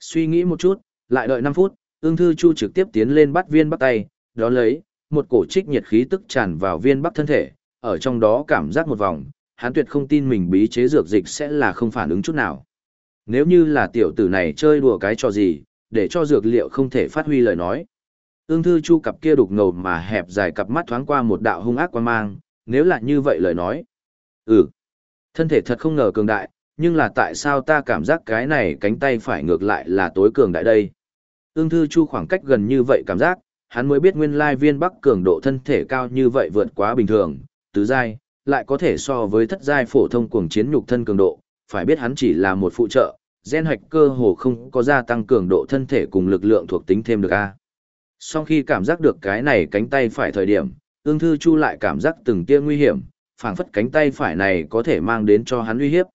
Suy nghĩ một chút, lại đợi 5 phút, ương thư chu trực tiếp tiến lên bắt viên bắt tay, đó lấy, một cổ trích nhiệt khí tức tràn vào viên bắc thân thể, ở trong đó cảm giác một vòng, hắn tuyệt không tin mình bí chế dược dịch sẽ là không phản ứng chút nào. Nếu như là tiểu tử này chơi đùa cái trò gì, để cho dược liệu không thể phát huy lời nói. Ương thư chu cặp kia đục ngầu mà hẹp dài cặp mắt thoáng qua một đạo hung ác quan mang, nếu là như vậy lời nói. Ừ, thân thể thật không ngờ cường đại, nhưng là tại sao ta cảm giác cái này cánh tay phải ngược lại là tối cường đại đây. Ưng thư chu khoảng cách gần như vậy cảm giác, hắn mới biết nguyên lai viên bắc cường độ thân thể cao như vậy vượt quá bình thường, tứ giai, lại có thể so với thất giai phổ thông cuồng chiến nhục thân cường độ, phải biết hắn chỉ là một phụ trợ, gen hạch cơ hồ không có gia tăng cường độ thân thể cùng lực lượng thuộc tính thêm được a. Sau khi cảm giác được cái này cánh tay phải thời điểm, ương thư chu lại cảm giác từng tia nguy hiểm, phảng phất cánh tay phải này có thể mang đến cho hắn uy hiếp.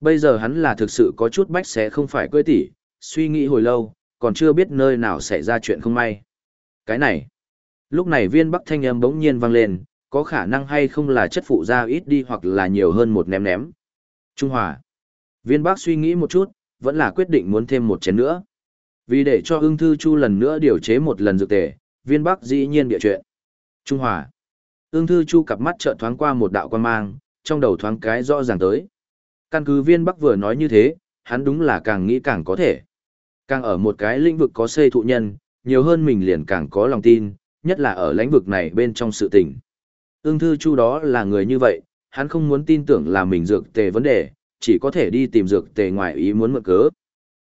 Bây giờ hắn là thực sự có chút bách sẽ không phải cưỡi tỉ, suy nghĩ hồi lâu, còn chưa biết nơi nào xảy ra chuyện không may. Cái này, lúc này viên bắc thanh âm bỗng nhiên vang lên, có khả năng hay không là chất phụ da ít đi hoặc là nhiều hơn một ném ném. Trung Hòa. Viên bắc suy nghĩ một chút, vẫn là quyết định muốn thêm một chén nữa. Vì để cho ưng thư chu lần nữa điều chế một lần dược tề, viên bắc dĩ nhiên địa chuyện. Trung Hòa. Ưng thư chu cặp mắt trợn thoáng qua một đạo quan mang, trong đầu thoáng cái rõ ràng tới. Căn cứ viên bắc vừa nói như thế, hắn đúng là càng nghĩ càng có thể. Càng ở một cái lĩnh vực có xây thụ nhân, nhiều hơn mình liền càng có lòng tin, nhất là ở lĩnh vực này bên trong sự tình. Ưng thư chu đó là người như vậy, hắn không muốn tin tưởng là mình dược tề vấn đề, chỉ có thể đi tìm dược tề ngoài ý muốn mượn cớ.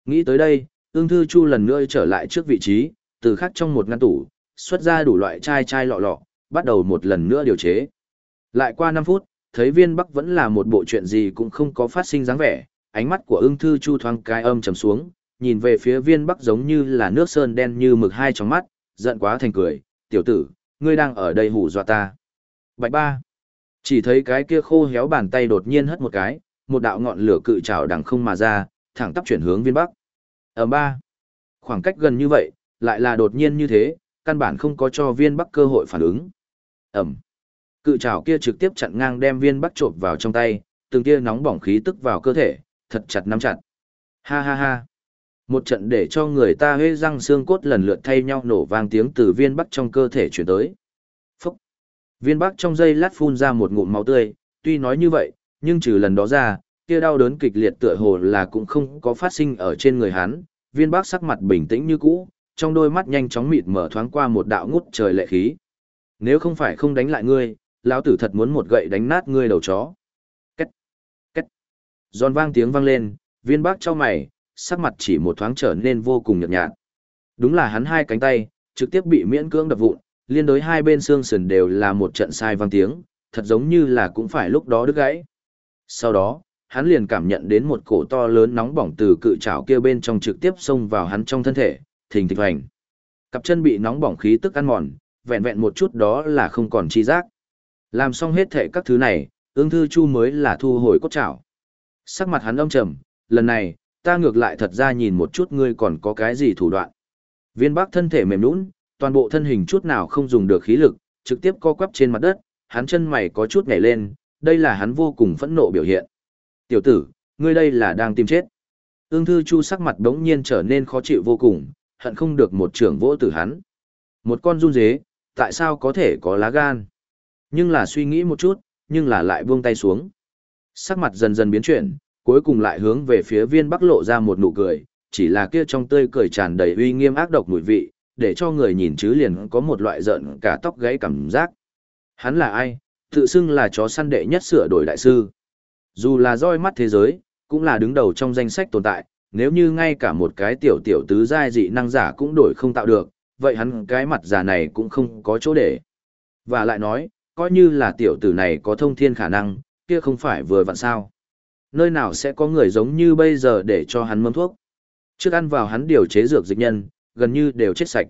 Nghĩ tới đây, ương thư chu lần nữa trở lại trước vị trí, từ khắc trong một ngăn tủ, xuất ra đủ loại chai chai lọ lọ, bắt đầu một lần nữa điều chế. Lại qua 5 phút, thấy viên bắc vẫn là một bộ chuyện gì cũng không có phát sinh dáng vẻ, ánh mắt của ưng thư chu thoáng cái âm trầm xuống, nhìn về phía viên bắc giống như là nước sơn đen như mực hai trong mắt, giận quá thành cười, tiểu tử, ngươi đang ở đây hù dọa ta. Bạch ba, chỉ thấy cái kia khô héo bàn tay đột nhiên hất một cái, một đạo ngọn lửa cự trào đằng không mà ra, thẳng tắp chuyển hướng viên bắc. Ở ba, khoảng cách gần như vậy, lại là đột nhiên như thế, căn bản không có cho viên bắc cơ hội phản ứng. Ẩm. Cự trào kia trực tiếp chặn ngang đem viên bắc trộm vào trong tay, từng tia nóng bỏng khí tức vào cơ thể, thật chặt nắm chặt. Ha ha ha. Một trận để cho người ta hê răng xương cốt lần lượt thay nhau nổ vang tiếng từ viên bắc trong cơ thể truyền tới. Phúc! Viên bắc trong dây lát phun ra một ngụm máu tươi, tuy nói như vậy, nhưng trừ lần đó ra, kia đau đớn kịch liệt tựa hồ là cũng không có phát sinh ở trên người hắn. Viên bắc sắc mặt bình tĩnh như cũ, trong đôi mắt nhanh chóng mịt mở thoáng qua một đạo ngút trời lệ khí. Nếu không phải không đánh lại ngươi, lão tử thật muốn một gậy đánh nát ngươi đầu chó. Két, két. Giòn vang tiếng vang lên, viên bác cho mày, sắc mặt chỉ một thoáng trở nên vô cùng nhợt nhạt. Đúng là hắn hai cánh tay, trực tiếp bị miễn cưỡng đập vụn, liên đối hai bên xương sườn đều là một trận sai vang tiếng, thật giống như là cũng phải lúc đó đứt gãy. Sau đó, hắn liền cảm nhận đến một cổ to lớn nóng bỏng từ cự trảo kia bên trong trực tiếp xông vào hắn trong thân thể, thình thịch hoành. Cặp chân bị nóng bỏng khí tức ăn mòn, vẹn vẹn một chút đó là không còn chi giác. Làm xong hết thệ các thứ này, ương thư chu mới là thu hồi cốt trảo. Sắc mặt hắn âm trầm, lần này, ta ngược lại thật ra nhìn một chút ngươi còn có cái gì thủ đoạn. Viên bắc thân thể mềm nũng, toàn bộ thân hình chút nào không dùng được khí lực, trực tiếp co quắp trên mặt đất, hắn chân mày có chút nhảy lên, đây là hắn vô cùng phẫn nộ biểu hiện. Tiểu tử, ngươi đây là đang tìm chết. Ương thư chu sắc mặt đống nhiên trở nên khó chịu vô cùng, hận không được một trưởng vỗ tử hắn. Một con run dế, tại sao có thể có lá gan? Nhưng là suy nghĩ một chút, nhưng là lại buông tay xuống. Sắc mặt dần dần biến chuyển, cuối cùng lại hướng về phía viên bắc lộ ra một nụ cười, chỉ là kia trong tươi cười tràn đầy uy nghiêm ác độc mùi vị, để cho người nhìn chứ liền có một loại giận cả tóc gáy cảm giác. Hắn là ai? Tự xưng là chó săn đệ nhất sửa đổi đại sư. Dù là roi mắt thế giới, cũng là đứng đầu trong danh sách tồn tại, nếu như ngay cả một cái tiểu tiểu tứ giai dị năng giả cũng đổi không tạo được, vậy hắn cái mặt giả này cũng không có chỗ để. Và lại nói, coi như là tiểu tử này có thông thiên khả năng, kia không phải vừa vặn sao. Nơi nào sẽ có người giống như bây giờ để cho hắn mâm thuốc. Trước ăn vào hắn điều chế dược dịch nhân, gần như đều chết sạch.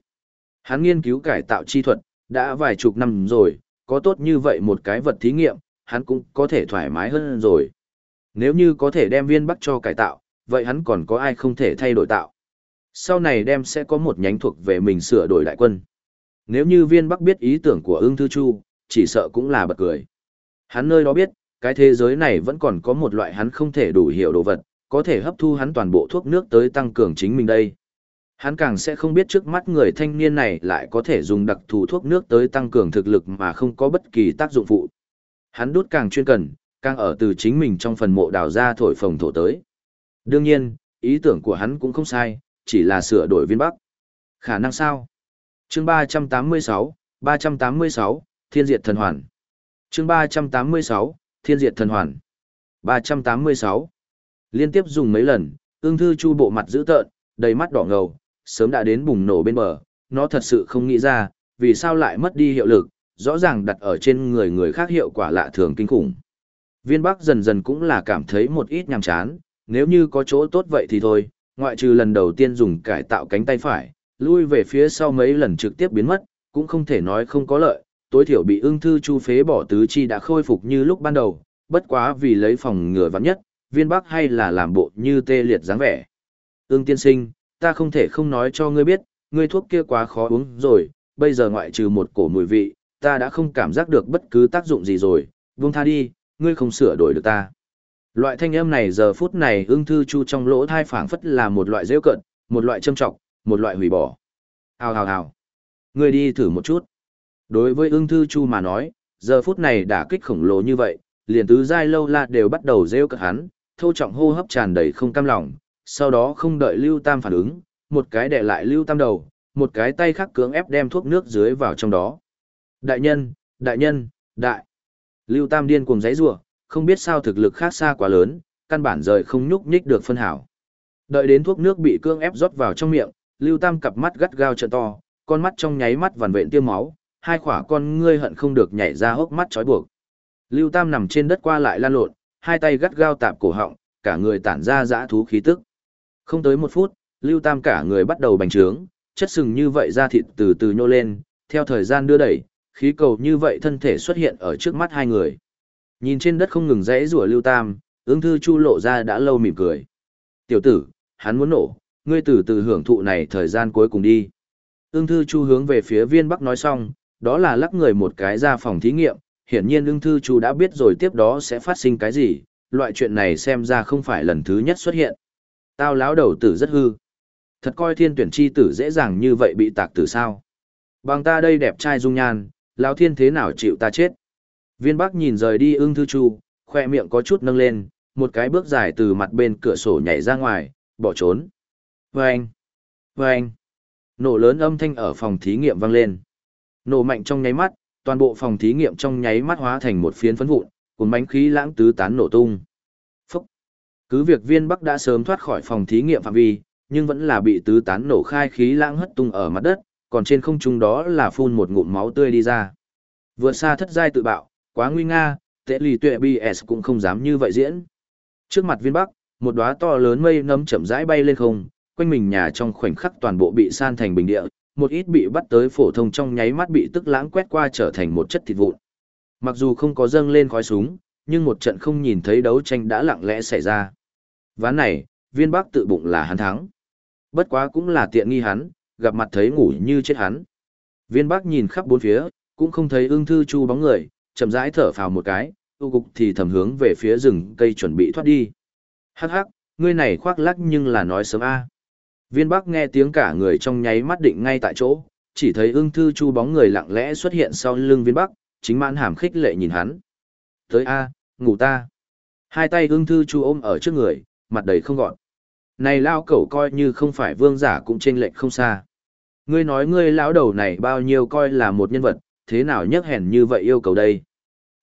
Hắn nghiên cứu cải tạo chi thuật, đã vài chục năm rồi, có tốt như vậy một cái vật thí nghiệm, hắn cũng có thể thoải mái hơn rồi. Nếu như có thể đem viên bắc cho cải tạo, vậy hắn còn có ai không thể thay đổi tạo. Sau này đem sẽ có một nhánh thuộc về mình sửa đổi đại quân. Nếu như viên bắc biết ý tưởng của ưng thư chu, chỉ sợ cũng là bật cười. Hắn nơi đó biết, cái thế giới này vẫn còn có một loại hắn không thể đủ hiểu đồ vật, có thể hấp thu hắn toàn bộ thuốc nước tới tăng cường chính mình đây. Hắn càng sẽ không biết trước mắt người thanh niên này lại có thể dùng đặc thù thuốc nước tới tăng cường thực lực mà không có bất kỳ tác dụng phụ. Hắn đút càng chuyên cần, càng ở từ chính mình trong phần mộ đào ra thổi phồng thổ tới. Đương nhiên, ý tưởng của hắn cũng không sai, chỉ là sửa đổi viên bắc. Khả năng sao? chương 386, 386, Thiên Diệt Thần Hoàn. chương 386, Thiên Diệt Thần Hoàn. 386. Liên tiếp dùng mấy lần, ương thư chu bộ mặt dữ tợn, đầy mắt đỏ ngầu, sớm đã đến bùng nổ bên bờ, nó thật sự không nghĩ ra, vì sao lại mất đi hiệu lực, rõ ràng đặt ở trên người người khác hiệu quả lạ thường kinh khủng. Viên Bắc dần dần cũng là cảm thấy một ít nhàm chán, nếu như có chỗ tốt vậy thì thôi, ngoại trừ lần đầu tiên dùng cải tạo cánh tay phải, lui về phía sau mấy lần trực tiếp biến mất, cũng không thể nói không có lợi, tối thiểu bị ưng thư chu phế bỏ tứ chi đã khôi phục như lúc ban đầu, bất quá vì lấy phòng ngừa vắng nhất, viên bắc hay là làm bộ như tê liệt dáng vẻ. Ưng tiên sinh, ta không thể không nói cho ngươi biết, ngươi thuốc kia quá khó uống rồi, bây giờ ngoại trừ một cổ mùi vị, ta đã không cảm giác được bất cứ tác dụng gì rồi, buông tha đi, ngươi không sửa đổi được ta. Loại thanh âm này giờ phút này ưng thư chu trong lỗ thai phảng phất là một loại rêu cận, một loại châm trọng, một loại hủy bỏ. Hào hào hào. người đi thử một chút. Đối với ưng thư chu mà nói, giờ phút này đã kích khổng lồ như vậy, liền tứ giai lâu la đều bắt đầu rêu cận hắn, thô trọng hô hấp tràn đầy không cam lòng, sau đó không đợi Lưu Tam phản ứng, một cái đè lại Lưu Tam đầu, một cái tay khác cưỡng ép đem thuốc nước dưới vào trong đó. Đại nhân, đại nhân, đại. Lưu Tam điên cuồng giấy rủa, không biết sao thực lực khác xa quá lớn, căn bản rời không nhúc nhích được phân hảo. Đợi đến thuốc nước bị cương ép rót vào trong miệng, Lưu Tam cặp mắt gắt gao trợn to, con mắt trong nháy mắt vằn vện tiêm máu, hai khỏa con ngươi hận không được nhảy ra hốc mắt chói buộc. Lưu Tam nằm trên đất qua lại lan lộn, hai tay gắt gao tạp cổ họng, cả người tản ra dã thú khí tức. Không tới một phút, Lưu Tam cả người bắt đầu bành trướng, chất sừng như vậy da thịt từ từ nhô lên, theo thời gian đưa đẩy, khí cầu như vậy thân thể xuất hiện ở trước mắt hai người. Nhìn trên đất không ngừng rẽ rủa Lưu Tam, ứng thư chu lộ ra đã lâu mỉm cười. Tiểu tử, hắn muốn nổ, ngươi từ từ hưởng thụ này thời gian cuối cùng đi. Ưng thư chu hướng về phía viên bắc nói xong, đó là lắc người một cái ra phòng thí nghiệm, hiển nhiên ưng thư chu đã biết rồi tiếp đó sẽ phát sinh cái gì, loại chuyện này xem ra không phải lần thứ nhất xuất hiện. Tao láo đầu tử rất hư. Thật coi thiên tuyển chi tử dễ dàng như vậy bị tạc tử sao. Bằng ta đây đẹp trai dung nhan, lão thiên thế nào chịu ta chết. Viên Bắc nhìn rời đi ưng thư chu, khoe miệng có chút nâng lên, một cái bước dài từ mặt bên cửa sổ nhảy ra ngoài, bỏ trốn. Vâng! Vâng! Nổ lớn âm thanh ở phòng thí nghiệm vang lên. Nổ mạnh trong nháy mắt, toàn bộ phòng thí nghiệm trong nháy mắt hóa thành một phiến phấn vụn, cuốn bánh khí lãng tứ tán nổ tung. Phúc! Cứ việc viên Bắc đã sớm thoát khỏi phòng thí nghiệm phạm vi, nhưng vẫn là bị tứ tán nổ khai khí lãng hất tung ở mặt đất, còn trên không trung đó là phun một ngụm máu tươi đi ra. Vượt xa thất giai tự bạo, quá nguy nga, tệ lì tuệ BS cũng không dám như vậy diễn. Trước mặt viên Bắc, một đóa to lớn mây nấm chậm rãi bay lên không, quanh mình nhà trong khoảnh khắc toàn bộ bị san thành bình địa, một ít bị bắt tới phổ thông trong nháy mắt bị tức lãng quét qua trở thành một chất thịt vụn. Mặc dù không có dâng lên khói súng, nhưng một trận không nhìn thấy đấu tranh đã lặng lẽ xảy ra. Ván này, viên bắc tự bụng là hắn thắng. Bất quá cũng là tiện nghi hắn, gặp mặt thấy ngủ như chết hắn. Viên bắc nhìn khắp bốn phía, cũng không thấy ương thư chu bóng người, chậm rãi thở phào một cái, tu cục thì thầm hướng về phía rừng cây chuẩn bị thoát đi. Hắc hắc, ngươi này khoác lắc nhưng là nói sớm a. À. Viên Bắc nghe tiếng cả người trong nháy mắt định ngay tại chỗ, chỉ thấy ưng thư chu bóng người lặng lẽ xuất hiện sau lưng viên Bắc, chính mãn hàm khích lệ nhìn hắn. Tới a, ngủ ta. Hai tay ưng thư chu ôm ở trước người, mặt đầy không gọn. Này lao cẩu coi như không phải vương giả cũng trên lệnh không xa. Ngươi nói ngươi lão đầu này bao nhiêu coi là một nhân vật, thế nào nhấc hèn như vậy yêu cầu đây.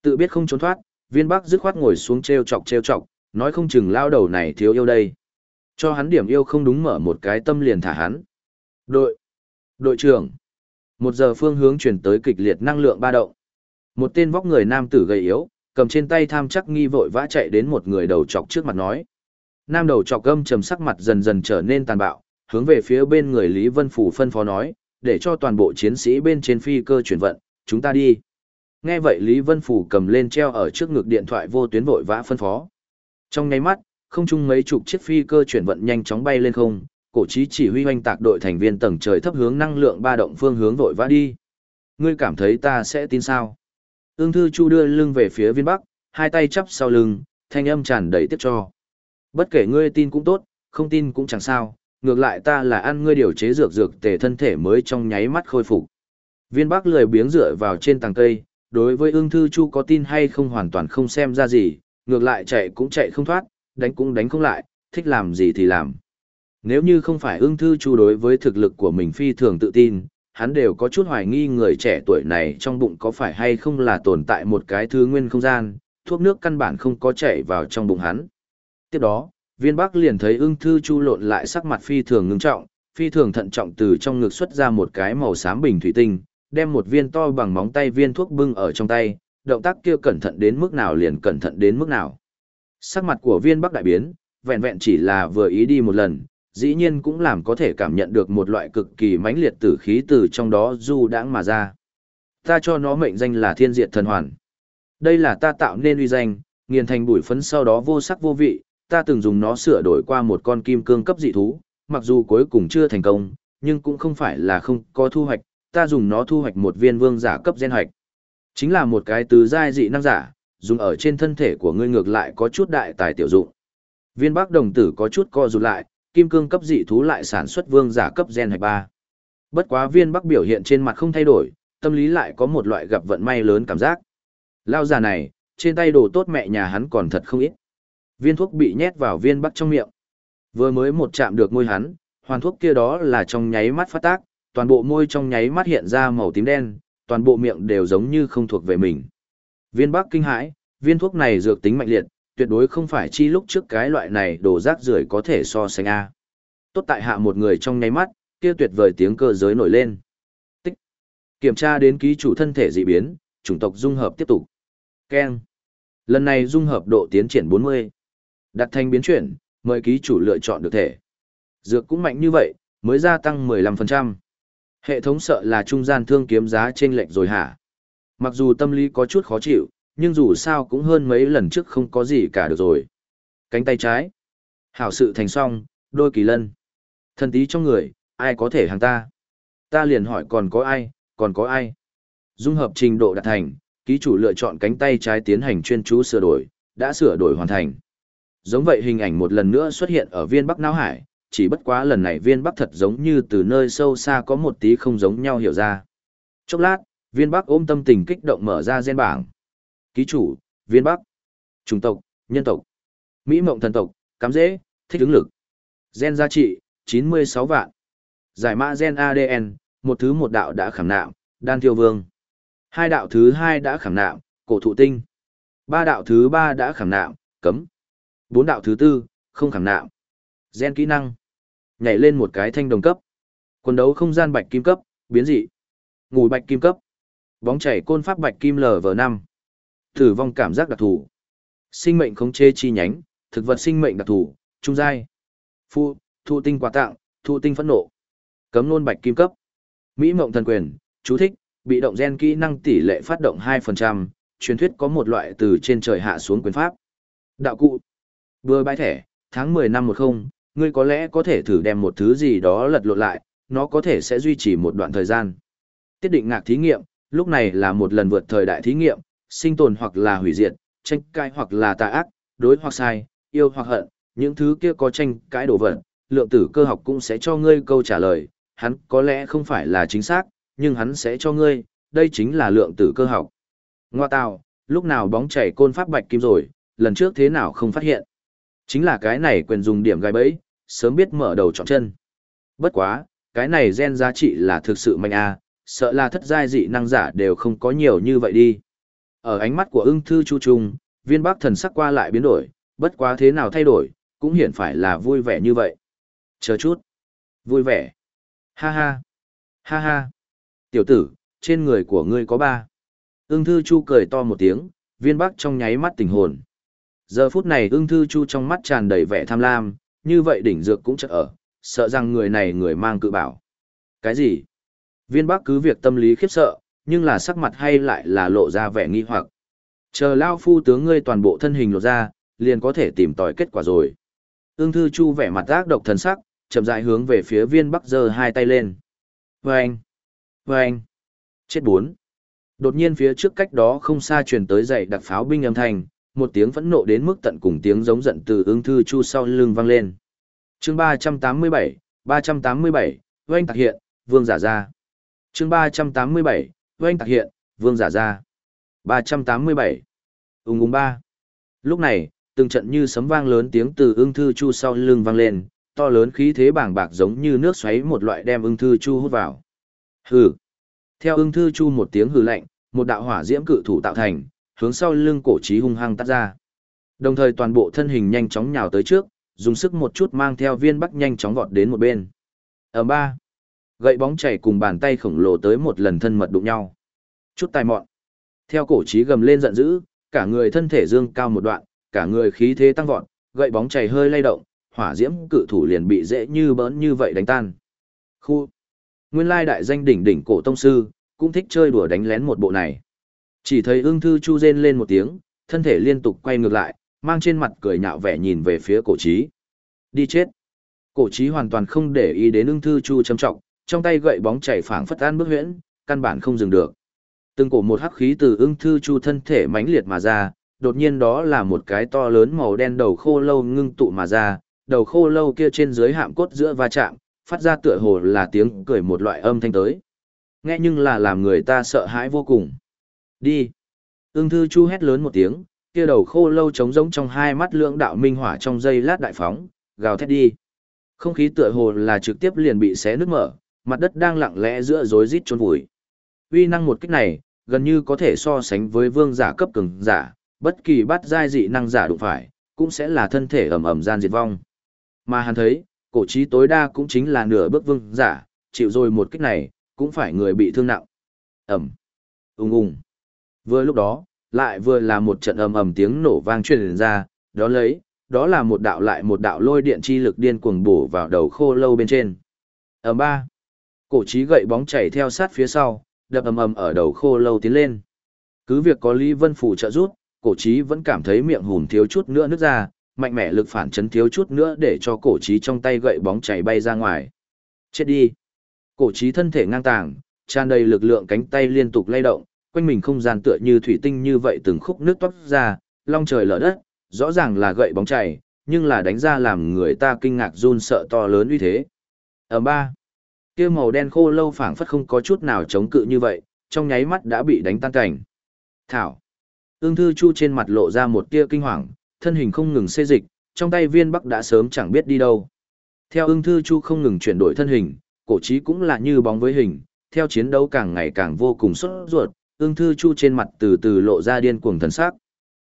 Tự biết không trốn thoát, viên bắc dứt khoát ngồi xuống treo chọc treo chọc, nói không chừng lao đầu này thiếu yêu đây. Cho hắn điểm yêu không đúng mở một cái tâm liền thả hắn. Đội. Đội trưởng. Một giờ phương hướng chuyển tới kịch liệt năng lượng ba động. Một tên vóc người nam tử gầy yếu, cầm trên tay tham chắc nghi vội vã chạy đến một người đầu chọc trước mặt nói. Nam đầu chọc gâm trầm sắc mặt dần dần trở nên tàn bạo, hướng về phía bên người Lý Vân Phủ phân phó nói, để cho toàn bộ chiến sĩ bên trên phi cơ chuyển vận, chúng ta đi. Nghe vậy Lý Vân Phủ cầm lên treo ở trước ngực điện thoại vô tuyến vội vã phân phó. Trong nháy mắt, không chung mấy chục chiếc phi cơ chuyển vận nhanh chóng bay lên không, cổ chí chỉ huy hoành tạc đội thành viên tầng trời thấp hướng năng lượng ba động phương hướng vội vã đi. Ngươi cảm thấy ta sẽ tin sao? Ương Thư Chu đưa lưng về phía viên bắc, hai tay chắp sau lưng, thanh âm tràn đầy tiếp cho. Bất kể ngươi tin cũng tốt, không tin cũng chẳng sao, ngược lại ta là ăn ngươi điều chế dược dược tề thân thể mới trong nháy mắt khôi phục. Viên bắc lười biếng dựa vào trên tàng cây, đối với ương thư chu có tin hay không hoàn toàn không xem ra gì, ngược lại chạy cũng chạy không thoát, đánh cũng đánh không lại, thích làm gì thì làm. Nếu như không phải ương thư chu đối với thực lực của mình phi thường tự tin, hắn đều có chút hoài nghi người trẻ tuổi này trong bụng có phải hay không là tồn tại một cái thứ nguyên không gian, thuốc nước căn bản không có chảy vào trong bụng hắn. Tiếp đó, viên bắc liền thấy ưng thư chu lộn lại sắc mặt phi thường ngưng trọng, phi thường thận trọng từ trong ngực xuất ra một cái màu xám bình thủy tinh, đem một viên to bằng móng tay viên thuốc bưng ở trong tay, động tác kia cẩn thận đến mức nào liền cẩn thận đến mức nào. Sắc mặt của viên bắc đại biến, vẹn vẹn chỉ là vừa ý đi một lần, dĩ nhiên cũng làm có thể cảm nhận được một loại cực kỳ mãnh liệt tử khí từ trong đó du đãng mà ra. Ta cho nó mệnh danh là thiên diệt thần hoàn. Đây là ta tạo nên uy danh, nghiền thành bụi phấn sau đó vô sắc vô vị, ta từng dùng nó sửa đổi qua một con kim cương cấp dị thú, mặc dù cuối cùng chưa thành công, nhưng cũng không phải là không có thu hoạch, ta dùng nó thu hoạch một viên vương giả cấp gen hoạch. Chính là một cái từ giai dị năng giả, dùng ở trên thân thể của ngươi ngược lại có chút đại tài tiểu dụng. Viên Bắc đồng tử có chút co rụt lại, kim cương cấp dị thú lại sản xuất vương giả cấp gen hoạch ba. Bất quá Viên Bắc biểu hiện trên mặt không thay đổi, tâm lý lại có một loại gặp vận may lớn cảm giác. Lao già này, trên tay đồ tốt mẹ nhà hắn còn thật không ít. Viên thuốc bị nhét vào Viên Bắc trong miệng. Vừa mới một chạm được môi hắn, hoàn thuốc kia đó là trong nháy mắt phát tác, toàn bộ môi trong nháy mắt hiện ra màu tím đen, toàn bộ miệng đều giống như không thuộc về mình. Viên Bắc kinh hãi, viên thuốc này dược tính mạnh liệt, tuyệt đối không phải chi lúc trước cái loại này đồ rác rưởi có thể so sánh a. Tốt tại hạ một người trong nháy mắt, kia tuyệt vời tiếng cơ giới nổi lên. Tích. Kiểm tra đến ký chủ thân thể dị biến, chủng tộc dung hợp tiếp tục. Keng. Lần này dung hợp độ tiến triển 40. Đặt thành biến chuyển, mời ký chủ lựa chọn được thể. Dược cũng mạnh như vậy, mới gia tăng 15%. Hệ thống sợ là trung gian thương kiếm giá trên lệch rồi hả? Mặc dù tâm lý có chút khó chịu, nhưng dù sao cũng hơn mấy lần trước không có gì cả được rồi. Cánh tay trái. Hảo sự thành song, đôi kỳ lân. Thần tí trong người, ai có thể hàng ta? Ta liền hỏi còn có ai, còn có ai? Dung hợp trình độ đạt thành, ký chủ lựa chọn cánh tay trái tiến hành chuyên chú sửa đổi, đã sửa đổi hoàn thành. Giống vậy hình ảnh một lần nữa xuất hiện ở viên Bắc Não Hải, chỉ bất quá lần này viên Bắc thật giống như từ nơi sâu xa có một tí không giống nhau hiểu ra. Chốc lát, viên Bắc ôm tâm tình kích động mở ra gen bảng. Ký chủ, viên Bắc. Chủng tộc, nhân tộc. Mỹ mộng thần tộc, cắm dễ, thích ứng lực. Gen giá trị, 96 vạn. Giải mã gen ADN, một thứ một đạo đã khảm nạm, đan tiêu vương. Hai đạo thứ hai đã khảm nạm, cổ thụ tinh. Ba đạo thứ ba đã khảm nạm, cấm. Bốn đạo thứ tư, không khảm nạm. Gen kỹ năng. Nhảy lên một cái thanh đồng cấp. Quần đấu không gian bạch kim cấp, biến dị. Ngủ bạch kim cấp. Bóng chảy côn pháp bạch kim lv năm Tử vong cảm giác đặc thù. Sinh mệnh khống chế chi nhánh, thực vật sinh mệnh đặc thù, trung giai. Phu, thụ tinh quà tặng, thụ tinh phẫn nộ. Cấm nôn bạch kim cấp. Mỹ mộng thần quyền, chú thích, bị động gen kỹ năng tỷ lệ phát động 2%, truyền thuyết có một loại từ trên trời hạ xuống quyền pháp. Đạo cụ. Vừa bãi thẻ, tháng 10 năm 10, ngươi có lẽ có thể thử đem một thứ gì đó lật lộn lại, nó có thể sẽ duy trì một đoạn thời gian. Tiết định ngạc thí nghiệm, lúc này là một lần vượt thời đại thí nghiệm, sinh tồn hoặc là hủy diệt, tranh cãi hoặc là tà ác, đối hoặc sai, yêu hoặc hận, những thứ kia có tranh cãi đổ vật, lượng tử cơ học cũng sẽ cho ngươi câu trả lời, hắn có lẽ không phải là chính xác, nhưng hắn sẽ cho ngươi, đây chính là lượng tử cơ học. Ngoa tào, lúc nào bóng chảy côn pháp bạch kim rồi, lần trước thế nào không phát hiện. Chính là cái này quyền dùng điểm gai bẫy, sớm biết mở đầu chọn chân. Bất quá, cái này gen giá trị là thực sự mạnh a, sợ là thất giai dị năng giả đều không có nhiều như vậy đi. Ở ánh mắt của ưng thư chu trung, viên bác thần sắc qua lại biến đổi, bất quá thế nào thay đổi, cũng hiển phải là vui vẻ như vậy. Chờ chút. Vui vẻ. Ha ha. Ha ha. Tiểu tử, trên người của ngươi có ba. Ưng thư chu cười to một tiếng, viên bắc trong nháy mắt tình hồn. Giờ phút này ưng thư chu trong mắt tràn đầy vẻ tham lam, như vậy đỉnh dược cũng chợt ở, sợ rằng người này người mang cự bảo. Cái gì? Viên bắc cứ việc tâm lý khiếp sợ, nhưng là sắc mặt hay lại là lộ ra vẻ nghi hoặc. Chờ lao phu tướng ngươi toàn bộ thân hình lộ ra, liền có thể tìm tòi kết quả rồi. Ưng thư chu vẻ mặt ác độc thần sắc, chậm rãi hướng về phía viên bắc giơ hai tay lên. Vâng! Vâng! Chết bốn! Đột nhiên phía trước cách đó không xa truyền tới dậy đặc pháo binh âm thanh, một tiếng phẫn nộ đến mức tận cùng tiếng giống giận từ ứng thư chu sau lưng vang lên. chương ba trăm tám mươi bảy, ba trăm tám mươi bảy, oanh tạc hiện, vương giả ra. chương ba trăm tám mươi bảy, oanh tạc hiện, vương giả ra. ba trăm tám mươi bảy, ung ung ba. Lúc này, từng trận như sấm vang lớn tiếng từ ưng thư chu sau lưng vang lên, to lớn khí thế bàng bạc giống như nước xoáy một loại đem ưng thư chu hút vào. Hừ. Theo ưng thư chu một tiếng hừ lạnh, một đạo hỏa diễm cự thủ tạo thành, hướng sau lưng cổ trí hung hăng tắt ra. Đồng thời toàn bộ thân hình nhanh chóng nhào tới trước, dùng sức một chút mang theo viên bắc nhanh chóng vọt đến một bên. Ở ba, gậy bóng chảy cùng bàn tay khổng lồ tới một lần thân mật đụng nhau. Chút tài mọn. Theo cổ trí gầm lên giận dữ, cả người thân thể dương cao một đoạn, cả người khí thế tăng vọt, gậy bóng chảy hơi lay động, hỏa diễm cự thủ liền bị dễ như bỡn như vậy đánh tan. Khu. Nguyên lai đại danh đỉnh đỉnh cổ tông sư, cũng thích chơi đùa đánh lén một bộ này. Chỉ thấy ưng thư chu rên lên một tiếng, thân thể liên tục quay ngược lại, mang trên mặt cười nhạo vẻ nhìn về phía cổ trí. Đi chết. Cổ trí hoàn toàn không để ý đến ưng thư chu châm trọng, trong tay gậy bóng chảy phảng phất an bước huyễn, căn bản không dừng được. Từng cổ một hắc khí từ ưng thư chu thân thể mãnh liệt mà ra, đột nhiên đó là một cái to lớn màu đen đầu khô lâu ngưng tụ mà ra, đầu khô lâu kia trên dưới hạm cốt giữa va chạm, phát ra tựa hồ là tiếng cười một loại âm thanh tới. Nghe nhưng là làm người ta sợ hãi vô cùng. Đi. Ưng thư chu hét lớn một tiếng, kia đầu khô lâu trống rỗng trong hai mắt lưỡng đạo minh hỏa trong dây lát đại phóng, gào thét đi. Không khí tựa hồ là trực tiếp liền bị xé nứt mở, mặt đất đang lặng lẽ giữa rối rít chôn vùi. Uy năng một kích này, gần như có thể so sánh với vương giả cấp cường giả, bất kỳ bắt giai dị năng giả đụng phải, cũng sẽ là thân thể ầm ầm gian diệt vong. Mà hắn thấy, cổ trí tối đa cũng chính là nửa bước vương giả, chịu rồi một kích này, cũng phải người bị thương nặng. Ẩm, ung ung. Vừa lúc đó, lại vừa là một trận ầm ầm tiếng nổ vang truyền ra, đó lấy, đó là một đạo lại một đạo lôi điện chi lực điên cuồng bổ vào đầu khô lâu bên trên. Ầm ba, cổ chí gậy bóng chảy theo sát phía sau, đập ầm ầm ở đầu khô lâu tiến lên. Cứ việc có Lý Vân Phủ trợ giúp cổ chí vẫn cảm thấy miệng hùm thiếu chút nữa nước ra, mạnh mẽ lực phản chấn thiếu chút nữa để cho cổ chí trong tay gậy bóng chảy bay ra ngoài. Chết đi. Cổ chí thân thể ngang tàng, tràn đầy lực lượng cánh tay liên tục lay động, quanh mình không gian tựa như thủy tinh như vậy từng khúc nước toát ra, long trời lở đất, rõ ràng là gậy bóng chảy, nhưng là đánh ra làm người ta kinh ngạc run sợ to lớn uy thế. Ở ba, kia màu đen khô lâu phảng phất không có chút nào chống cự như vậy, trong nháy mắt đã bị đánh tan cảnh. Thảo. Ương thư chu trên mặt lộ ra một tia kinh hoàng, thân hình không ngừng xê dịch, trong tay viên bắc đã sớm chẳng biết đi đâu. Theo ương thư chu không ngừng chuyển đổi thân hình, cổ trí cũng là như bóng với hình, theo chiến đấu càng ngày càng vô cùng xuất ruột, ương thư chu trên mặt từ từ lộ ra điên cuồng thần sắc.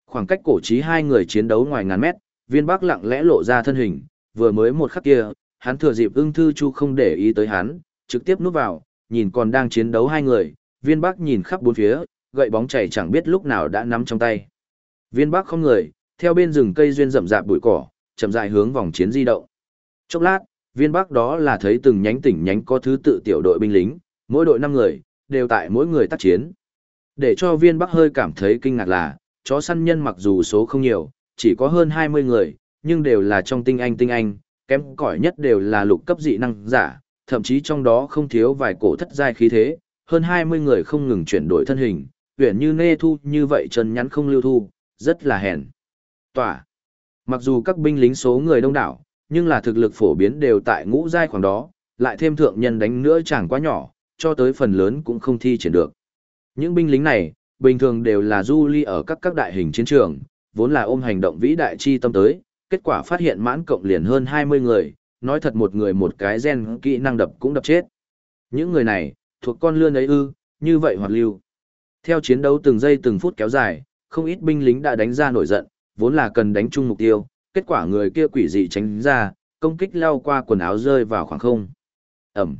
Khoảng cách cổ trí hai người chiến đấu ngoài ngàn mét, viên bắc lặng lẽ lộ ra thân hình, vừa mới một khắc kia, hắn thừa dịp ương thư chu không để ý tới hắn, trực tiếp núp vào, nhìn còn đang chiến đấu hai người, viên bắc nhìn khắp bốn phía, gậy bóng chảy chẳng biết lúc nào đã nắm trong tay. Viên bắc không người, theo bên rừng cây duyên rậm rạp bụi cỏ, chậm rãi hướng vòng chiến di động. Chốc lát, viên bắc đó là thấy từng nhánh tỉnh nhánh có thứ tự tiểu đội binh lính, mỗi đội năm người, đều tại mỗi người tác chiến. Để cho viên bắc hơi cảm thấy kinh ngạc là, chó săn nhân mặc dù số không nhiều, chỉ có hơn 20 người, nhưng đều là trong tinh anh tinh anh, kém cỏi nhất đều là lục cấp dị năng giả, thậm chí trong đó không thiếu vài cổ thất giai khí thế, hơn 20 người không ngừng chuyển đổi thân hình, uyển như nê thu như vậy chân nhắn không lưu thu, rất là hèn. Tỏa. Mặc dù các binh lính số người đông đảo, nhưng là thực lực phổ biến đều tại ngũ giai khoảng đó, lại thêm thượng nhân đánh nữa chẳng quá nhỏ, cho tới phần lớn cũng không thi triển được. Những binh lính này, bình thường đều là du ly ở các các đại hình chiến trường, vốn là ôm hành động vĩ đại chi tâm tới, kết quả phát hiện mãn cộng liền hơn 20 người, nói thật một người một cái gen kỹ năng đập cũng đập chết. Những người này, thuộc con lươn ấy ư, như vậy hoạt lưu. Theo chiến đấu từng giây từng phút kéo dài, không ít binh lính đã đánh ra nổi giận, vốn là cần đánh chung mục tiêu, kết quả người kia quỷ dị tránh ra, công kích lao qua quần áo rơi vào khoảng không. Ẩm.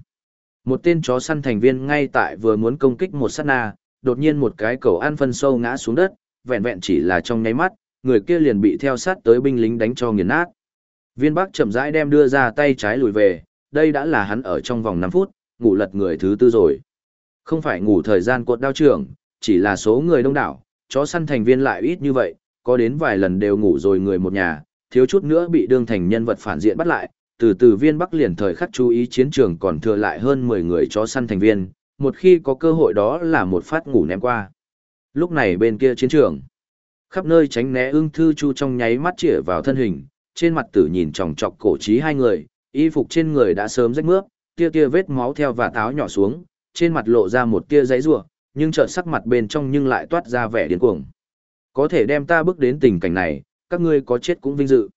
Một tên chó săn thành viên ngay tại vừa muốn công kích một sát na, đột nhiên một cái cầu ăn phân sâu ngã xuống đất, vẹn vẹn chỉ là trong nháy mắt, người kia liền bị theo sát tới binh lính đánh cho nghiền nát. Viên Bắc chậm rãi đem đưa ra tay trái lùi về, đây đã là hắn ở trong vòng 5 phút, ngủ lật người thứ tư rồi. Không phải ngủ thời gian cột đao trưởng, chỉ là số người đông đảo, chó săn thành viên lại ít như vậy, có đến vài lần đều ngủ rồi người một nhà, thiếu chút nữa bị đương thành nhân vật phản diện bắt lại, từ từ viên Bắc liền thời khắc chú ý chiến trường còn thừa lại hơn 10 người chó săn thành viên, một khi có cơ hội đó là một phát ngủ ném qua. Lúc này bên kia chiến trường, khắp nơi tránh né ưng thư chu trong nháy mắt chĩa vào thân hình, trên mặt tử nhìn chòng chọc cổ trí hai người, y phục trên người đã sớm rách mướp, tia tia vết máu theo và táo nhỏ xuống, trên mặt lộ ra một tia giấy rủa, nhưng chợt sắc mặt bên trong nhưng lại toát ra vẻ điên cuồng. Có thể đem ta bước đến tình cảnh này, các ngươi có chết cũng vinh dự.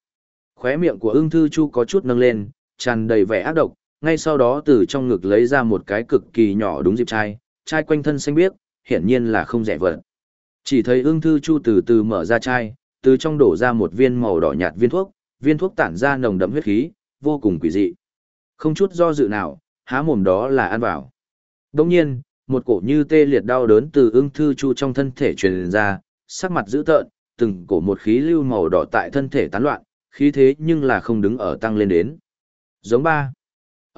Khóe miệng của ưng thư chu có chút nâng lên, tràn đầy vẻ ác độc, ngay sau đó từ trong ngực lấy ra một cái cực kỳ nhỏ đúng dịp chai, chai quanh thân xanh biếc, hiển nhiên là không rẻ vật. Chỉ thấy ương thư chu từ từ mở ra chai, từ trong đổ ra một viên màu đỏ nhạt viên thuốc, viên thuốc tản ra nồng đậm huyết khí, vô cùng quỷ dị. Không chút do dự nào, há mồm đó là ăn vào. Đồng nhiên, một cổ như tê liệt đau đớn từ ưng thư chu trong thân thể truyền ra, sắc mặt dữ tợn, từng cổ một khí lưu màu đỏ tại thân thể tán loạn, khí thế nhưng là không đứng ở tăng lên đến. Giống ba.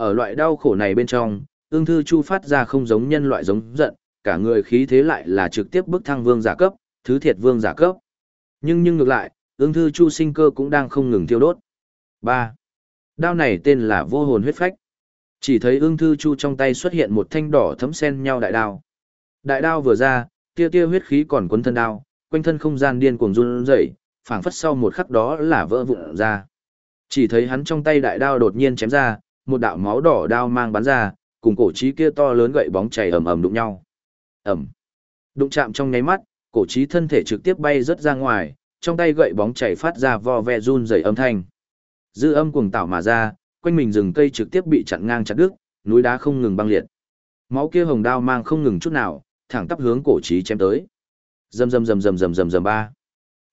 Ở loại đau khổ này bên trong, ương thư chu phát ra không giống nhân loại giống giận, cả người khí thế lại là trực tiếp bức thăng vương giả cấp, thứ thiệt vương giả cấp. Nhưng nhưng ngược lại, ương thư chu sinh cơ cũng đang không ngừng tiêu đốt. 3. Đao này tên là vô hồn huyết phách. Chỉ thấy ương thư chu trong tay xuất hiện một thanh đỏ thấm sen nhau đại đao. Đại đao vừa ra, tia tia huyết khí còn cuốn thân đao, quanh thân không gian điên cuồng run rẩy, phảng phất sau một khắc đó là vỡ vụn ra. Chỉ thấy hắn trong tay đại đao đột nhiên chém ra, một đạo máu đỏ đao mang bắn ra, cùng cổ chí kia to lớn gậy bóng chảy ầm ầm đụng nhau. Ầm. Đụng chạm trong nháy mắt, cổ chí thân thể trực tiếp bay rất ra ngoài, trong tay gậy bóng chảy phát ra vo ve run rẩy âm thanh. Dư âm cuồng tạo mà ra, quanh mình rừng cây trực tiếp bị chặn ngang chặt đứt, núi đá không ngừng băng liệt. Máu kia hồng đao mang không ngừng chút nào, thẳng tắp hướng cổ chí chém tới. Rầm rầm rầm rầm rầm rầm rầm ba.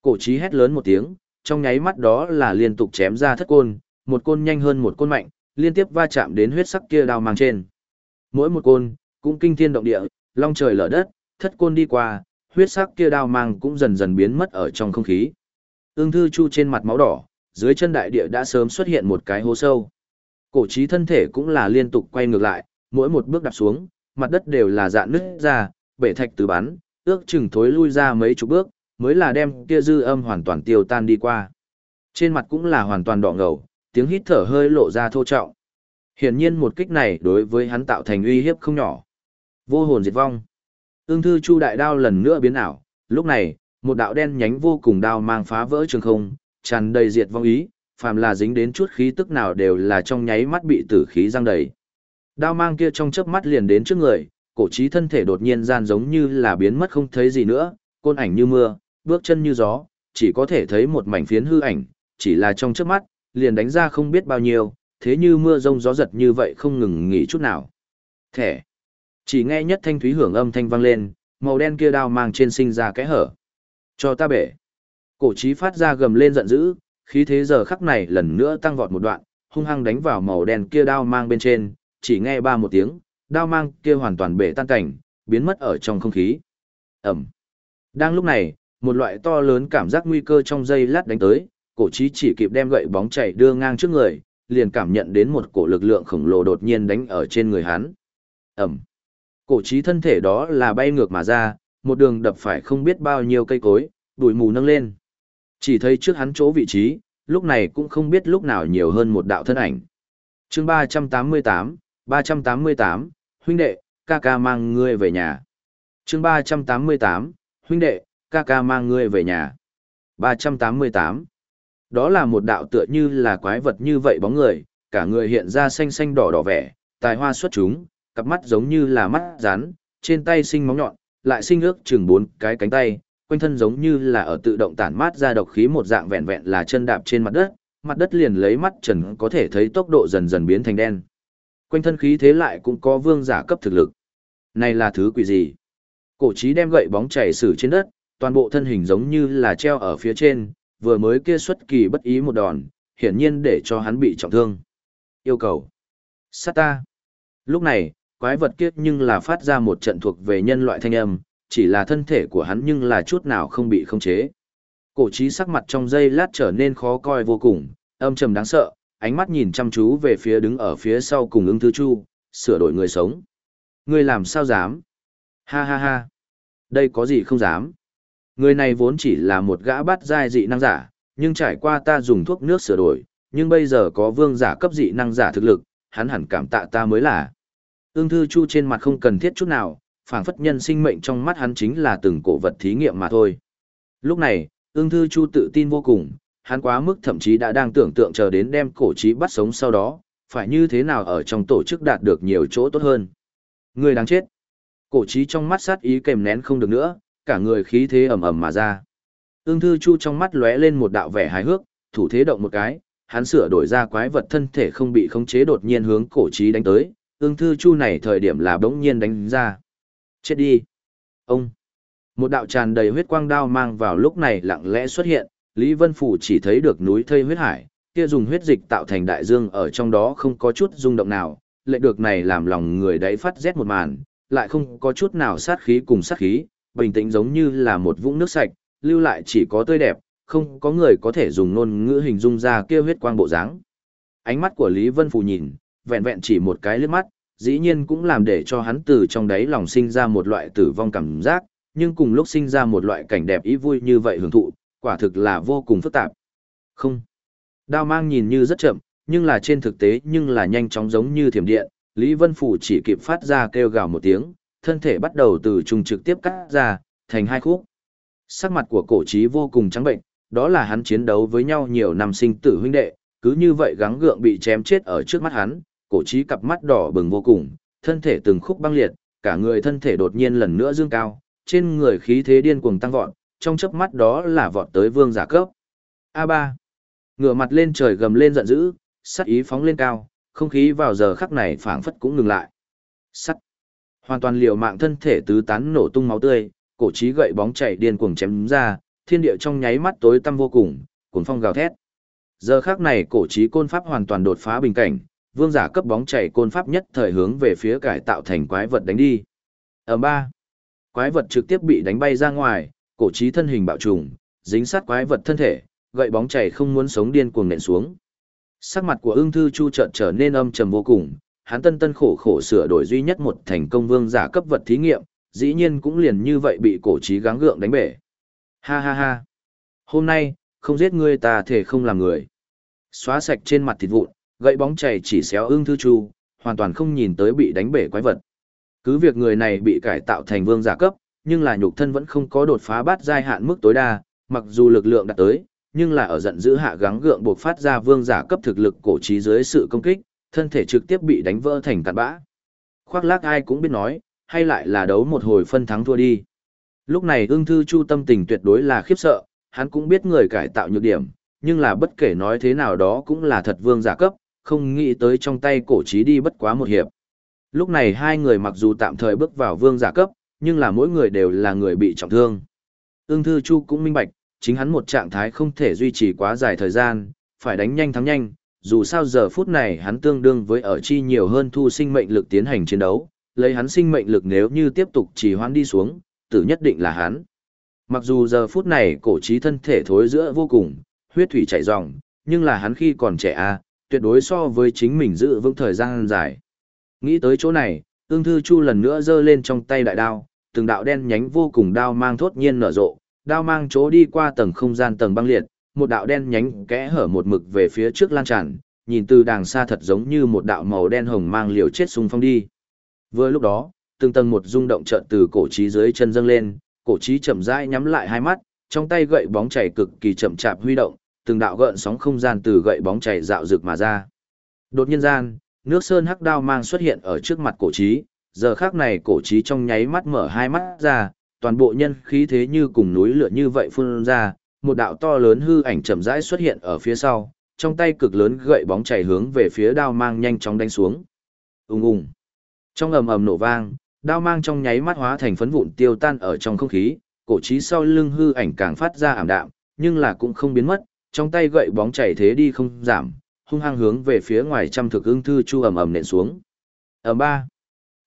Cổ chí hét lớn một tiếng, trong nháy mắt đó là liên tục chém ra thất côn, một côn nhanh hơn một côn mạnh, liên tiếp va chạm đến huyết sắc kia đao mang trên. Mỗi một côn, cũng kinh thiên động địa, long trời lở đất, thất côn đi qua, huyết sắc kia đao mang cũng dần dần biến mất ở trong không khí. Ưng thư chu trên mặt máu đỏ, dưới chân đại địa đã sớm xuất hiện một cái hố sâu. Cổ trí thân thể cũng là liên tục quay ngược lại, mỗi một bước đạp xuống, mặt đất đều là dạn nứt ra, bể thạch từ bắn, ước chừng thối lui ra mấy chục bước, mới là đem kia dư âm hoàn toàn tiêu tan đi qua. Trên mặt cũng là hoàn toàn đỏ ngầu, tiếng hít thở hơi lộ ra thô trọng. Hiển nhiên một kích này đối với hắn tạo thành uy hiếp không nhỏ. Vô hồn diệt vong. Ưng thư chu đại đao lần nữa biến ảo, lúc này, một đạo đen nhánh vô cùng đao mang phá vỡ trường không, tràn đầy diệt vong ý, phàm là dính đến chút khí tức nào đều là trong nháy mắt bị tử khí răng đầy. Đao mang kia trong chớp mắt liền đến trước người, cổ trí thân thể đột nhiên gian giống như là biến mất không thấy gì nữa, côn ảnh như mưa, bước chân như gió, chỉ có thể thấy một mảnh phiến hư ảnh, chỉ là trong chớp mắt, liền đánh ra không biết bao nhiêu, thế như mưa rông gió giật như vậy không ngừng nghỉ chút nào. Thẻ. Chỉ nghe nhất thanh thúy hưởng âm thanh vang lên, màu đen kia đao mang trên sinh ra kẽ hở. Cho ta bể. Cổ trí phát ra gầm lên giận dữ, khí thế giờ khắc này lần nữa tăng vọt một đoạn, hung hăng đánh vào màu đen kia đao mang bên trên, chỉ nghe ba một tiếng, đao mang kia hoàn toàn bể tan cảnh, biến mất ở trong không khí. Ẩm. Đang lúc này, một loại to lớn cảm giác nguy cơ trong dây lát đánh tới, cổ trí chỉ kịp đem gậy bóng chảy đưa ngang trước người, liền cảm nhận đến một cổ lực lượng khổng lồ đột nhiên đánh ở trên người hắn. Ẩm. Cổ trí thân thể đó là bay ngược mà ra, một đường đập phải không biết bao nhiêu cây cối, bụi mù nâng lên. Chỉ thấy trước hắn chỗ vị trí, lúc này cũng không biết lúc nào nhiều hơn một đạo thân ảnh. chương 388, 388, huynh đệ, ca ca mang ngươi về nhà. chương 388, huynh đệ, ca ca mang ngươi về nhà. 388. Đó là một đạo tựa như là quái vật như vậy bóng người, cả người hiện ra xanh xanh đỏ đỏ vẻ, tài hoa xuất chúng, cặp mắt giống như là mắt rắn, trên tay sinh móng nhọn, lại sinh ước chừng bốn cái cánh tay, quanh thân giống như là ở tự động tản mát ra độc khí một dạng vẹn vẹn là chân đạp trên mặt đất, mặt đất liền lấy mắt trần có thể thấy tốc độ dần dần biến thành đen. Quanh thân khí thế lại cũng có vương giả cấp thực lực. Này là thứ quỷ gì? Cổ trí đem gậy bóng chảy xử trên đất, toàn bộ thân hình giống như là treo ở phía trên, vừa mới kia xuất kỳ bất ý một đòn, hiển nhiên để cho hắn bị trọng thương. Yêu cầu. Sát ta. Lúc này, quái vật kiếp nhưng là phát ra một trận thuộc về nhân loại thanh âm, chỉ là thân thể của hắn nhưng là chút nào không bị khống chế. Cổ trí sắc mặt trong giây lát trở nên khó coi vô cùng, âm trầm đáng sợ, ánh mắt nhìn chăm chú về phía đứng ở phía sau cùng ứng thư chu, sửa đổi người sống. Người làm sao dám? Ha ha ha. Đây có gì không dám? Người này vốn chỉ là một gã bát giai dị năng giả, nhưng trải qua ta dùng thuốc nước sửa đổi, nhưng bây giờ có vương giả cấp dị năng giả thực lực, hắn hẳn cảm tạ ta mới là. Ưng thư chu trên mặt không cần thiết chút nào, phảng phất nhân sinh mệnh trong mắt hắn chính là từng cổ vật thí nghiệm mà thôi. Lúc này, ương thư chu tự tin vô cùng, hắn quá mức thậm chí đã đang tưởng tượng chờ đến đem cổ trí bắt sống sau đó, phải như thế nào ở trong tổ chức đạt được nhiều chỗ tốt hơn. Người đáng chết. Cổ trí trong mắt sát ý kèm nén không được nữa, cả người khí thế ầm ầm mà ra. Ưng thư chu trong mắt lóe lên một đạo vẻ hài hước, thủ thế động một cái, hắn sửa đổi ra quái vật thân thể không bị khống chế đột nhiên hướng cổ trí đánh tới, Ưng thư chu này thời điểm là bỗng nhiên đánh ra. Chết đi. Ông. Một đạo tràn đầy huyết quang đao mang vào lúc này lặng lẽ xuất hiện, Lý Vân Phủ chỉ thấy được núi thây huyết hải, kia dùng huyết dịch tạo thành đại dương ở trong đó không có chút rung động nào, lệ được này làm lòng người đấy phát rét một màn, lại không có chút nào sát khí cùng sát khí, bình tĩnh giống như là một vũng nước sạch, lưu lại chỉ có tươi đẹp, không có người có thể dùng ngôn ngữ hình dung ra kia huyết quang bộ dáng. Ánh mắt của Lý Vân Phù nhìn, vẹn vẹn chỉ một cái liếc mắt, dĩ nhiên cũng làm để cho hắn từ trong đáy lòng sinh ra một loại tử vong cảm giác, nhưng cùng lúc sinh ra một loại cảnh đẹp ý vui như vậy hưởng thụ, quả thực là vô cùng phức tạp. Không. Đao mang nhìn như rất chậm, nhưng là trên thực tế nhưng là nhanh chóng giống như thiểm điện, Lý Vân Phủ chỉ kịp phát ra kêu gào một tiếng, thân thể bắt đầu từ trùng trực tiếp cắt ra, thành hai khúc. Sắc mặt của cổ trí vô cùng trắng bệnh, đó là hắn chiến đấu với nhau nhiều năm sinh tử huynh đệ, cứ như vậy gắng gượng bị chém chết ở trước mắt hắn, cổ trí cặp mắt đỏ bừng vô cùng, thân thể từng khúc băng liệt, cả người thân thể đột nhiên lần nữa dương cao, trên người khí thế điên cuồng tăng vọt, trong chớp mắt đó là vọt tới vương giả cấp. A3. Ngửa mặt lên trời gầm lên giận dữ, sắt ý phóng lên cao, không khí vào giờ khắc này phảng phất cũng ngừng lại. Sắt. Hoàn toàn liều mạng thân thể tứ tán nổ tung máu tươi, cổ chí gậy bóng chảy điên cuồng chém ra, thiên địa trong nháy mắt tối tăm vô cùng, cuồng phong gào thét. Giờ khắc này cổ chí côn pháp hoàn toàn đột phá bình cảnh, vương giả cấp bóng chảy côn pháp nhất thời hướng về phía cải tạo thành quái vật đánh đi. Ở ba, quái vật trực tiếp bị đánh bay ra ngoài, cổ chí thân hình bạo trùng, dính sát quái vật thân thể, gậy bóng chảy không muốn sống điên cuồng nện xuống. Sắc mặt của ưng thư chu chợt trở nên âm trầm vô cùng, hắn tân tân khổ khổ sửa đổi duy nhất một thành công vương giả cấp vật thí nghiệm, dĩ nhiên cũng liền như vậy bị cổ trí gắng gượng đánh bể. Ha ha ha. Hôm nay, không giết ngươi ta thể không làm người. Xóa sạch trên mặt thịt vụn, gậy bóng chảy chỉ xéo ưng thư chu, hoàn toàn không nhìn tới bị đánh bể quái vật. Cứ việc người này bị cải tạo thành vương giả cấp, nhưng là nhục thân vẫn không có đột phá bát giai hạn mức tối đa, mặc dù lực lượng đạt tới, nhưng là ở giận dữ hạ gắng gượng buộc phát ra vương giả cấp thực lực cổ trí dưới sự công kích, thân thể trực tiếp bị đánh vỡ thành cặn bã. Khoác lác ai cũng biết nói, hay lại là đấu một hồi phân thắng thua đi. Lúc này ưng thư chu tâm tình tuyệt đối là khiếp sợ, hắn cũng biết người cải tạo nhược điểm, nhưng là bất kể nói thế nào đó cũng là thật vương giả cấp, không nghĩ tới trong tay cổ trí đi bất quá một hiệp. Lúc này hai người mặc dù tạm thời bước vào vương giả cấp, nhưng là mỗi người đều là người bị trọng thương. Ưng Thư Chu cũng minh bạch, chính hắn một trạng thái không thể duy trì quá dài thời gian, phải đánh nhanh thắng nhanh, dù sao giờ phút này hắn tương đương với ở chi nhiều hơn thu sinh mệnh lực tiến hành chiến đấu, lấy hắn sinh mệnh lực nếu như tiếp tục trì hoãn đi xuống, tử nhất định là hắn. Mặc dù giờ phút này cổ trí thân thể thối giữa vô cùng, huyết thủy chảy ròng, nhưng là hắn khi còn trẻ a, tuyệt đối so với chính mình giữ vững thời gian dài. Nghĩ tới chỗ này, ương thư chu lần nữa giơ lên trong tay đại đao, từng đạo đen nhánh vô cùng đao mang thốt nhiên nở rộ, đao mang chỗ đi qua tầng không gian tầng băng liệt, một đạo đen nhánh kẽ hở một mực về phía trước lan tràn, nhìn từ đàng xa thật giống như một đạo màu đen hồng mang liều chết xung phong đi. Vừa lúc đó, từng tầng một rung động chợt từ cổ trí dưới chân dâng lên, cổ trí chậm rãi nhắm lại hai mắt, trong tay gậy bóng chảy cực kỳ chậm chạp huy động, từng đạo gợn sóng không gian từ gậy bóng chảy dạo rực mà ra. Đột nhiên gian, nước sơn hắc đao mang xuất hiện ở trước mặt cổ trí, giờ khác này cổ trí trong nháy mắt mở hai mắt ra, toàn bộ nhân khí thế như cùng núi lửa như vậy phun ra, một đạo to lớn hư ảnh chậm rãi xuất hiện ở phía sau, trong tay cực lớn gậy bóng chảy hướng về phía đao mang nhanh chóng đánh xuống. Ùng ùng. Trong ầm ầm nổ vang, đao mang trong nháy mắt hóa thành phấn vụn tiêu tan ở trong không khí, cổ chí sau lưng hư ảnh càng phát ra ảm đạm, nhưng là cũng không biến mất, trong tay gậy bóng chảy thế đi không giảm, hung hăng hướng về phía ngoài trăm thực ưng thư chu ầm ầm nện xuống. Ầm ba.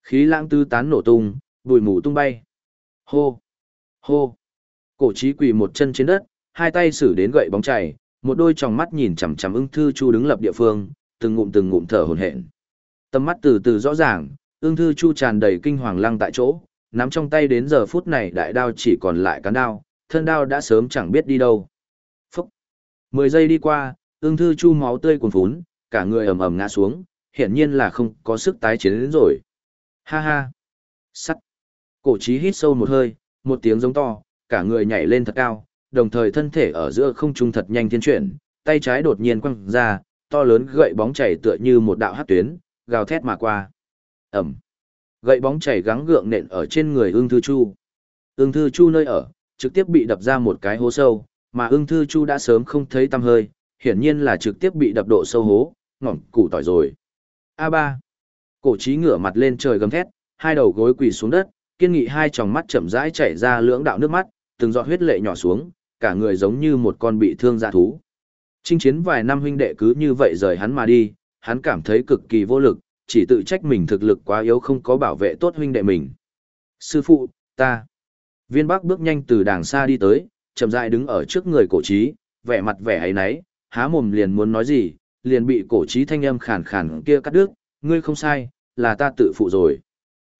Khí lãng tư tán nổ tung, bụi mù tung bay. Hô. Hô. Cổ chí quỳ một chân trên đất, hai tay xử đến gậy bóng chảy, một đôi tròng mắt nhìn chằm chằm ưng thư chu đứng lập địa phương, từng ngụm từng ngụm thở hổn hển. Tầm mắt từ từ rõ ràng, ưng thư chu tràn đầy kinh hoàng lăng tại chỗ, nắm trong tay đến giờ phút này đại đao chỉ còn lại cán đao, thân đao đã sớm chẳng biết đi đâu. Phúc! Mười giây đi qua, ưng thư chu máu tươi cuồn phún, cả người ầm ầm ngã xuống, hiển nhiên là không có sức tái chiến đến rồi. Ha ha! Sắt! Cổ chí hít sâu một hơi, một tiếng giống to, cả người nhảy lên thật cao, đồng thời thân thể ở giữa không trung thật nhanh thiên chuyển, tay trái đột nhiên quăng ra, to lớn gậy bóng chảy tựa như một đạo hắc tuyến, gào thét mà qua. Ẩm. Gậy bóng chảy gắng gượng nện ở trên người ương thư chu. Ương thư chu nơi ở, trực tiếp bị đập ra một cái hố sâu, mà ương thư chu đã sớm không thấy tăm hơi, hiển nhiên là trực tiếp bị đập độ sâu hố, ngỏm củ tỏi rồi. A3. Cổ trí ngửa mặt lên trời gầm thét, hai đầu gối quỳ xuống đất, kiên nghị hai tròng mắt chậm rãi chảy ra lưỡng đạo nước mắt, từng giọt huyết lệ nhỏ xuống, cả người giống như một con bị thương dạ thú. Chinh chiến vài năm huynh đệ cứ như vậy rời hắn mà đi, hắn cảm thấy cực kỳ vô lực, chỉ tự trách mình thực lực quá yếu không có bảo vệ tốt huynh đệ mình. Sư phụ, ta. Viên Bắc bước nhanh từ đàng xa đi tới, chậm rãi đứng ở trước người cổ trí, vẻ mặt vẻ ấy nấy, há mồm liền muốn nói gì, liền bị cổ trí thanh âm khàn khàn kia cắt đứt, ngươi không sai, là ta tự phụ rồi.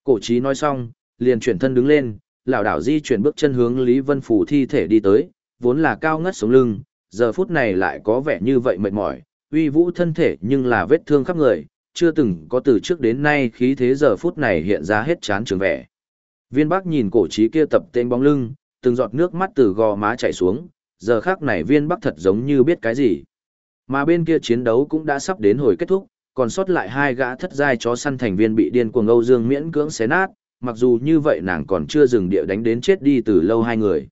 Cổ trí nói xong, liền chuyển thân đứng lên, lảo đảo di chuyển bước chân hướng Lý Vân Phủ thi thể đi tới, vốn là cao ngất sống lưng, giờ phút này lại có vẻ như vậy mệt mỏi, uy vũ thân thể nhưng là vết thương khắp người, chưa từng có từ trước đến nay khí thế giờ phút này hiện ra hết chán trường vẻ. Viên Bắc nhìn cổ trí kia tập tên bóng lưng, từng giọt nước mắt từ gò má chảy xuống, giờ khác này viên Bắc thật giống như biết cái gì. Mà bên kia chiến đấu cũng đã sắp đến hồi kết thúc, còn sót lại hai gã thất giai chó săn thành viên bị điên cuồng Âu Dương miễn cưỡng xé nát, mặc dù như vậy nàng còn chưa dừng địa đánh đến chết đi từ lâu hai người.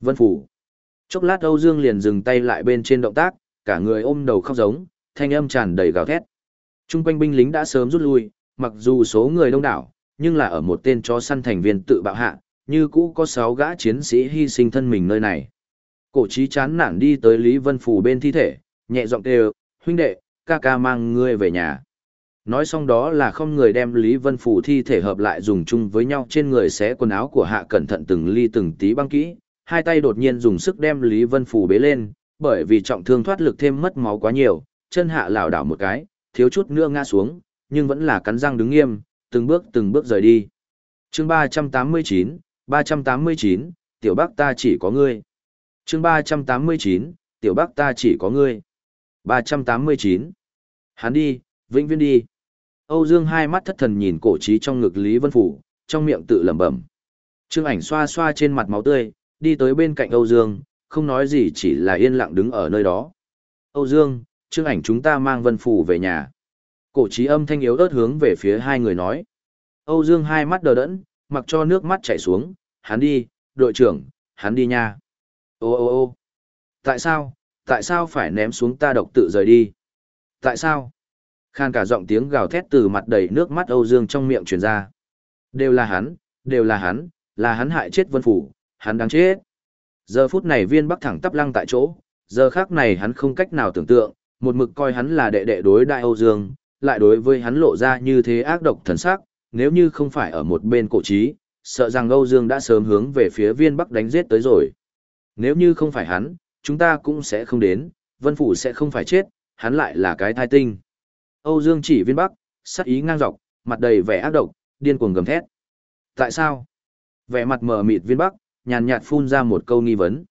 Vân Phủ. Chốc lát Âu Dương liền dừng tay lại bên trên động tác, cả người ôm đầu khóc giống, thanh âm tràn đầy gào thét. Trung quanh binh lính đã sớm rút lui, mặc dù số người đông đảo, nhưng là ở một tên chó săn thành viên tự bạo hạ, như cũ có sáu gã chiến sĩ hy sinh thân mình nơi này. Cổ trí chán nản đi tới Lý Vân Phủ bên thi thể, nhẹ giọng kêu, huynh đệ, ca ca mang ngươi về nhà. Nói xong đó là không người đem Lý Vân Phủ thi thể hợp lại dùng chung với nhau trên người xé quần áo của hạ cẩn thận từng ly từng tí băng kỹ, hai tay đột nhiên dùng sức đem Lý Vân Phủ bế lên, bởi vì trọng thương thoát lực thêm mất máu quá nhiều, chân hạ lảo đảo một cái, thiếu chút nữa ngã xuống, nhưng vẫn là cắn răng đứng nghiêm, từng bước từng bước rời đi. Chương 389, 389, tiểu bác ta chỉ có ngươi. Chương 389, tiểu bác ta chỉ có ngươi. 389. Hắn đi, vĩnh viễn đi. Âu Dương hai mắt thất thần nhìn cổ trí trong ngực Lý Vân Phủ, trong miệng tự lẩm bẩm. Trương ảnh xoa xoa trên mặt máu tươi, đi tới bên cạnh Âu Dương, không nói gì chỉ là yên lặng đứng ở nơi đó. Âu Dương, Trương ảnh chúng ta mang Vân Phủ về nhà. Cổ trí âm thanh yếu ớt hướng về phía hai người nói. Âu Dương hai mắt đờ đẫn, mặc cho nước mắt chảy xuống, hắn đi, đội trưởng, hắn đi nha. Ô ô ô tại sao, tại sao phải ném xuống ta độc tự rời đi? Tại sao? Khan cả giọng tiếng gào thét từ mặt đầy nước mắt Âu Dương trong miệng truyền ra. Đều là hắn, đều là hắn, là hắn hại chết Vân Phủ, hắn đáng chết. Giờ phút này viên bắc thẳng tắp lăng tại chỗ, giờ khác này hắn không cách nào tưởng tượng, một mực coi hắn là đệ đệ đối đại Âu Dương, lại đối với hắn lộ ra như thế ác độc thần sắc, nếu như không phải ở một bên cổ trí, sợ rằng Âu Dương đã sớm hướng về phía viên bắc đánh giết tới rồi. Nếu như không phải hắn, chúng ta cũng sẽ không đến, Vân Phủ sẽ không phải chết, hắn lại là cái thai tinh. Âu Dương chỉ viên bắc, sắc ý ngang dọc, mặt đầy vẻ ác độc, điên cuồng gầm thét. Tại sao? Vẻ mặt mờ mịt viên bắc, nhàn nhạt phun ra một câu nghi vấn.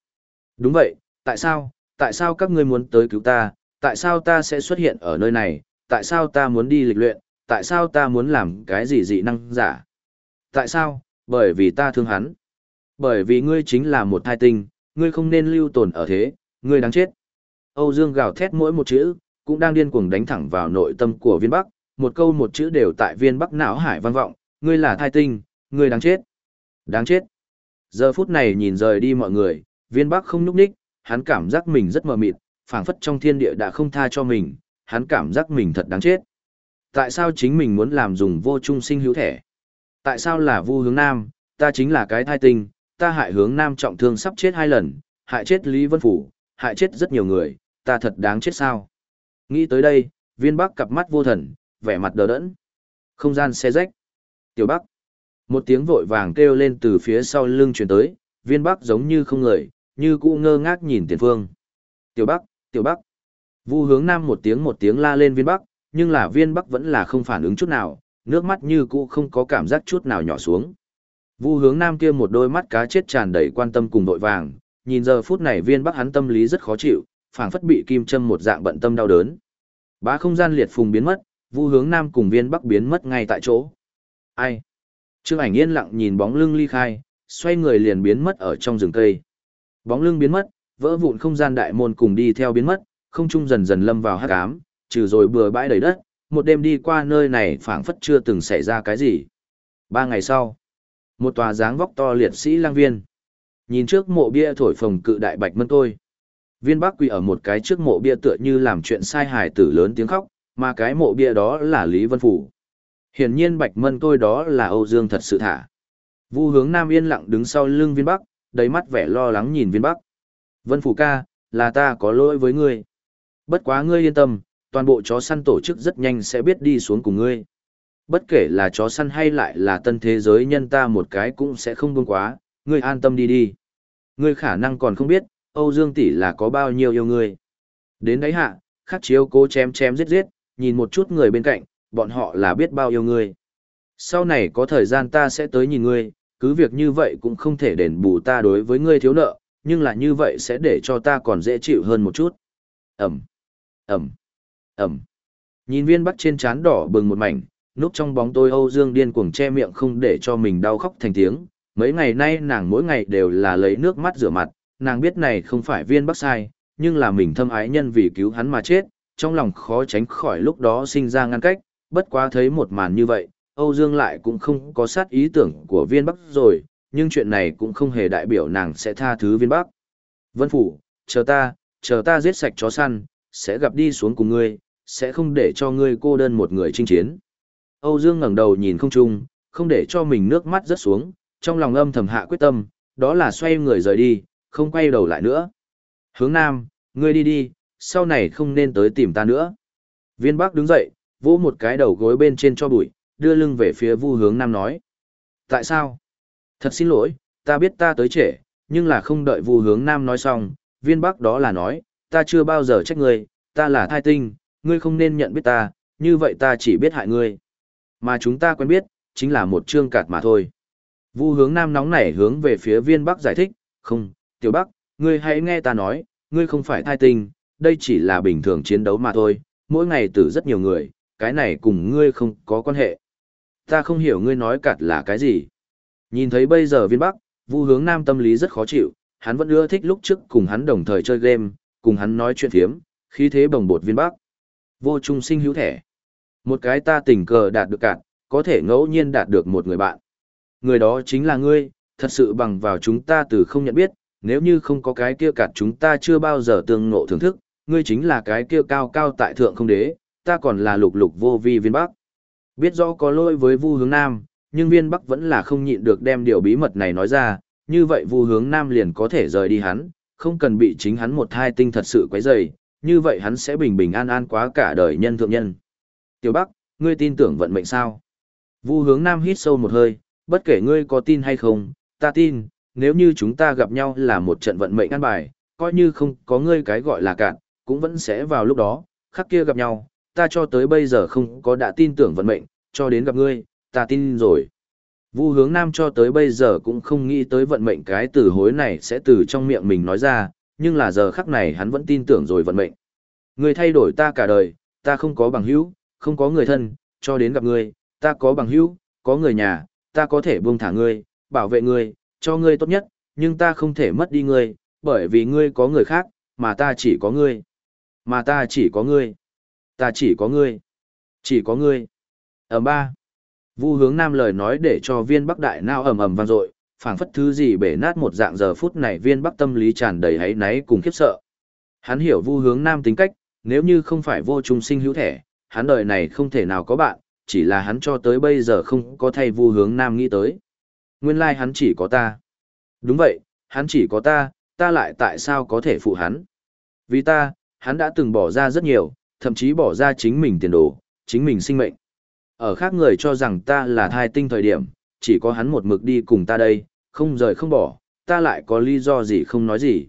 Đúng vậy, tại sao? Tại sao các ngươi muốn tới cứu ta? Tại sao ta sẽ xuất hiện ở nơi này? Tại sao ta muốn đi lịch luyện? Tại sao ta muốn làm cái gì dị năng giả? Tại sao? Bởi vì ta thương hắn. Bởi vì ngươi chính là một thai tinh, ngươi không nên lưu tồn ở thế, ngươi đáng chết. Âu Dương gào thét mỗi một chữ, cũng đang điên cuồng đánh thẳng vào nội tâm của viên bắc, một câu một chữ đều tại viên bắc não hải vang vọng, ngươi là thai tinh, ngươi đáng chết. Đáng chết. Giờ phút này nhìn rời đi mọi người, viên bắc không nhúc nhích, hắn cảm giác mình rất mờ mịt, phảng phất trong thiên địa đã không tha cho mình, hắn cảm giác mình thật đáng chết. Tại sao chính mình muốn làm dùng vô trung sinh hữu thể? Tại sao là vu hướng nam, ta chính là cái thai tinh, ta hại hướng nam trọng thương sắp chết hai lần, hại chết Lý Vân Phủ, hại chết rất nhiều người, ta thật đáng chết sao? Nghĩ tới đây, viên bắc cặp mắt vô thần, vẻ mặt đờ đẫn. Không gian xe rách. Tiểu bắc. Một tiếng vội vàng kêu lên từ phía sau lưng truyền tới, viên bắc giống như không người, như cũ ngơ ngác nhìn tiền phương. Tiểu bắc, tiểu bắc. Vu hướng nam một tiếng một tiếng la lên viên bắc, nhưng là viên bắc vẫn là không phản ứng chút nào, nước mắt như cũ không có cảm giác chút nào nhỏ xuống. Vu hướng nam kia một đôi mắt cá chết tràn đầy quan tâm cùng đội vàng, nhìn giờ phút này viên bắc hắn tâm lý rất khó chịu, phảng phất bị kim châm một dạng bận tâm đau đớn. Bá không gian liệt phùng biến mất, vu hướng nam cùng viên bắc biến mất ngay tại chỗ. Ai? Trương ảnh yên lặng nhìn bóng lưng ly khai, xoay người liền biến mất ở trong rừng cây. Bóng lưng biến mất, vỡ vụn không gian đại môn cùng đi theo biến mất, không trung dần dần lâm vào hắc ám, trừ rồi bừa bãi đầy đất, một đêm đi qua nơi này phảng phất chưa từng xảy ra cái gì. Ba ngày sau, một tòa dáng vóc to liệt sĩ lang viên. Nhìn trước mộ bia thổi phồng cự đại bạch mân tôi. Viên Bắc quỳ ở một cái trước mộ bia tựa như làm chuyện sai hài tử lớn tiếng khóc, mà cái mộ bia đó là Lý Vân Phủ. Hiển nhiên bạch mân tôi đó là Âu Dương thật sự thả. Vu hướng Nam yên lặng đứng sau lưng viên Bắc, đầy mắt vẻ lo lắng nhìn viên Bắc. Vân Phủ ca, là ta có lỗi với ngươi. Bất quá ngươi yên tâm, toàn bộ chó săn tổ chức rất nhanh sẽ biết đi xuống cùng ngươi. Bất kể là chó săn hay lại là tân thế giới nhân ta một cái cũng sẽ không buông quá, ngươi an tâm đi đi. Ngươi khả năng còn không biết, Âu Dương tỷ là có bao nhiêu yêu ngươi. Đến đấy hạ, khắc chiếu cố chém chém giết giết, nhìn một chút người bên cạnh, bọn họ là biết bao yêu ngươi. Sau này có thời gian ta sẽ tới nhìn ngươi, cứ việc như vậy cũng không thể đền bù ta đối với ngươi thiếu nợ, nhưng là như vậy sẽ để cho ta còn dễ chịu hơn một chút. Ẩm, Ẩm, Ẩm. Nhìn viên bắc trên trán đỏ bừng một mảnh, núp trong bóng tôi Âu Dương điên cuồng che miệng không để cho mình đau khóc thành tiếng. Mấy ngày nay nàng mỗi ngày đều là lấy nước mắt rửa mặt, nàng biết này không phải viên bắc sai, nhưng là mình thâm ái nhân vì cứu hắn mà chết, trong lòng khó tránh khỏi lúc đó sinh ra ngăn cách, bất quá thấy một màn như vậy, Âu Dương lại cũng không có sát ý tưởng của viên bắc rồi, nhưng chuyện này cũng không hề đại biểu nàng sẽ tha thứ viên bắc. Vân Phủ, chờ ta, chờ ta giết sạch chó săn, sẽ gặp đi xuống cùng ngươi, sẽ không để cho ngươi cô đơn một người chinh chiến. Âu Dương ngẩng đầu nhìn không trung, không để cho mình nước mắt rớt xuống, trong lòng âm thầm hạ quyết tâm, đó là xoay người rời đi, không quay đầu lại nữa. Hướng Nam, ngươi đi đi, sau này không nên tới tìm ta nữa. Viên Bắc đứng dậy, vỗ một cái đầu gối bên trên cho bụi, đưa lưng về phía Vu Hướng Nam nói. Tại sao? Thật xin lỗi, ta biết ta tới trễ, nhưng là không đợi Vu Hướng Nam nói xong, Viên Bắc đó là nói, ta chưa bao giờ trách ngươi, ta là thai tinh, ngươi không nên nhận biết ta, như vậy ta chỉ biết hại ngươi. Mà chúng ta quen biết, chính là một chương cạt mà thôi. Vu hướng nam nóng nảy hướng về phía viên bắc giải thích, không, tiểu bắc, ngươi hãy nghe ta nói, ngươi không phải thai tinh, đây chỉ là bình thường chiến đấu mà thôi, mỗi ngày tử rất nhiều người, cái này cùng ngươi không có quan hệ. Ta không hiểu ngươi nói cạt là cái gì. Nhìn thấy bây giờ viên bắc, vu hướng nam tâm lý rất khó chịu, hắn vẫn ưa thích lúc trước cùng hắn đồng thời chơi game, cùng hắn nói chuyện thiếm, khí thế bồng bột viên bắc. Vô trung sinh hữu thể. Một cái ta tình cờ đạt được cạn, có thể ngẫu nhiên đạt được một người bạn. Người đó chính là ngươi, thật sự bằng vào chúng ta từ không nhận biết, nếu như không có cái kia cạn chúng ta chưa bao giờ tương ngộ thưởng thức, ngươi chính là cái kia cao cao tại thượng không đế, ta còn là lục lục vô vi viên bắc. Biết rõ có lỗi với Vu Hướng Nam, nhưng viên bắc vẫn là không nhịn được đem điều bí mật này nói ra, như vậy Vu Hướng Nam liền có thể rời đi hắn, không cần bị chính hắn một hai tinh thật sự quấy rầy, như vậy hắn sẽ bình bình an an quá cả đời nhân thượng nhân. Tiểu Bắc, ngươi tin tưởng vận mệnh sao? Vu Hướng Nam hít sâu một hơi, bất kể ngươi có tin hay không, ta tin, nếu như chúng ta gặp nhau là một trận vận mệnh ăn bài, coi như không có ngươi cái gọi là cạn, cũng vẫn sẽ vào lúc đó, khắc kia gặp nhau, ta cho tới bây giờ không có đã tin tưởng vận mệnh, cho đến gặp ngươi, ta tin rồi. Vu hướng nam cho tới bây giờ cũng không nghĩ tới vận mệnh cái từ hối này sẽ từ trong miệng mình nói ra, nhưng là giờ khắc này hắn vẫn tin tưởng rồi vận mệnh. Ngươi thay đổi ta cả đời, ta không có bằng hữu, không có người thân, cho đến gặp ngươi, ta có bằng hữu, có người nhà, ta có thể buông thả ngươi, bảo vệ ngươi, cho ngươi tốt nhất, nhưng ta không thể mất đi ngươi, bởi vì ngươi có người khác, mà ta chỉ có ngươi. Mà ta chỉ có ngươi. Ta chỉ có ngươi. Chỉ có ngươi. Ở ba. Vu hướng nam lời nói để cho viên bắc đại nao ầm ầm vang dội, phảng phất thứ gì bể nát một dạng giờ phút này viên bắc tâm lý tràn đầy hấy náy cùng khiếp sợ. Hắn hiểu vu hướng nam tính cách, nếu như không phải vô trung sinh hữu thể, hắn đời này không thể nào có bạn, chỉ là hắn cho tới bây giờ không có thay vu hướng nam nghĩ tới. Nguyên lai like hắn chỉ có ta. Đúng vậy, hắn chỉ có ta, ta lại tại sao có thể phụ hắn. Vì ta, hắn đã từng bỏ ra rất nhiều, thậm chí bỏ ra chính mình tiền đồ, chính mình sinh mệnh. Ở khác người cho rằng ta là thai tinh thời điểm, chỉ có hắn một mực đi cùng ta đây, không rời không bỏ, ta lại có lý do gì không nói gì.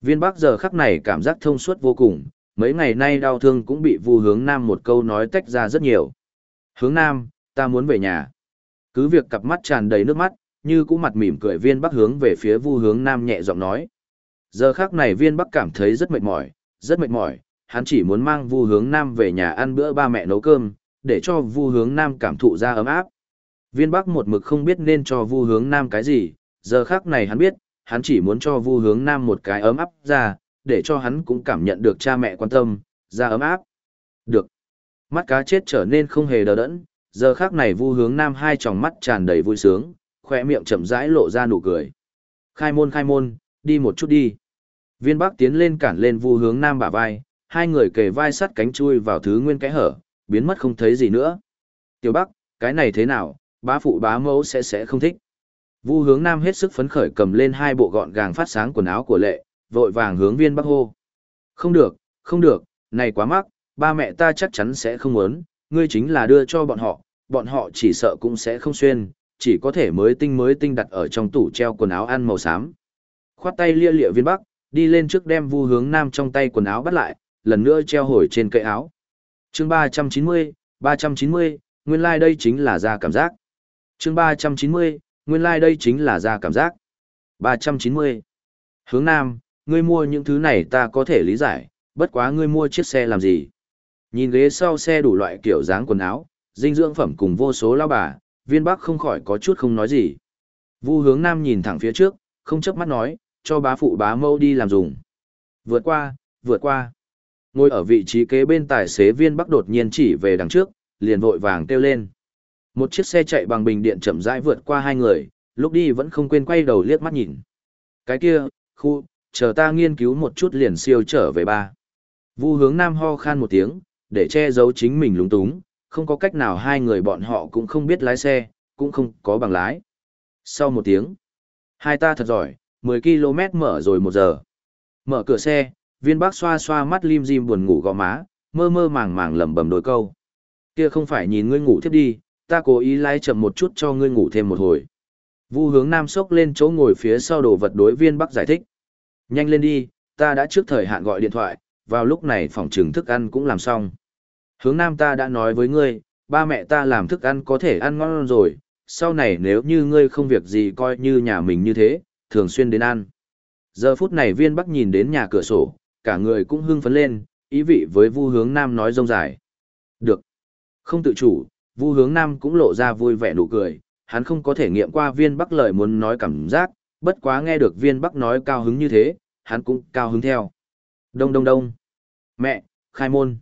Viên Bắc giờ khắc này cảm giác thông suốt vô cùng, mấy ngày nay đau thương cũng bị Vu Hướng Nam một câu nói tách ra rất nhiều. Hướng Nam, ta muốn về nhà. Cứ việc cặp mắt tràn đầy nước mắt, như cũng mặt mỉm cười Viên Bắc hướng về phía Vu Hướng Nam nhẹ giọng nói. Giờ khắc này Viên Bắc cảm thấy rất mệt mỏi, rất mệt mỏi, hắn chỉ muốn mang Vu Hướng Nam về nhà ăn bữa ba mẹ nấu cơm, để cho Vu Hướng Nam cảm thụ ra ấm áp. Viên Bắc một mực không biết nên cho Vu Hướng Nam cái gì, giờ khắc này hắn biết, hắn chỉ muốn cho Vu Hướng Nam một cái ấm áp ra, để cho hắn cũng cảm nhận được cha mẹ quan tâm, ra ấm áp. Được. Mắt cá chết trở nên không hề đờ đẫn, giờ khắc này Vu Hướng Nam hai tròng mắt tràn đầy vui sướng, khóe miệng chậm rãi lộ ra nụ cười. Khai môn khai môn, đi một chút đi. Viên Bắc tiến lên cản lên Vu Hướng Nam bả vai, hai người kề vai sắt cánh chui vào thứ nguyên cái hở, biến mất không thấy gì nữa. Tiểu Bắc, cái này thế nào, bá phụ bá mẫu sẽ sẽ không thích. Vu hướng nam hết sức phấn khởi cầm lên hai bộ gọn gàng phát sáng quần áo của lệ, vội vàng hướng viên Bắc hô. Không được, không được, này quá mắc, ba mẹ ta chắc chắn sẽ không muốn, ngươi chính là đưa cho bọn họ, bọn họ chỉ sợ cũng sẽ không xuyên, chỉ có thể mới tinh mới tinh đặt ở trong tủ treo quần áo ăn màu xám. Khoát tay lia lịa viên Bắc, đi lên trước đem vu hướng nam trong tay quần áo bắt lại, lần nữa treo hồi trên cây áo. Chương ba trăm chín mươi, ba trăm chín mươi, nguyên chính là ra cảm giác. Chương ba trăm chín mươi, nguyên chính là ra cảm giác. ba trăm chín mươi. Hướng nam, ngươi mua những thứ này ta có thể lý giải, bất quá ngươi mua chiếc xe làm gì? Nhìn ghế sau xe đủ loại kiểu dáng quần áo, dinh dưỡng phẩm cùng vô số lao bà, viên bắc không khỏi có chút không nói gì. Vu hướng nam nhìn thẳng phía trước, không chớp mắt nói, cho bá phụ bá mâu đi làm dùng. Vượt qua vượt qua. Ngồi ở vị trí kế bên tài xế viên bắc đột nhiên chỉ về đằng trước, liền vội vàng kêu lên. Một chiếc xe chạy bằng bình điện chậm rãi vượt qua hai người, lúc đi vẫn không quên quay đầu liếc mắt nhìn. Cái kia, khu, chờ ta nghiên cứu một chút liền siêu trở về ba. Vu hướng nam ho khan một tiếng, để che giấu chính mình lúng túng, không có cách nào hai người bọn họ cũng không biết lái xe, cũng không có bằng lái. Sau một tiếng, hai ta thật giỏi, 10 km mở rồi một giờ. Mở cửa xe, viên bác xoa xoa mắt lim dim buồn ngủ gò má, mơ mơ màng màng lẩm bẩm đôi câu. Kia không phải nhìn ngươi ngủ thiếp đi, ta cố ý lái chậm một chút cho ngươi ngủ thêm một hồi. Vu hướng nam sốc lên chỗ ngồi phía sau đồ vật đối viên bắc giải thích. Nhanh lên đi, ta đã trước thời hạn gọi điện thoại, vào lúc này phòng trừng thức ăn cũng làm xong. Hướng nam ta đã nói với ngươi, ba mẹ ta làm thức ăn có thể ăn ngon rồi, sau này nếu như ngươi không việc gì coi như nhà mình như thế, thường xuyên đến ăn. Giờ phút này viên bắc nhìn đến nhà cửa sổ, cả người cũng hưng phấn lên, ý vị với Vu Hướng Nam nói rông dài. Được. Không tự chủ, Vu Hướng Nam cũng lộ ra vui vẻ nụ cười, hắn không có thể nghiệm qua viên bắc lời muốn nói cảm giác, bất quá nghe được viên bắc nói cao hứng như thế, hắn cũng cao hứng theo. Đông đông đông. Mẹ, khai môn.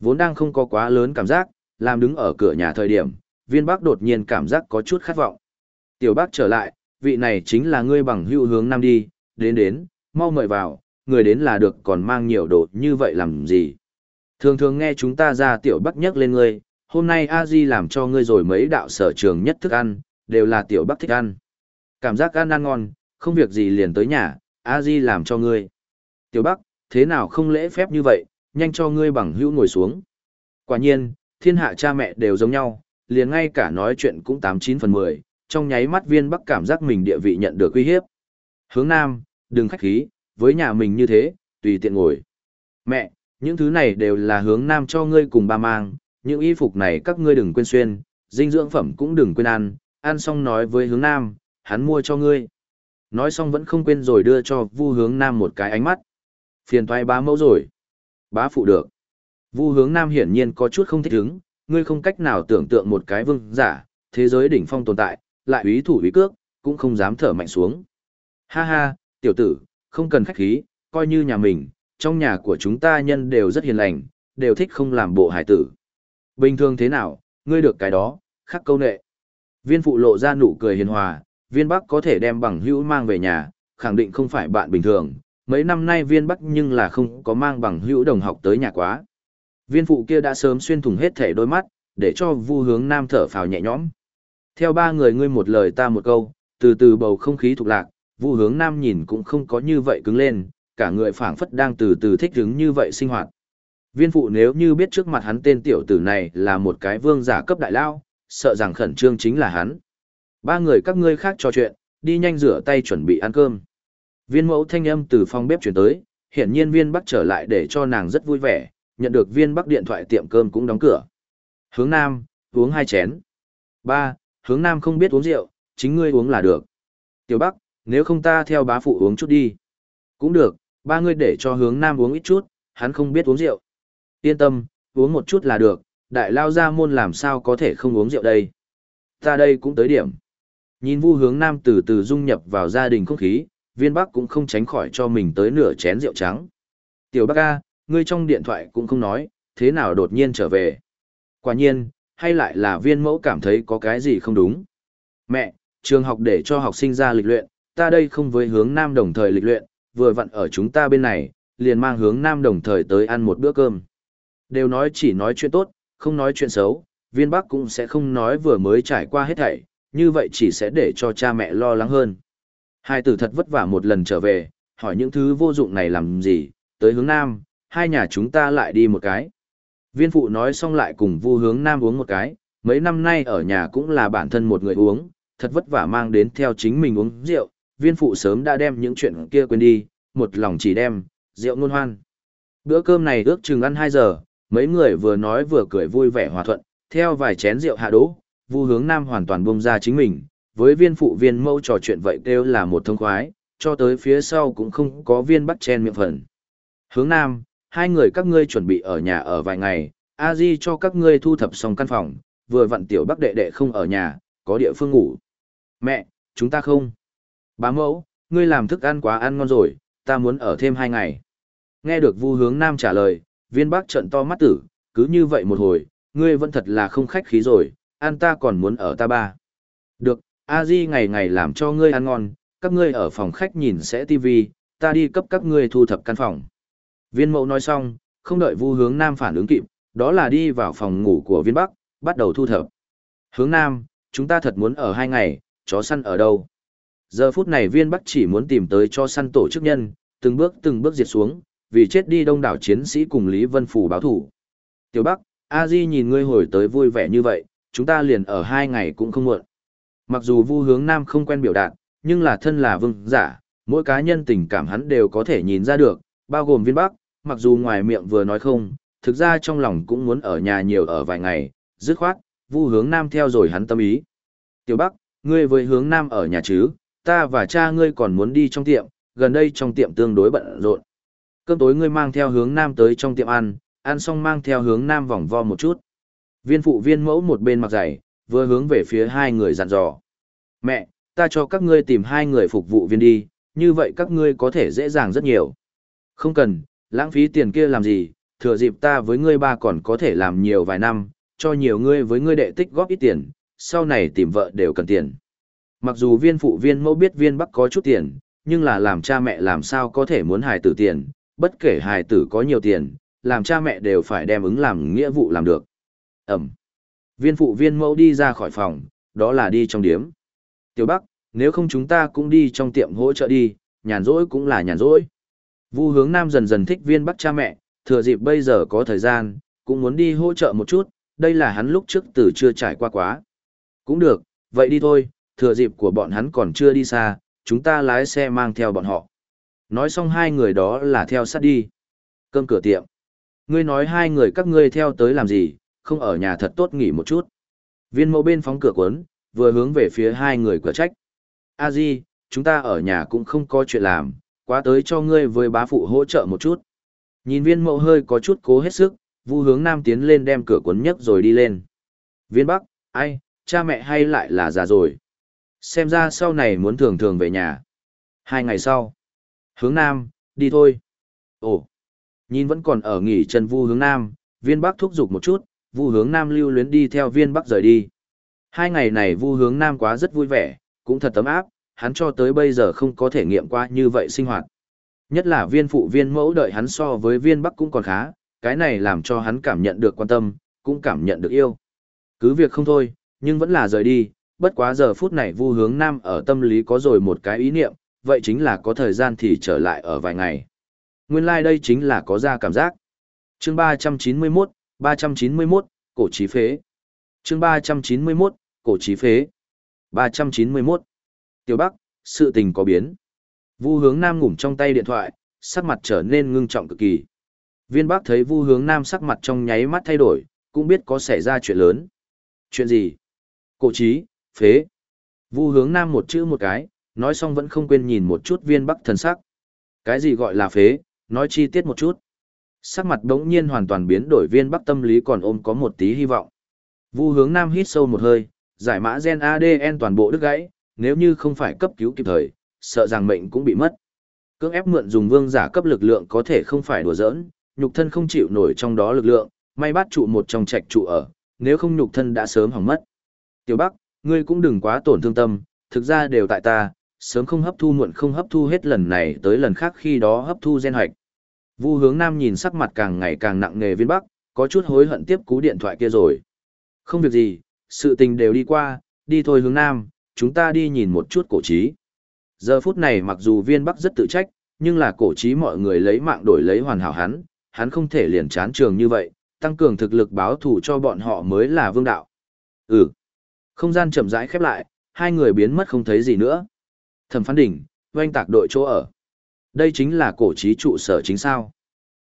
Vốn đang không có quá lớn cảm giác, làm đứng ở cửa nhà thời điểm, viên bắc đột nhiên cảm giác có chút khát vọng. Tiểu bác trở lại, vị này chính là ngươi bằng hữu hướng nam đi, đến đến, mau mời vào, người đến là được còn mang nhiều đồ như vậy làm gì. Thường thường nghe chúng ta ra tiểu bắc nhắc lên ngươi, hôm nay a di làm cho ngươi rồi mấy đạo sở trường nhất thức ăn, đều là tiểu bắc thích ăn. Cảm giác ăn ăn ngon, không việc gì liền tới nhà, a di làm cho ngươi. Tiểu bắc, thế nào không lễ phép như vậy, nhanh cho ngươi bằng hữu ngồi xuống. Quả nhiên, thiên hạ cha mẹ đều giống nhau, liền ngay cả nói chuyện cũng tám chín phần mười trong nháy mắt viên bắc cảm giác mình địa vị nhận được uy hiếp. Hướng nam, đừng khách khí, với nhà mình như thế, tùy tiện ngồi. Mẹ, những thứ này đều là hướng nam cho ngươi cùng ba mang, những y phục này các ngươi đừng quên xuyên, dinh dưỡng phẩm cũng đừng quên ăn, ăn xong nói với hướng nam, hắn mua cho ngươi. Nói xong vẫn không quên rồi đưa cho vu hướng nam một cái ánh mắt. Phiền toái bá mẫu rồi. Bá phụ được. Vu hướng nam hiển nhiên có chút không thích hứng, ngươi không cách nào tưởng tượng một cái vương giả, thế giới đỉnh phong tồn tại, lại úy thủ úy cước, cũng không dám thở mạnh xuống. Ha ha, tiểu tử, không cần khách khí, coi như nhà mình, trong nhà của chúng ta nhân đều rất hiền lành, đều thích không làm bộ hải tử. Bình thường thế nào, ngươi được cái đó, khắc câu nệ. Viên phụ lộ ra nụ cười hiền hòa, viên bắc có thể đem bằng hữu mang về nhà, khẳng định không phải bạn bình thường. Mấy năm nay viên bắc nhưng là không có mang bằng hữu đồng học tới nhà quá. Viên phụ kia đã sớm xuyên thủng hết thể đôi mắt, để cho vu hướng nam thở phào nhẹ nhõm. Theo ba người ngươi một lời ta một câu, từ từ bầu không khí thuộc lạc, vu hướng nam nhìn cũng không có như vậy cứng lên, cả người phảng phất đang từ từ thích ứng như vậy sinh hoạt. Viên phụ nếu như biết trước mặt hắn tên tiểu tử này là một cái vương giả cấp đại lao, sợ rằng khẩn trương chính là hắn. Ba người các ngươi khác trò chuyện, đi nhanh rửa tay chuẩn bị ăn cơm. Viên mẫu thanh âm từ phòng bếp chuyển tới, hiển nhiên viên bắc trở lại để cho nàng rất vui vẻ, nhận được viên bắc điện thoại tiệm cơm cũng đóng cửa. Hướng nam, uống hai chén. Ba, hướng nam không biết uống rượu, chính ngươi uống là được. Tiểu bắc, nếu không ta theo bá phụ uống chút đi. Cũng được, ba ngươi để cho hướng nam uống ít chút, hắn không biết uống rượu. Yên tâm, uống một chút là được, đại lao ra môn làm sao có thể không uống rượu đây. Ta đây cũng tới điểm. Nhìn vu hướng nam từ từ dung nhập vào gia đình không khí, viên bắc cũng không tránh khỏi cho mình tới nửa chén rượu trắng. Tiểu bác ca, ngươi trong điện thoại cũng không nói, thế nào đột nhiên trở về. Quả nhiên, hay lại là viên mẫu cảm thấy có cái gì không đúng. Mẹ, trường học để cho học sinh ra lịch luyện, ta đây không với hướng nam đồng thời lịch luyện, vừa vặn ở chúng ta bên này, liền mang hướng nam đồng thời tới ăn một bữa cơm. Đều nói chỉ nói chuyện tốt, không nói chuyện xấu, viên bắc cũng sẽ không nói vừa mới trải qua hết thảy, như vậy chỉ sẽ để cho cha mẹ lo lắng hơn. Hai tử thật vất vả một lần trở về, hỏi những thứ vô dụng này làm gì, tới hướng nam, hai nhà chúng ta lại đi một cái. Viên phụ nói xong lại cùng vu hướng nam uống một cái, mấy năm nay ở nhà cũng là bản thân một người uống, thật vất vả mang đến theo chính mình uống rượu, viên phụ sớm đã đem những chuyện kia quên đi, một lòng chỉ đem, rượu ngôn hoan. Bữa cơm này ước chừng ăn 2 giờ, mấy người vừa nói vừa cười vui vẻ hòa thuận, theo vài chén rượu hạ đỗ, vu hướng nam hoàn toàn bông ra chính mình, với viên phụ viên mâu trò chuyện vậy kêu là một thông khoái, cho tới phía sau cũng không có viên bắt chen miệng phần. Hướng nam, hai người các ngươi chuẩn bị ở nhà ở vài ngày, a di cho các ngươi thu thập xong căn phòng, vừa vặn tiểu bắc đệ đệ không ở nhà, có địa phương ngủ. Mẹ, chúng ta không. Bá mẫu, ngươi làm thức ăn quá ăn ngon rồi, ta muốn ở thêm hai ngày. Nghe được vu hướng nam trả lời, viên bắc trợn to mắt tử, cứ như vậy một hồi, ngươi vẫn thật là không khách khí rồi, ăn ta còn muốn ở ta ba. Được, a di ngày ngày làm cho ngươi ăn ngon, các ngươi ở phòng khách nhìn sẽ tivi, ta đi cấp các ngươi thu thập căn phòng. Viên mẫu nói xong, không đợi vu hướng nam phản ứng kịp, đó là đi vào phòng ngủ của viên bắc, bắt đầu thu thập. Hướng nam, chúng ta thật muốn ở hai ngày, chó săn ở đâu? Giờ phút này viên bắc chỉ muốn tìm tới cho săn tổ chức nhân, từng bước từng bước diệt xuống, vì chết đi đông đảo chiến sĩ cùng Lý Vân Phủ báo thủ. Tiểu Bắc, A Di nhìn ngươi hồi tới vui vẻ như vậy, chúng ta liền ở hai ngày cũng không muộn. Mặc dù Vu Hướng Nam không quen biểu đạt, nhưng là thân là vương giả, mỗi cá nhân tình cảm hắn đều có thể nhìn ra được, bao gồm viên Bắc, mặc dù ngoài miệng vừa nói không, thực ra trong lòng cũng muốn ở nhà nhiều ở vài ngày, dứt khoát, Vu Hướng Nam theo rồi hắn tâm ý. Tiểu Bắc, ngươi với Hướng Nam ở nhà chứ, ta và cha ngươi còn muốn đi trong tiệm, gần đây trong tiệm tương đối bận rộn. Cơm tối ngươi mang theo hướng nam tới trong tiệm ăn, ăn xong mang theo hướng nam vòng vo một chút. Viên phụ viên mẫu một bên mặc giày, vừa hướng về phía hai người dặn dò. Mẹ, ta cho các ngươi tìm hai người phục vụ viên đi, như vậy các ngươi có thể dễ dàng rất nhiều. Không cần, lãng phí tiền kia làm gì, thừa dịp ta với ngươi ba còn có thể làm nhiều vài năm, cho nhiều ngươi với ngươi đệ tích góp ít tiền, sau này tìm vợ đều cần tiền. Mặc dù viên phụ viên mẫu biết viên bắc có chút tiền, nhưng là làm cha mẹ làm sao có thể muốn hài tử tiền, bất kể hài tử có nhiều tiền, làm cha mẹ đều phải đem ứng làm nghĩa vụ làm được. Ẩm. Viên phụ viên mẫu đi ra khỏi phòng, đó là đi trong điếm. Tiểu Bắc, nếu không chúng ta cũng đi trong tiệm hỗ trợ đi, nhàn rỗi cũng là nhàn rỗi. Vu hướng Nam dần dần thích viên Bắc cha mẹ, thừa dịp bây giờ có thời gian, cũng muốn đi hỗ trợ một chút, đây là hắn lúc trước từ chưa trải qua quá. Cũng được, vậy đi thôi, thừa dịp của bọn hắn còn chưa đi xa, chúng ta lái xe mang theo bọn họ. Nói xong hai người đó là theo sát đi. Cơm cửa tiệm. Ngươi nói hai người các ngươi theo tới làm gì, không ở nhà thật tốt nghỉ một chút. Viên mẫu bên phóng cửa cuốn, vừa hướng về phía hai người cửa trách. A Di, chúng ta ở nhà cũng không có chuyện làm, quá tới cho ngươi với bá phụ hỗ trợ một chút. Nhìn viên mẫu hơi có chút cố hết sức, vu hướng nam tiến lên đem cửa cuốn nhấc rồi đi lên. Viên bắc, ai, cha mẹ hay lại là già rồi. Xem ra sau này muốn thường thường về nhà. Hai ngày sau. Hướng nam, đi thôi. Ồ, nhìn vẫn còn ở nghỉ chân vu hướng nam, viên bắc thúc giục một chút, vu hướng nam lưu luyến đi theo viên bắc rời đi. Hai ngày này vu hướng nam quá rất vui vẻ, cũng thật tấm áp, hắn cho tới bây giờ không có thể nghiệm qua như vậy sinh hoạt. Nhất là viên phụ viên mẫu đợi hắn so với viên bắc cũng còn khá, cái này làm cho hắn cảm nhận được quan tâm, cũng cảm nhận được yêu. Cứ việc không thôi, nhưng vẫn là rời đi, bất quá giờ phút này vu hướng nam ở tâm lý có rồi một cái ý niệm, vậy chính là có thời gian thì trở lại ở vài ngày. Nguyên lai like đây chính là có ra cảm giác. chương 391, 391, cổ trí phế. chương 391, cổ trí phế. 391. Tiểu Bắc, sự tình có biến. Vu hướng nam ngủm trong tay điện thoại, sắc mặt trở nên ngưng trọng cực kỳ. Viên Bắc thấy Vu hướng nam sắc mặt trong nháy mắt thay đổi, cũng biết có xảy ra chuyện lớn. Chuyện gì? Cổ trí, phế. Vu hướng nam một chữ một cái, nói xong vẫn không quên nhìn một chút viên Bắc thần sắc. Cái gì gọi là phế, nói chi tiết một chút. Sắc mặt đống nhiên hoàn toàn biến đổi viên Bắc tâm lý còn ôm có một tí hy vọng. Vu hướng nam hít sâu một hơi, giải mã gen ADN toàn bộ đứt gãy, nếu như không phải cấp cứu kịp thời, sợ rằng mệnh cũng bị mất. Cưỡng ép mượn dùng vương giả cấp lực lượng có thể không phải đùa giỡn, nhục thân không chịu nổi trong đó lực lượng, may bắt trụ một trong trạch trụ ở, nếu không nhục thân đã sớm hỏng mất. Tiểu Bắc, ngươi cũng đừng quá tổn thương tâm, thực ra đều tại ta, sớm không hấp thu muộn không hấp thu hết lần này tới lần khác khi đó hấp thu gen hoạch. Vu hướng nam nhìn sắc mặt càng ngày càng nặng nề viên Bắc, có chút hối hận tiếp cú điện thoại kia rồi. Không việc gì, sự tình đều đi qua, đi thôi hướng nam, chúng ta đi nhìn một chút cổ trí. Giờ phút này mặc dù viên bắc rất tự trách, nhưng là cổ trí mọi người lấy mạng đổi lấy hoàn hảo hắn, hắn không thể liền chán trường như vậy, tăng cường thực lực báo thù cho bọn họ mới là vương đạo. Ừ. Không gian chậm rãi khép lại, hai người biến mất không thấy gì nữa. Thẩm phán đỉnh, oanh tạc đội chỗ ở. Đây chính là cổ trí trụ sở chính sao.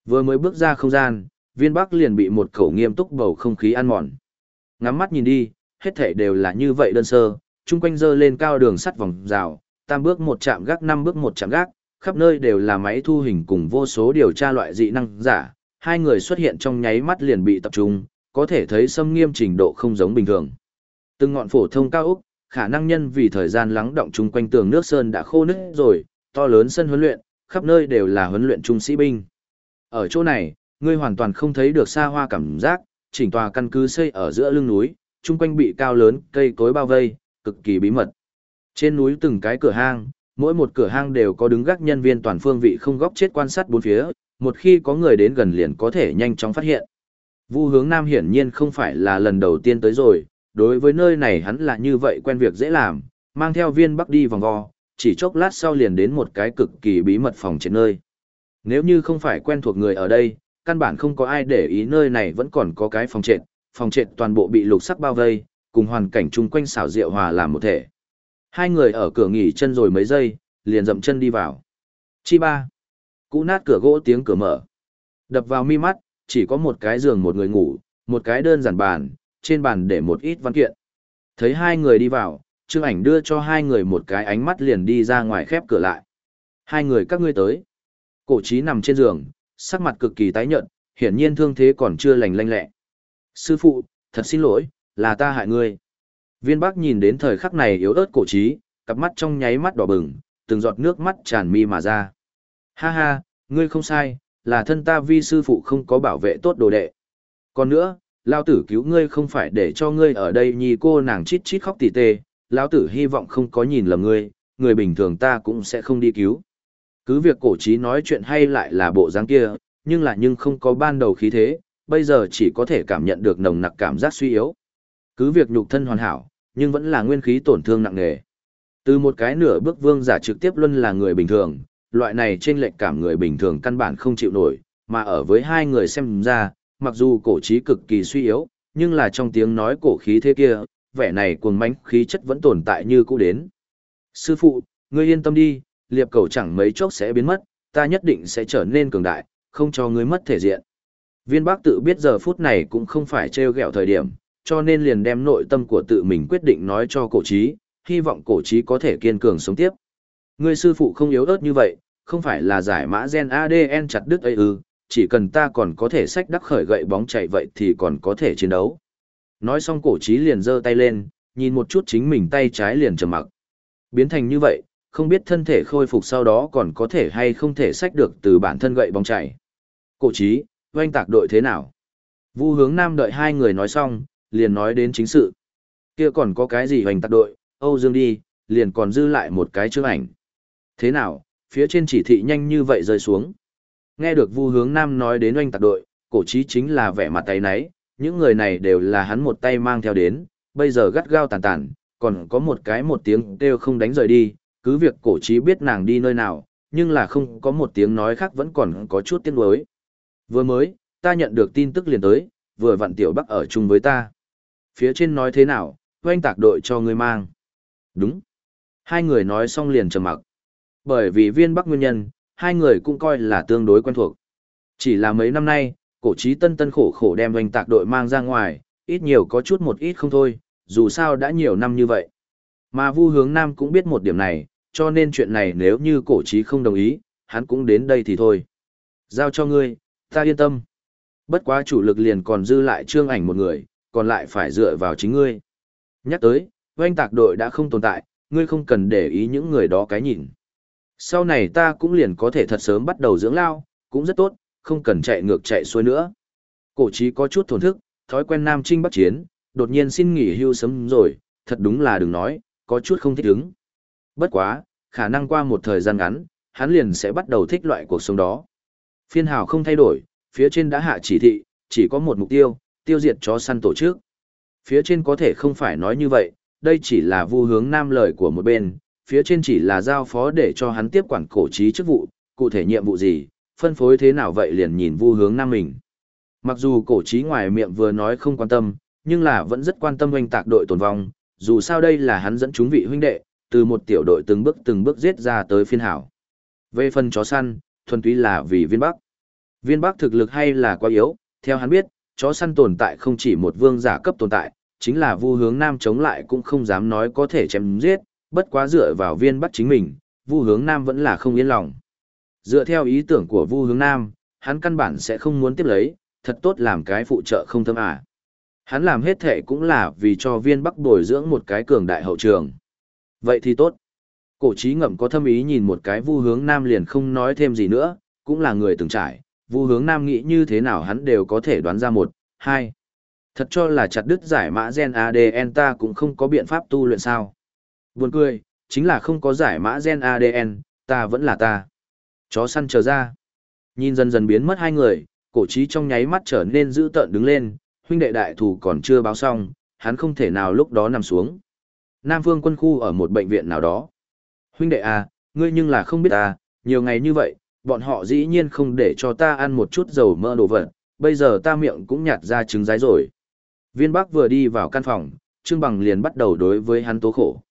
Vừa mới bước ra không gian, viên bắc liền bị một khẩu nghiêm túc bầu không khí ăn mòn. Ngắm mắt nhìn đi, hết thể đều là như vậy đơn sơ, chung quanh dơ lên cao đường sắt vòng rào, tam bước một chạm gác năm bước một chạm gác, khắp nơi đều là máy thu hình cùng vô số điều tra loại dị năng giả, hai người xuất hiện trong nháy mắt liền bị tập trung, có thể thấy xâm nghiêm trình độ không giống bình thường. Từng ngọn phổ thông cao ốc, khả năng nhân vì thời gian lắng động chung quanh tường nước sơn đã khô nứt rồi, to lớn sân huấn luyện, khắp nơi đều là huấn luyện trung sĩ binh. Ở chỗ này, ngươi hoàn toàn không thấy được xa hoa cảm giác, chỉnh tòa căn cứ xây ở giữa lưng núi, chung quanh bị cao lớn cây cối bao vây, cực kỳ bí mật. Trên núi từng cái cửa hang, mỗi một cửa hang đều có đứng gác nhân viên toàn phương vị không góc chết quan sát bốn phía, một khi có người đến gần liền có thể nhanh chóng phát hiện. Vu hướng Nam hiển nhiên không phải là lần đầu tiên tới rồi, đối với nơi này hắn là như vậy quen việc dễ làm, mang theo viên bắc đi vòng vo, chỉ chốc lát sau liền đến một cái cực kỳ bí mật phòng trên nơi. Nếu như không phải quen thuộc người ở đây, căn bản không có ai để ý nơi này vẫn còn có cái phòng trệt, phòng trệt toàn bộ bị lục sắc bao vây, cùng hoàn cảnh chung quanh xảo diệu hòa làm một thể. Hai người ở cửa nghỉ chân rồi mấy giây, liền dậm chân đi vào. Chi ba. Cũ nát cửa gỗ tiếng cửa mở. Đập vào mi mắt, chỉ có một cái giường một người ngủ, một cái đơn giản bàn, trên bàn để một ít văn kiện. Thấy hai người đi vào, Trương Ảnh đưa cho hai người một cái ánh mắt liền đi ra ngoài khép cửa lại. Hai người các ngươi tới. Cổ trí nằm trên giường, sắc mặt cực kỳ tái nhợt, hiển nhiên thương thế còn chưa lành lanh lẹ. Sư phụ, thật xin lỗi, là ta hại ngươi. Viên Bắc nhìn đến thời khắc này yếu ớt cổ trí, cặp mắt trong nháy mắt đỏ bừng, từng giọt nước mắt tràn mi mà ra. Ha ha, ngươi không sai, là thân ta vi sư phụ không có bảo vệ tốt đồ đệ. Còn nữa, lao tử cứu ngươi không phải để cho ngươi ở đây nhì cô nàng chít chít khóc tỉ tê, lao tử hy vọng không có nhìn lầm ngươi, người bình thường ta cũng sẽ không đi cứu. Cứ việc cổ trí nói chuyện hay lại là bộ dáng kia, nhưng là nhưng không có ban đầu khí thế, bây giờ chỉ có thể cảm nhận được nồng nặc cảm giác suy yếu. Cứ việc nhục thân hoàn hảo, nhưng vẫn là nguyên khí tổn thương nặng nề. Từ một cái nửa bước vương giả trực tiếp luân là người bình thường, loại này trên lệch cảm người bình thường căn bản không chịu nổi, mà ở với hai người xem ra, mặc dù cổ trí cực kỳ suy yếu, nhưng là trong tiếng nói cổ khí thế kia, vẻ này cuồng mãnh khí chất vẫn tồn tại như cũ đến. Sư phụ, ngươi yên tâm đi, liệp cầu chẳng mấy chốc sẽ biến mất, ta nhất định sẽ trở nên cường đại, không cho ngươi mất thể diện. Viên bác tự biết giờ phút này cũng không phải treo gẹo thời điểm, cho nên liền đem nội tâm của tự mình quyết định nói cho cổ trí, hy vọng cổ trí có thể kiên cường sống tiếp. Ngươi sư phụ không yếu ớt như vậy, không phải là giải mã gen ADN chặt đứt ấy ư, chỉ cần ta còn có thể sách đắc khởi gậy bóng chạy vậy thì còn có thể chiến đấu. Nói xong cổ trí liền giơ tay lên, nhìn một chút chính mình tay trái liền trầm mặc. Biến thành như vậy, không biết thân thể khôi phục sau đó còn có thể hay không thể sách được từ bản thân gậy bóng chạy. Cổ trí, doanh tạc đội thế nào? Vu hướng nam đợi hai người nói xong, liền nói đến chính sự. Kia còn có cái gì hoành tạc đội, Âu Dương đi, liền còn dư lại một cái chương ảnh. Thế nào, phía trên chỉ thị nhanh như vậy rơi xuống. Nghe được Vu Hướng Nam nói đến oanh tạc đội, cổ chí chính là vẻ mặt tay nấy, những người này đều là hắn một tay mang theo đến, bây giờ gắt gao tàn tàn, còn có một cái một tiếng kêu không đánh rời đi, cứ việc cổ chí biết nàng đi nơi nào, nhưng là không có một tiếng nói khác vẫn còn có chút tiếng đối. Vừa mới, ta nhận được tin tức liền tới, vừa vặn tiểu bắc ở chung với ta. Phía trên nói thế nào, oanh tạc đội cho ngươi mang. Đúng. Hai người nói xong liền trầm mặc. Bởi vì viên bắc nguyên nhân, hai người cũng coi là tương đối quen thuộc. Chỉ là mấy năm nay, cổ trí tân tân khổ khổ đem doanh tạc đội mang ra ngoài, ít nhiều có chút một ít không thôi, dù sao đã nhiều năm như vậy. Mà Vu Hướng Nam cũng biết một điểm này, cho nên chuyện này nếu như cổ trí không đồng ý, hắn cũng đến đây thì thôi. Giao cho ngươi, ta yên tâm. Bất quá chủ lực liền còn dư lại trương ảnh một người, còn lại phải dựa vào chính ngươi. Nhắc tới, doanh tạc đội đã không tồn tại, ngươi không cần để ý những người đó cái nhìn. Sau này ta cũng liền có thể thật sớm bắt đầu dưỡng lao, cũng rất tốt, không cần chạy ngược chạy xuôi nữa. Cổ chí có chút thổn thức, thói quen nam trinh bắc chiến, đột nhiên xin nghỉ hưu sớm rồi, thật đúng là đừng nói, có chút không thích ứng. Bất quá, khả năng qua một thời gian ngắn, hắn liền sẽ bắt đầu thích loại cuộc sống đó. Phiên hào không thay đổi, phía trên đã hạ chỉ thị, chỉ có một mục tiêu, tiêu diệt chó săn tổ chức. Phía trên có thể không phải nói như vậy, đây chỉ là vu hướng nam lời của một bên, phía trên chỉ là giao phó để cho hắn tiếp quản cổ trí chức vụ, cụ thể nhiệm vụ gì, phân phối thế nào vậy liền nhìn vu hướng nam mình. Mặc dù cổ trí ngoài miệng vừa nói không quan tâm, nhưng là vẫn rất quan tâm huynh tạc đội tồn vong, dù sao đây là hắn dẫn chúng vị huynh đệ, từ một tiểu đội từng bước từng bước giết ra tới phiên hảo. Về phần chó săn, thuần túy là vì viên bắc. Viên bắc thực lực hay là quá yếu, theo hắn biết, chó săn tồn tại không chỉ một vương giả cấp tồn tại, chính là vu hướng nam chống lại cũng không dám nói có thể chém giết, bất quá dựa vào viên bắc chính mình, vu hướng nam vẫn là không yên lòng. Dựa theo ý tưởng của vu hướng nam, hắn căn bản sẽ không muốn tiếp lấy, thật tốt làm cái phụ trợ không thâm à. Hắn làm hết thệ cũng là vì cho viên bắc bồi dưỡng một cái cường đại hậu trường. Vậy thì tốt. Cổ trí ngậm có thâm ý nhìn một cái vu hướng nam liền không nói thêm gì nữa, cũng là người từng trải, vu hướng nam nghĩ như thế nào hắn đều có thể đoán ra một, hai. Thật cho là chặt đứt giải mã gen ADN ta cũng không có biện pháp tu luyện sao. Buồn cười, chính là không có giải mã gen ADN, ta vẫn là ta. Chó săn chờ ra. Nhìn dần dần biến mất hai người, cổ trí trong nháy mắt trở nên dữ tợn đứng lên, huynh đệ đại thủ còn chưa báo xong, hắn không thể nào lúc đó nằm xuống. Nam Phương quân khu ở một bệnh viện nào đó. Huynh đệ à, ngươi nhưng là không biết à, nhiều ngày như vậy, bọn họ dĩ nhiên không để cho ta ăn một chút dầu mỡ đồ vật, bây giờ ta miệng cũng nhạt ra trứng rái rồi. Viên Bắc vừa đi vào căn phòng, Trương Bằng liền bắt đầu đối với hắn tố khổ.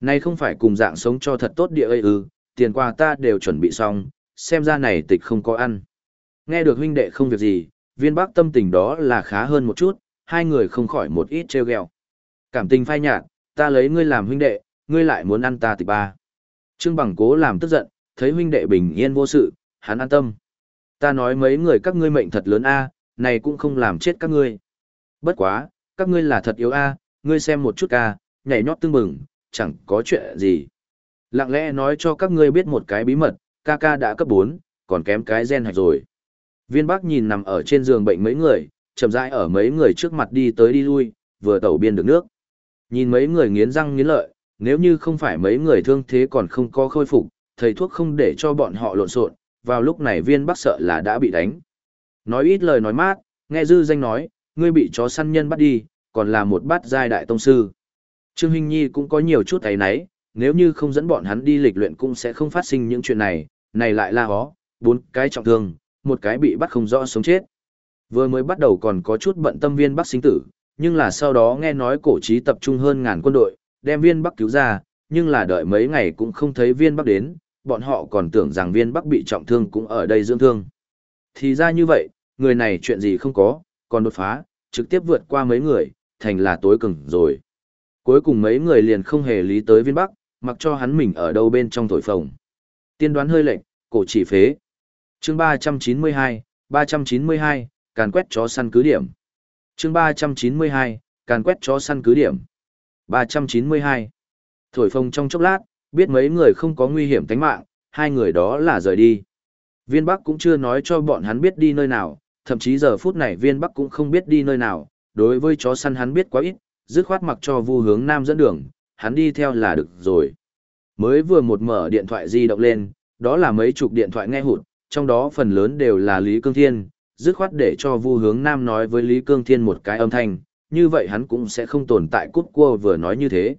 Này không phải cùng dạng sống cho thật tốt địa ơi ư, tiền quà ta đều chuẩn bị xong, xem ra này tịch không có ăn. Nghe được huynh đệ không việc gì, viên bác tâm tình đó là khá hơn một chút, hai người không khỏi một ít treo gheo. Cảm tình phai nhạt, ta lấy ngươi làm huynh đệ, ngươi lại muốn ăn ta tịch ba. Trương Bằng cố làm tức giận, thấy huynh đệ bình yên vô sự, hắn an tâm. Ta nói mấy người các ngươi mệnh thật lớn a, này cũng không làm chết các ngươi. Bất quá, các ngươi là thật yếu a, ngươi xem một chút ca, nhảy nhót tương bừng, chẳng có chuyện gì. Lặng lẽ nói cho các ngươi biết một cái bí mật, ca ca đã cấp 4, còn kém cái gen hạch rồi. Viên Bắc nhìn nằm ở trên giường bệnh mấy người, chậm rãi ở mấy người trước mặt đi tới đi lui, vừa tẩu biên được nước. Nhìn mấy người nghiến răng nghiến lợi, nếu như không phải mấy người thương thế còn không có khôi phục, thầy thuốc không để cho bọn họ lộn xộn, vào lúc này viên bắc sợ là đã bị đánh. Nói ít lời nói mát, nghe dư danh nói, ngươi bị chó săn nhân bắt đi, còn là một bát giai đại tông sư. Trương Hinh Nhi cũng có nhiều chút ấy nấy, nếu như không dẫn bọn hắn đi lịch luyện cũng sẽ không phát sinh những chuyện này, này lại là hó, bốn cái trọng thương, một cái bị bắt không rõ sống chết. Vừa mới bắt đầu còn có chút bận tâm viên Bắc sinh tử, nhưng là sau đó nghe nói cổ trí tập trung hơn ngàn quân đội, đem viên Bắc cứu ra, nhưng là đợi mấy ngày cũng không thấy viên Bắc đến, bọn họ còn tưởng rằng viên Bắc bị trọng thương cũng ở đây dưỡng thương. Thì ra như vậy, người này chuyện gì không có, còn đột phá, trực tiếp vượt qua mấy người, thành là tối cường rồi. Cuối cùng mấy người liền không hề lý tới viên Bắc, mặc cho hắn mình ở đâu bên trong thổi phồng. Tiên đoán hơi lệnh, cổ chỉ phế. chương 392, 392, càn quét chó săn cứ điểm. chương 392, càn quét chó săn cứ điểm. 392. Thổi phồng trong chốc lát, biết mấy người không có nguy hiểm tính mạng, hai người đó là rời đi. Viên Bắc cũng chưa nói cho bọn hắn biết đi nơi nào, thậm chí giờ phút này viên Bắc cũng không biết đi nơi nào, đối với chó săn hắn biết quá ít, dứt khoát mặc cho vu hướng nam dẫn đường, hắn đi theo là được rồi. Mới vừa một mở điện thoại di động lên, đó là mấy chục điện thoại nghe hụt, trong đó phần lớn đều là Lý Cương Thiên, dứt khoát để cho Vu Hướng Nam nói với Lý Cương Thiên một cái âm thanh, như vậy hắn cũng sẽ không tồn tại cút cua vừa nói như thế.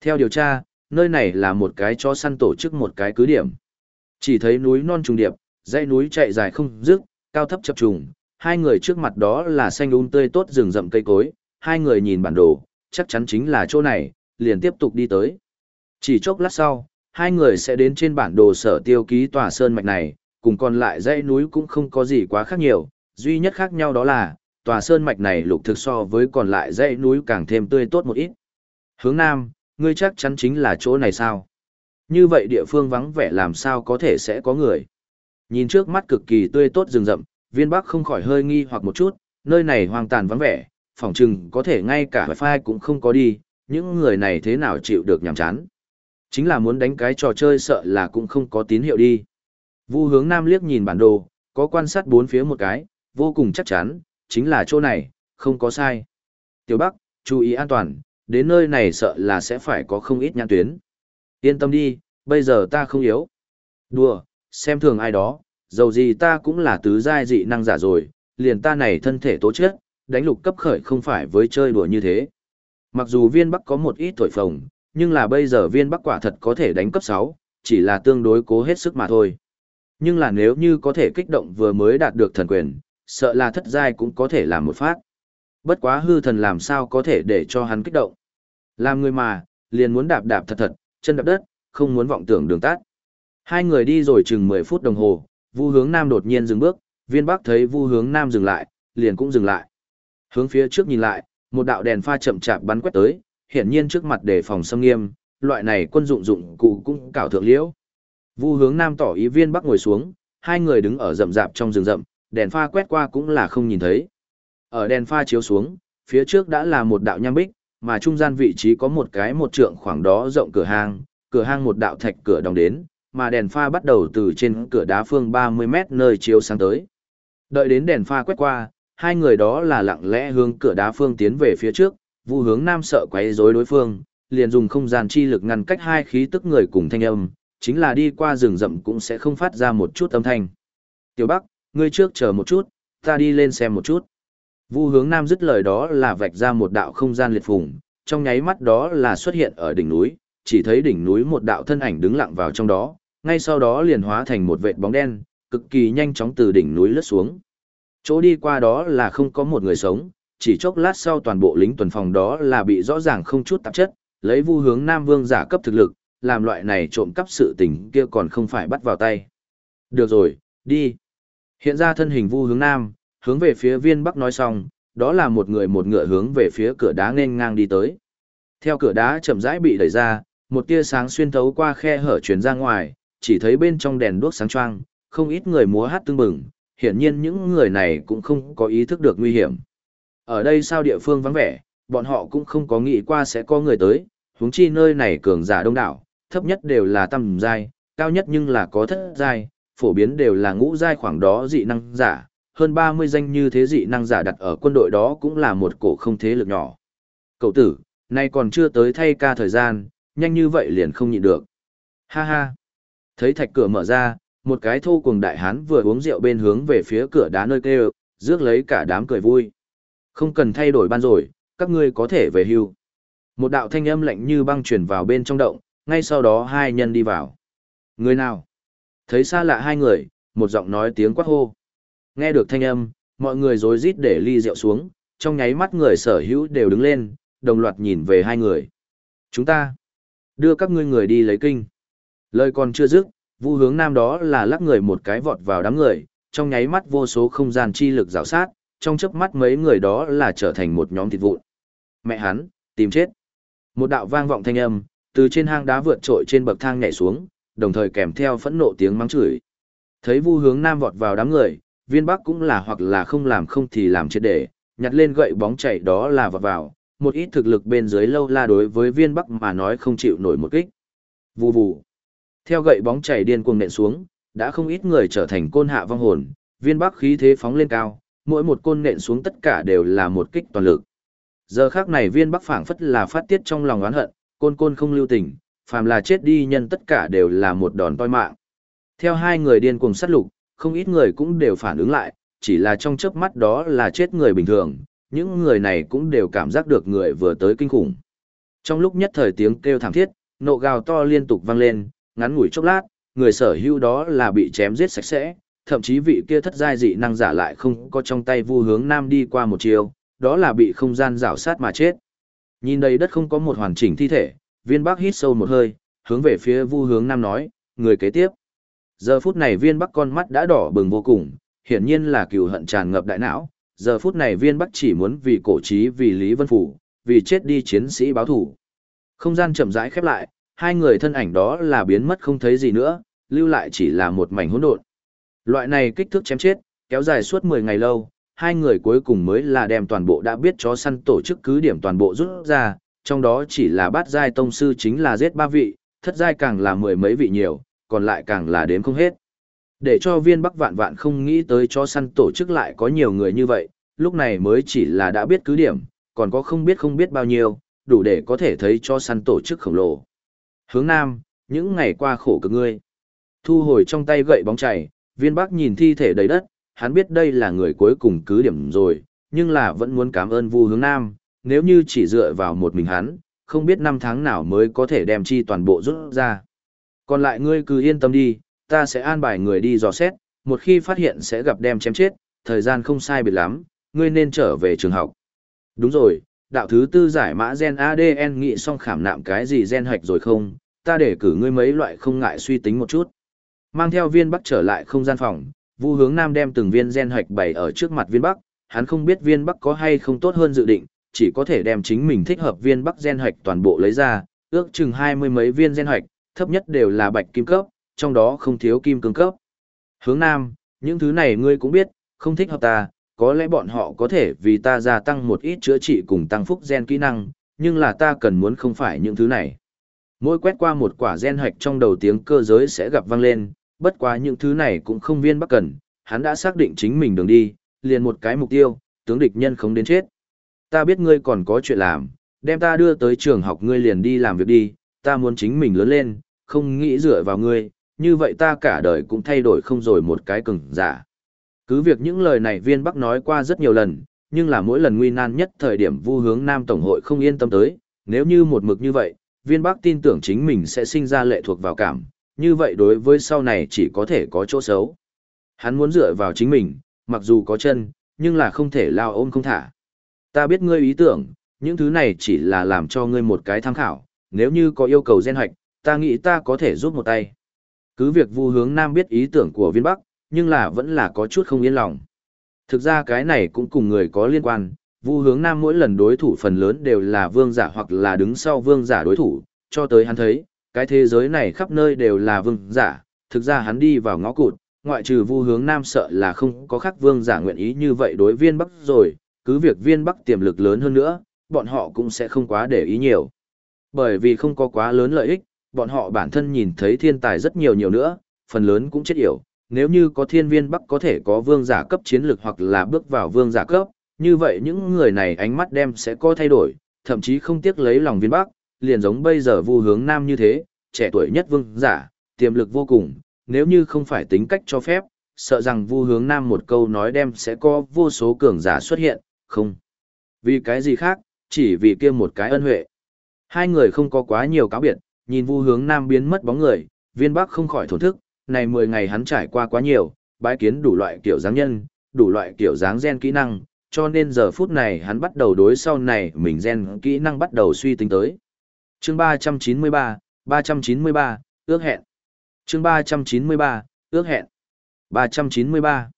Theo điều tra, nơi này là một cái cho săn tổ chức một cái cứ điểm. Chỉ thấy núi non trùng điệp, dãy núi chạy dài không dứt, cao thấp chập trùng, hai người trước mặt đó là xanh um tươi tốt rừng rậm cây cối, hai người nhìn bản đồ, chắc chắn chính là chỗ này, liền tiếp tục đi tới. Chỉ chốc lát sau, hai người sẽ đến trên bản đồ sở tiêu ký tòa sơn mạch này, cùng còn lại dãy núi cũng không có gì quá khác nhiều, duy nhất khác nhau đó là, tòa sơn mạch này lục thực so với còn lại dãy núi càng thêm tươi tốt một ít. Hướng Nam, ngươi chắc chắn chính là chỗ này sao? Như vậy địa phương vắng vẻ làm sao có thể sẽ có người? Nhìn trước mắt cực kỳ tươi tốt rừng rậm, viên bắc không khỏi hơi nghi hoặc một chút, nơi này hoang tàn vắng vẻ, phỏng chừng có thể ngay cả wifi cũng không có đi, những người này thế nào chịu được nhàm chán. Chính là muốn đánh cái trò chơi sợ là cũng không có tín hiệu đi. Vu hướng nam liếc nhìn bản đồ, có quan sát bốn phía một cái, vô cùng chắc chắn, chính là chỗ này, không có sai. Tiểu Bắc, chú ý an toàn, đến nơi này sợ là sẽ phải có không ít nhãn tuyến. Yên tâm đi, bây giờ ta không yếu. Đùa, xem thường ai đó, dầu gì ta cũng là tứ giai dị năng giả rồi, liền ta này thân thể tố chết, đánh lục cấp khởi không phải với chơi đùa như thế. Mặc dù viên bắc có một ít thổi phồng, nhưng là bây giờ viên bắc quả thật có thể đánh cấp 6, chỉ là tương đối cố hết sức mà thôi. Nhưng là nếu như có thể kích động vừa mới đạt được thần quyền, sợ là thất giai cũng có thể làm một phát. Bất quá hư thần làm sao có thể để cho hắn kích động. Làm người mà, liền muốn đạp đạp thật thật, chân đạp đất, không muốn vọng tưởng đường tắt. Hai người đi rồi chừng 10 phút đồng hồ, Vu Hướng Nam đột nhiên dừng bước, Viên Bắc thấy Vu Hướng Nam dừng lại, liền cũng dừng lại. Hướng phía trước nhìn lại, một đạo đèn pha chậm chạp bắn quét tới, hiển nhiên trước mặt đề phòng xâm nghiêm, loại này quân dụng dụng cụ cũng cảo thượng liễu. Vu hướng nam tỏ ý viên bắc ngồi xuống, hai người đứng ở rậm rạp trong rừng rậm, đèn pha quét qua cũng là không nhìn thấy. Ở đèn pha chiếu xuống, phía trước đã là một đạo nham bích, mà trung gian vị trí có một cái một trượng khoảng đó rộng cửa hang, cửa hang một đạo thạch cửa đóng đến, mà đèn pha bắt đầu từ trên cửa đá phương 30 mét nơi chiếu sáng tới. Đợi đến đèn pha quét qua, hai người đó là lặng lẽ hướng cửa đá phương tiến về phía trước, vu hướng nam sợ quấy rối đối phương, liền dùng không gian chi lực ngăn cách hai khí tức người cùng thanh âm, chính là đi qua rừng rậm cũng sẽ không phát ra một chút âm thanh. Tiểu Bắc, ngươi trước chờ một chút, ta đi lên xem một chút. Vu hướng nam dứt lời đó là vạch ra một đạo không gian liệt phùng, trong nháy mắt đó là xuất hiện ở đỉnh núi, chỉ thấy đỉnh núi một đạo thân ảnh đứng lặng vào trong đó, ngay sau đó liền hóa thành một vệt bóng đen, cực kỳ nhanh chóng từ đỉnh núi lướt xuống. Chỗ đi qua đó là không có một người sống, chỉ chốc lát sau toàn bộ lính tuần phòng đó là bị rõ ràng không chút tạp chất, lấy vu hướng Nam Vương giả cấp thực lực, làm loại này trộm cắp sự tình kia còn không phải bắt vào tay. Được rồi, đi. Hiện ra thân hình vu hướng Nam, hướng về phía viên Bắc nói xong, đó là một người một ngựa hướng về phía cửa đá nên ngang đi tới. Theo cửa đá chậm rãi bị đẩy ra, một tia sáng xuyên thấu qua khe hở truyền ra ngoài, chỉ thấy bên trong đèn đuốc sáng choang, không ít người múa hát tương bừng, hiển nhiên những người này cũng không có ý thức được nguy hiểm. Ở đây sao địa phương vắng vẻ, bọn họ cũng không có nghĩ qua sẽ có người tới, huống chi nơi này cường giả đông đảo, thấp nhất đều là tầm giai, cao nhất nhưng là có thất giai, phổ biến đều là ngũ giai khoảng đó dị năng giả, hơn 30 danh như thế dị năng giả đặt ở quân đội đó cũng là một cổ không thế lực nhỏ. Cậu tử, nay còn chưa tới thay ca thời gian, nhanh như vậy liền không nhịn được. Ha ha. Thấy thạch cửa mở ra, một cái thô cùng đại hán vừa uống rượu bên hướng về phía cửa đá nơi kêu, rước lấy cả đám cười vui. Không cần thay đổi ban rồi, các ngươi có thể về hưu. Một đạo thanh âm lạnh như băng truyền vào bên trong động, ngay sau đó hai nhân đi vào. Người nào? Thấy xa lạ hai người, một giọng nói tiếng quát hô. Nghe được thanh âm, mọi người rối rít để ly rượu xuống, trong nháy mắt người sở hữu đều đứng lên, đồng loạt nhìn về hai người. Chúng ta đưa các ngươi người đi lấy kinh. Lời còn chưa dứt, vu hướng nam đó là lắc người một cái vọt vào đám người, trong nháy mắt vô số không gian chi lực rào sát, trong chớp mắt mấy người đó là trở thành một nhóm thịt vụn. Mẹ hắn, tìm chết. Một đạo vang vọng thanh âm, từ trên hang đá vượt trội trên bậc thang nhảy xuống, đồng thời kèm theo phẫn nộ tiếng mắng chửi. Thấy Vu Hướng Nam vọt vào đám người, Viên Bắc cũng là hoặc là không làm không thì làm chết để, nhặt lên gậy bóng chạy đó là vọt vào, một ít thực lực bên dưới lâu la đối với Viên Bắc mà nói không chịu nổi một kích. Vù vù. Theo gậy bóng chảy điên cuồng nện xuống, đã không ít người trở thành côn hạ vong hồn, Viên Bắc khí thế phóng lên cao, mỗi một côn nện xuống tất cả đều là một kích toàn lực. Giờ khắc này Viên Bắc phảng phất là phát tiết trong lòng oán hận, côn côn không lưu tình, phàm là chết đi nhân tất cả đều là một đòn toi mạng. Theo hai người điên cuồng sát lục, không ít người cũng đều phản ứng lại, chỉ là trong chớp mắt đó là chết người bình thường, những người này cũng đều cảm giác được người vừa tới kinh khủng. Trong lúc nhất thời tiếng kêu thảm thiết, nộ gào to liên tục vang lên, ngắn ngủi chốc lát, người sở hữu đó là bị chém giết sạch sẽ, thậm chí vị kia thất giai dị năng giả lại không có trong tay vu hướng nam đi qua một chiều, đó là bị không gian rào sát mà chết. Nhìn đây đất không có một hoàn chỉnh thi thể, viên bắc hít sâu một hơi, hướng về phía vu hướng nam nói, người kế tiếp. Giờ phút này viên bắc con mắt đã đỏ bừng vô cùng, hiển nhiên là cừu hận tràn ngập đại não. Giờ phút này viên bắc chỉ muốn vì cổ trí vì Lý Vân Phủ, vì chết đi chiến sĩ báo thủ. Không gian chậm rãi khép lại, hai người thân ảnh đó là biến mất không thấy gì nữa, lưu lại chỉ là một mảnh hỗn độn. Loại này kích thước chém chết, kéo dài suốt 10 ngày lâu, hai người cuối cùng mới là đem toàn bộ đã biết chó săn tổ chức cứ điểm toàn bộ rút ra, trong đó chỉ là bát giai tông sư chính là giết ba vị, thất giai càng là mười mấy vị nhiều, còn lại càng là đếm không hết. Để cho viên bắc vạn vạn không nghĩ tới chó săn tổ chức lại có nhiều người như vậy, lúc này mới chỉ là đã biết cứ điểm, còn có không biết không biết bao nhiêu, đủ để có thể thấy chó săn tổ chức khổng lồ. Hướng Nam, những ngày qua khổ cực ngươi. Thu hồi trong tay gậy bóng chảy, viên bắc nhìn thi thể đầy đất, hắn biết đây là người cuối cùng cứ điểm rồi, nhưng là vẫn muốn cảm ơn Vu Hướng Nam, nếu như chỉ dựa vào một mình hắn, không biết năm tháng nào mới có thể đem chi toàn bộ rút ra. Còn lại ngươi cứ yên tâm đi, ta sẽ an bài người đi dò xét, một khi phát hiện sẽ gặp đem chém chết, thời gian không sai biệt lắm, ngươi nên trở về trường học. Đúng rồi, đạo thứ tư giải mã gen ADN nghị xong khảm nạm cái gì gen hạch rồi không, ta để cử ngươi mấy loại không ngại suy tính một chút. Mang theo viên bắc trở lại không gian phòng, Vu Hướng Nam đem từng viên gen hạch bày ở trước mặt viên bắc, hắn không biết viên bắc có hay không tốt hơn dự định, chỉ có thể đem chính mình thích hợp viên bắc gen hạch toàn bộ lấy ra, ước chừng hai mươi mấy viên gen hạch, thấp nhất đều là bạch kim cấp, trong đó không thiếu kim cương cấp. Hướng Nam, những thứ này ngươi cũng biết, không thích hợp ta, có lẽ bọn họ có thể vì ta gia tăng một ít chữa trị cùng tăng phúc gen kỹ năng, nhưng là ta cần muốn không phải những thứ này. Mỗi quét qua một quả gen hạch trong đầu tiếng cơ giới sẽ gặp vang lên, bất quá những thứ này cũng không viên bắc cần, hắn đã xác định chính mình đường đi, liền một cái mục tiêu, tướng địch nhân không đến chết. Ta biết ngươi còn có chuyện làm, đem ta đưa tới trường học ngươi liền đi làm việc đi, ta muốn chính mình lớn lên, không nghĩ dựa vào ngươi, như vậy ta cả đời cũng thay đổi không rồi một cái cứng giả. Cứ việc những lời này viên bắc nói qua rất nhiều lần, nhưng là mỗi lần nguy nan nhất thời điểm vu hướng Nam Tổng hội không yên tâm tới, nếu như một mực như vậy, viên bắc tin tưởng chính mình sẽ sinh ra lệ thuộc vào cảm, như vậy đối với sau này chỉ có thể có chỗ xấu. Hắn muốn dựa vào chính mình, mặc dù có chân, nhưng là không thể lao ôm không thả. Ta biết ngươi ý tưởng, những thứ này chỉ là làm cho ngươi một cái tham khảo, nếu như có yêu cầu gen hoạch, ta nghĩ ta có thể giúp một tay. Cứ việc Vu Hướng Nam biết ý tưởng của viên Bắc, nhưng là vẫn là có chút không yên lòng. Thực ra cái này cũng cùng người có liên quan, Vu Hướng Nam mỗi lần đối thủ phần lớn đều là vương giả hoặc là đứng sau vương giả đối thủ, cho tới hắn thấy, cái thế giới này khắp nơi đều là vương giả, thực ra hắn đi vào ngõ cụt, ngoại trừ Vu Hướng Nam sợ là không có khác vương giả nguyện ý như vậy đối viên Bắc rồi, cứ việc viên Bắc tiềm lực lớn hơn nữa, bọn họ cũng sẽ không quá để ý nhiều. Bởi vì không có quá lớn lợi ích, bọn họ bản thân nhìn thấy thiên tài rất nhiều nhiều nữa, phần lớn cũng chết yểu. Nếu như có thiên viên Bắc có thể có vương giả cấp chiến lược hoặc là bước vào vương giả cấp, như vậy những người này ánh mắt đem sẽ có thay đổi, thậm chí không tiếc lấy lòng viên Bắc, liền giống bây giờ vu hướng nam như thế, trẻ tuổi nhất vương giả, tiềm lực vô cùng, nếu như không phải tính cách cho phép, sợ rằng vu hướng nam một câu nói đem sẽ có vô số cường giả xuất hiện, không. Vì cái gì khác, chỉ vì kia một cái ân huệ. Hai người không có quá nhiều cáo biệt, nhìn vu hướng nam biến mất bóng người, viên bắc không khỏi thổn thức, này 10 ngày hắn trải qua quá nhiều, bái kiến đủ loại kiểu dáng nhân, đủ loại kiểu dáng gen kỹ năng, cho nên giờ phút này hắn bắt đầu đối sau này mình gen kỹ năng bắt đầu suy tính tới. Chương 393, 393, ước hẹn. Chương 393, ước hẹn. 393.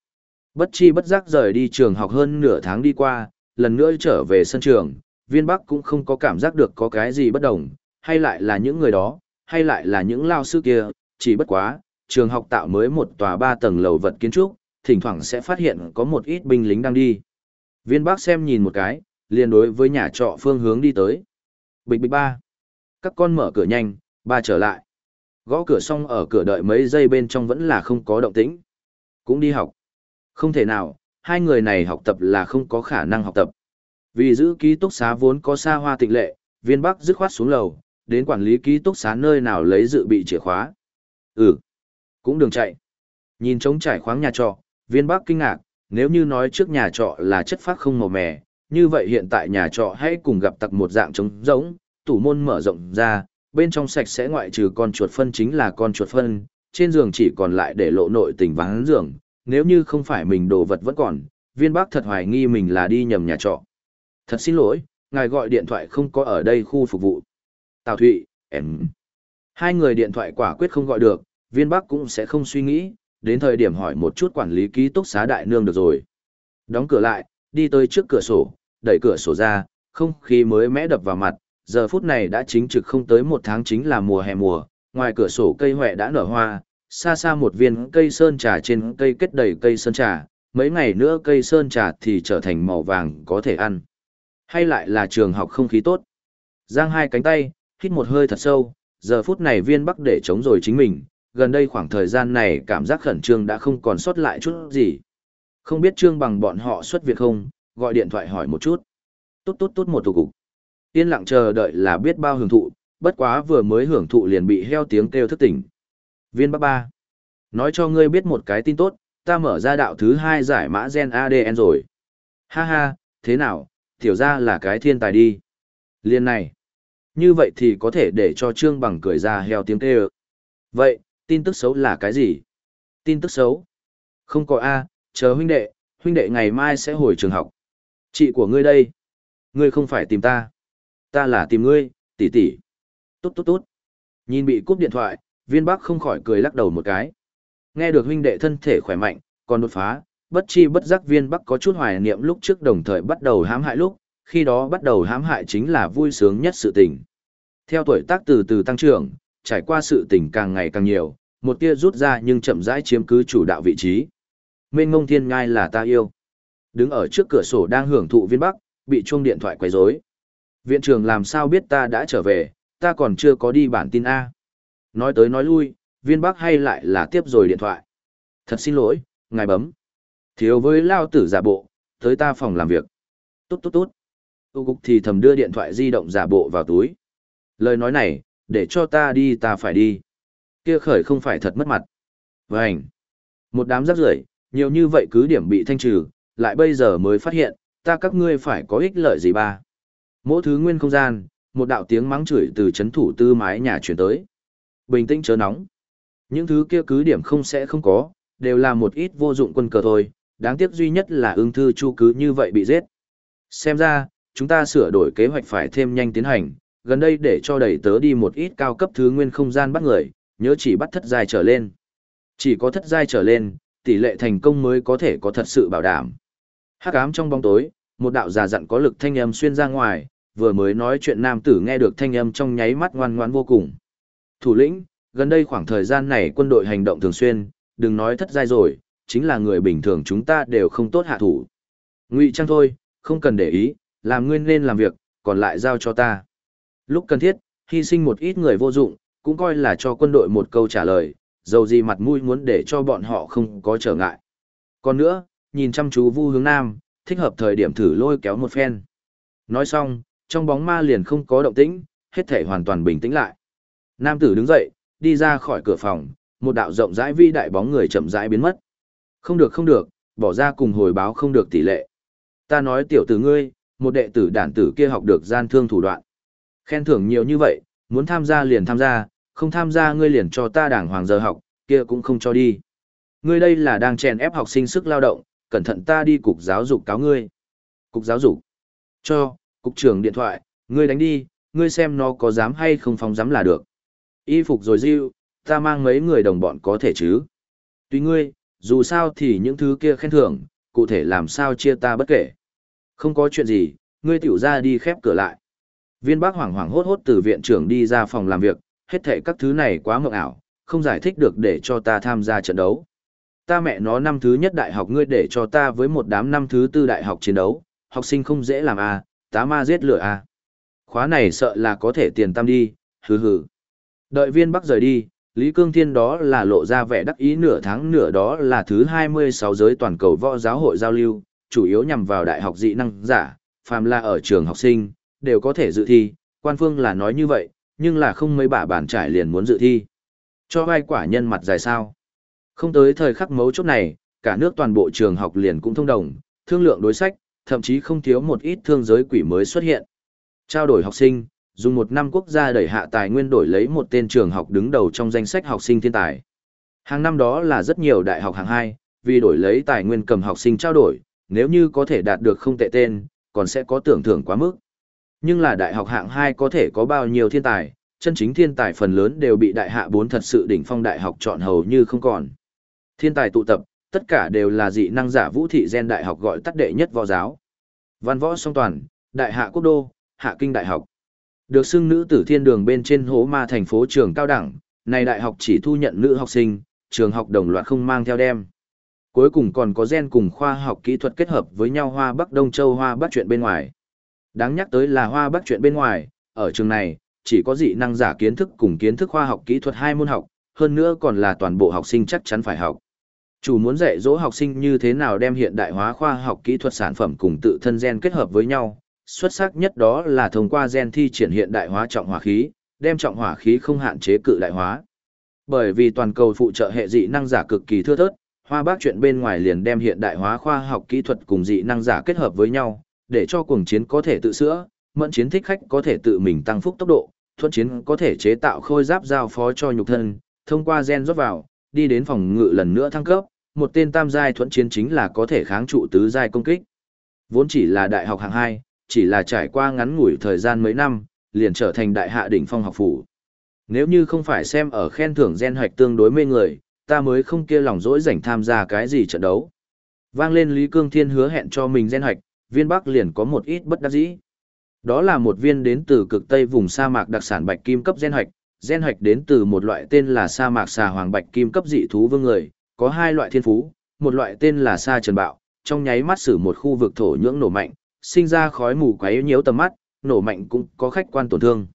Bất chi bất giác rời đi trường học hơn nửa tháng đi qua, lần nữa trở về sân trường, viên bắc cũng không có cảm giác được có cái gì bất đồng, hay lại là những người đó, hay lại là những lao sư kia, chỉ bất quá, trường học tạo mới một tòa ba tầng lầu vật kiến trúc, thỉnh thoảng sẽ phát hiện có một ít binh lính đang đi. Viên bác xem nhìn một cái, liền đối với nhà trọ phương hướng đi tới. Bịch bịch ba. Các con mở cửa nhanh, ba trở lại. Gõ cửa xong ở cửa đợi mấy giây bên trong vẫn là không có động tĩnh. Cũng đi học. Không thể nào, hai người này học tập là không có khả năng học tập. Vì giữ ký túc xá vốn có xa hoa tịnh lệ, viên bắc dứt khoát xuống lầu, đến quản lý ký túc xá nơi nào lấy dự bị chìa khóa. Ừ, cũng đường chạy. Nhìn trống trải khoáng nhà trọ, viên bắc kinh ngạc, nếu như nói trước nhà trọ là chất phác không màu mè, như vậy hiện tại nhà trọ hãy cùng gặp tặc một dạng trống rỗng, tủ môn mở rộng ra, bên trong sạch sẽ ngoại trừ con chuột phân chính là con chuột phân, trên giường chỉ còn lại để lộ nội tình vắng giường, nếu như không phải mình đồ vật vẫn còn, viên bác thật hoài nghi mình là đi nhầm nhà trọ. Thật xin lỗi, ngài gọi điện thoại không có ở đây khu phục vụ. Tào Thụy, em. Hai người điện thoại quả quyết không gọi được, viên bắc cũng sẽ không suy nghĩ, đến thời điểm hỏi một chút quản lý ký túc xá đại nương được rồi. Đóng cửa lại, đi tới trước cửa sổ, đẩy cửa sổ ra, không khí mới mẽ đập vào mặt, giờ phút này đã chính trực không tới một tháng chính là mùa hè mùa, ngoài cửa sổ cây hòe đã nở hoa, xa xa một viên cây sơn trà trên cây kết đầy cây sơn trà, mấy ngày nữa cây sơn trà thì trở thành màu vàng có thể ăn. Hay lại là trường học không khí tốt. Giang hai cánh tay, hít một hơi thật sâu, giờ phút này viên bắc để chống rồi chính mình, gần đây khoảng thời gian này cảm giác khẩn trương đã không còn sót lại chút gì. Không biết trương bằng bọn họ xuất việc không, gọi điện thoại hỏi một chút. Tốt tốt tốt một thủ cục. Yên lặng chờ đợi là biết bao hưởng thụ, bất quá vừa mới hưởng thụ liền bị heo tiếng kêu thức tỉnh. Viên bác ba. Nói cho ngươi biết một cái tin tốt, ta mở ra đạo thứ hai giải mã gen ADN rồi. Ha ha, thế nào, tiểu ra là cái thiên tài đi. Liên này. Như vậy thì có thể để cho Trương Bằng cười ra heo tiếng kêu. Vậy, tin tức xấu là cái gì? Tin tức xấu? Không có A, chờ huynh đệ, huynh đệ ngày mai sẽ hồi trường học. Chị của ngươi đây. Ngươi không phải tìm ta. Ta là tìm ngươi, tỷ tỷ. Tốt tốt tốt. Nhìn bị cúp điện thoại, viên bắc không khỏi cười lắc đầu một cái. Nghe được huynh đệ thân thể khỏe mạnh, còn đột phá, bất chi bất giác viên bắc có chút hoài niệm lúc trước đồng thời bắt đầu hãm hại lúc, khi đó bắt đầu hãm hại chính là vui sướng nhất sự tình. Theo tuổi tác từ từ tăng trưởng, trải qua sự tình càng ngày càng nhiều, một tia rút ra nhưng chậm rãi chiếm cứ chủ đạo vị trí. Mênh ngông thiên ngai là ta yêu. Đứng ở trước cửa sổ đang hưởng thụ viên bắc, bị chuông điện thoại quấy rối. Viện trưởng làm sao biết ta đã trở về, ta còn chưa có đi bản tin A. Nói tới nói lui, viên bắc hay lại là tiếp rồi điện thoại. Thật xin lỗi, ngài bấm. Thiếu với lao tử giả bộ, tới ta phòng làm việc. Tốt tốt tốt. Tu cục thì thầm đưa điện thoại di động giả bộ vào túi. Lời nói này, để cho ta đi ta phải đi. Kia khởi không phải thật mất mặt. Vânh. Một đám rác rưởi, nhiều như vậy cứ điểm bị thanh trừ, lại bây giờ mới phát hiện, ta các ngươi phải có ích lợi gì ba. Mỗi thứ nguyên không gian, một đạo tiếng mắng chửi từ chấn thủ tư mái nhà chuyển tới. Bình tĩnh chớ nóng. Những thứ kia cứ điểm không sẽ không có, đều là một ít vô dụng quân cờ thôi, đáng tiếc duy nhất là ưng thư chu cứ như vậy bị giết. Xem ra, chúng ta sửa đổi kế hoạch phải thêm nhanh tiến hành, gần đây để cho đẩy tớ đi một ít cao cấp thứ nguyên không gian bắt người, nhớ chỉ bắt thất giai trở lên. Chỉ có thất giai trở lên, tỷ lệ thành công mới có thể có thật sự bảo đảm. Hắc ám trong bóng tối, một đạo già dặn có lực thanh âm xuyên ra ngoài, vừa mới nói chuyện nam tử nghe được thanh âm trong nháy mắt ngoan ngoãn vô cùng. Thủ lĩnh, gần đây khoảng thời gian này quân đội hành động thường xuyên, đừng nói thất giai rồi, chính là người bình thường chúng ta đều không tốt hạ thủ. Ngụy trang thôi, không cần để ý, làm nguyên nên làm việc, còn lại giao cho ta. Lúc cần thiết, hy sinh một ít người vô dụng, cũng coi là cho quân đội một câu trả lời, dầu gì mặt mũi muốn để cho bọn họ không có trở ngại. Còn nữa, nhìn chăm chú Vu Hướng Nam, thích hợp thời điểm thử lôi kéo một phen. Nói xong, trong bóng ma liền không có động tĩnh, hết thể hoàn toàn bình tĩnh lại. Nam tử đứng dậy, đi ra khỏi cửa phòng, một đạo rộng rãi vi đại bóng người chậm rãi biến mất. Không được không được, bỏ ra cùng hồi báo không được tỷ lệ. Ta nói tiểu tử ngươi, một đệ tử đản tử kia học được gian thương thủ đoạn. Khen thưởng nhiều như vậy, muốn tham gia liền tham gia, không tham gia ngươi liền cho ta đảng hoàng giờ học, kia cũng không cho đi. Ngươi đây là đang chèn ép học sinh sức lao động, cẩn thận ta đi cục giáo dục cáo ngươi. Cục giáo dục. Cho, cục trưởng điện thoại, ngươi đánh đi, ngươi xem nó có dám hay không phóng dám là được. Y phục rồi diêu, ta mang mấy người đồng bọn có thể chứ. Tùy ngươi, dù sao thì những thứ kia khen thưởng, cụ thể làm sao chia ta bất kể. Không có chuyện gì, ngươi tiểu ra đi khép cửa lại. Viên bác hoảng hoảng hốt hốt từ viện trưởng đi ra phòng làm việc, hết thảy các thứ này quá mộng ảo, không giải thích được để cho ta tham gia trận đấu. Ta mẹ nó năm thứ nhất đại học ngươi để cho ta với một đám năm thứ tư đại học chiến đấu, học sinh không dễ làm à, tá ma giết lửa à. Khóa này sợ là có thể tiền tam đi, hừ hừ. Đợi viên bắc rời đi, Lý Cương Thiên đó là lộ ra vẻ đắc ý nửa tháng nửa đó là thứ 26 giới toàn cầu võ giáo hội giao lưu, chủ yếu nhằm vào đại học dị năng giả, phàm là ở trường học sinh, đều có thể dự thi, quan phương là nói như vậy, nhưng là không mấy bả bản trải liền muốn dự thi. Cho vai quả nhân mặt dài sao. Không tới thời khắc mấu chốt này, cả nước toàn bộ trường học liền cũng thông đồng, thương lượng đối sách, thậm chí không thiếu một ít thương giới quỷ mới xuất hiện. Trao đổi học sinh, dùng một năm quốc gia đẩy hạ tài nguyên đổi lấy một tên trường học đứng đầu trong danh sách học sinh thiên tài. Hàng năm đó là rất nhiều đại học hàng hai, vì đổi lấy tài nguyên cầm học sinh trao đổi, nếu như có thể đạt được không tệ tên, còn sẽ có tưởng thưởng quá mức. Nhưng là đại học hạng 2 có thể có bao nhiêu thiên tài, chân chính thiên tài phần lớn đều bị đại hạ 4 thật sự đỉnh phong đại học chọn hầu như không còn. Thiên tài tụ tập, tất cả đều là dị năng giả vũ thị gen đại học gọi tắt đệ nhất võ giáo. Văn võ song toàn, đại hạ quốc đô, hạ kinh đại học. Được xưng nữ tử thiên đường bên trên hố ma thành phố trường cao đẳng, này đại học chỉ thu nhận nữ học sinh, trường học đồng loạt không mang theo đem. Cuối cùng còn có gen cùng khoa học kỹ thuật kết hợp với nhau Hoa Bắc Đông Châu Hoa Bắc chuyện bên ngoài. Đáng nhắc tới là Hoa Bắc chuyện bên ngoài, ở trường này, chỉ có dị năng giả kiến thức cùng kiến thức khoa học kỹ thuật hai môn học, hơn nữa còn là toàn bộ học sinh chắc chắn phải học. Chủ muốn dạy dỗ học sinh như thế nào đem hiện đại hóa khoa học kỹ thuật sản phẩm cùng tự thân gen kết hợp với nhau, xuất sắc nhất đó là thông qua gen thi triển hiện đại hóa trọng hỏa khí, đem trọng hỏa khí không hạn chế cự đại hóa. Bởi vì toàn cầu phụ trợ hệ dị năng giả cực kỳ thưa thớt, Hoa Bác chuyện bên ngoài liền đem hiện đại hóa khoa học kỹ thuật cùng dị năng giả kết hợp với nhau, để cho cuồng chiến có thể tự sữa, mẫn chiến thích khách có thể tự mình tăng phúc tốc độ, thuận chiến có thể chế tạo khôi giáp giao phó cho nhục thân, thông qua gen rót vào, đi đến phòng ngự lần nữa thăng cấp, một tên tam giai thuận chiến chính là có thể kháng trụ tứ giai công kích. Vốn chỉ là đại học hạng 2, chỉ là trải qua ngắn ngủi thời gian mấy năm, liền trở thành đại hạ đỉnh phong học phủ. Nếu như không phải xem ở khen thưởng gen hoạch tương đối mê người, ta mới không kia lòng dỗi rảnh tham gia cái gì trận đấu. Vang lên Lý Cương Thiên hứa hẹn cho mình gen hoạch, viên bắc liền có một ít bất đắc dĩ. Đó là một viên đến từ cực tây vùng sa mạc đặc sản bạch kim cấp gen hoạch, gen hoạch đến từ một loại tên là sa mạc xà hoàng bạch kim cấp dị thú vương người, có hai loại thiên phú, một loại tên là sa trần bạo, trong nháy mắt xử một khu vực thổ nhưỡng nổ mạnh, sinh ra khói mù quấy nhiễu tầm mắt, nổ mạnh cũng có khách quan tổn thương.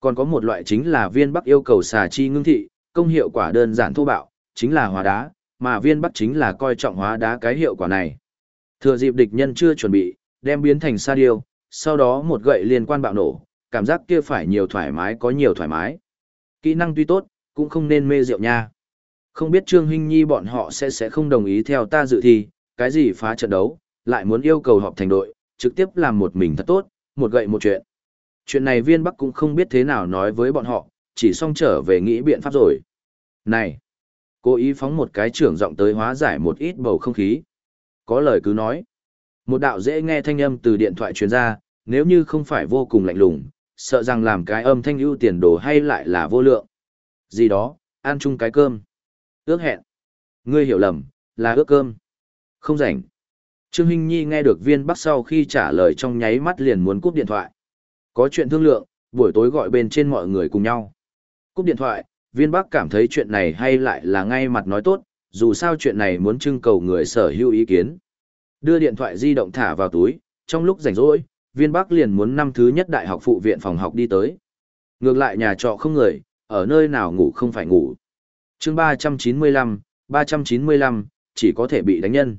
Còn có một loại chính là viên bắc yêu cầu xà chi ngưng thị, công hiệu quả đơn giản thô bạo, chính là hóa đá, mà viên bắc chính là coi trọng hóa đá cái hiệu quả này. Thừa dịp địch nhân chưa chuẩn bị, đem biến thành sa điêu, sau đó một gậy liên quan bạo nổ, cảm giác kia phải nhiều thoải mái có nhiều thoải mái. Kỹ năng tuy tốt, cũng không nên mê rượu nha. Không biết Trương Hinh Nhi bọn họ sẽ sẽ không đồng ý theo ta dự thi, cái gì phá trận đấu, lại muốn yêu cầu họp thành đội, trực tiếp làm một mình thật tốt, một gậy một chuyện. Chuyện này viên Bắc cũng không biết thế nào nói với bọn họ, chỉ xong trở về nghĩ biện pháp rồi. Này! Cố ý phóng một cái trưởng giọng tới hóa giải một ít bầu không khí. Có lời cứ nói. Một đạo dễ nghe thanh âm từ điện thoại truyền ra, nếu như không phải vô cùng lạnh lùng, sợ rằng làm cái âm thanh ưu tiền đồ hay lại là vô lượng. Gì đó, ăn chung cái cơm. Ước hẹn. Ngươi hiểu lầm, là ước cơm. Không rảnh. Trương Hinh Nhi nghe được viên bắc sau khi trả lời trong nháy mắt liền muốn cúp điện thoại. Có chuyện thương lượng, buổi tối gọi bên trên mọi người cùng nhau. Cúp điện thoại, viên bắc cảm thấy chuyện này hay lại là ngay mặt nói tốt, dù sao chuyện này muốn trưng cầu người sở hữu ý kiến. Đưa điện thoại di động thả vào túi, trong lúc rảnh rỗi, viên bắc liền muốn năm thứ nhất đại học phụ viện phòng học đi tới. Ngược lại nhà trọ không người, ở nơi nào ngủ không phải ngủ. chương 395, 395, chỉ có thể bị đánh nhân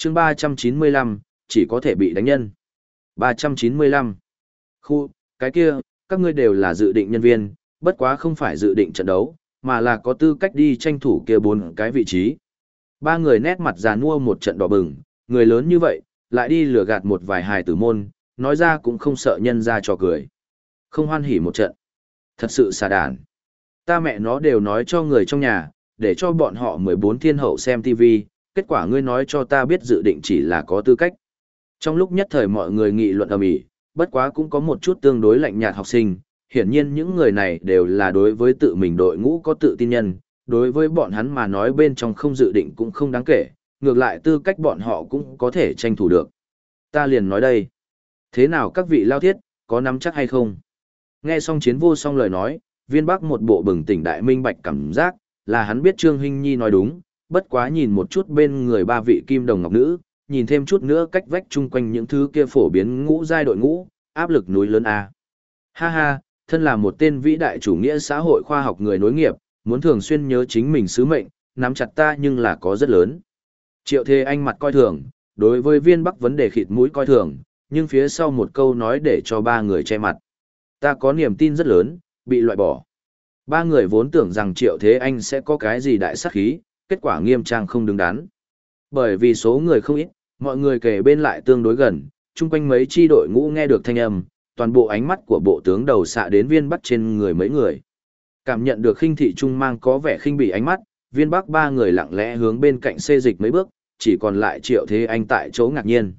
chương ba trăm chín mươi lăm chỉ có thể bị đánh nhân ba trăm chín mươi lăm khu cái kia các ngươi đều là dự định nhân viên bất quá không phải dự định trận đấu mà là có tư cách đi tranh thủ kia bốn cái vị trí Ba người nét mặt già nua một trận đỏ bừng, người lớn như vậy, lại đi lừa gạt một vài hài tử môn, nói ra cũng không sợ nhân ra cho cười. Không hoan hỉ một trận. Thật sự xà đàn. Ta mẹ nó đều nói cho người trong nhà, để cho bọn họ 14 thiên hậu xem TV, kết quả ngươi nói cho ta biết dự định chỉ là có tư cách. Trong lúc nhất thời mọi người nghị luận ầm ĩ, bất quá cũng có một chút tương đối lạnh nhạt học sinh, hiển nhiên những người này đều là đối với tự mình đội ngũ có tự tin nhân, đối với bọn hắn mà nói bên trong không dự định cũng không đáng kể, ngược lại tư cách bọn họ cũng có thể tranh thủ được. Ta liền nói đây. Thế nào các vị lao thiết, có nắm chắc hay không? Nghe xong chiến vô song lời nói, viên bắc một bộ bừng tỉnh đại minh bạch cảm giác, là hắn biết Trương Hinh Nhi nói đúng, bất quá nhìn một chút bên người ba vị kim đồng ngọc nữ, nhìn thêm chút nữa cách vách chung quanh những thứ kia phổ biến ngũ giai đội ngũ, áp lực núi lớn A. Ha ha, thân là một tên vĩ đại chủ nghĩa xã hội khoa học người nối nghiệp, muốn thường xuyên nhớ chính mình sứ mệnh, nắm chặt ta nhưng là có rất lớn. Triệu Thế Anh mặt coi thường, đối với viên bắc vấn đề khịt mũi coi thường, nhưng phía sau một câu nói để cho ba người che mặt. Ta có niềm tin rất lớn, bị loại bỏ. Ba người vốn tưởng rằng Triệu Thế Anh sẽ có cái gì đại sát khí, kết quả nghiêm trang không đứng đắn. Bởi vì số người không ít, mọi người kề bên lại tương đối gần, chung quanh mấy chi đội ngũ nghe được thanh âm, toàn bộ ánh mắt của bộ tướng đầu xạ đến viên bắc trên người mấy người. Cảm nhận được khinh thị trung mang có vẻ khinh bị ánh mắt, viên bắc ba người lặng lẽ hướng bên cạnh xê dịch mấy bước, chỉ còn lại triệu thế anh tại chỗ ngạc nhiên.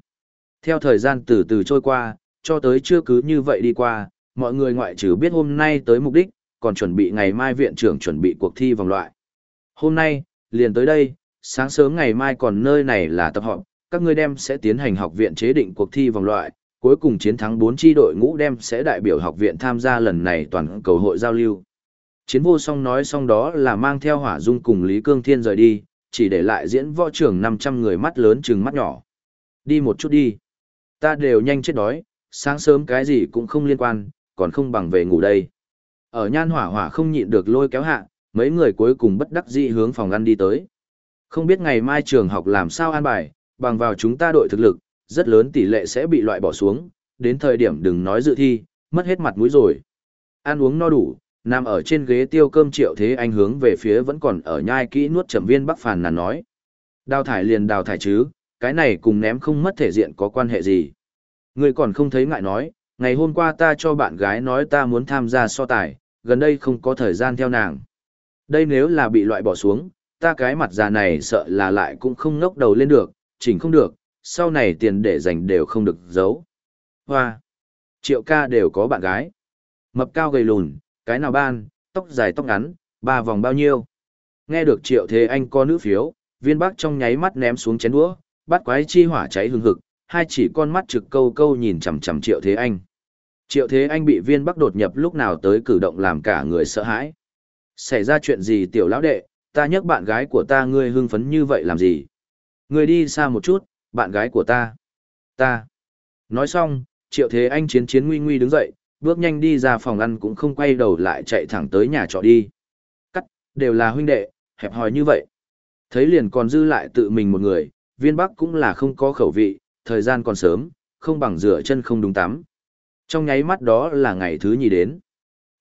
Theo thời gian từ từ trôi qua, cho tới chưa cứ như vậy đi qua, mọi người ngoại trừ biết hôm nay tới mục đích, còn chuẩn bị ngày mai viện trưởng chuẩn bị cuộc thi vòng loại. Hôm nay, liền tới đây, sáng sớm ngày mai còn nơi này là tập họp, các ngươi đem sẽ tiến hành học viện chế định cuộc thi vòng loại, cuối cùng chiến thắng 4 chi đội ngũ đem sẽ đại biểu học viện tham gia lần này toàn cầu hội giao lưu. Chiến vô song nói xong đó là mang theo hỏa dung cùng Lý Cương Thiên rời đi, chỉ để lại diễn võ trưởng 500 người mắt lớn trừng mắt nhỏ. Đi một chút đi. Ta đều nhanh chết đói, sáng sớm cái gì cũng không liên quan, còn không bằng về ngủ đây. Ở nhan hỏa hỏa không nhịn được lôi kéo hạ, mấy người cuối cùng bất đắc dĩ hướng phòng ăn đi tới. Không biết ngày mai trường học làm sao an bài, bằng vào chúng ta đội thực lực, rất lớn tỷ lệ sẽ bị loại bỏ xuống, đến thời điểm đừng nói dự thi, mất hết mặt mũi rồi. Ăn uống no đủ, nằm ở trên ghế tiêu cơm triệu thế anh hướng về phía vẫn còn ở nhai kỹ nuốt chậm viên bắc phàn nàn nói. Đào thải liền đào thải chứ, cái này cùng ném không mất thể diện có quan hệ gì. Người còn không thấy ngại nói, ngày hôm qua ta cho bạn gái nói ta muốn tham gia so tài, gần đây không có thời gian theo nàng. Đây nếu là bị loại bỏ xuống, ta cái mặt già này sợ là lại cũng không ngốc đầu lên được, chỉnh không được, sau này tiền để dành đều không được giấu. Hoa! Triệu ca đều có bạn gái. Mập cao gầy lùn, cái nào ban, tóc dài tóc ngắn, ba vòng bao nhiêu. Nghe được triệu thế anh có nữ phiếu, viên bác trong nháy mắt ném xuống chén đũa, bắt quái chi hỏa cháy hừng hực, hai chỉ con mắt trực câu câu nhìn chằm chằm triệu thế anh. Triệu thế anh bị viên bắc đột nhập lúc nào tới cử động làm cả người sợ hãi. Xảy ra chuyện gì tiểu lão đệ, ta nhắc bạn gái của ta ngươi hưng phấn như vậy làm gì? Ngươi đi xa một chút, bạn gái của ta. Ta. Nói xong, triệu thế anh chiến chiến nguy nguy đứng dậy, bước nhanh đi ra phòng ăn cũng không quay đầu lại chạy thẳng tới nhà trọ đi. Cắt, đều là huynh đệ, hẹp hòi như vậy. Thấy liền còn dư lại tự mình một người, viên bắc cũng là không có khẩu vị, thời gian còn sớm, không bằng rửa chân không đúng tắm. Trong nháy mắt đó là ngày thứ nhì đến.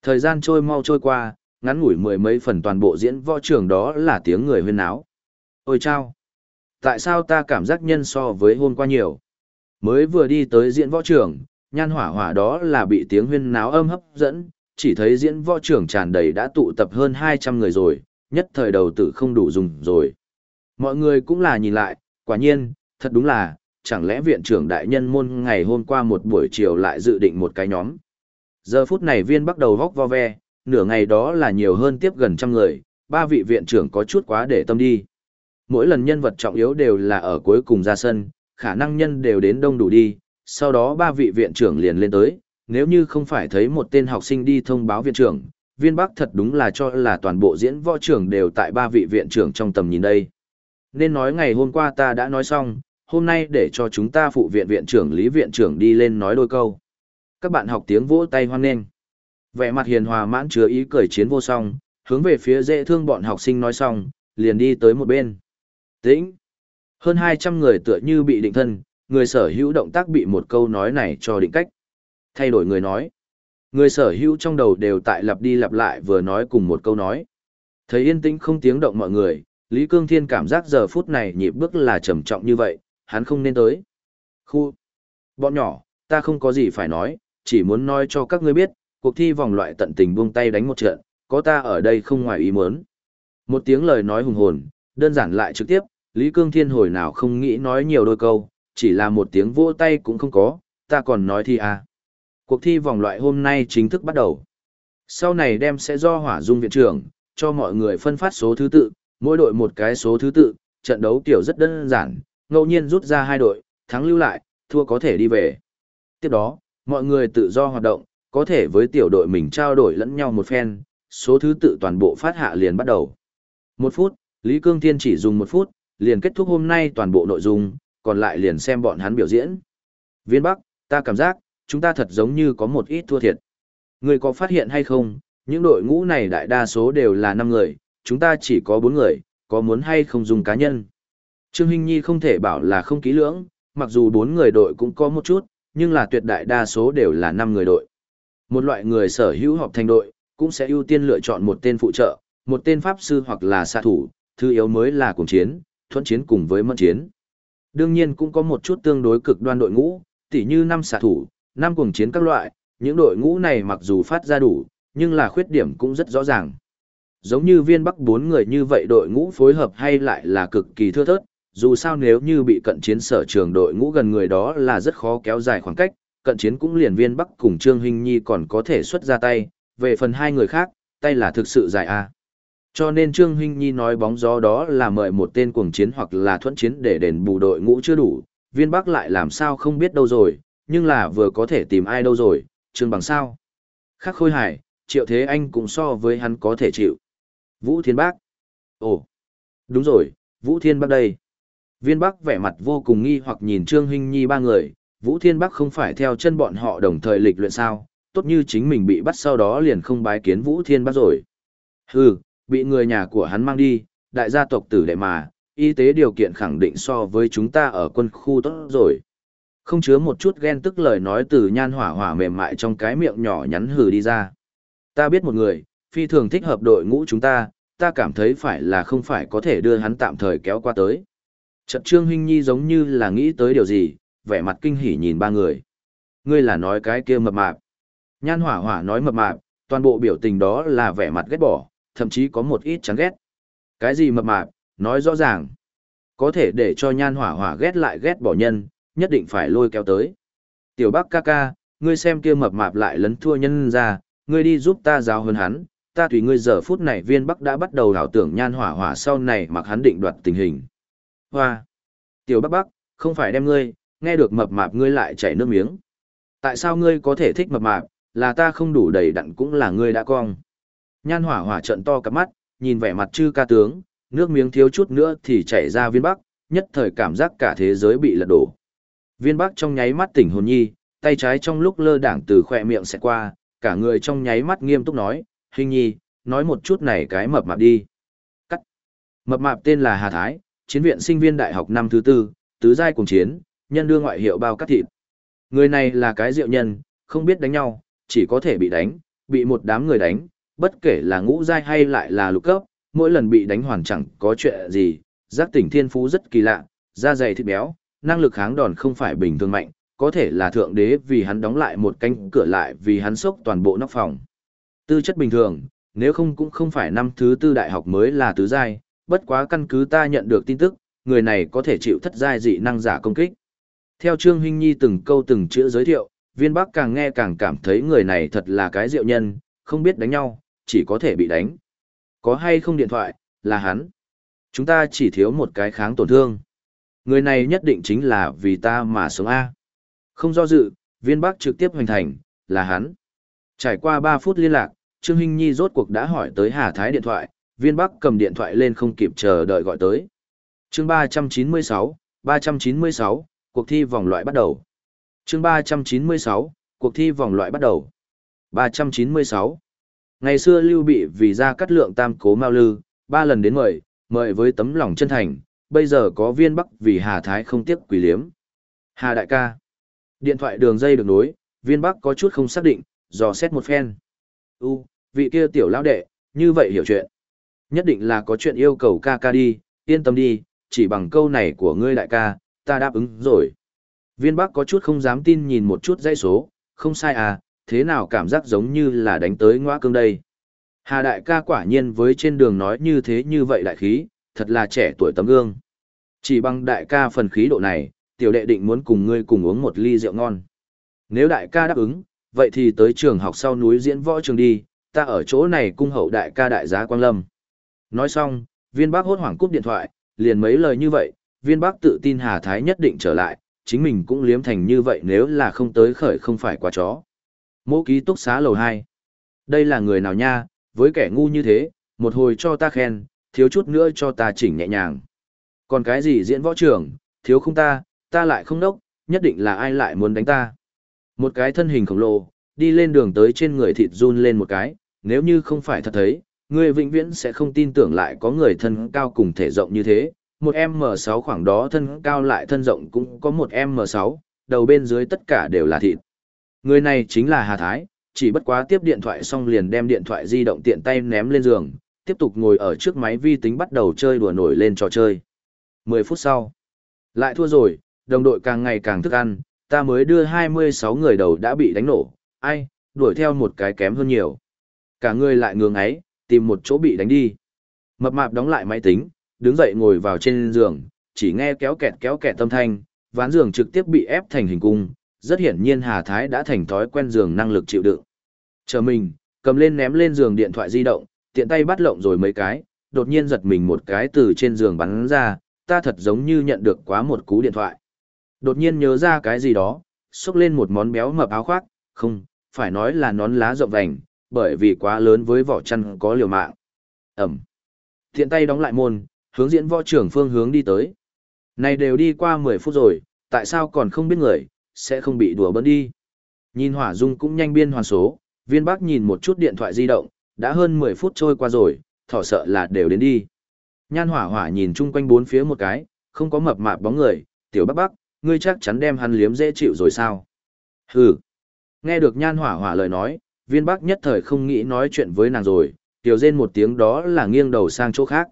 Thời gian trôi mau trôi qua, ngắn ngủi mười mấy phần toàn bộ diễn võ trường đó là tiếng người huyên náo. Ôi chao! Tại sao ta cảm giác nhân so với hôm qua nhiều? Mới vừa đi tới diễn võ trường, nhan hỏa hỏa đó là bị tiếng huyên náo âm hấp dẫn, chỉ thấy diễn võ trường tràn đầy đã tụ tập hơn 200 người rồi, nhất thời đầu tử không đủ dùng rồi. Mọi người cũng là nhìn lại, quả nhiên, thật đúng là, chẳng lẽ viện trưởng đại nhân môn ngày hôm qua một buổi chiều lại dự định một cái nhóm. Giờ phút này viên bắt đầu vóc vo ve, nửa ngày đó là nhiều hơn tiếp gần trăm người, ba vị viện trưởng có chút quá để tâm đi. Mỗi lần nhân vật trọng yếu đều là ở cuối cùng ra sân, khả năng nhân đều đến đông đủ đi, sau đó ba vị viện trưởng liền lên tới, nếu như không phải thấy một tên học sinh đi thông báo viện trưởng, viên bắc thật đúng là cho là toàn bộ diễn võ trưởng đều tại ba vị viện trưởng trong tầm nhìn đây. Nên nói ngày hôm qua ta đã nói xong, hôm nay để cho chúng ta phụ viện viện trưởng lý viện trưởng đi lên nói đôi câu. Các bạn học tiếng vỗ tay hoan nghênh. Vẻ mặt hiền hòa mãn chứa ý cười chiến vô song, hướng về phía dễ thương bọn học sinh nói xong, liền đi tới một bên. Tĩnh. Hơn 200 người tựa như bị định thân, người sở hữu động tác bị một câu nói này cho định cách. Thay đổi người nói. Người sở hữu trong đầu đều tại lặp đi lặp lại vừa nói cùng một câu nói. Thấy yên tĩnh không tiếng động mọi người, Lý Cương Thiên cảm giác giờ phút này nhịp bước là trầm trọng như vậy, hắn không nên tới. Khu! Bọn nhỏ, ta không có gì phải nói, chỉ muốn nói cho các ngươi biết, cuộc thi vòng loại tận tình buông tay đánh một trận, có ta ở đây không ngoài ý muốn. Một tiếng lời nói hùng hồn, đơn giản lại trực tiếp, Lý Cương Thiên hồi nào không nghĩ nói nhiều đôi câu, chỉ là một tiếng vỗ tay cũng không có, ta còn nói thi à. Cuộc thi vòng loại hôm nay chính thức bắt đầu. Sau này đem sẽ do hỏa dung viện trưởng, cho mọi người phân phát số thứ tự, mỗi đội một cái số thứ tự, trận đấu tiểu rất đơn giản, ngẫu nhiên rút ra hai đội, thắng lưu lại, thua có thể đi về. Tiếp đó, mọi người tự do hoạt động, có thể với tiểu đội mình trao đổi lẫn nhau một phen, số thứ tự toàn bộ phát hạ liền bắt đầu. Một phút, Lý Cương Thiên chỉ dùng một phút, liền kết thúc hôm nay toàn bộ nội dung, còn lại liền xem bọn hắn biểu diễn. Viên Bắc, ta cảm giác, chúng ta thật giống như có một ít thua thiệt. Người có phát hiện hay không, những đội ngũ này đại đa số đều là 5 người, chúng ta chỉ có 4 người, có muốn hay không dùng cá nhân. Trương Hinh Nhi không thể bảo là không kỹ lưỡng, mặc dù 4 người đội cũng có một chút, nhưng là tuyệt đại đa số đều là 5 người đội. Một loại người sở hữu họp thành đội, cũng sẽ ưu tiên lựa chọn một tên phụ trợ, một tên pháp sư hoặc là xạ thủ, thứ yếu mới là cùng chiến, thuận chiến cùng với mẫn chiến. Đương nhiên cũng có một chút tương đối cực đoan đội ngũ, tỉ như năm xạ thủ, năm cùng chiến các loại, những đội ngũ này mặc dù phát ra đủ, nhưng là khuyết điểm cũng rất rõ ràng. Giống như viên bắc bốn người như vậy đội ngũ phối hợp hay lại là cực kỳ thưa thớt, dù sao nếu như bị cận chiến sở trường đội ngũ gần người đó là rất khó kéo dài khoảng cách, cận chiến cũng liền viên bắc cùng Trương Hình Nhi còn có thể xuất ra tay, về phần hai người khác, tay là thực sự dài a. Cho nên Trương huynh Nhi nói bóng gió đó là mời một tên cuồng chiến hoặc là thuẫn chiến để đền bù đội ngũ chưa đủ, viên bắc lại làm sao không biết đâu rồi, nhưng là vừa có thể tìm ai đâu rồi, Trương bằng sao. Khác khôi hải, triệu thế anh cũng so với hắn có thể chịu. Vũ Thiên Bác. Ồ, đúng rồi, Vũ Thiên Bác đây. Viên Bắc vẻ mặt vô cùng nghi hoặc nhìn Trương huynh Nhi ba người, Vũ Thiên Bắc không phải theo chân bọn họ đồng thời lịch luyện sao, tốt như chính mình bị bắt sau đó liền không bái kiến Vũ Thiên Bắc rồi. Hừ, bị người nhà của hắn mang đi, đại gia tộc tử đệ mà, y tế điều kiện khẳng định so với chúng ta ở quân khu tốt rồi. Không chứa một chút ghen tức lời nói từ nhan hỏa hỏa mềm mại trong cái miệng nhỏ nhắn hừ đi ra. Ta biết một người, phi thường thích hợp đội ngũ chúng ta, ta cảm thấy phải là không phải có thể đưa hắn tạm thời kéo qua tới. Trận Trương huynh Nhi giống như là nghĩ tới điều gì, vẻ mặt kinh hỉ nhìn ba người. Ngươi là nói cái kia mập mạp. Nhan hỏa hỏa nói mập mạp, toàn bộ biểu tình đó là vẻ mặt ghét bỏ, thậm chí có một ít chán ghét. Cái gì mập mạp, nói rõ ràng. Có thể để cho nhan hỏa hỏa ghét lại ghét bỏ nhân, nhất định phải lôi kéo tới. Tiểu bác ca ca, ngươi xem kia mập mạp lại lấn thua nhân ra, ngươi đi giúp ta giáo hơn hắn, ta tùy ngươi giờ phút này viên Bắc đã bắt đầu đảo tưởng nhan hỏa hỏa sau này mặc hắn định đoạt tình hình. Hoa! Tiểu bác bác không phải đem ngươi, nghe được mập mạp ngươi lại chảy nước miếng. Tại sao ngươi có thể thích mập mạp, là ta không đủ đầy đặn cũng là ngươi đã cong. Nhan hỏa hỏa trận to cặp mắt, nhìn vẻ mặt chư ca tướng, nước miếng thiếu chút nữa thì chảy ra viên bắc, nhất thời cảm giác cả thế giới bị lật đổ. Viên bắc trong nháy mắt tỉnh hồn nhi, tay trái trong lúc lơ đảng từ khỏe miệng sẽ qua, cả người trong nháy mắt nghiêm túc nói, hình nhi, nói một chút này cái mập mạp đi. Cắt. Mập mạp tên là Hà Thái, chiến viện sinh viên đại học năm thứ tư, tứ giai cùng chiến, nhân đưa ngoại hiệu bao cắt thịt. Người này là cái diệu nhân, không biết đánh nhau, chỉ có thể bị đánh, bị một đám người đánh, bất kể là ngũ giai hay lại là lục cấp, mỗi lần bị đánh hoàn chẳng có chuyện gì, giác tỉnh thiên phú rất kỳ lạ, da dày thịt béo, năng lực kháng đòn không phải bình thường mạnh, có thể là thượng đế vì hắn đóng lại một cánh cửa lại vì hắn sốc toàn bộ nóc phòng. Tư chất bình thường, nếu không cũng không phải năm thứ tư đại học mới là tứ giai, bất quá căn cứ ta nhận được tin tức, người này có thể chịu thất giai dị năng giả công kích. Theo Trương Hinh Nhi từng câu từng chữ giới thiệu, viên bắc càng nghe càng cảm thấy người này thật là cái diệu nhân, không biết đánh nhau, chỉ có thể bị đánh. Có hay không điện thoại, là hắn. Chúng ta chỉ thiếu một cái kháng tổn thương. Người này nhất định chính là vì ta mà sống A. Không do dự, viên bắc trực tiếp hoành thành, là hắn. Trải qua 3 phút liên lạc, Trương Hinh Nhi rốt cuộc đã hỏi tới Hà Thái điện thoại, viên bắc cầm điện thoại lên không kịp chờ đợi gọi tới. chương 396, 396, cuộc thi vòng loại bắt đầu. chương 396, cuộc thi vòng loại bắt đầu. 396. Ngày xưa Lưu Bị vì ra cắt lượng tam cố Mao Lư, ba lần đến mời, mời với tấm lòng chân thành, bây giờ có viên bắc vì Hà Thái không tiếc quỷ liếm. Hà đại ca. Điện thoại đường dây được nối, viên bắc có chút không xác định, dò xét một phen. U, vị kia tiểu lão đệ, như vậy hiểu chuyện. Nhất định là có chuyện yêu cầu ca ca đi, yên tâm đi, chỉ bằng câu này của ngươi đại ca, ta đáp ứng rồi. Viên Bắc có chút không dám tin nhìn một chút dãy số, không sai à, thế nào cảm giác giống như là đánh tới ngõa cương đây. Hà đại ca quả nhiên với trên đường nói như thế như vậy đại khí, thật là trẻ tuổi tấm gương. Chỉ bằng đại ca phần khí độ này, tiểu đệ định muốn cùng ngươi cùng uống một ly rượu ngon. Nếu đại ca đáp ứng, vậy thì tới trường học sau núi diễn võ trường đi, ta ở chỗ này cung hậu đại ca đại giá Quang Lâm. Nói xong, viên bác hốt hoảng cúp điện thoại, liền mấy lời như vậy, viên bác tự tin Hà Thái nhất định trở lại, chính mình cũng liếm thành như vậy nếu là không tới khởi không phải quá chó. Mô ký túc xá lầu 2. Đây là người nào nha, với kẻ ngu như thế, một hồi cho ta khen, thiếu chút nữa cho ta chỉnh nhẹ nhàng. Còn cái gì diễn võ trưởng, thiếu không ta, ta lại không đốc, nhất định là ai lại muốn đánh ta. Một cái thân hình khổng lồ, đi lên đường tới trên người thịt run lên một cái, nếu như không phải thật thấy, người vĩnh viễn sẽ không tin tưởng lại có người thân cao cùng thể rộng như thế. Một M6 khoảng đó thân cao lại thân rộng cũng có một M6, đầu bên dưới tất cả đều là thịt. Người này chính là Hà Thái, chỉ bất quá tiếp điện thoại xong liền đem điện thoại di động tiện tay ném lên giường, tiếp tục ngồi ở trước máy vi tính bắt đầu chơi đùa nổi lên trò chơi. 10 phút sau, lại thua rồi, đồng đội càng ngày càng thức ăn, ta mới đưa 26 người đầu đã bị đánh nổ, ai, đuổi theo một cái kém hơn nhiều. Cả người lại ngường ấy, tìm một chỗ bị đánh đi. Mập mạp đóng lại máy tính, đứng dậy ngồi vào trên giường, chỉ nghe kéo kẹt kéo kẹt tâm thanh, ván giường trực tiếp bị ép thành hình cung, rất hiển nhiên Hà Thái đã thành thói quen giường năng lực chịu đựng. Chờ mình, cầm lên ném lên giường điện thoại di động, tiện tay bắt lộng rồi mấy cái, đột nhiên giật mình một cái từ trên giường bắn ra, ta thật giống như nhận được quá một cú điện thoại. Đột nhiên nhớ ra cái gì đó, xúc lên một món béo mập áo khoác, không, phải nói là nón lá rộng vành, bởi vì quá lớn với vỏ chăn có liều mạng. Ẩm. tiện tay đóng lại môn, hướng diễn võ trưởng phương hướng đi tới. Này đều đi qua 10 phút rồi, tại sao còn không biết người, sẽ không bị đùa bỡn đi. Nhìn hỏa dung cũng nhanh biên hoàn số, viên bác nhìn một chút điện thoại di động, đã hơn 10 phút trôi qua rồi, thỏ sợ là đều đến đi. Nhan hỏa hỏa nhìn chung quanh bốn phía một cái, không có mập mạp bóng người, tiểu bác bác, ngươi chắc chắn đem hắn liếm dễ chịu rồi sao? Hừ. Nghe được nhan hỏa hỏa lời nói, viên bác nhất thời không nghĩ nói chuyện với nàng rồi, tiểu rên một tiếng đó là nghiêng đầu sang chỗ khác.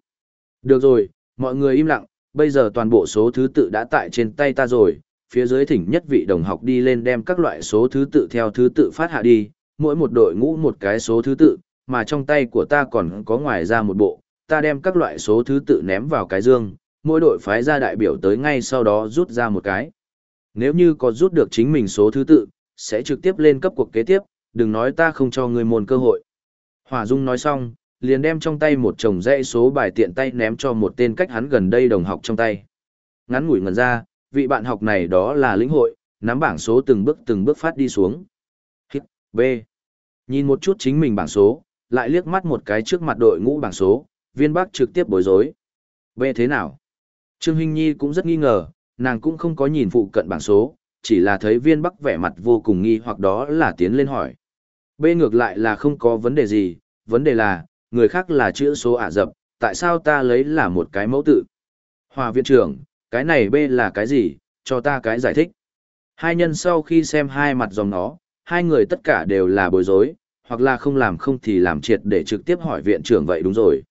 Được rồi, mọi người im lặng, bây giờ toàn bộ số thứ tự đã tại trên tay ta rồi, phía dưới thỉnh nhất vị đồng học đi lên đem các loại số thứ tự theo thứ tự phát hạ đi, mỗi một đội ngũ một cái số thứ tự, mà trong tay của ta còn có ngoài ra một bộ, ta đem các loại số thứ tự ném vào cái dương, mỗi đội phái ra đại biểu tới ngay sau đó rút ra một cái. Nếu như có rút được chính mình số thứ tự, sẽ trực tiếp lên cấp cuộc kế tiếp, đừng nói ta không cho người môn cơ hội. Hỏa Dung nói xong, liền đem trong tay một chồng dãy số bài tiện tay ném cho một tên cách hắn gần đây đồng học trong tay. Ngắn ngủi ngẩn ra, vị bạn học này đó là lĩnh hội, nắm bảng số từng bước từng bước phát đi xuống. Hít, B. Nhìn một chút chính mình bảng số, lại liếc mắt một cái trước mặt đội ngũ bảng số, viên bác trực tiếp bối rối. B thế nào? Trương Hinh Nhi cũng rất nghi ngờ, nàng cũng không có nhìn phụ cận bảng số, chỉ là thấy viên bắc vẻ mặt vô cùng nghi hoặc đó là tiến lên hỏi. B ngược lại là không có vấn đề gì, vấn đề là, người khác là chữ số ả dập, tại sao ta lấy là một cái mẫu tự? Hòa viện trưởng, cái này B là cái gì, cho ta cái giải thích. Hai nhân sau khi xem hai mặt dòng nó, hai người tất cả đều là bối rối, hoặc là không làm không thì làm triệt để trực tiếp hỏi viện trưởng vậy đúng rồi.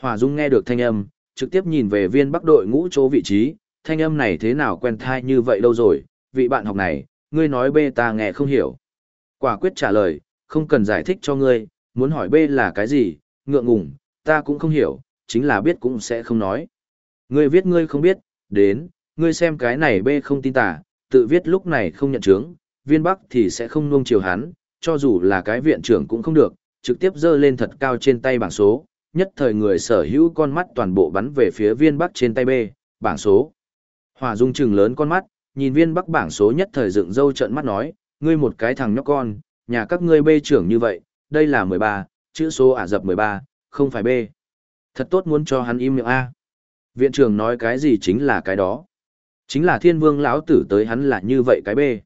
Hòa Dung nghe được thanh âm, trực tiếp nhìn về viên bắc đội ngũ chỗ vị trí, thanh âm này thế nào quen thai như vậy đâu rồi, vị bạn học này, ngươi nói B ta nghe không hiểu. Quả quyết trả lời, không cần giải thích cho ngươi, muốn hỏi B là cái gì, ngượng ngùng, ta cũng không hiểu, chính là biết cũng sẽ không nói. Ngươi viết ngươi không biết, đến, ngươi xem cái này bê không tin tả, tự viết lúc này không nhận chứng, viên bắc thì sẽ không nuông chiều hắn, cho dù là cái viện trưởng cũng không được, trực tiếp dơ lên thật cao trên tay bảng số, nhất thời người sở hữu con mắt toàn bộ bắn về phía viên bắc trên tay bê bảng số. Hòa dung trừng lớn con mắt, nhìn viên bắc bảng số nhất thời dựng dâu trợn mắt nói, ngươi một cái thằng nhóc con, nhà các ngươi bê trưởng như vậy, đây là 13, chữ số ả dập 13, không phải bê Thật tốt muốn cho hắn im miệng A. Viện trưởng nói cái gì chính là cái đó. Chính là thiên vương lão tử tới hắn là như vậy cái bê.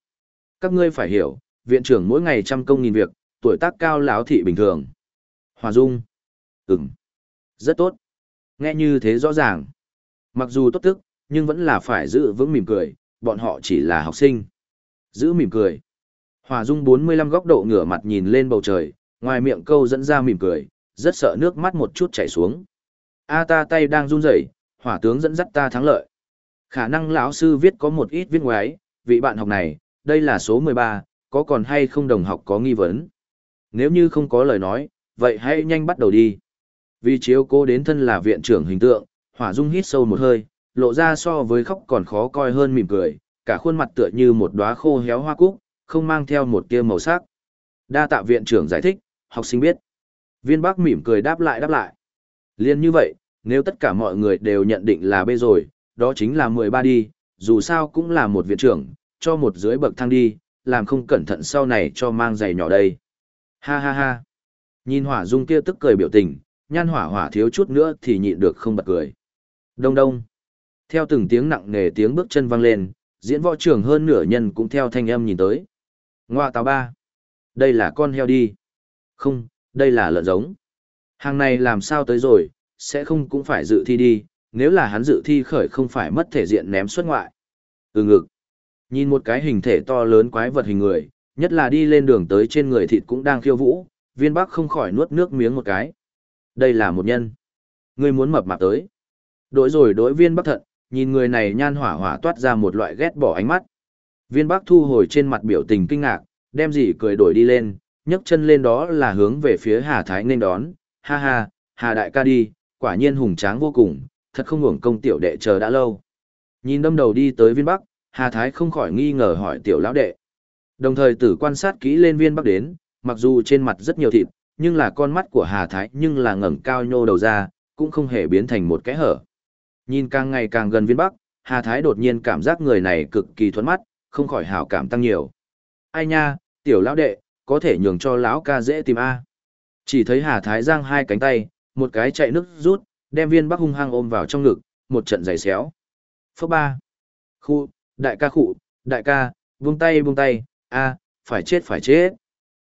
Các ngươi phải hiểu, viện trưởng mỗi ngày trăm công nghìn việc, tuổi tác cao lão thị bình thường. Hòa dung. Ừm. Rất tốt. Nghe như thế rõ ràng. Mặc dù tốt tức, nhưng vẫn là phải giữ vững mỉm cười, bọn họ chỉ là học sinh. Giữ mỉm cười. Hòa Dung 45 góc độ ngửa mặt nhìn lên bầu trời, ngoài miệng câu dẫn ra mỉm cười, rất sợ nước mắt một chút chảy xuống. A ta tay đang run rẩy, hỏa tướng dẫn dắt ta thắng lợi. Khả năng lão sư viết có một ít viết ngoái, vị bạn học này, đây là số 13, có còn hay không đồng học có nghi vấn. Nếu như không có lời nói, vậy hãy nhanh bắt đầu đi. Vì chiếu cô đến thân là viện trưởng hình tượng, hỏa dung hít sâu một hơi, lộ ra so với khóc còn khó coi hơn mỉm cười, cả khuôn mặt tựa như một đóa khô héo hoa cúc, không mang theo một tia màu sắc. Đa tạ viện trưởng giải thích, học sinh biết. Viên bác mỉm cười đáp lại đáp lại. Liên như vậy, nếu tất cả mọi người đều nhận định là B rồi, đó chính là 13 đi, dù sao cũng là một viện trưởng, cho một dưới bậc thang đi, làm không cẩn thận sau này cho mang giày nhỏ đây. Ha ha ha. Nhìn hỏa dung kia tức cười biểu tình, nhan hỏa hỏa thiếu chút nữa thì nhịn được không bật cười. Đông đông. Theo từng tiếng nặng nề tiếng bước chân vang lên, diễn võ trưởng hơn nửa nhân cũng theo thanh âm nhìn tới. Ngoa táo ba. Đây là con heo đi. Không, đây là lợn giống. Hàng này làm sao tới rồi, sẽ không cũng phải dự thi đi, nếu là hắn dự thi khởi không phải mất thể diện ném xuất ngoại. Ừ ngực. Nhìn một cái hình thể to lớn quái vật hình người, nhất là đi lên đường tới trên người thịt cũng đang khiêu vũ, viên bắc không khỏi nuốt nước miếng một cái. Đây là một nhân. Ngươi muốn mập mạp tới. Đối rồi đối viên bắc thận, nhìn người này nhan hỏa hỏa toát ra một loại ghét bỏ ánh mắt. Viên bắc thu hồi trên mặt biểu tình kinh ngạc, đem gì cười đổi đi lên, nhấc chân lên đó là hướng về phía Hà Thái nên đón. Ha ha, Hà Đại ca đi, quả nhiên hùng tráng vô cùng, thật không hưởng công tiểu đệ chờ đã lâu. Nhìn đâm đầu đi tới viên bắc, Hà Thái không khỏi nghi ngờ hỏi tiểu lão đệ. Đồng thời tử quan sát kỹ lên viên bắc đến, mặc dù trên mặt rất nhiều thịt, nhưng là con mắt của Hà Thái nhưng là ngẩng cao nhô đầu ra, cũng không hề biến thành một cái hở. Nhìn càng ngày càng gần viên bắc, Hà Thái đột nhiên cảm giác người này cực kỳ thuẫn mắt, không khỏi hảo cảm tăng nhiều. Ai nha, tiểu lão đệ, có thể nhường cho lão ca dễ tìm A. Chỉ thấy Hà Thái giang hai cánh tay, một cái chạy nước rút, đem viên bắc hung hăng ôm vào trong ngực, một trận giày xéo. Phước ba. Khu, đại ca khụ, đại ca, buông tay buông tay, a, phải chết phải chết.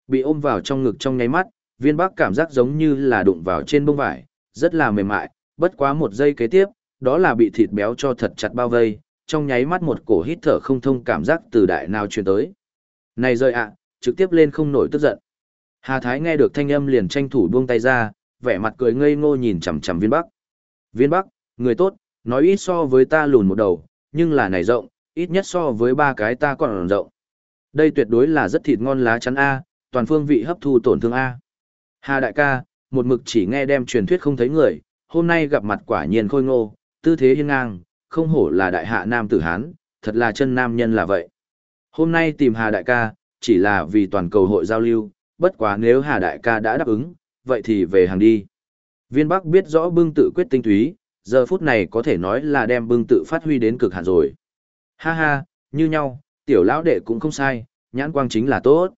Bị ôm vào trong ngực trong nháy mắt, viên bắc cảm giác giống như là đụng vào trên bông vải, rất là mềm mại, bất quá một giây kế tiếp, đó là bị thịt béo cho thật chặt bao vây, trong nháy mắt một cổ hít thở không thông cảm giác từ đại nào truyền tới. Này rơi ạ, trực tiếp lên không nổi tức giận. Hà Thái nghe được thanh âm liền tranh thủ buông tay ra, vẻ mặt cười ngây ngô nhìn chằm chằm viên bắc. Viên bắc, người tốt, nói ít so với ta lùn một đầu, nhưng là này rộng, ít nhất so với ba cái ta còn rộng. Đây tuyệt đối là rất thịt ngon lá chắn A, toàn phương vị hấp thu tổn thương A. Hà đại ca, một mực chỉ nghe đem truyền thuyết không thấy người, hôm nay gặp mặt quả nhiên khôi ngô, tư thế hiên ngang, không hổ là đại hạ nam tử Hán, thật là chân nam nhân là vậy. Hôm nay tìm Hà đại ca, chỉ là vì toàn cầu hội giao lưu, bất quá nếu Hà đại ca đã đáp ứng, vậy thì về hàng đi. Viên Bắc biết rõ bưng tự quyết tinh túy, giờ phút này có thể nói là đem bưng tự phát huy đến cực hạn rồi. Ha ha, như nhau, tiểu lão đệ cũng không sai, nhãn quang chính là tốt.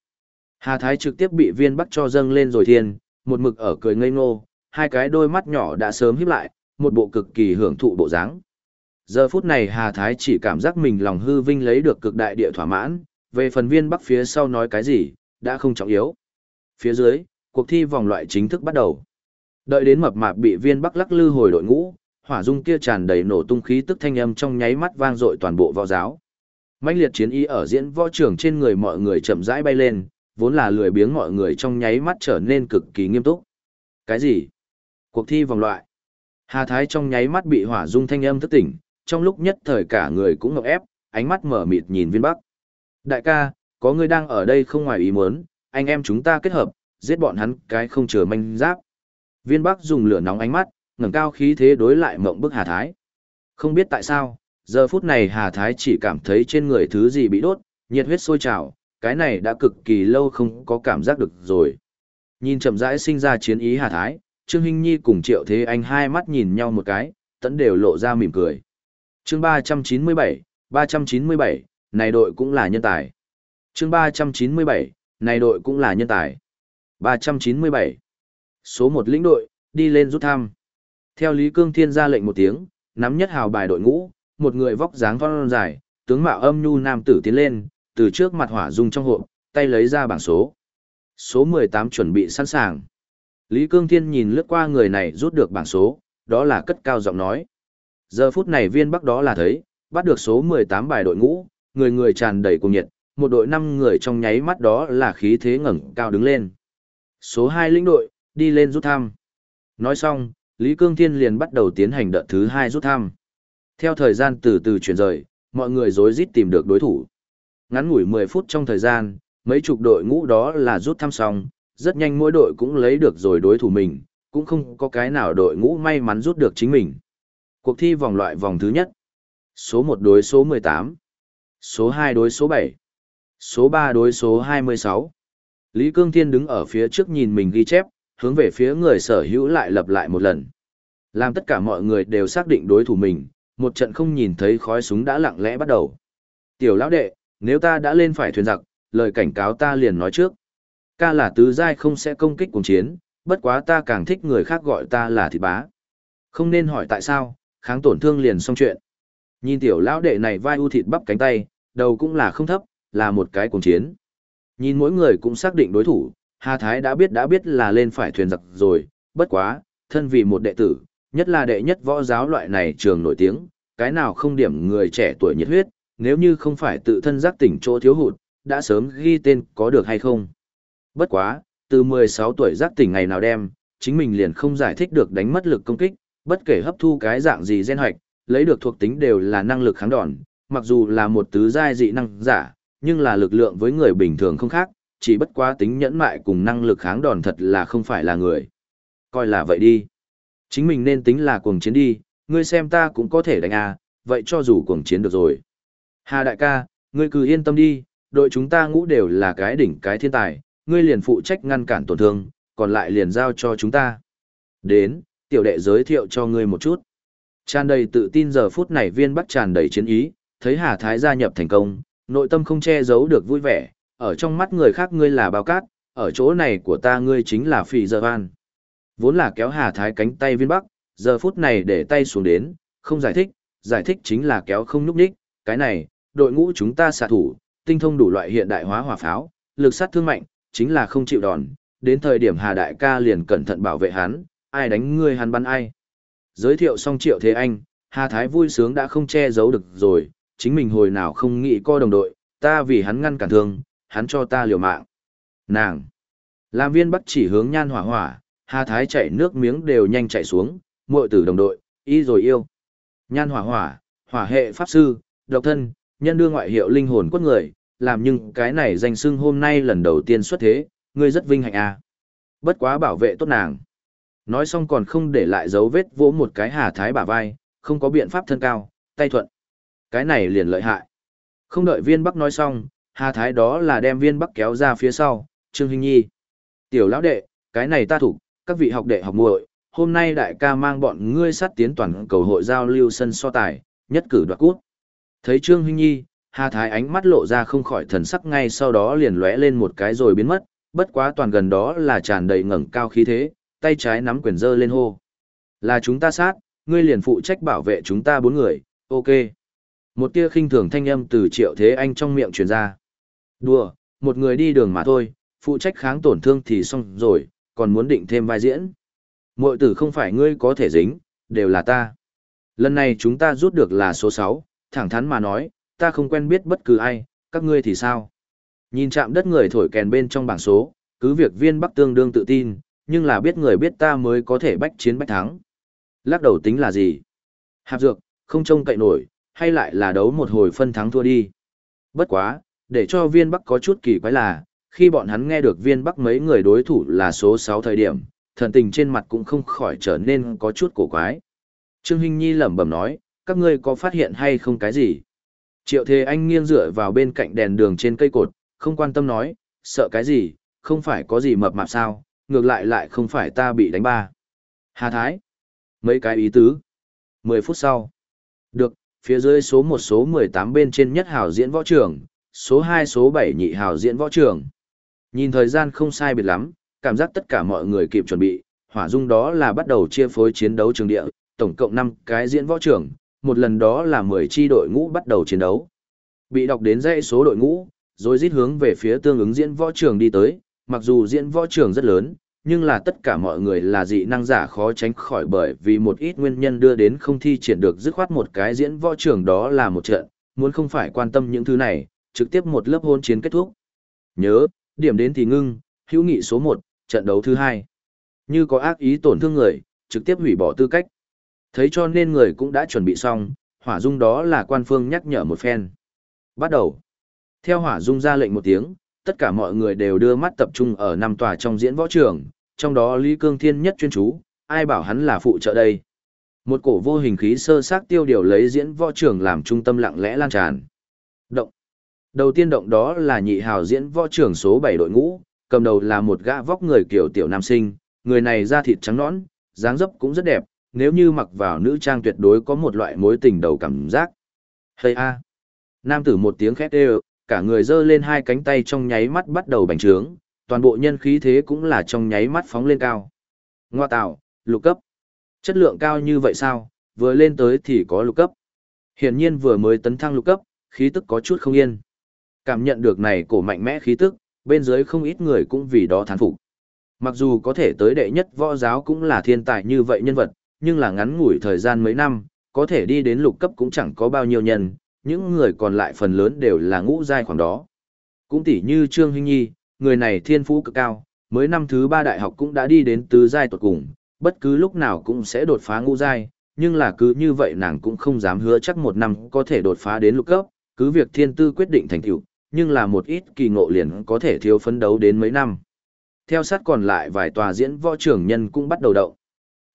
Hà Thái trực tiếp bị viên Bắc cho dâng lên rồi thiên, một mực ở cười ngây ngô, hai cái đôi mắt nhỏ đã sớm híp lại, một bộ cực kỳ hưởng thụ bộ dáng. Giờ phút này Hà Thái chỉ cảm giác mình lòng hư vinh lấy được cực đại địa thỏa mãn, về phần viên Bắc phía sau nói cái gì, đã không trọng yếu. Phía dưới, cuộc thi vòng loại chính thức bắt đầu. Đợi đến mập mạp bị viên bắc lắc lư hồi đội ngũ, hỏa dung kia tràn đầy nổ tung khí tức thanh âm trong nháy mắt vang dội toàn bộ võ giáo. Mãnh liệt chiến ý ở diễn võ trường trên người mọi người chậm rãi bay lên, vốn là lười biếng mọi người trong nháy mắt trở nên cực kỳ nghiêm túc. Cái gì? Cuộc thi vòng loại. Hà Thái trong nháy mắt bị hỏa dung thanh âm thức tỉnh, trong lúc nhất thời cả người cũng ngọc ép, ánh mắt mở mịt nhìn viên bắc. Đại ca, có người đang ở đây không ngoài ý muốn, anh em chúng ta kết hợp, giết bọn hắn cái không chừa manh giáp. Viên Bắc dùng lửa nóng ánh mắt, ngẩng cao khí thế đối lại mộng bức Hà Thái. Không biết tại sao, giờ phút này Hà Thái chỉ cảm thấy trên người thứ gì bị đốt, nhiệt huyết sôi trào, cái này đã cực kỳ lâu không có cảm giác được rồi. Nhìn chậm rãi sinh ra chiến ý Hà Thái, Trương Hinh Nhi cùng Triệu Thế Anh hai mắt nhìn nhau một cái, tẫn đều lộ ra mỉm cười. Chương 397, 397, này đội cũng là nhân tài. Chương 397, này đội cũng là nhân tài. 397. Số 1 lĩnh đội, đi lên rút thăm. Theo Lý Cương Thiên ra lệnh một tiếng, nắm nhất hào bài đội ngũ, một người vóc dáng thon dài, tướng mạo âm nhu nam tử tiến lên, từ trước mặt hỏa dung trong hộp, tay lấy ra bảng số. Số 18 chuẩn bị sẵn sàng. Lý Cương Thiên nhìn lướt qua người này rút được bảng số, đó là cất cao giọng nói. Giờ phút này viên bắc đó là thấy, bắt được số 18 bài đội ngũ, người người tràn đầy cùng nhiệt, một đội 5 người trong nháy mắt đó là khí thế ngẩng cao đứng lên. Số 2 lĩnh đội, đi lên rút thăm. Nói xong, Lý Cương Thiên liền bắt đầu tiến hành đợt thứ hai rút thăm. Theo thời gian từ từ chuyển rời, mọi người rối rít tìm được đối thủ. Ngắn ngủi 10 phút trong thời gian, mấy chục đội ngũ đó là rút thăm xong, rất nhanh mỗi đội cũng lấy được rồi đối thủ mình, cũng không có cái nào đội ngũ may mắn rút được chính mình. Cuộc thi vòng loại vòng thứ nhất. Số 1 đối số 18. Số 2 đối số 7. Số 3 đối số 26. Lý Cương Thiên đứng ở phía trước nhìn mình ghi chép, hướng về phía người sở hữu lại lặp lại một lần. Làm tất cả mọi người đều xác định đối thủ mình, một trận không nhìn thấy khói súng đã lặng lẽ bắt đầu. Tiểu lão đệ, nếu ta đã lên phải thuyền giặc, lời cảnh cáo ta liền nói trước. Ca là tứ giai không sẽ công kích cùng chiến, bất quá ta càng thích người khác gọi ta là thịt bá. Không nên hỏi tại sao, kháng tổn thương liền xong chuyện. Nhìn tiểu lão đệ này vai u thịt bắp cánh tay, đầu cũng là không thấp, là một cái cùng chiến. Nhìn mỗi người cũng xác định đối thủ, Hà Thái đã biết đã biết là lên phải thuyền giặc rồi, bất quá, thân vì một đệ tử, nhất là đệ nhất võ giáo loại này trường nổi tiếng, cái nào không điểm người trẻ tuổi nhiệt huyết, nếu như không phải tự thân giác tỉnh chỗ thiếu hụt, đã sớm ghi tên có được hay không. Bất quá, từ 16 tuổi giác tỉnh ngày nào đem, chính mình liền không giải thích được đánh mất lực công kích, bất kể hấp thu cái dạng gì gen hoạch, lấy được thuộc tính đều là năng lực kháng đòn, mặc dù là một tứ giai dị năng giả, nhưng là lực lượng với người bình thường không khác, chỉ bất quá tính nhẫn mại cùng năng lực kháng đòn thật là không phải là người. Coi là vậy đi. Chính mình nên tính là cuồng chiến đi, ngươi xem ta cũng có thể đánh à, vậy cho dù cuồng chiến được rồi. Hà đại ca, ngươi cứ yên tâm đi, đội chúng ta ngũ đều là cái đỉnh cái thiên tài, ngươi liền phụ trách ngăn cản tổn thương, còn lại liền giao cho chúng ta. Đến, tiểu đệ giới thiệu cho ngươi một chút. Tràn đầy tự tin giờ phút này viên bắc tràn đầy chiến ý, thấy Hà Thái gia nhập thành công, nội tâm không che giấu được vui vẻ, ở trong mắt người khác ngươi là bao cát, ở chỗ này của ta ngươi chính là phỉ giờ van. Vốn là kéo Hà Thái cánh tay viên bắc, giờ phút này để tay xuống đến, không giải thích, giải thích chính là kéo không núp đích, cái này, đội ngũ chúng ta xạ thủ, tinh thông đủ loại hiện đại hóa hỏa pháo, lực sát thương mạnh, chính là không chịu đòn, đến thời điểm Hà Đại ca liền cẩn thận bảo vệ hắn, ai đánh ngươi hắn bắn ai. Giới thiệu xong Triệu Thế Anh, Hà Thái vui sướng đã không che giấu được rồi, chính mình hồi nào không nghĩ co đồng đội, ta vì hắn ngăn cản thương, hắn cho ta liều mạng. Nàng! Làm viên bắt chỉ hướng nhan hỏa hỏa, Hà Thái chạy nước miếng đều nhanh chạy xuống, muội tử đồng đội, y rồi yêu. Nhan hỏa hỏa, hỏa hệ pháp sư, độc thân, nhân đưa ngoại hiệu linh hồn quất người, làm nhưng cái này danh xưng hôm nay lần đầu tiên xuất thế, ngươi rất vinh hạnh à. Bất quá bảo vệ tốt nàng. Nói xong còn không để lại dấu vết vỗ một cái hà thái bả vai, không có biện pháp thân cao, tay thuận. Cái này liền lợi hại. Không đợi viên bắc nói xong, hà thái đó là đem viên bắc kéo ra phía sau, Trương Hình Nhi. Tiểu lão đệ, cái này ta thủ, các vị học đệ học muội, hôm nay đại ca mang bọn ngươi sát tiến toàn cầu hội giao lưu sân so tài, nhất cử đoạt cút. Thấy Trương Hình Nhi, Hà Thái ánh mắt lộ ra không khỏi thần sắc ngay sau đó liền lóe lên một cái rồi biến mất, bất quá toàn gần đó là tràn đầy ngẩng cao khí thế, tay trái nắm quyền dơ lên hô. Là chúng ta sát, ngươi liền phụ trách bảo vệ chúng ta bốn người, ok. Một tia khinh thường thanh âm từ triệu thế anh trong miệng truyền ra. Đùa, một người đi đường mà thôi, phụ trách kháng tổn thương thì xong rồi, còn muốn định thêm vai diễn. Mội tử không phải ngươi có thể dính, đều là ta. Lần này chúng ta rút được là số 6, thẳng thắn mà nói, ta không quen biết bất cứ ai, các ngươi thì sao? Nhìn chạm đất người thổi kèn bên trong bảng số, cứ việc viên bắc tương đương tự tin, nhưng là biết người biết ta mới có thể bách chiến bách thắng. Lắc đầu tính là gì? Hạp dược, không trông cậy nổi, hay lại là đấu một hồi phân thắng thua đi. Bất quá, để cho viên bắc có chút kỳ quái là, khi bọn hắn nghe được viên bắc mấy người đối thủ là số 6 thời điểm, thần tình trên mặt cũng không khỏi trở nên có chút cổ quái. Trương Hinh Nhi lẩm bẩm nói, các ngươi có phát hiện hay không cái gì? Triệu Thế Anh nghiêng dựa vào bên cạnh đèn đường trên cây cột, không quan tâm nói, sợ cái gì, không phải có gì mập mạp sao, ngược lại lại không phải ta bị đánh ba. Hà Thái. Mấy cái ý tứ. 10 phút sau. Được, phía dưới số 1 số 18 bên trên nhất hào diễn võ trường, số 2 số 7 nhị hào diễn võ trường. Nhìn thời gian không sai biệt lắm, cảm giác tất cả mọi người kịp chuẩn bị, hỏa dung đó là bắt đầu chia phối chiến đấu trường địa, tổng cộng 5 cái diễn võ trường, một lần đó là 10 chi đội ngũ bắt đầu chiến đấu. Bị đọc đến dãy số đội ngũ, rồi rít hướng về phía tương ứng diễn võ trường đi tới, mặc dù diễn võ trường rất lớn, nhưng là tất cả mọi người là dị năng giả khó tránh khỏi bởi vì một ít nguyên nhân đưa đến không thi triển được dứt khoát một cái diễn võ trường đó là một trận, muốn không phải quan tâm những thứ này, trực tiếp một lớp hôn chiến kết thúc. Nhớ, điểm đến thì ngưng, hữu nghị số 1, trận đấu thứ hai. Như có ác ý tổn thương người, trực tiếp hủy bỏ tư cách. Thấy cho nên người cũng đã chuẩn bị xong, hỏa dung đó là quan phương nhắc nhở một phen. Bắt đầu. Theo hỏa dung ra lệnh một tiếng, tất cả mọi người đều đưa mắt tập trung ở năm tòa trong diễn võ trường, trong đó Lý Cương Thiên nhất chuyên chú, ai bảo hắn là phụ trợ đây. Một cổ vô hình khí sơ xác tiêu điều lấy diễn võ trường làm trung tâm lặng lẽ lan tràn. Động. Đầu tiên động đó là nhị hào diễn võ trường số 7 đội ngũ, cầm đầu là một gã vóc người kiểu tiểu nam sinh, người này da thịt trắng nõn, dáng dấp cũng rất đẹp, nếu như mặc vào nữ trang tuyệt đối có một loại mối tình đầu cảm giác. Hây a. Nam tử một tiếng khét đều, cả người giơ lên hai cánh tay trong nháy mắt bắt đầu bành trướng, toàn bộ nhân khí thế cũng là trong nháy mắt phóng lên cao. Ngoa tạo, lục cấp. Chất lượng cao như vậy sao, vừa lên tới thì có lục cấp. Hiển nhiên vừa mới tấn thăng lục cấp, khí tức có chút không yên. Cảm nhận được này cổ mạnh mẽ khí tức, bên dưới không ít người cũng vì đó thán phục. Mặc dù có thể tới đệ nhất võ giáo cũng là thiên tài như vậy nhân vật, nhưng là ngắn ngủi thời gian mấy năm, có thể đi đến lục cấp cũng chẳng có bao nhiêu nhân, những người còn lại phần lớn đều là ngũ giai khoảng đó. Cũng tỉ như Trương Hinh Nhi, người này thiên phú cực cao, mới năm thứ ba đại học cũng đã đi đến tứ giai tuột cùng, bất cứ lúc nào cũng sẽ đột phá ngũ giai, nhưng là cứ như vậy nàng cũng không dám hứa chắc một năm có thể đột phá đến lục cấp, cứ việc thiên tư quyết định thành tựu, nhưng là một ít kỳ ngộ liền có thể thiếu phấn đấu đến mấy năm. Theo sát còn lại vài tòa diễn võ trưởng nhân cũng bắt đầu động.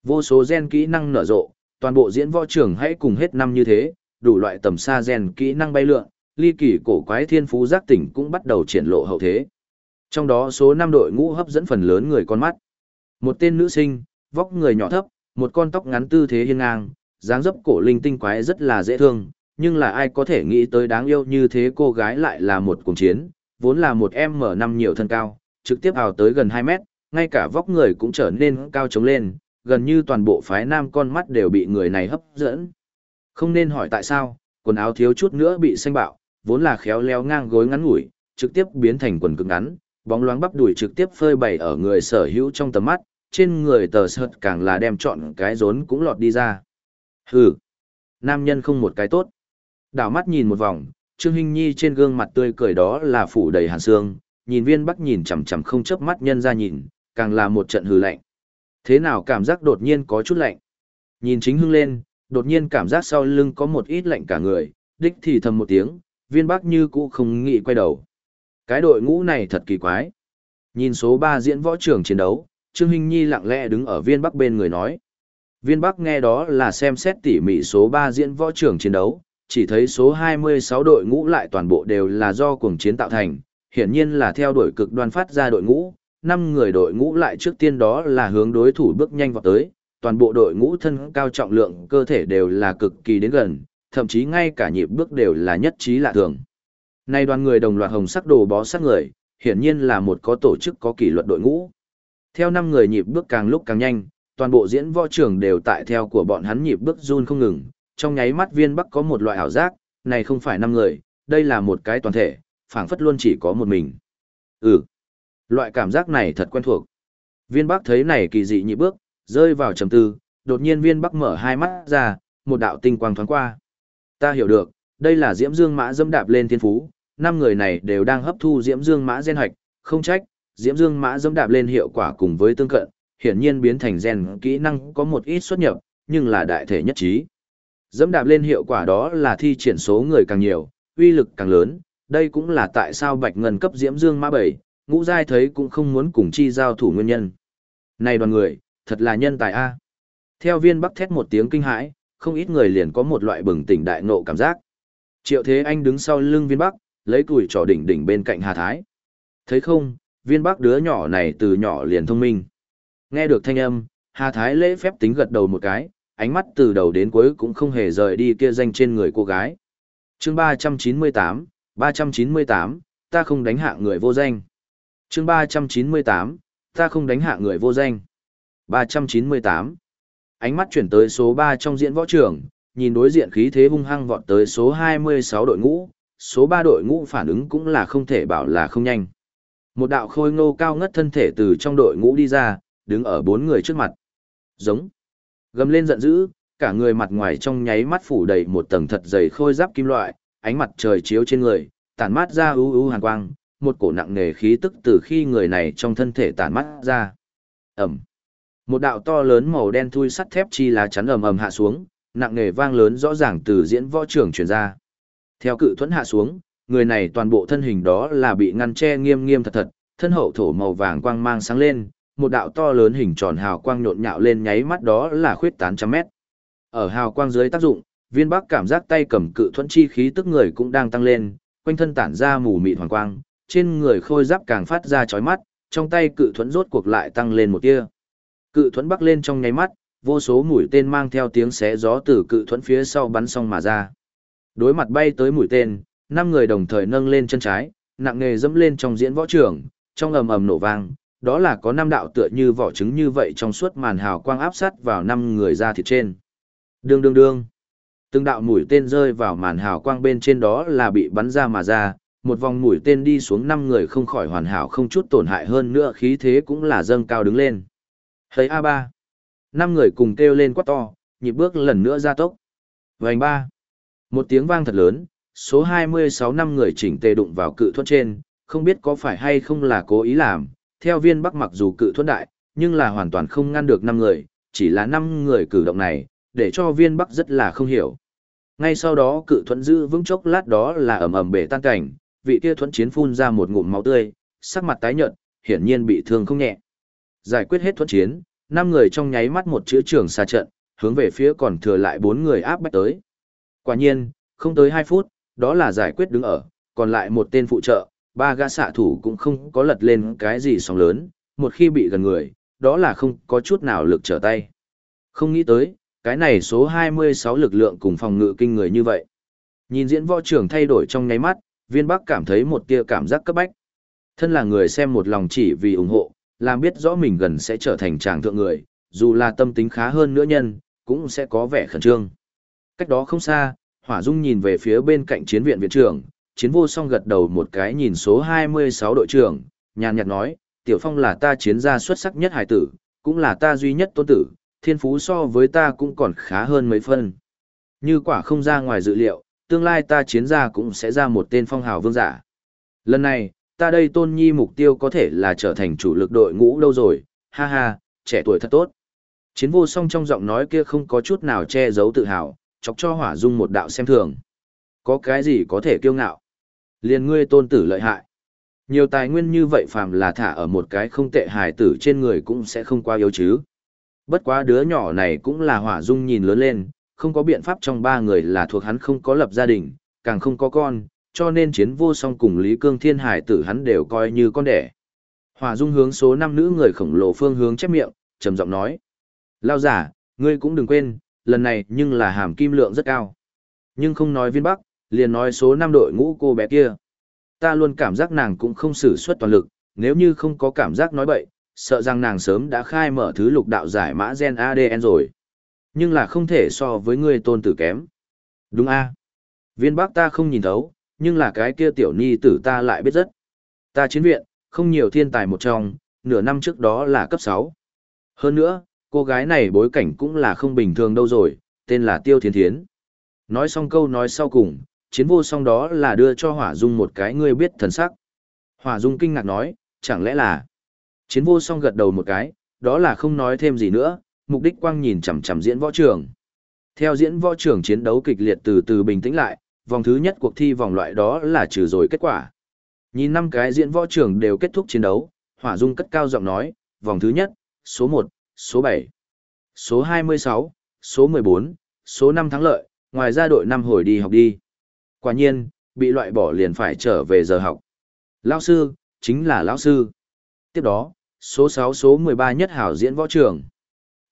Vô số gen kỹ năng nở rộ, toàn bộ diễn võ trưởng hãy cùng hết năm như thế, đủ loại tầm xa gen kỹ năng bay lượn, ly kỳ cổ quái thiên phú giác tỉnh cũng bắt đầu triển lộ hậu thế. Trong đó số 5 đội ngũ hấp dẫn phần lớn người con mắt. Một tên nữ sinh, vóc người nhỏ thấp, một con tóc ngắn tư thế hiên ngang, dáng dấp cổ linh tinh quái rất là dễ thương, nhưng là ai có thể nghĩ tới đáng yêu như thế cô gái lại là một cuồng chiến, vốn là một em mở năm nhiều thân cao, trực tiếp ào tới gần 2 mét, ngay cả vóc người cũng trở nên cao trống lên, gần như toàn bộ phái nam con mắt đều bị người này hấp dẫn. Không nên hỏi tại sao, quần áo thiếu chút nữa bị xanh bạo, vốn là khéo léo ngang gối ngắn ngủi, trực tiếp biến thành quần cực ngắn, bóng loáng bắp đùi trực tiếp phơi bày ở người sở hữu trong tầm mắt, trên người tờ sợt càng là đem chọn cái rốn cũng lọt đi ra. Hừ, nam nhân không một cái tốt. Đảo mắt nhìn một vòng, Trương Hinh Nhi trên gương mặt tươi cười đó là phủ đầy hàn xương, nhìn viên bắc nhìn chằm chằm không chớp mắt nhân ra nhìn, càng là một trận hừ lạnh. Thế nào cảm giác đột nhiên có chút lạnh? Nhìn chính hưng lên, đột nhiên cảm giác sau lưng có một ít lạnh cả người, đích thì thầm một tiếng, viên bắc như cũ không nghĩ quay đầu. Cái đội ngũ này thật kỳ quái. Nhìn số 3 diễn võ trưởng chiến đấu, Trương Hinh Nhi lặng lẽ đứng ở viên bắc bên người nói. Viên bắc nghe đó là xem xét tỉ mỉ số 3 diễn võ trưởng chiến đấu, chỉ thấy số 26 đội ngũ lại toàn bộ đều là do cuồng chiến tạo thành, hiển nhiên là theo đuổi cực đoan phát ra đội ngũ, năm người đội ngũ lại trước tiên đó là hướng đối thủ bước nhanh vào tới, toàn bộ đội ngũ thân cao trọng lượng cơ thể đều là cực kỳ đến gần, thậm chí ngay cả nhịp bước đều là nhất trí lạ thường. Nay đoàn người đồng loạt hồng sắc đồ bó sát người, hiển nhiên là một có tổ chức có kỷ luật đội ngũ. Theo năm người nhịp bước càng lúc càng nhanh, toàn bộ diễn võ trường đều tại theo của bọn hắn nhịp bước run không ngừng, trong nháy mắt viên bắc có một loại ảo giác, này không phải năm người, đây là một cái toàn thể, phảng phất luôn chỉ có một mình. Ừ, loại cảm giác này thật quen thuộc. Viên bắc thấy này kỳ dị nhịp bước, rơi vào trầm tư, đột nhiên viên bắc mở hai mắt ra, một đạo tinh quang thoáng qua. Ta hiểu được, đây là diễm dương mã dâm đạp lên thiên phú, năm người này đều đang hấp thu diễm dương mã gen Hạch. không trách, diễm dương mã dâm đạp lên hiệu quả cùng với tương cận, hiển nhiên biến thành gen kỹ năng có một ít xuất nhập, nhưng là đại thể nhất trí. Dẫm đạp lên hiệu quả đó là thi triển số người càng nhiều, uy lực càng lớn, đây cũng là tại sao Bạch Ngân cấp Diễm Dương Mã Bảy, ngũ giai thấy cũng không muốn cùng chi giao thủ nguyên nhân. Này đoàn người, thật là nhân tài a. Theo viên Bắc thét một tiếng kinh hãi, không ít người liền có một loại bừng tỉnh đại nộ cảm giác. Triệu Thế Anh đứng sau lưng viên Bắc, lấy củi trò đỉnh đỉnh bên cạnh Hà Thái. Thấy không, viên Bắc đứa nhỏ này từ nhỏ liền thông minh. Nghe được thanh âm, Hà Thái lễ phép tính gật đầu một cái, ánh mắt từ đầu đến cuối cũng không hề rời đi kia danh trên người cô gái. chương 398, 398, ta không đánh hạ người vô danh. chương 398, ta không đánh hạ người vô danh. 398. Ánh mắt chuyển tới số 3 trong diễn võ trường, nhìn đối diện khí thế hung hăng vọt tới số 26 đội ngũ, số 3 đội ngũ phản ứng cũng là không thể bảo là không nhanh. Một đạo khôi ngô cao ngất thân thể từ trong đội ngũ đi ra, đứng ở bốn người trước mặt. Giống. Gầm lên giận dữ, cả người mặt ngoài trong nháy mắt phủ đầy một tầng thật dày khôi giáp kim loại, ánh mặt trời chiếu trên người, tản mát ra ưu ưu hàn quang, một cổ nặng nề khí tức từ khi người này trong thân thể tản mát ra. Ẩm. Một đạo to lớn màu đen thui sắt thép chi lá chắn ầm ầm hạ xuống, nặng nề vang lớn rõ ràng từ diễn võ trưởng truyền ra. Theo cự thuẫn hạ xuống, người này toàn bộ thân hình đó là bị ngăn che nghiêm nghiêm thật thật, thân hậu thổ màu vàng quang mang sáng lên, một đạo to lớn hình tròn hào quang nhộn nhạo lên nháy mắt đó là khuyết tán trăm mét. Ở hào quang dưới tác dụng, viên bắc cảm giác tay cầm cự thuẫn chi khí tức người cũng đang tăng lên, quanh thân tản ra mù mịt hoàng quang, trên người khôi giáp càng phát ra chói mắt, trong tay cự thuẫn rốt cuộc lại tăng lên một tia. Cự thuẫn bắc lên trong nháy mắt, vô số mũi tên mang theo tiếng xé gió từ cự thuẫn phía sau bắn xong mà ra. Đối mặt bay tới mũi tên, năm người đồng thời nâng lên chân trái, nặng nề dẫm lên trong diễn võ trường, trong ầm ầm nổ vang, đó là có năm đạo tựa như vỏ trứng như vậy trong suốt màn hào quang áp sát vào năm người ra thịt trên. Đương đương đương. Từng đạo mũi tên rơi vào màn hào quang bên trên đó là bị bắn ra mà ra, một vòng mũi tên đi xuống năm người không khỏi hoàn hảo không chút tổn hại hơn nữa khí thế cũng là dâng cao đứng lên. Hấy A3. Năm người cùng kêu lên quát to, nhịp bước lần nữa ra tốc. Vành ba. Một tiếng vang thật lớn, số 26 năm người chỉnh tề đụng vào cự thuẫn trên, không biết có phải hay không là cố ý làm. Theo viên bắc mặc dù cự thuẫn đại, nhưng là hoàn toàn không ngăn được năm người, chỉ là năm người cử động này, để cho viên bắc rất là không hiểu. Ngay sau đó cự thuẫn giữ vững chốc lát đó là ầm ầm bể tan cảnh, vị kia thuẫn chiến phun ra một ngụm máu tươi, sắc mặt tái nhợt, hiển nhiên bị thương không nhẹ. Giải quyết hết thuẫn chiến, năm người trong nháy mắt một chữ trường xa trận, hướng về phía còn thừa lại bốn người áp bách tới. Quả nhiên, không tới hai phút, đó là giải quyết đứng ở, còn lại một tên phụ trợ, ba gã xạ thủ cũng không có lật lên cái gì sóng lớn, một khi bị gần người, đó là không có chút nào lực trở tay. Không nghĩ tới, cái này số 26 lực lượng cùng phòng ngự kinh người như vậy. Nhìn diễn võ trưởng thay đổi trong nháy mắt, viên bắc cảm thấy một tia cảm giác cấp bách. Thân là người xem một lòng chỉ vì ủng hộ, làm biết rõ mình gần sẽ trở thành chàng thượng người, dù là tâm tính khá hơn nữa nhân, cũng sẽ có vẻ khẩn trương. Cách đó không xa, Hỏa Dung nhìn về phía bên cạnh chiến viện viện trưởng, chiến vô song gật đầu một cái nhìn số 26 đội trưởng, nhàn nhạt nói, Tiểu Phong là ta chiến gia xuất sắc nhất hải tử, cũng là ta duy nhất tôn tử, thiên phú so với ta cũng còn khá hơn mấy phân. Như quả không ra ngoài dự liệu, tương lai ta chiến gia cũng sẽ ra một tên phong hào vương giả. Lần này, ta đây tôn nhi mục tiêu có thể là trở thành chủ lực đội ngũ đâu rồi, ha ha, trẻ tuổi thật tốt. Chiến vô song trong giọng nói kia không có chút nào che giấu tự hào, chọc cho hỏa dung một đạo xem thường. Có cái gì có thể kiêu ngạo? Liền ngươi tôn tử lợi hại. Nhiều tài nguyên như vậy phàm là thả ở một cái không tệ hài tử trên người cũng sẽ không qua yếu chứ. Bất quá đứa nhỏ này cũng là hỏa dung nhìn lớn lên, không có biện pháp trong ba người là thuộc hắn không có lập gia đình, càng không có con, cho nên chiến vô song cùng Lý Cương Thiên Hải tử hắn đều coi như con đẻ. Hỏa dung hướng số năm nữ người khổng lồ phương hướng chép miệng, trầm giọng nói. Lao giả, ngươi cũng đừng quên, lần này nhưng là hàm kim lượng rất cao. Nhưng không nói viên bắc, liền nói số năm đội ngũ cô bé kia. Ta luôn cảm giác nàng cũng không sử xuất toàn lực, nếu như không có cảm giác nói bậy, sợ rằng nàng sớm đã khai mở thứ lục đạo giải mã gen ADN rồi. Nhưng là không thể so với ngươi tôn tử kém. Đúng a Viên Bắc ta không nhìn thấu, nhưng là cái kia tiểu ni tử ta lại biết rất. Ta chiến viện, không nhiều thiên tài một trong, nửa năm trước đó là cấp 6. Hơn nữa, cô gái này bối cảnh cũng là không bình thường đâu rồi, tên là Tiêu Thiên Thiến. Nói xong câu nói sau cùng, chiến vô song đó là đưa cho Hỏa Dung một cái ngươi biết thần sắc. Hỏa Dung kinh ngạc nói, chẳng lẽ là... Chiến vô song gật đầu một cái, đó là không nói thêm gì nữa, mục đích quang nhìn chằm chằm diễn võ trường. Theo diễn võ trường chiến đấu kịch liệt từ từ bình tĩnh lại, vòng thứ nhất cuộc thi vòng loại đó là trừ rồi kết quả. Nhìn năm cái diễn võ trưởng đều kết thúc chiến đấu, Hỏa Dung cất cao giọng nói, vòng thứ nhất, số 1, số 7, số 26, số 14, số 5 thắng lợi, ngoài ra đội năm hồi đi học đi. Quả nhiên, bị loại bỏ liền phải trở về giờ học. Lão sư, chính là lão sư. Tiếp đó, số 6 số 13 nhất hảo diễn võ trường.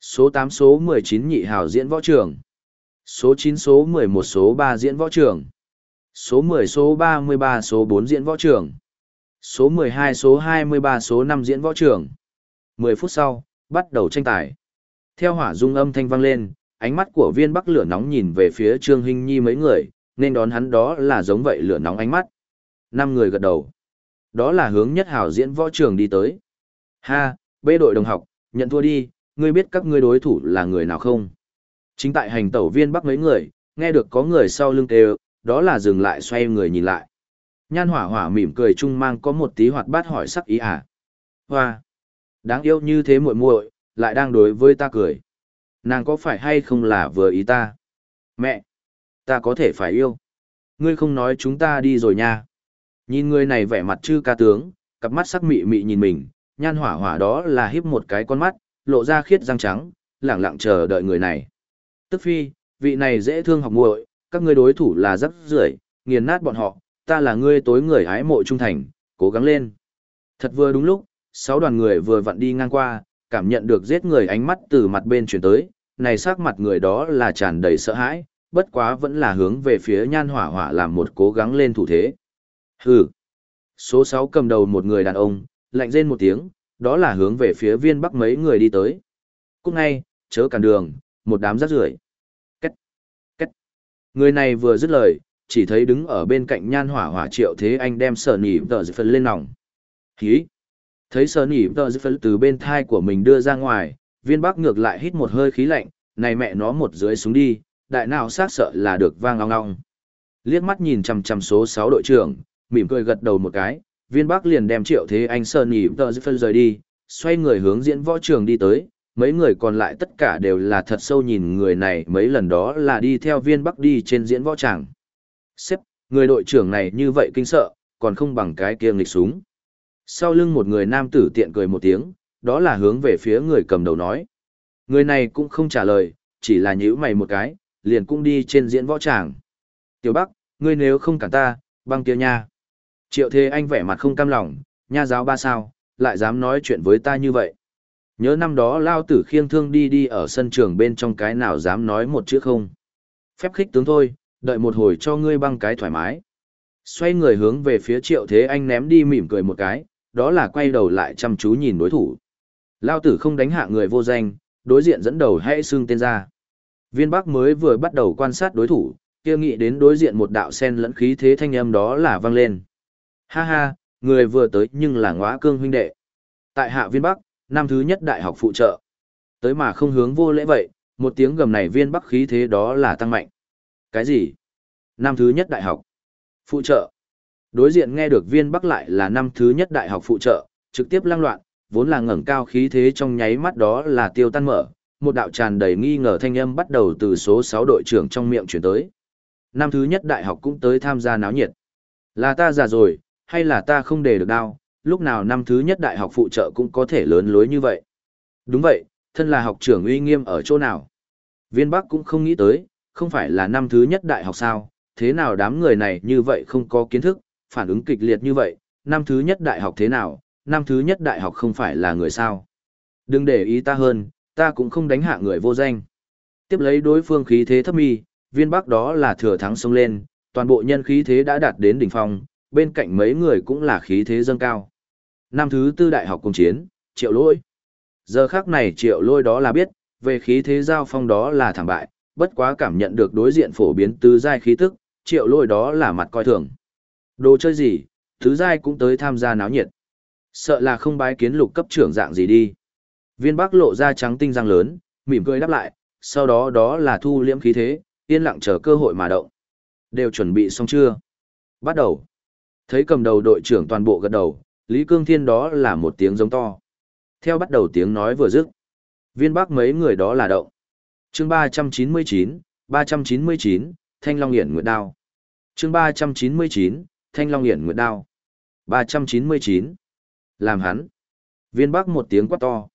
Số 8 số 19 nhị hảo diễn võ trường. Số 9 số 11 số 3 diễn võ trường. Số 10 số 33 số 4 diễn võ trường. Số 12 số 23 số 5 diễn võ trường. 10 phút sau, bắt đầu tranh tài. Theo hỏa dung âm thanh vang lên, ánh mắt của viên bắc lửa nóng nhìn về phía Trương Hinh Nhi mấy người, nên đón hắn đó là giống vậy lửa nóng ánh mắt. Năm người gật đầu. Đó là hướng nhất hảo diễn võ trường đi tới. Ha, bê đội đồng học, nhận thua đi, ngươi biết các ngươi đối thủ là người nào không? Chính tại hành tẩu viên bắc mấy người, nghe được có người sau lưng kêu, đó là dừng lại xoay người nhìn lại. Nhan hỏa hỏa mỉm cười chung mang có một tí hoạt bát hỏi sắc ý à. Hoa! Đáng yêu như thế muội muội, lại đang đối với ta cười. Nàng có phải hay không là vừa ý ta? Mẹ! Ta có thể phải yêu. Ngươi không nói chúng ta đi rồi nha. Nhìn người này vẻ mặt chư ca tướng, cặp mắt sắc mị mị nhìn mình, nhan hỏa hỏa đó là híp một cái con mắt, lộ ra khiết răng trắng, lẳng lặng chờ đợi người này. Tức phi, vị này dễ thương học muội, các ngươi đối thủ là rất rưởi, nghiền nát bọn họ, ta là ngươi tối người hái mộ trung thành, cố gắng lên. Thật vừa đúng lúc, sáu đoàn người vừa vặn đi ngang qua, cảm nhận được giết người ánh mắt từ mặt bên chuyển tới, này sắc mặt người đó là tràn đầy sợ hãi, bất quá vẫn là hướng về phía nhan hỏa hỏa làm một cố gắng lên thủ thế. Hừ. Số 6 cầm đầu một người đàn ông, lạnh rên một tiếng, đó là hướng về phía viên bắc mấy người đi tới. Cũng ngay, chớ cản đường, một đám rác rưởi. Người này vừa dứt lời, chỉ thấy đứng ở bên cạnh nhan hỏa hỏa triệu thế anh đem sở nỉ tờ dịch phân lên nòng. Hí. Thấy sở nỉ tờ dịch phân từ bên thai của mình đưa ra ngoài, viên bắc ngược lại hít một hơi khí lạnh, này mẹ nó một dưới xuống đi, đại nào sát sợ là được vang ong ong. Liếc mắt nhìn chằm chằm số 6 đội trưởng, mỉm cười gật đầu một cái, viên bắc liền đem triệu thế anh sơn nhỉ tờ phân rời đi, xoay người hướng diễn võ trường đi tới, mấy người còn lại tất cả đều là thật sâu nhìn người này mấy lần đó là đi theo viên bắc đi trên diễn võ tràng. Xếp, người đội trưởng này như vậy kinh sợ, còn không bằng cái kia nghịch súng. Sau lưng một người nam tử tiện cười một tiếng, đó là hướng về phía người cầm đầu nói. Người này cũng không trả lời, chỉ là nhíu mày một cái, liền cũng đi trên diễn võ tràng. Tiểu Bắc, ngươi nếu không cản ta, băng kia nha. Triệu Thế Anh vẻ mặt không cam lòng, nha giáo ba sao, lại dám nói chuyện với ta như vậy. Nhớ năm đó lao tử khiêng thương đi đi ở sân trường bên trong cái nào dám nói một chữ không. Phép khích tướng thôi, đợi một hồi cho ngươi băng cái thoải mái. Xoay người hướng về phía triệu thế anh ném đi mỉm cười một cái, đó là quay đầu lại chăm chú nhìn đối thủ. Lao tử không đánh hạ người vô danh, đối diện dẫn đầu hãy xưng tên ra. Viên Bắc mới vừa bắt đầu quan sát đối thủ, kia nghĩ đến đối diện một đạo sen lẫn khí thế thanh âm đó là vang lên. Ha ha, người vừa tới nhưng là ngóa cương huynh đệ. Tại hạ viên Bắc, năm thứ nhất đại học phụ trợ. Tới mà không hướng vô lễ vậy, một tiếng gầm này viên Bắc khí thế đó là tăng mạnh. Cái gì? Năm thứ nhất đại học. Phụ trợ. Đối diện nghe được viên Bắc lại là năm thứ nhất đại học phụ trợ, trực tiếp lăng loạn, vốn là ngẩng cao khí thế trong nháy mắt đó là tiêu tan mở, một đạo tràn đầy nghi ngờ thanh âm bắt đầu từ số 6 đội trưởng trong miệng chuyển tới. Năm thứ nhất đại học cũng tới tham gia náo nhiệt. Là ta già rồi, hay là ta không để được đao, lúc nào năm thứ nhất đại học phụ trợ cũng có thể lớn lối như vậy. Đúng vậy, thân là học trưởng uy nghiêm ở chỗ nào. Viên Bắc cũng không nghĩ tới, không phải là năm thứ nhất đại học sao, thế nào đám người này như vậy không có kiến thức, phản ứng kịch liệt như vậy, năm thứ nhất đại học thế nào, năm thứ nhất đại học không phải là người sao. Đừng để ý ta hơn, ta cũng không đánh hạ người vô danh. Tiếp lấy đối phương khí thế thấp mi, viên bắc đó là thừa thắng xông lên, toàn bộ nhân khí thế đã đạt đến đỉnh phong, bên cạnh mấy người cũng là khí thế dâng cao. Năm thứ tư đại học cùng chiến, triệu lôi. Giờ khác này triệu lôi đó là biết, về khí thế giao phong đó là thảm bại, bất quá cảm nhận được đối diện phổ biến tứ giai khí tức, triệu lôi đó là mặt coi thường. Đồ chơi gì, tứ giai cũng tới tham gia náo nhiệt. Sợ là không bái kiến lục cấp trưởng dạng gì đi. Viên Bắc lộ ra trắng tinh răng lớn, mỉm cười đáp lại, sau đó đó là thu liễm khí thế, yên lặng chờ cơ hội mà động. Đều chuẩn bị xong chưa? Bắt đầu. Thấy cầm đầu đội trưởng toàn bộ gật đầu, Lý Cương Thiên đó là một tiếng giống to. Theo bắt đầu tiếng nói vừa dứt. Viên Bắc mấy người đó là động. Chương 399, 399, Thanh Long Hiển Nguyệt Đao. Chương 399, Thanh Long Hiển Nguyệt Đao. 399. Làm hắn. Viên Bắc một tiếng quát to.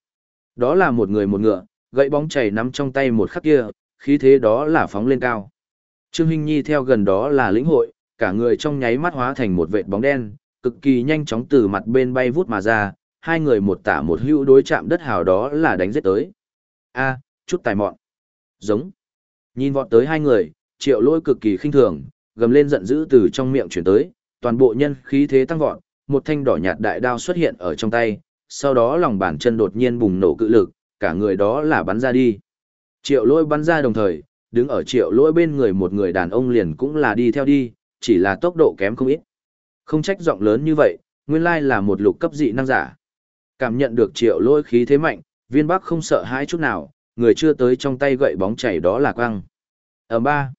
Đó là một người một ngựa, gậy bóng chảy nắm trong tay một khắc kia, khí thế đó là phóng lên cao. Trương Hinh Nhi theo gần đó là lĩnh hội, cả người trong nháy mắt hóa thành một vệt bóng đen, cực kỳ nhanh chóng từ mặt bên bay vút mà ra, hai người một tả một hữu đối chạm đất hào đó là đánh giết tới. A, chút tài mọn. Giống. Nhìn vọt tới hai người, triệu lôi cực kỳ khinh thường, gầm lên giận dữ từ trong miệng chuyển tới, toàn bộ nhân khí thế tăng vọt, một thanh đỏ nhạt đại đao xuất hiện ở trong tay, sau đó lòng bàn chân đột nhiên bùng nổ cự lực, cả người đó là bắn ra đi. Triệu lôi bắn ra đồng thời, đứng ở triệu lôi bên người một người đàn ông liền cũng là đi theo đi, chỉ là tốc độ kém không ít. Không trách giọng lớn như vậy, nguyên lai là một lục cấp dị năng giả. Cảm nhận được triệu lôi khí thế mạnh, viên bắc không sợ hãi chút nào, người chưa tới trong tay gậy bóng chảy đó là quăng. Ở ba,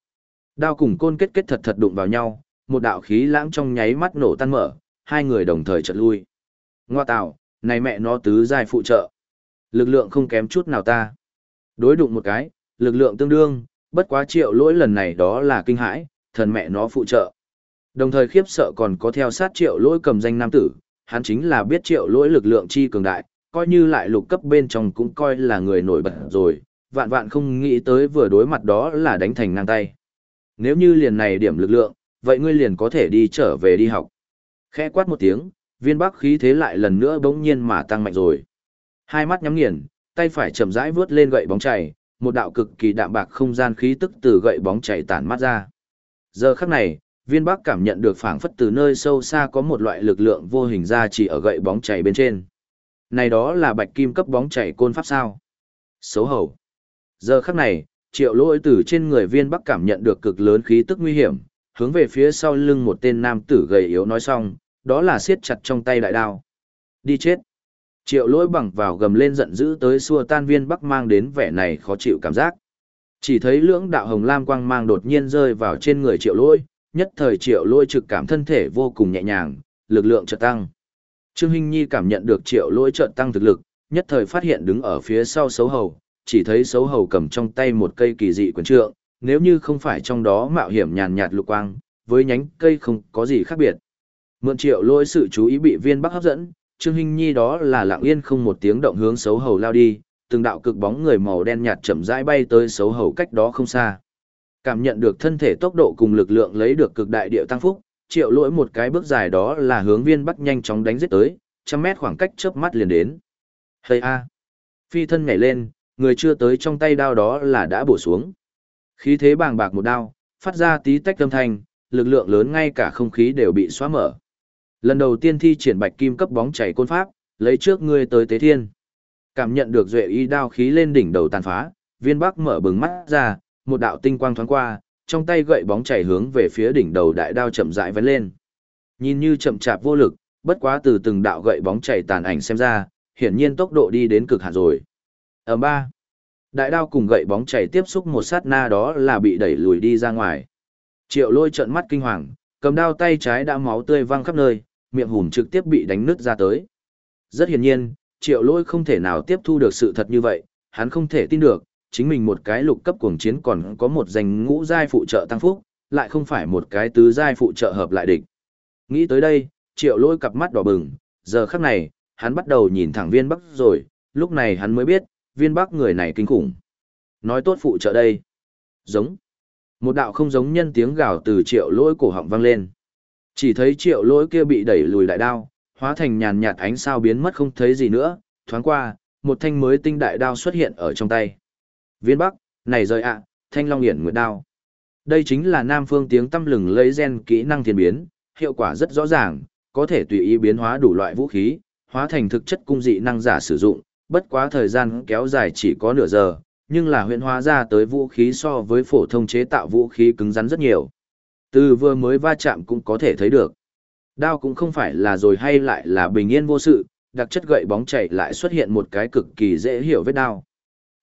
đao cùng côn kết kết thật thật đụng vào nhau, một đạo khí lãng trong nháy mắt nổ tan mở, hai người đồng thời chợt lui. Ngoa tạo, này mẹ nó tứ giai phụ trợ. Lực lượng không kém chút nào ta. Đối đụng một cái, lực lượng tương đương, bất quá triệu lỗi lần này đó là kinh hãi, thần mẹ nó phụ trợ. Đồng thời khiếp sợ còn có theo sát triệu lỗi cầm danh nam tử, hắn chính là biết triệu lỗi lực lượng chi cường đại, coi như lại lục cấp bên trong cũng coi là người nổi bật rồi, vạn vạn không nghĩ tới vừa đối mặt đó là đánh thành ngang tay. Nếu như liền này điểm lực lượng, vậy ngươi liền có thể đi trở về đi học. Khẽ quát một tiếng, viên bắc khí thế lại lần nữa bỗng nhiên mà tăng mạnh rồi. Hai mắt nhắm nghiền, tay phải chậm rãi vướt lên gậy bóng chảy, một đạo cực kỳ đạm bạc không gian khí tức từ gậy bóng chảy tản mắt ra. Giờ khắc này, viên bắc cảm nhận được phảng phất từ nơi sâu xa có một loại lực lượng vô hình ra chỉ ở gậy bóng chảy bên trên. Này đó là bạch kim cấp bóng chảy côn pháp sao. Xấu hổ. Giờ khắc này, triệu lỗi từ trên người viên bắc cảm nhận được cực lớn khí tức nguy hiểm, hướng về phía sau lưng một tên nam tử gầy yếu nói xong, đó là siết chặt trong tay đại đao. Đi chết. Triệu lỗi bằng vào gầm lên giận dữ tới xua tan viên bắc mang đến vẻ này khó chịu cảm giác. Chỉ thấy lưỡng đạo hồng lam quang mang đột nhiên rơi vào trên người triệu lỗi, nhất thời triệu lôi trực cảm thân thể vô cùng nhẹ nhàng, lực lượng chợt tăng. Trương Hinh Nhi cảm nhận được triệu lôi chợt tăng thực lực, nhất thời phát hiện đứng ở phía sau xấu hầu, chỉ thấy xấu hầu cầm trong tay một cây kỳ dị quyền trượng, nếu như không phải trong đó mạo hiểm nhàn nhạt lục quang, với nhánh cây không có gì khác biệt. Mượn triệu lôi sự chú ý bị viên bắc hấp dẫn, Trương Hinh Nhi đó là lặng yên không một tiếng động hướng xấu hầu lao đi, từng đạo cực bóng người màu đen nhạt chậm rãi bay tới xấu hầu cách đó không xa. Cảm nhận được thân thể tốc độ cùng lực lượng lấy được cực đại điệu tăng phúc, triệu lỗi một cái bước dài đó là hướng viên bắc nhanh chóng đánh giết tới, trăm mét khoảng cách chớp mắt liền đến. Hây a! Phi thân nhảy lên, người chưa tới trong tay đao đó là đã bổ xuống. Khí thế bàng bạc một đao, phát ra tí tách âm thanh, lực lượng lớn ngay cả không khí đều bị xóa mở. Lần đầu tiên thi triển bạch kim cấp bóng chảy côn pháp, lấy trước ngươi tới tế thiên. Cảm nhận được duệ y đao khí lên đỉnh đầu tàn phá, viên bắc mở bừng mắt ra, một đạo tinh quang thoáng qua, trong tay gậy bóng chảy hướng về phía đỉnh đầu đại đao chậm rãi vén lên. Nhìn như chậm chạp vô lực, bất quá từ từng đạo gậy bóng chảy tàn ảnh xem ra, hiển nhiên tốc độ đi đến cực hạn rồi. Ở ba, đại đao cùng gậy bóng chảy tiếp xúc một sát na đó là bị đẩy lùi đi ra ngoài. Triệu lôi trợn mắt kinh hoàng, cầm đao tay trái đã máu tươi văng khắp nơi, miệng hùm trực tiếp bị đánh nứt ra tới. Rất hiển nhiên, triệu lôi không thể nào tiếp thu được sự thật như vậy, hắn không thể tin được, chính mình một cái lục cấp cuồng chiến còn có một danh ngũ giai phụ trợ tăng phúc, lại không phải một cái tứ giai phụ trợ hợp lại địch. Nghĩ tới đây, triệu lôi cặp mắt đỏ bừng, giờ khắc này, hắn bắt đầu nhìn thẳng viên bắc rồi, lúc này hắn mới biết, viên bắc người này kinh khủng. Nói tốt phụ trợ đây. Giống. Một đạo không giống nhân tiếng gào từ triệu lôi cổ họng vang lên. Chỉ thấy triệu lôi kia bị đẩy lùi đại đao, hóa thành nhàn nhạt ánh sao biến mất không thấy gì nữa, thoáng qua, một thanh mới tinh đại đao xuất hiện ở trong tay. Viên Bắc, này rời ạ, thanh long hiển nguyệt đao. Đây chính là nam phương tiếng tâm lừng lấy gen kỹ năng thiên biến, hiệu quả rất rõ ràng, có thể tùy ý biến hóa đủ loại vũ khí, hóa thành thực chất cung dị năng giả sử dụng, bất quá thời gian kéo dài chỉ có nửa giờ, nhưng là huyện hóa ra tới vũ khí so với phổ thông chế tạo vũ khí cứng rắn rất nhiều. Từ vừa mới va chạm cũng có thể thấy được. Đao cũng không phải là rồi hay lại là bình yên vô sự, đặc chất gậy bóng chảy lại xuất hiện một cái cực kỳ dễ hiểu vết đao.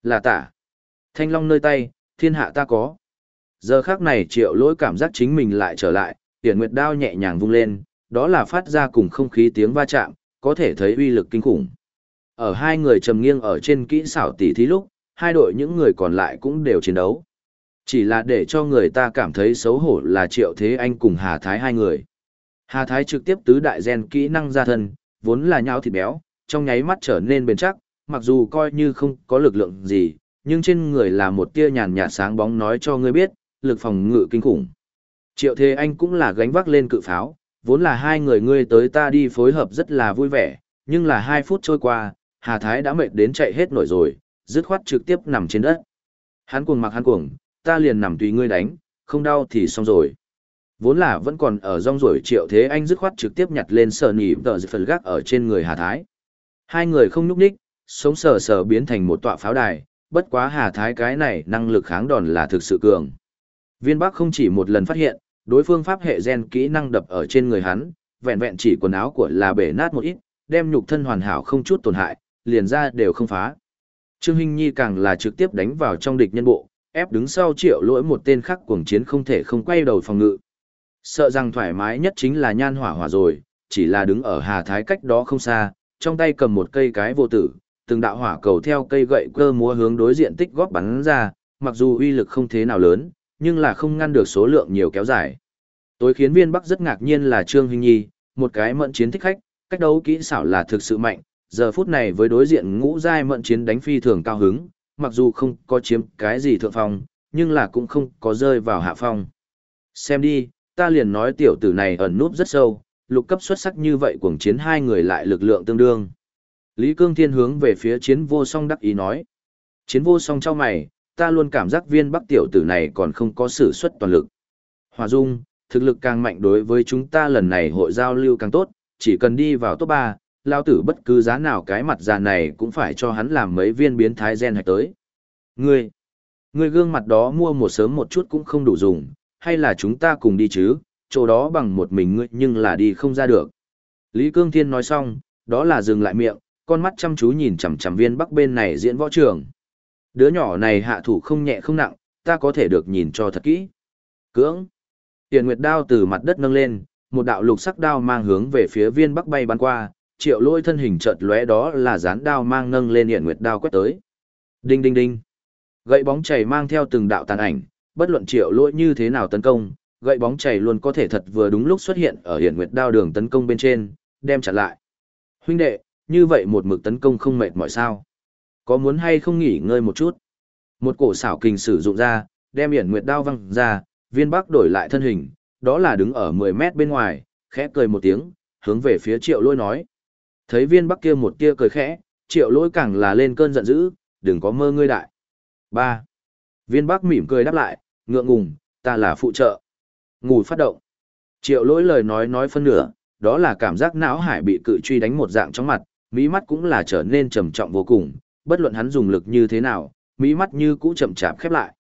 Là tả. Thanh long nơi tay, thiên hạ ta có. Giờ khác này triệu lỗi cảm giác chính mình lại trở lại, tiền nguyệt đao nhẹ nhàng vung lên, đó là phát ra cùng không khí tiếng va chạm, có thể thấy uy lực kinh khủng. Ở hai người trầm nghiêng ở trên kỹ xảo tỉ thí lúc, hai đội những người còn lại cũng đều chiến đấu. Chỉ là để cho người ta cảm thấy xấu hổ là Triệu Thế Anh cùng Hà Thái hai người. Hà Thái trực tiếp tứ đại gen kỹ năng ra thân, vốn là nhau thịt béo, trong nháy mắt trở nên bền chắc, mặc dù coi như không có lực lượng gì, nhưng trên người là một tia nhàn nhạt sáng bóng nói cho ngươi biết, lực phòng ngự kinh khủng. Triệu Thế Anh cũng là gánh vác lên cự pháo, vốn là hai người ngươi tới ta đi phối hợp rất là vui vẻ, nhưng là hai phút trôi qua, Hà Thái đã mệt đến chạy hết nổi rồi, dứt khoát trực tiếp nằm trên đất. Hắn cuồng mặc hắn cuồng, ta liền nằm tùy ngươi đánh, không đau thì xong rồi. Vốn là vẫn còn ở rong rổi triệu thế anh dứt khoát trực tiếp nhặt lên sờ nỉ tờ phần gác ở trên người Hà Thái. Hai người không nhúc ních, sống sờ sờ biến thành một tọa pháo đài, bất quá Hà Thái cái này năng lực kháng đòn là thực sự cường. Viên Bắc không chỉ một lần phát hiện, đối phương pháp hệ gen kỹ năng đập ở trên người hắn, vẹn vẹn chỉ quần áo của là bể nát một ít, đem nhục thân hoàn hảo không chút tổn hại, liền ra đều không phá. Trương Hinh Nhi càng là trực tiếp đánh vào trong địch nhân bộ, ép đứng sau triệu lỗi một tên khác cuồng chiến không thể không quay đầu phòng ngự. Sợ rằng thoải mái nhất chính là nhan hỏa hỏa rồi, chỉ là đứng ở hà thái cách đó không xa, trong tay cầm một cây cái vô tử, từng đạo hỏa cầu theo cây gậy cơ múa hướng đối diện tích góp bắn ra, mặc dù uy lực không thế nào lớn, nhưng là không ngăn được số lượng nhiều kéo dài. Tối khiến viên Bắc rất ngạc nhiên là Trương Hinh Nhi, một cái mận chiến thích khách, cách đấu kỹ xảo là thực sự mạnh, giờ phút này với đối diện ngũ giai mận chiến đánh phi thường cao hứng, mặc dù không có chiếm cái gì thượng phong, nhưng là cũng không có rơi vào hạ phong. Xem đi, ta liền nói tiểu tử này ẩn núp rất sâu, lục cấp xuất sắc như vậy cuồng chiến hai người lại lực lượng tương đương. Lý Cương Thiên hướng về phía chiến vô song đắc ý nói. Chiến vô song trao mày, ta luôn cảm giác viên bắc tiểu tử này còn không có sử xuất toàn lực. Hòa Dung, thực lực càng mạnh đối với chúng ta lần này hội giao lưu càng tốt, chỉ cần đi vào top 3, lao tử bất cứ giá nào cái mặt già này cũng phải cho hắn làm mấy viên biến thái gen hạch tới. Ngươi, ngươi gương mặt đó mua một sớm một chút cũng không đủ dùng, hay là chúng ta cùng đi chứ, chỗ đó bằng một mình ngươi nhưng là đi không ra được. Lý Cương Thiên nói xong, đó là dừng lại miệng, con mắt chăm chú nhìn chằm chằm viên bắc bên này diễn võ trường. Đứa nhỏ này hạ thủ không nhẹ không nặng, ta có thể được nhìn cho thật kỹ. Cưỡng. Tiền Nguyệt đao từ mặt đất nâng lên, một đạo lục sắc đao mang hướng về phía viên bắc bay bắn qua, triệu lôi thân hình chợt lóe đó là dán đao mang nâng lên Hiện Nguyệt đao quét tới. Đinh đinh đinh. Gậy bóng chảy mang theo từng đạo tàn ảnh, bất luận triệu lôi như thế nào tấn công, gậy bóng chảy luôn có thể thật vừa đúng lúc xuất hiện ở Hiện Nguyệt đao đường tấn công bên trên, đem chặn lại. Huynh đệ, như vậy một mực tấn công không mệt mỏi sao? Có muốn hay không nghỉ ngơi một chút? Một cổ xảo kình sử dụng ra, đem Hiển Nguyệt đao văng ra, viên bắc đổi lại thân hình, đó là đứng ở 10 mét bên ngoài, khẽ cười một tiếng, hướng về phía triệu lôi nói. Thấy viên bắc kia một kia cười khẽ, triệu lôi càng là lên cơn giận dữ, đừng có mơ ngươi đại. 3. Viên bắc mỉm cười đáp lại, ngượng ngùng, ta là phụ trợ. Ngủ phát động. Triệu lỗi lời nói nói phân nửa, đó là cảm giác não hải bị cự truy đánh một dạng trong mặt, mí mắt cũng là trở nên trầm trọng vô cùng, bất luận hắn dùng lực như thế nào, mí mắt như cũ chậm chạp khép lại.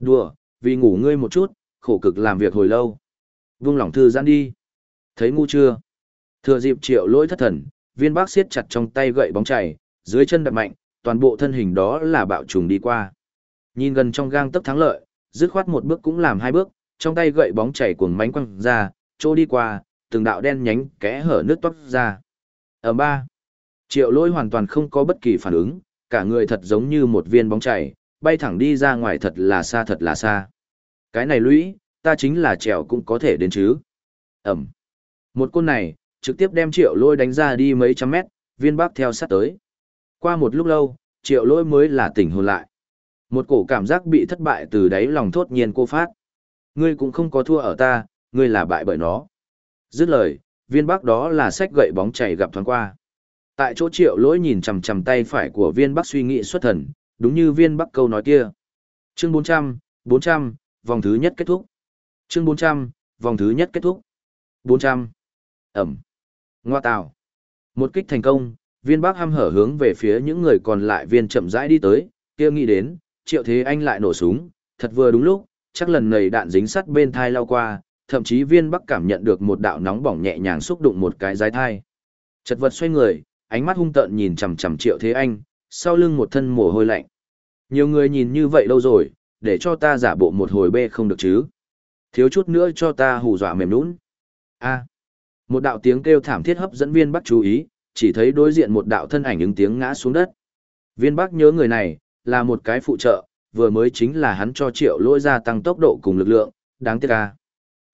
Đùa, vì ngủ ngươi một chút, khổ cực làm việc hồi lâu. Vung lòng thư giãn đi. Thấy ngu chưa? Thừa dịp triệu lỗi thất thần, viên bác siết chặt trong tay gậy bóng chảy, dưới chân đập mạnh, toàn bộ thân hình đó là bạo trùng đi qua. Nhìn gần trong gang tấp thắng lợi, dứt khoát một bước cũng làm hai bước, trong tay gậy bóng chảy cuồng mánh quăng ra, trô đi qua, từng đạo đen nhánh kẽ hở nước toát ra. Ở ba, triệu lỗi hoàn toàn không có bất kỳ phản ứng, cả người thật giống như một viên bóng chảy, bay thẳng đi ra ngoài thật là xa thật là xa. Cái này lũy, ta chính là trèo cũng có thể đến chứ. Ẩm. Một côn này, trực tiếp đem triệu lôi đánh ra đi mấy trăm mét, viên bác theo sát tới. Qua một lúc lâu, triệu lôi mới là tỉnh hồn lại. Một cổ cảm giác bị thất bại từ đáy lòng thốt nhiên cô phát. Ngươi cũng không có thua ở ta, ngươi là bại bởi nó. Dứt lời, viên bác đó là sách gậy bóng chảy gặp thoáng qua. Tại chỗ triệu lỗi nhìn chằm chằm tay phải của viên bắc suy nghĩ xuất thần, đúng như viên bắc câu nói kia. Chương 400, 400, vòng thứ nhất kết thúc. Chương 400, vòng thứ nhất kết thúc. 400. Ẩm. Ngoa tào. Một kích thành công, viên bắc hăm hở hướng về phía những người còn lại viên chậm rãi đi tới, kia nghĩ đến, triệu thế anh lại nổ súng, thật vừa đúng lúc, chắc lần này đạn dính sắt bên thai lao qua, thậm chí viên bắc cảm nhận được một đạo nóng bỏng nhẹ nhàng xúc đụng một cái dái thai. Chật vật xoay người, ánh mắt hung tợn nhìn chằm chằm triệu thế anh, sau lưng một thân mồ hôi lạnh. Nhiều người nhìn như vậy lâu rồi, để cho ta giả bộ một hồi bê không được chứ. Thiếu chút nữa cho ta hù dọa mềm nũng. A. Một đạo tiếng kêu thảm thiết hấp dẫn viên bắc chú ý, chỉ thấy đối diện một đạo thân ảnh ứng tiếng ngã xuống đất. Viên bắc nhớ người này, là một cái phụ trợ, vừa mới chính là hắn cho triệu lỗi gia tăng tốc độ cùng lực lượng, đáng tiếc ca.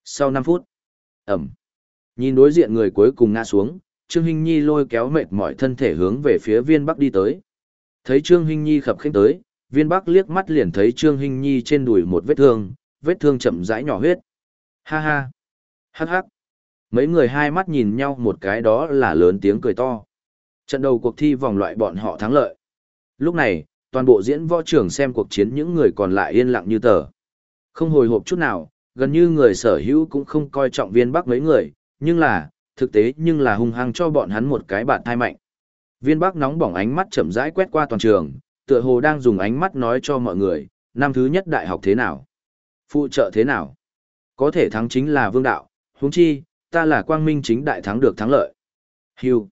Sau 5 phút, ẩm. Nhìn đối diện người cuối cùng ngã xuống, Trương Hinh Nhi lôi kéo mệt mỏi thân thể hướng về phía viên bắc đi tới. Thấy Trương Hinh Nhi khập khiễng tới, viên bắc liếc mắt liền thấy Trương Hinh Nhi trên đùi một vết thương, vết thương chậm rãi nhỏ huyết. Ha ha. Hắc hắc. Mấy người hai mắt nhìn nhau một cái đó là lớn tiếng cười to. Trận đầu cuộc thi vòng loại bọn họ thắng lợi. Lúc này, toàn bộ diễn võ trưởng xem cuộc chiến những người còn lại yên lặng như tờ. Không hồi hộp chút nào, gần như người sở hữu cũng không coi trọng viên bắc mấy người, nhưng là, thực tế nhưng là hung hăng cho bọn hắn một cái bạn thai mạnh. Viên bắc nóng bỏng ánh mắt chậm rãi quét qua toàn trường, tựa hồ đang dùng ánh mắt nói cho mọi người, năm thứ nhất đại học thế nào, phụ trợ thế nào. Có thể thắng chính là vương đạo, huống chi, ta là quang minh chính đại thắng được thắng lợi. Hưu.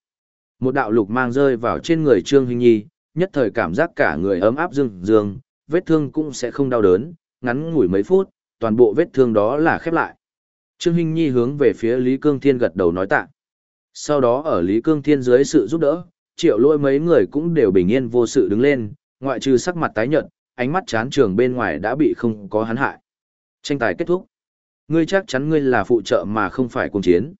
Một đạo lục mang rơi vào trên người Trương Hình Nhi, nhất thời cảm giác cả người ấm áp dương dương, vết thương cũng sẽ không đau đớn, ngắn ngủi mấy phút, toàn bộ vết thương đó là khép lại. Trương Hinh Nhi hướng về phía Lý Cương Thiên gật đầu nói tạ. Sau đó ở Lý Cương Thiên dưới sự giúp đỡ, triệu lôi mấy người cũng đều bình yên vô sự đứng lên, ngoại trừ sắc mặt tái nhợt, ánh mắt chán trường bên ngoài đã bị không có hắn hại. Tranh tài kết thúc. Ngươi chắc chắn ngươi là phụ trợ mà không phải cùng chiến.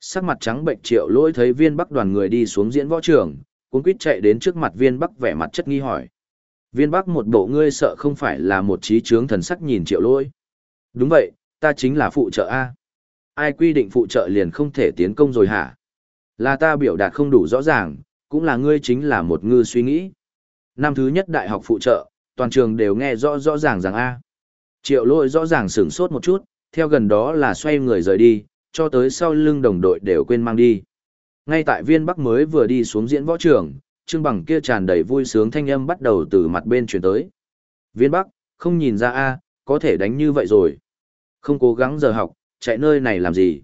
Sắc mặt trắng bệnh triệu lỗi thấy viên bắc đoàn người đi xuống diễn võ trường, cuốn quýt chạy đến trước mặt viên bắc vẻ mặt chất nghi hỏi. Viên bắc một bộ ngươi sợ không phải là một trí trướng thần sắc nhìn triệu lỗi. Đúng vậy, ta chính là phụ trợ A. Ai quy định phụ trợ liền không thể tiến công rồi hả? Là ta biểu đạt không đủ rõ ràng, cũng là ngươi chính là một ngư suy nghĩ. Năm thứ nhất đại học phụ trợ, toàn trường đều nghe rõ rõ ràng rằng A. Triệu Lôi rõ ràng sửng sốt một chút, theo gần đó là xoay người rời đi, cho tới sau lưng đồng đội đều quên mang đi. Ngay tại viên bắc mới vừa đi xuống diễn võ trường, trương bằng kia tràn đầy vui sướng thanh âm bắt đầu từ mặt bên chuyển tới. Viên bắc, không nhìn ra a có thể đánh như vậy rồi. Không cố gắng giờ học, chạy nơi này làm gì.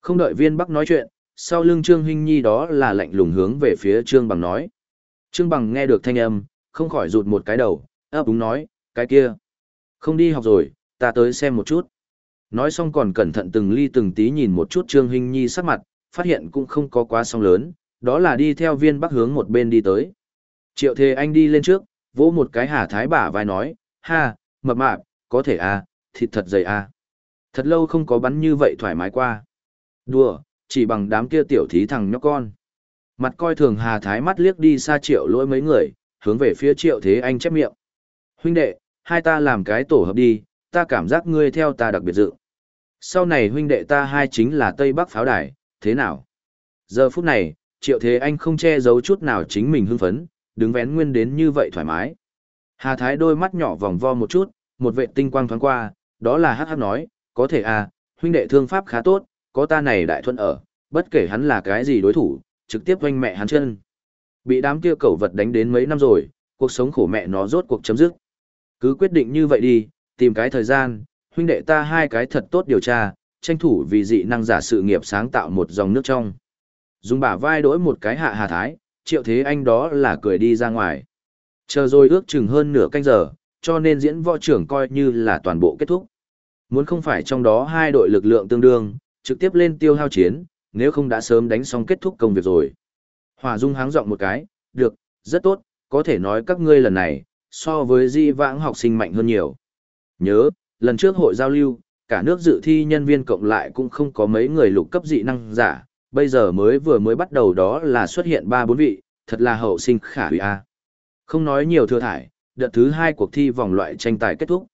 Không đợi viên bắc nói chuyện, sau lưng trương huynh nhi đó là lạnh lùng hướng về phía trương bằng nói. Trương bằng nghe được thanh âm, không khỏi rụt một cái đầu, ấp úng nói, cái kia. Không đi học rồi, ta tới xem một chút. Nói xong còn cẩn thận từng ly từng tí nhìn một chút Trương Hinh Nhi sắc mặt, phát hiện cũng không có quá song lớn, đó là đi theo viên bắc hướng một bên đi tới. Triệu Thề Anh đi lên trước, vỗ một cái hà thái bả vai nói, ha, mập mạp, có thể à, thịt thật dày à. Thật lâu không có bắn như vậy thoải mái qua. Đùa, chỉ bằng đám kia tiểu thí thằng nhóc con. Mặt coi thường hà thái mắt liếc đi xa triệu lỗi mấy người, hướng về phía triệu thế anh chép miệng. Huynh đệ, hai ta làm cái tổ hợp đi, ta cảm giác ngươi theo ta đặc biệt dự. Sau này huynh đệ ta hai chính là Tây Bắc pháo đài, thế nào? Giờ phút này, Triệu Thế Anh không che giấu chút nào chính mình hưng phấn, đứng vén nguyên đến như vậy thoải mái. Hà Thái đôi mắt nhỏ vòng vo một chút, một vệ tinh quang thoáng qua, đó là hát hát nói, có thể à, huynh đệ thương pháp khá tốt, có ta này đại thuận ở, bất kể hắn là cái gì đối thủ, trực tiếp doanh mẹ hắn chân. Bị đám kia cẩu vật đánh đến mấy năm rồi, cuộc sống khổ mẹ nó rốt cuộc chấm dứt. Cứ quyết định như vậy đi, tìm cái thời gian, huynh đệ ta hai cái thật tốt điều tra, tranh thủ vì dị năng giả sự nghiệp sáng tạo một dòng nước trong. Dùng bả vai đổi một cái hạ hà thái, triệu thế anh đó là cười đi ra ngoài. Chờ rồi ước chừng hơn nửa canh giờ, cho nên diễn võ trưởng coi như là toàn bộ kết thúc. Muốn không phải trong đó hai đội lực lượng tương đương, trực tiếp lên tiêu hao chiến, nếu không đã sớm đánh xong kết thúc công việc rồi. Hòa Dung háng giọng một cái, được, rất tốt, có thể nói các ngươi lần này, so với di vãng học sinh mạnh hơn nhiều. Nhớ, lần trước hội giao lưu, cả nước dự thi nhân viên cộng lại cũng không có mấy người lục cấp dị năng giả, bây giờ mới vừa mới bắt đầu đó là xuất hiện ba bốn vị, thật là hậu sinh khả hủy a. Không nói nhiều thừa thải, đợt thứ hai cuộc thi vòng loại tranh tài kết thúc.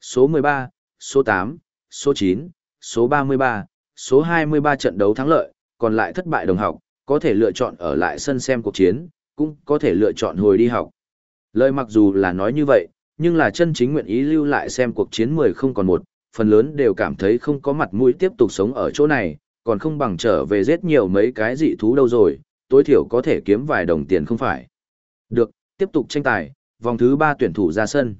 Số 13, số 8, số 9, số 33, số 23 trận đấu thắng lợi, còn lại thất bại đồng học, có thể lựa chọn ở lại sân xem cuộc chiến, cũng có thể lựa chọn hồi đi học. Lời mặc dù là nói như vậy, nhưng là chân chính nguyện ý lưu lại xem cuộc chiến 10 không còn một, phần lớn đều cảm thấy không có mặt mũi tiếp tục sống ở chỗ này, còn không bằng trở về giết nhiều mấy cái dị thú đâu rồi, tối thiểu có thể kiếm vài đồng tiền không phải. Được, tiếp tục tranh tài, vòng thứ 3 tuyển thủ ra sân.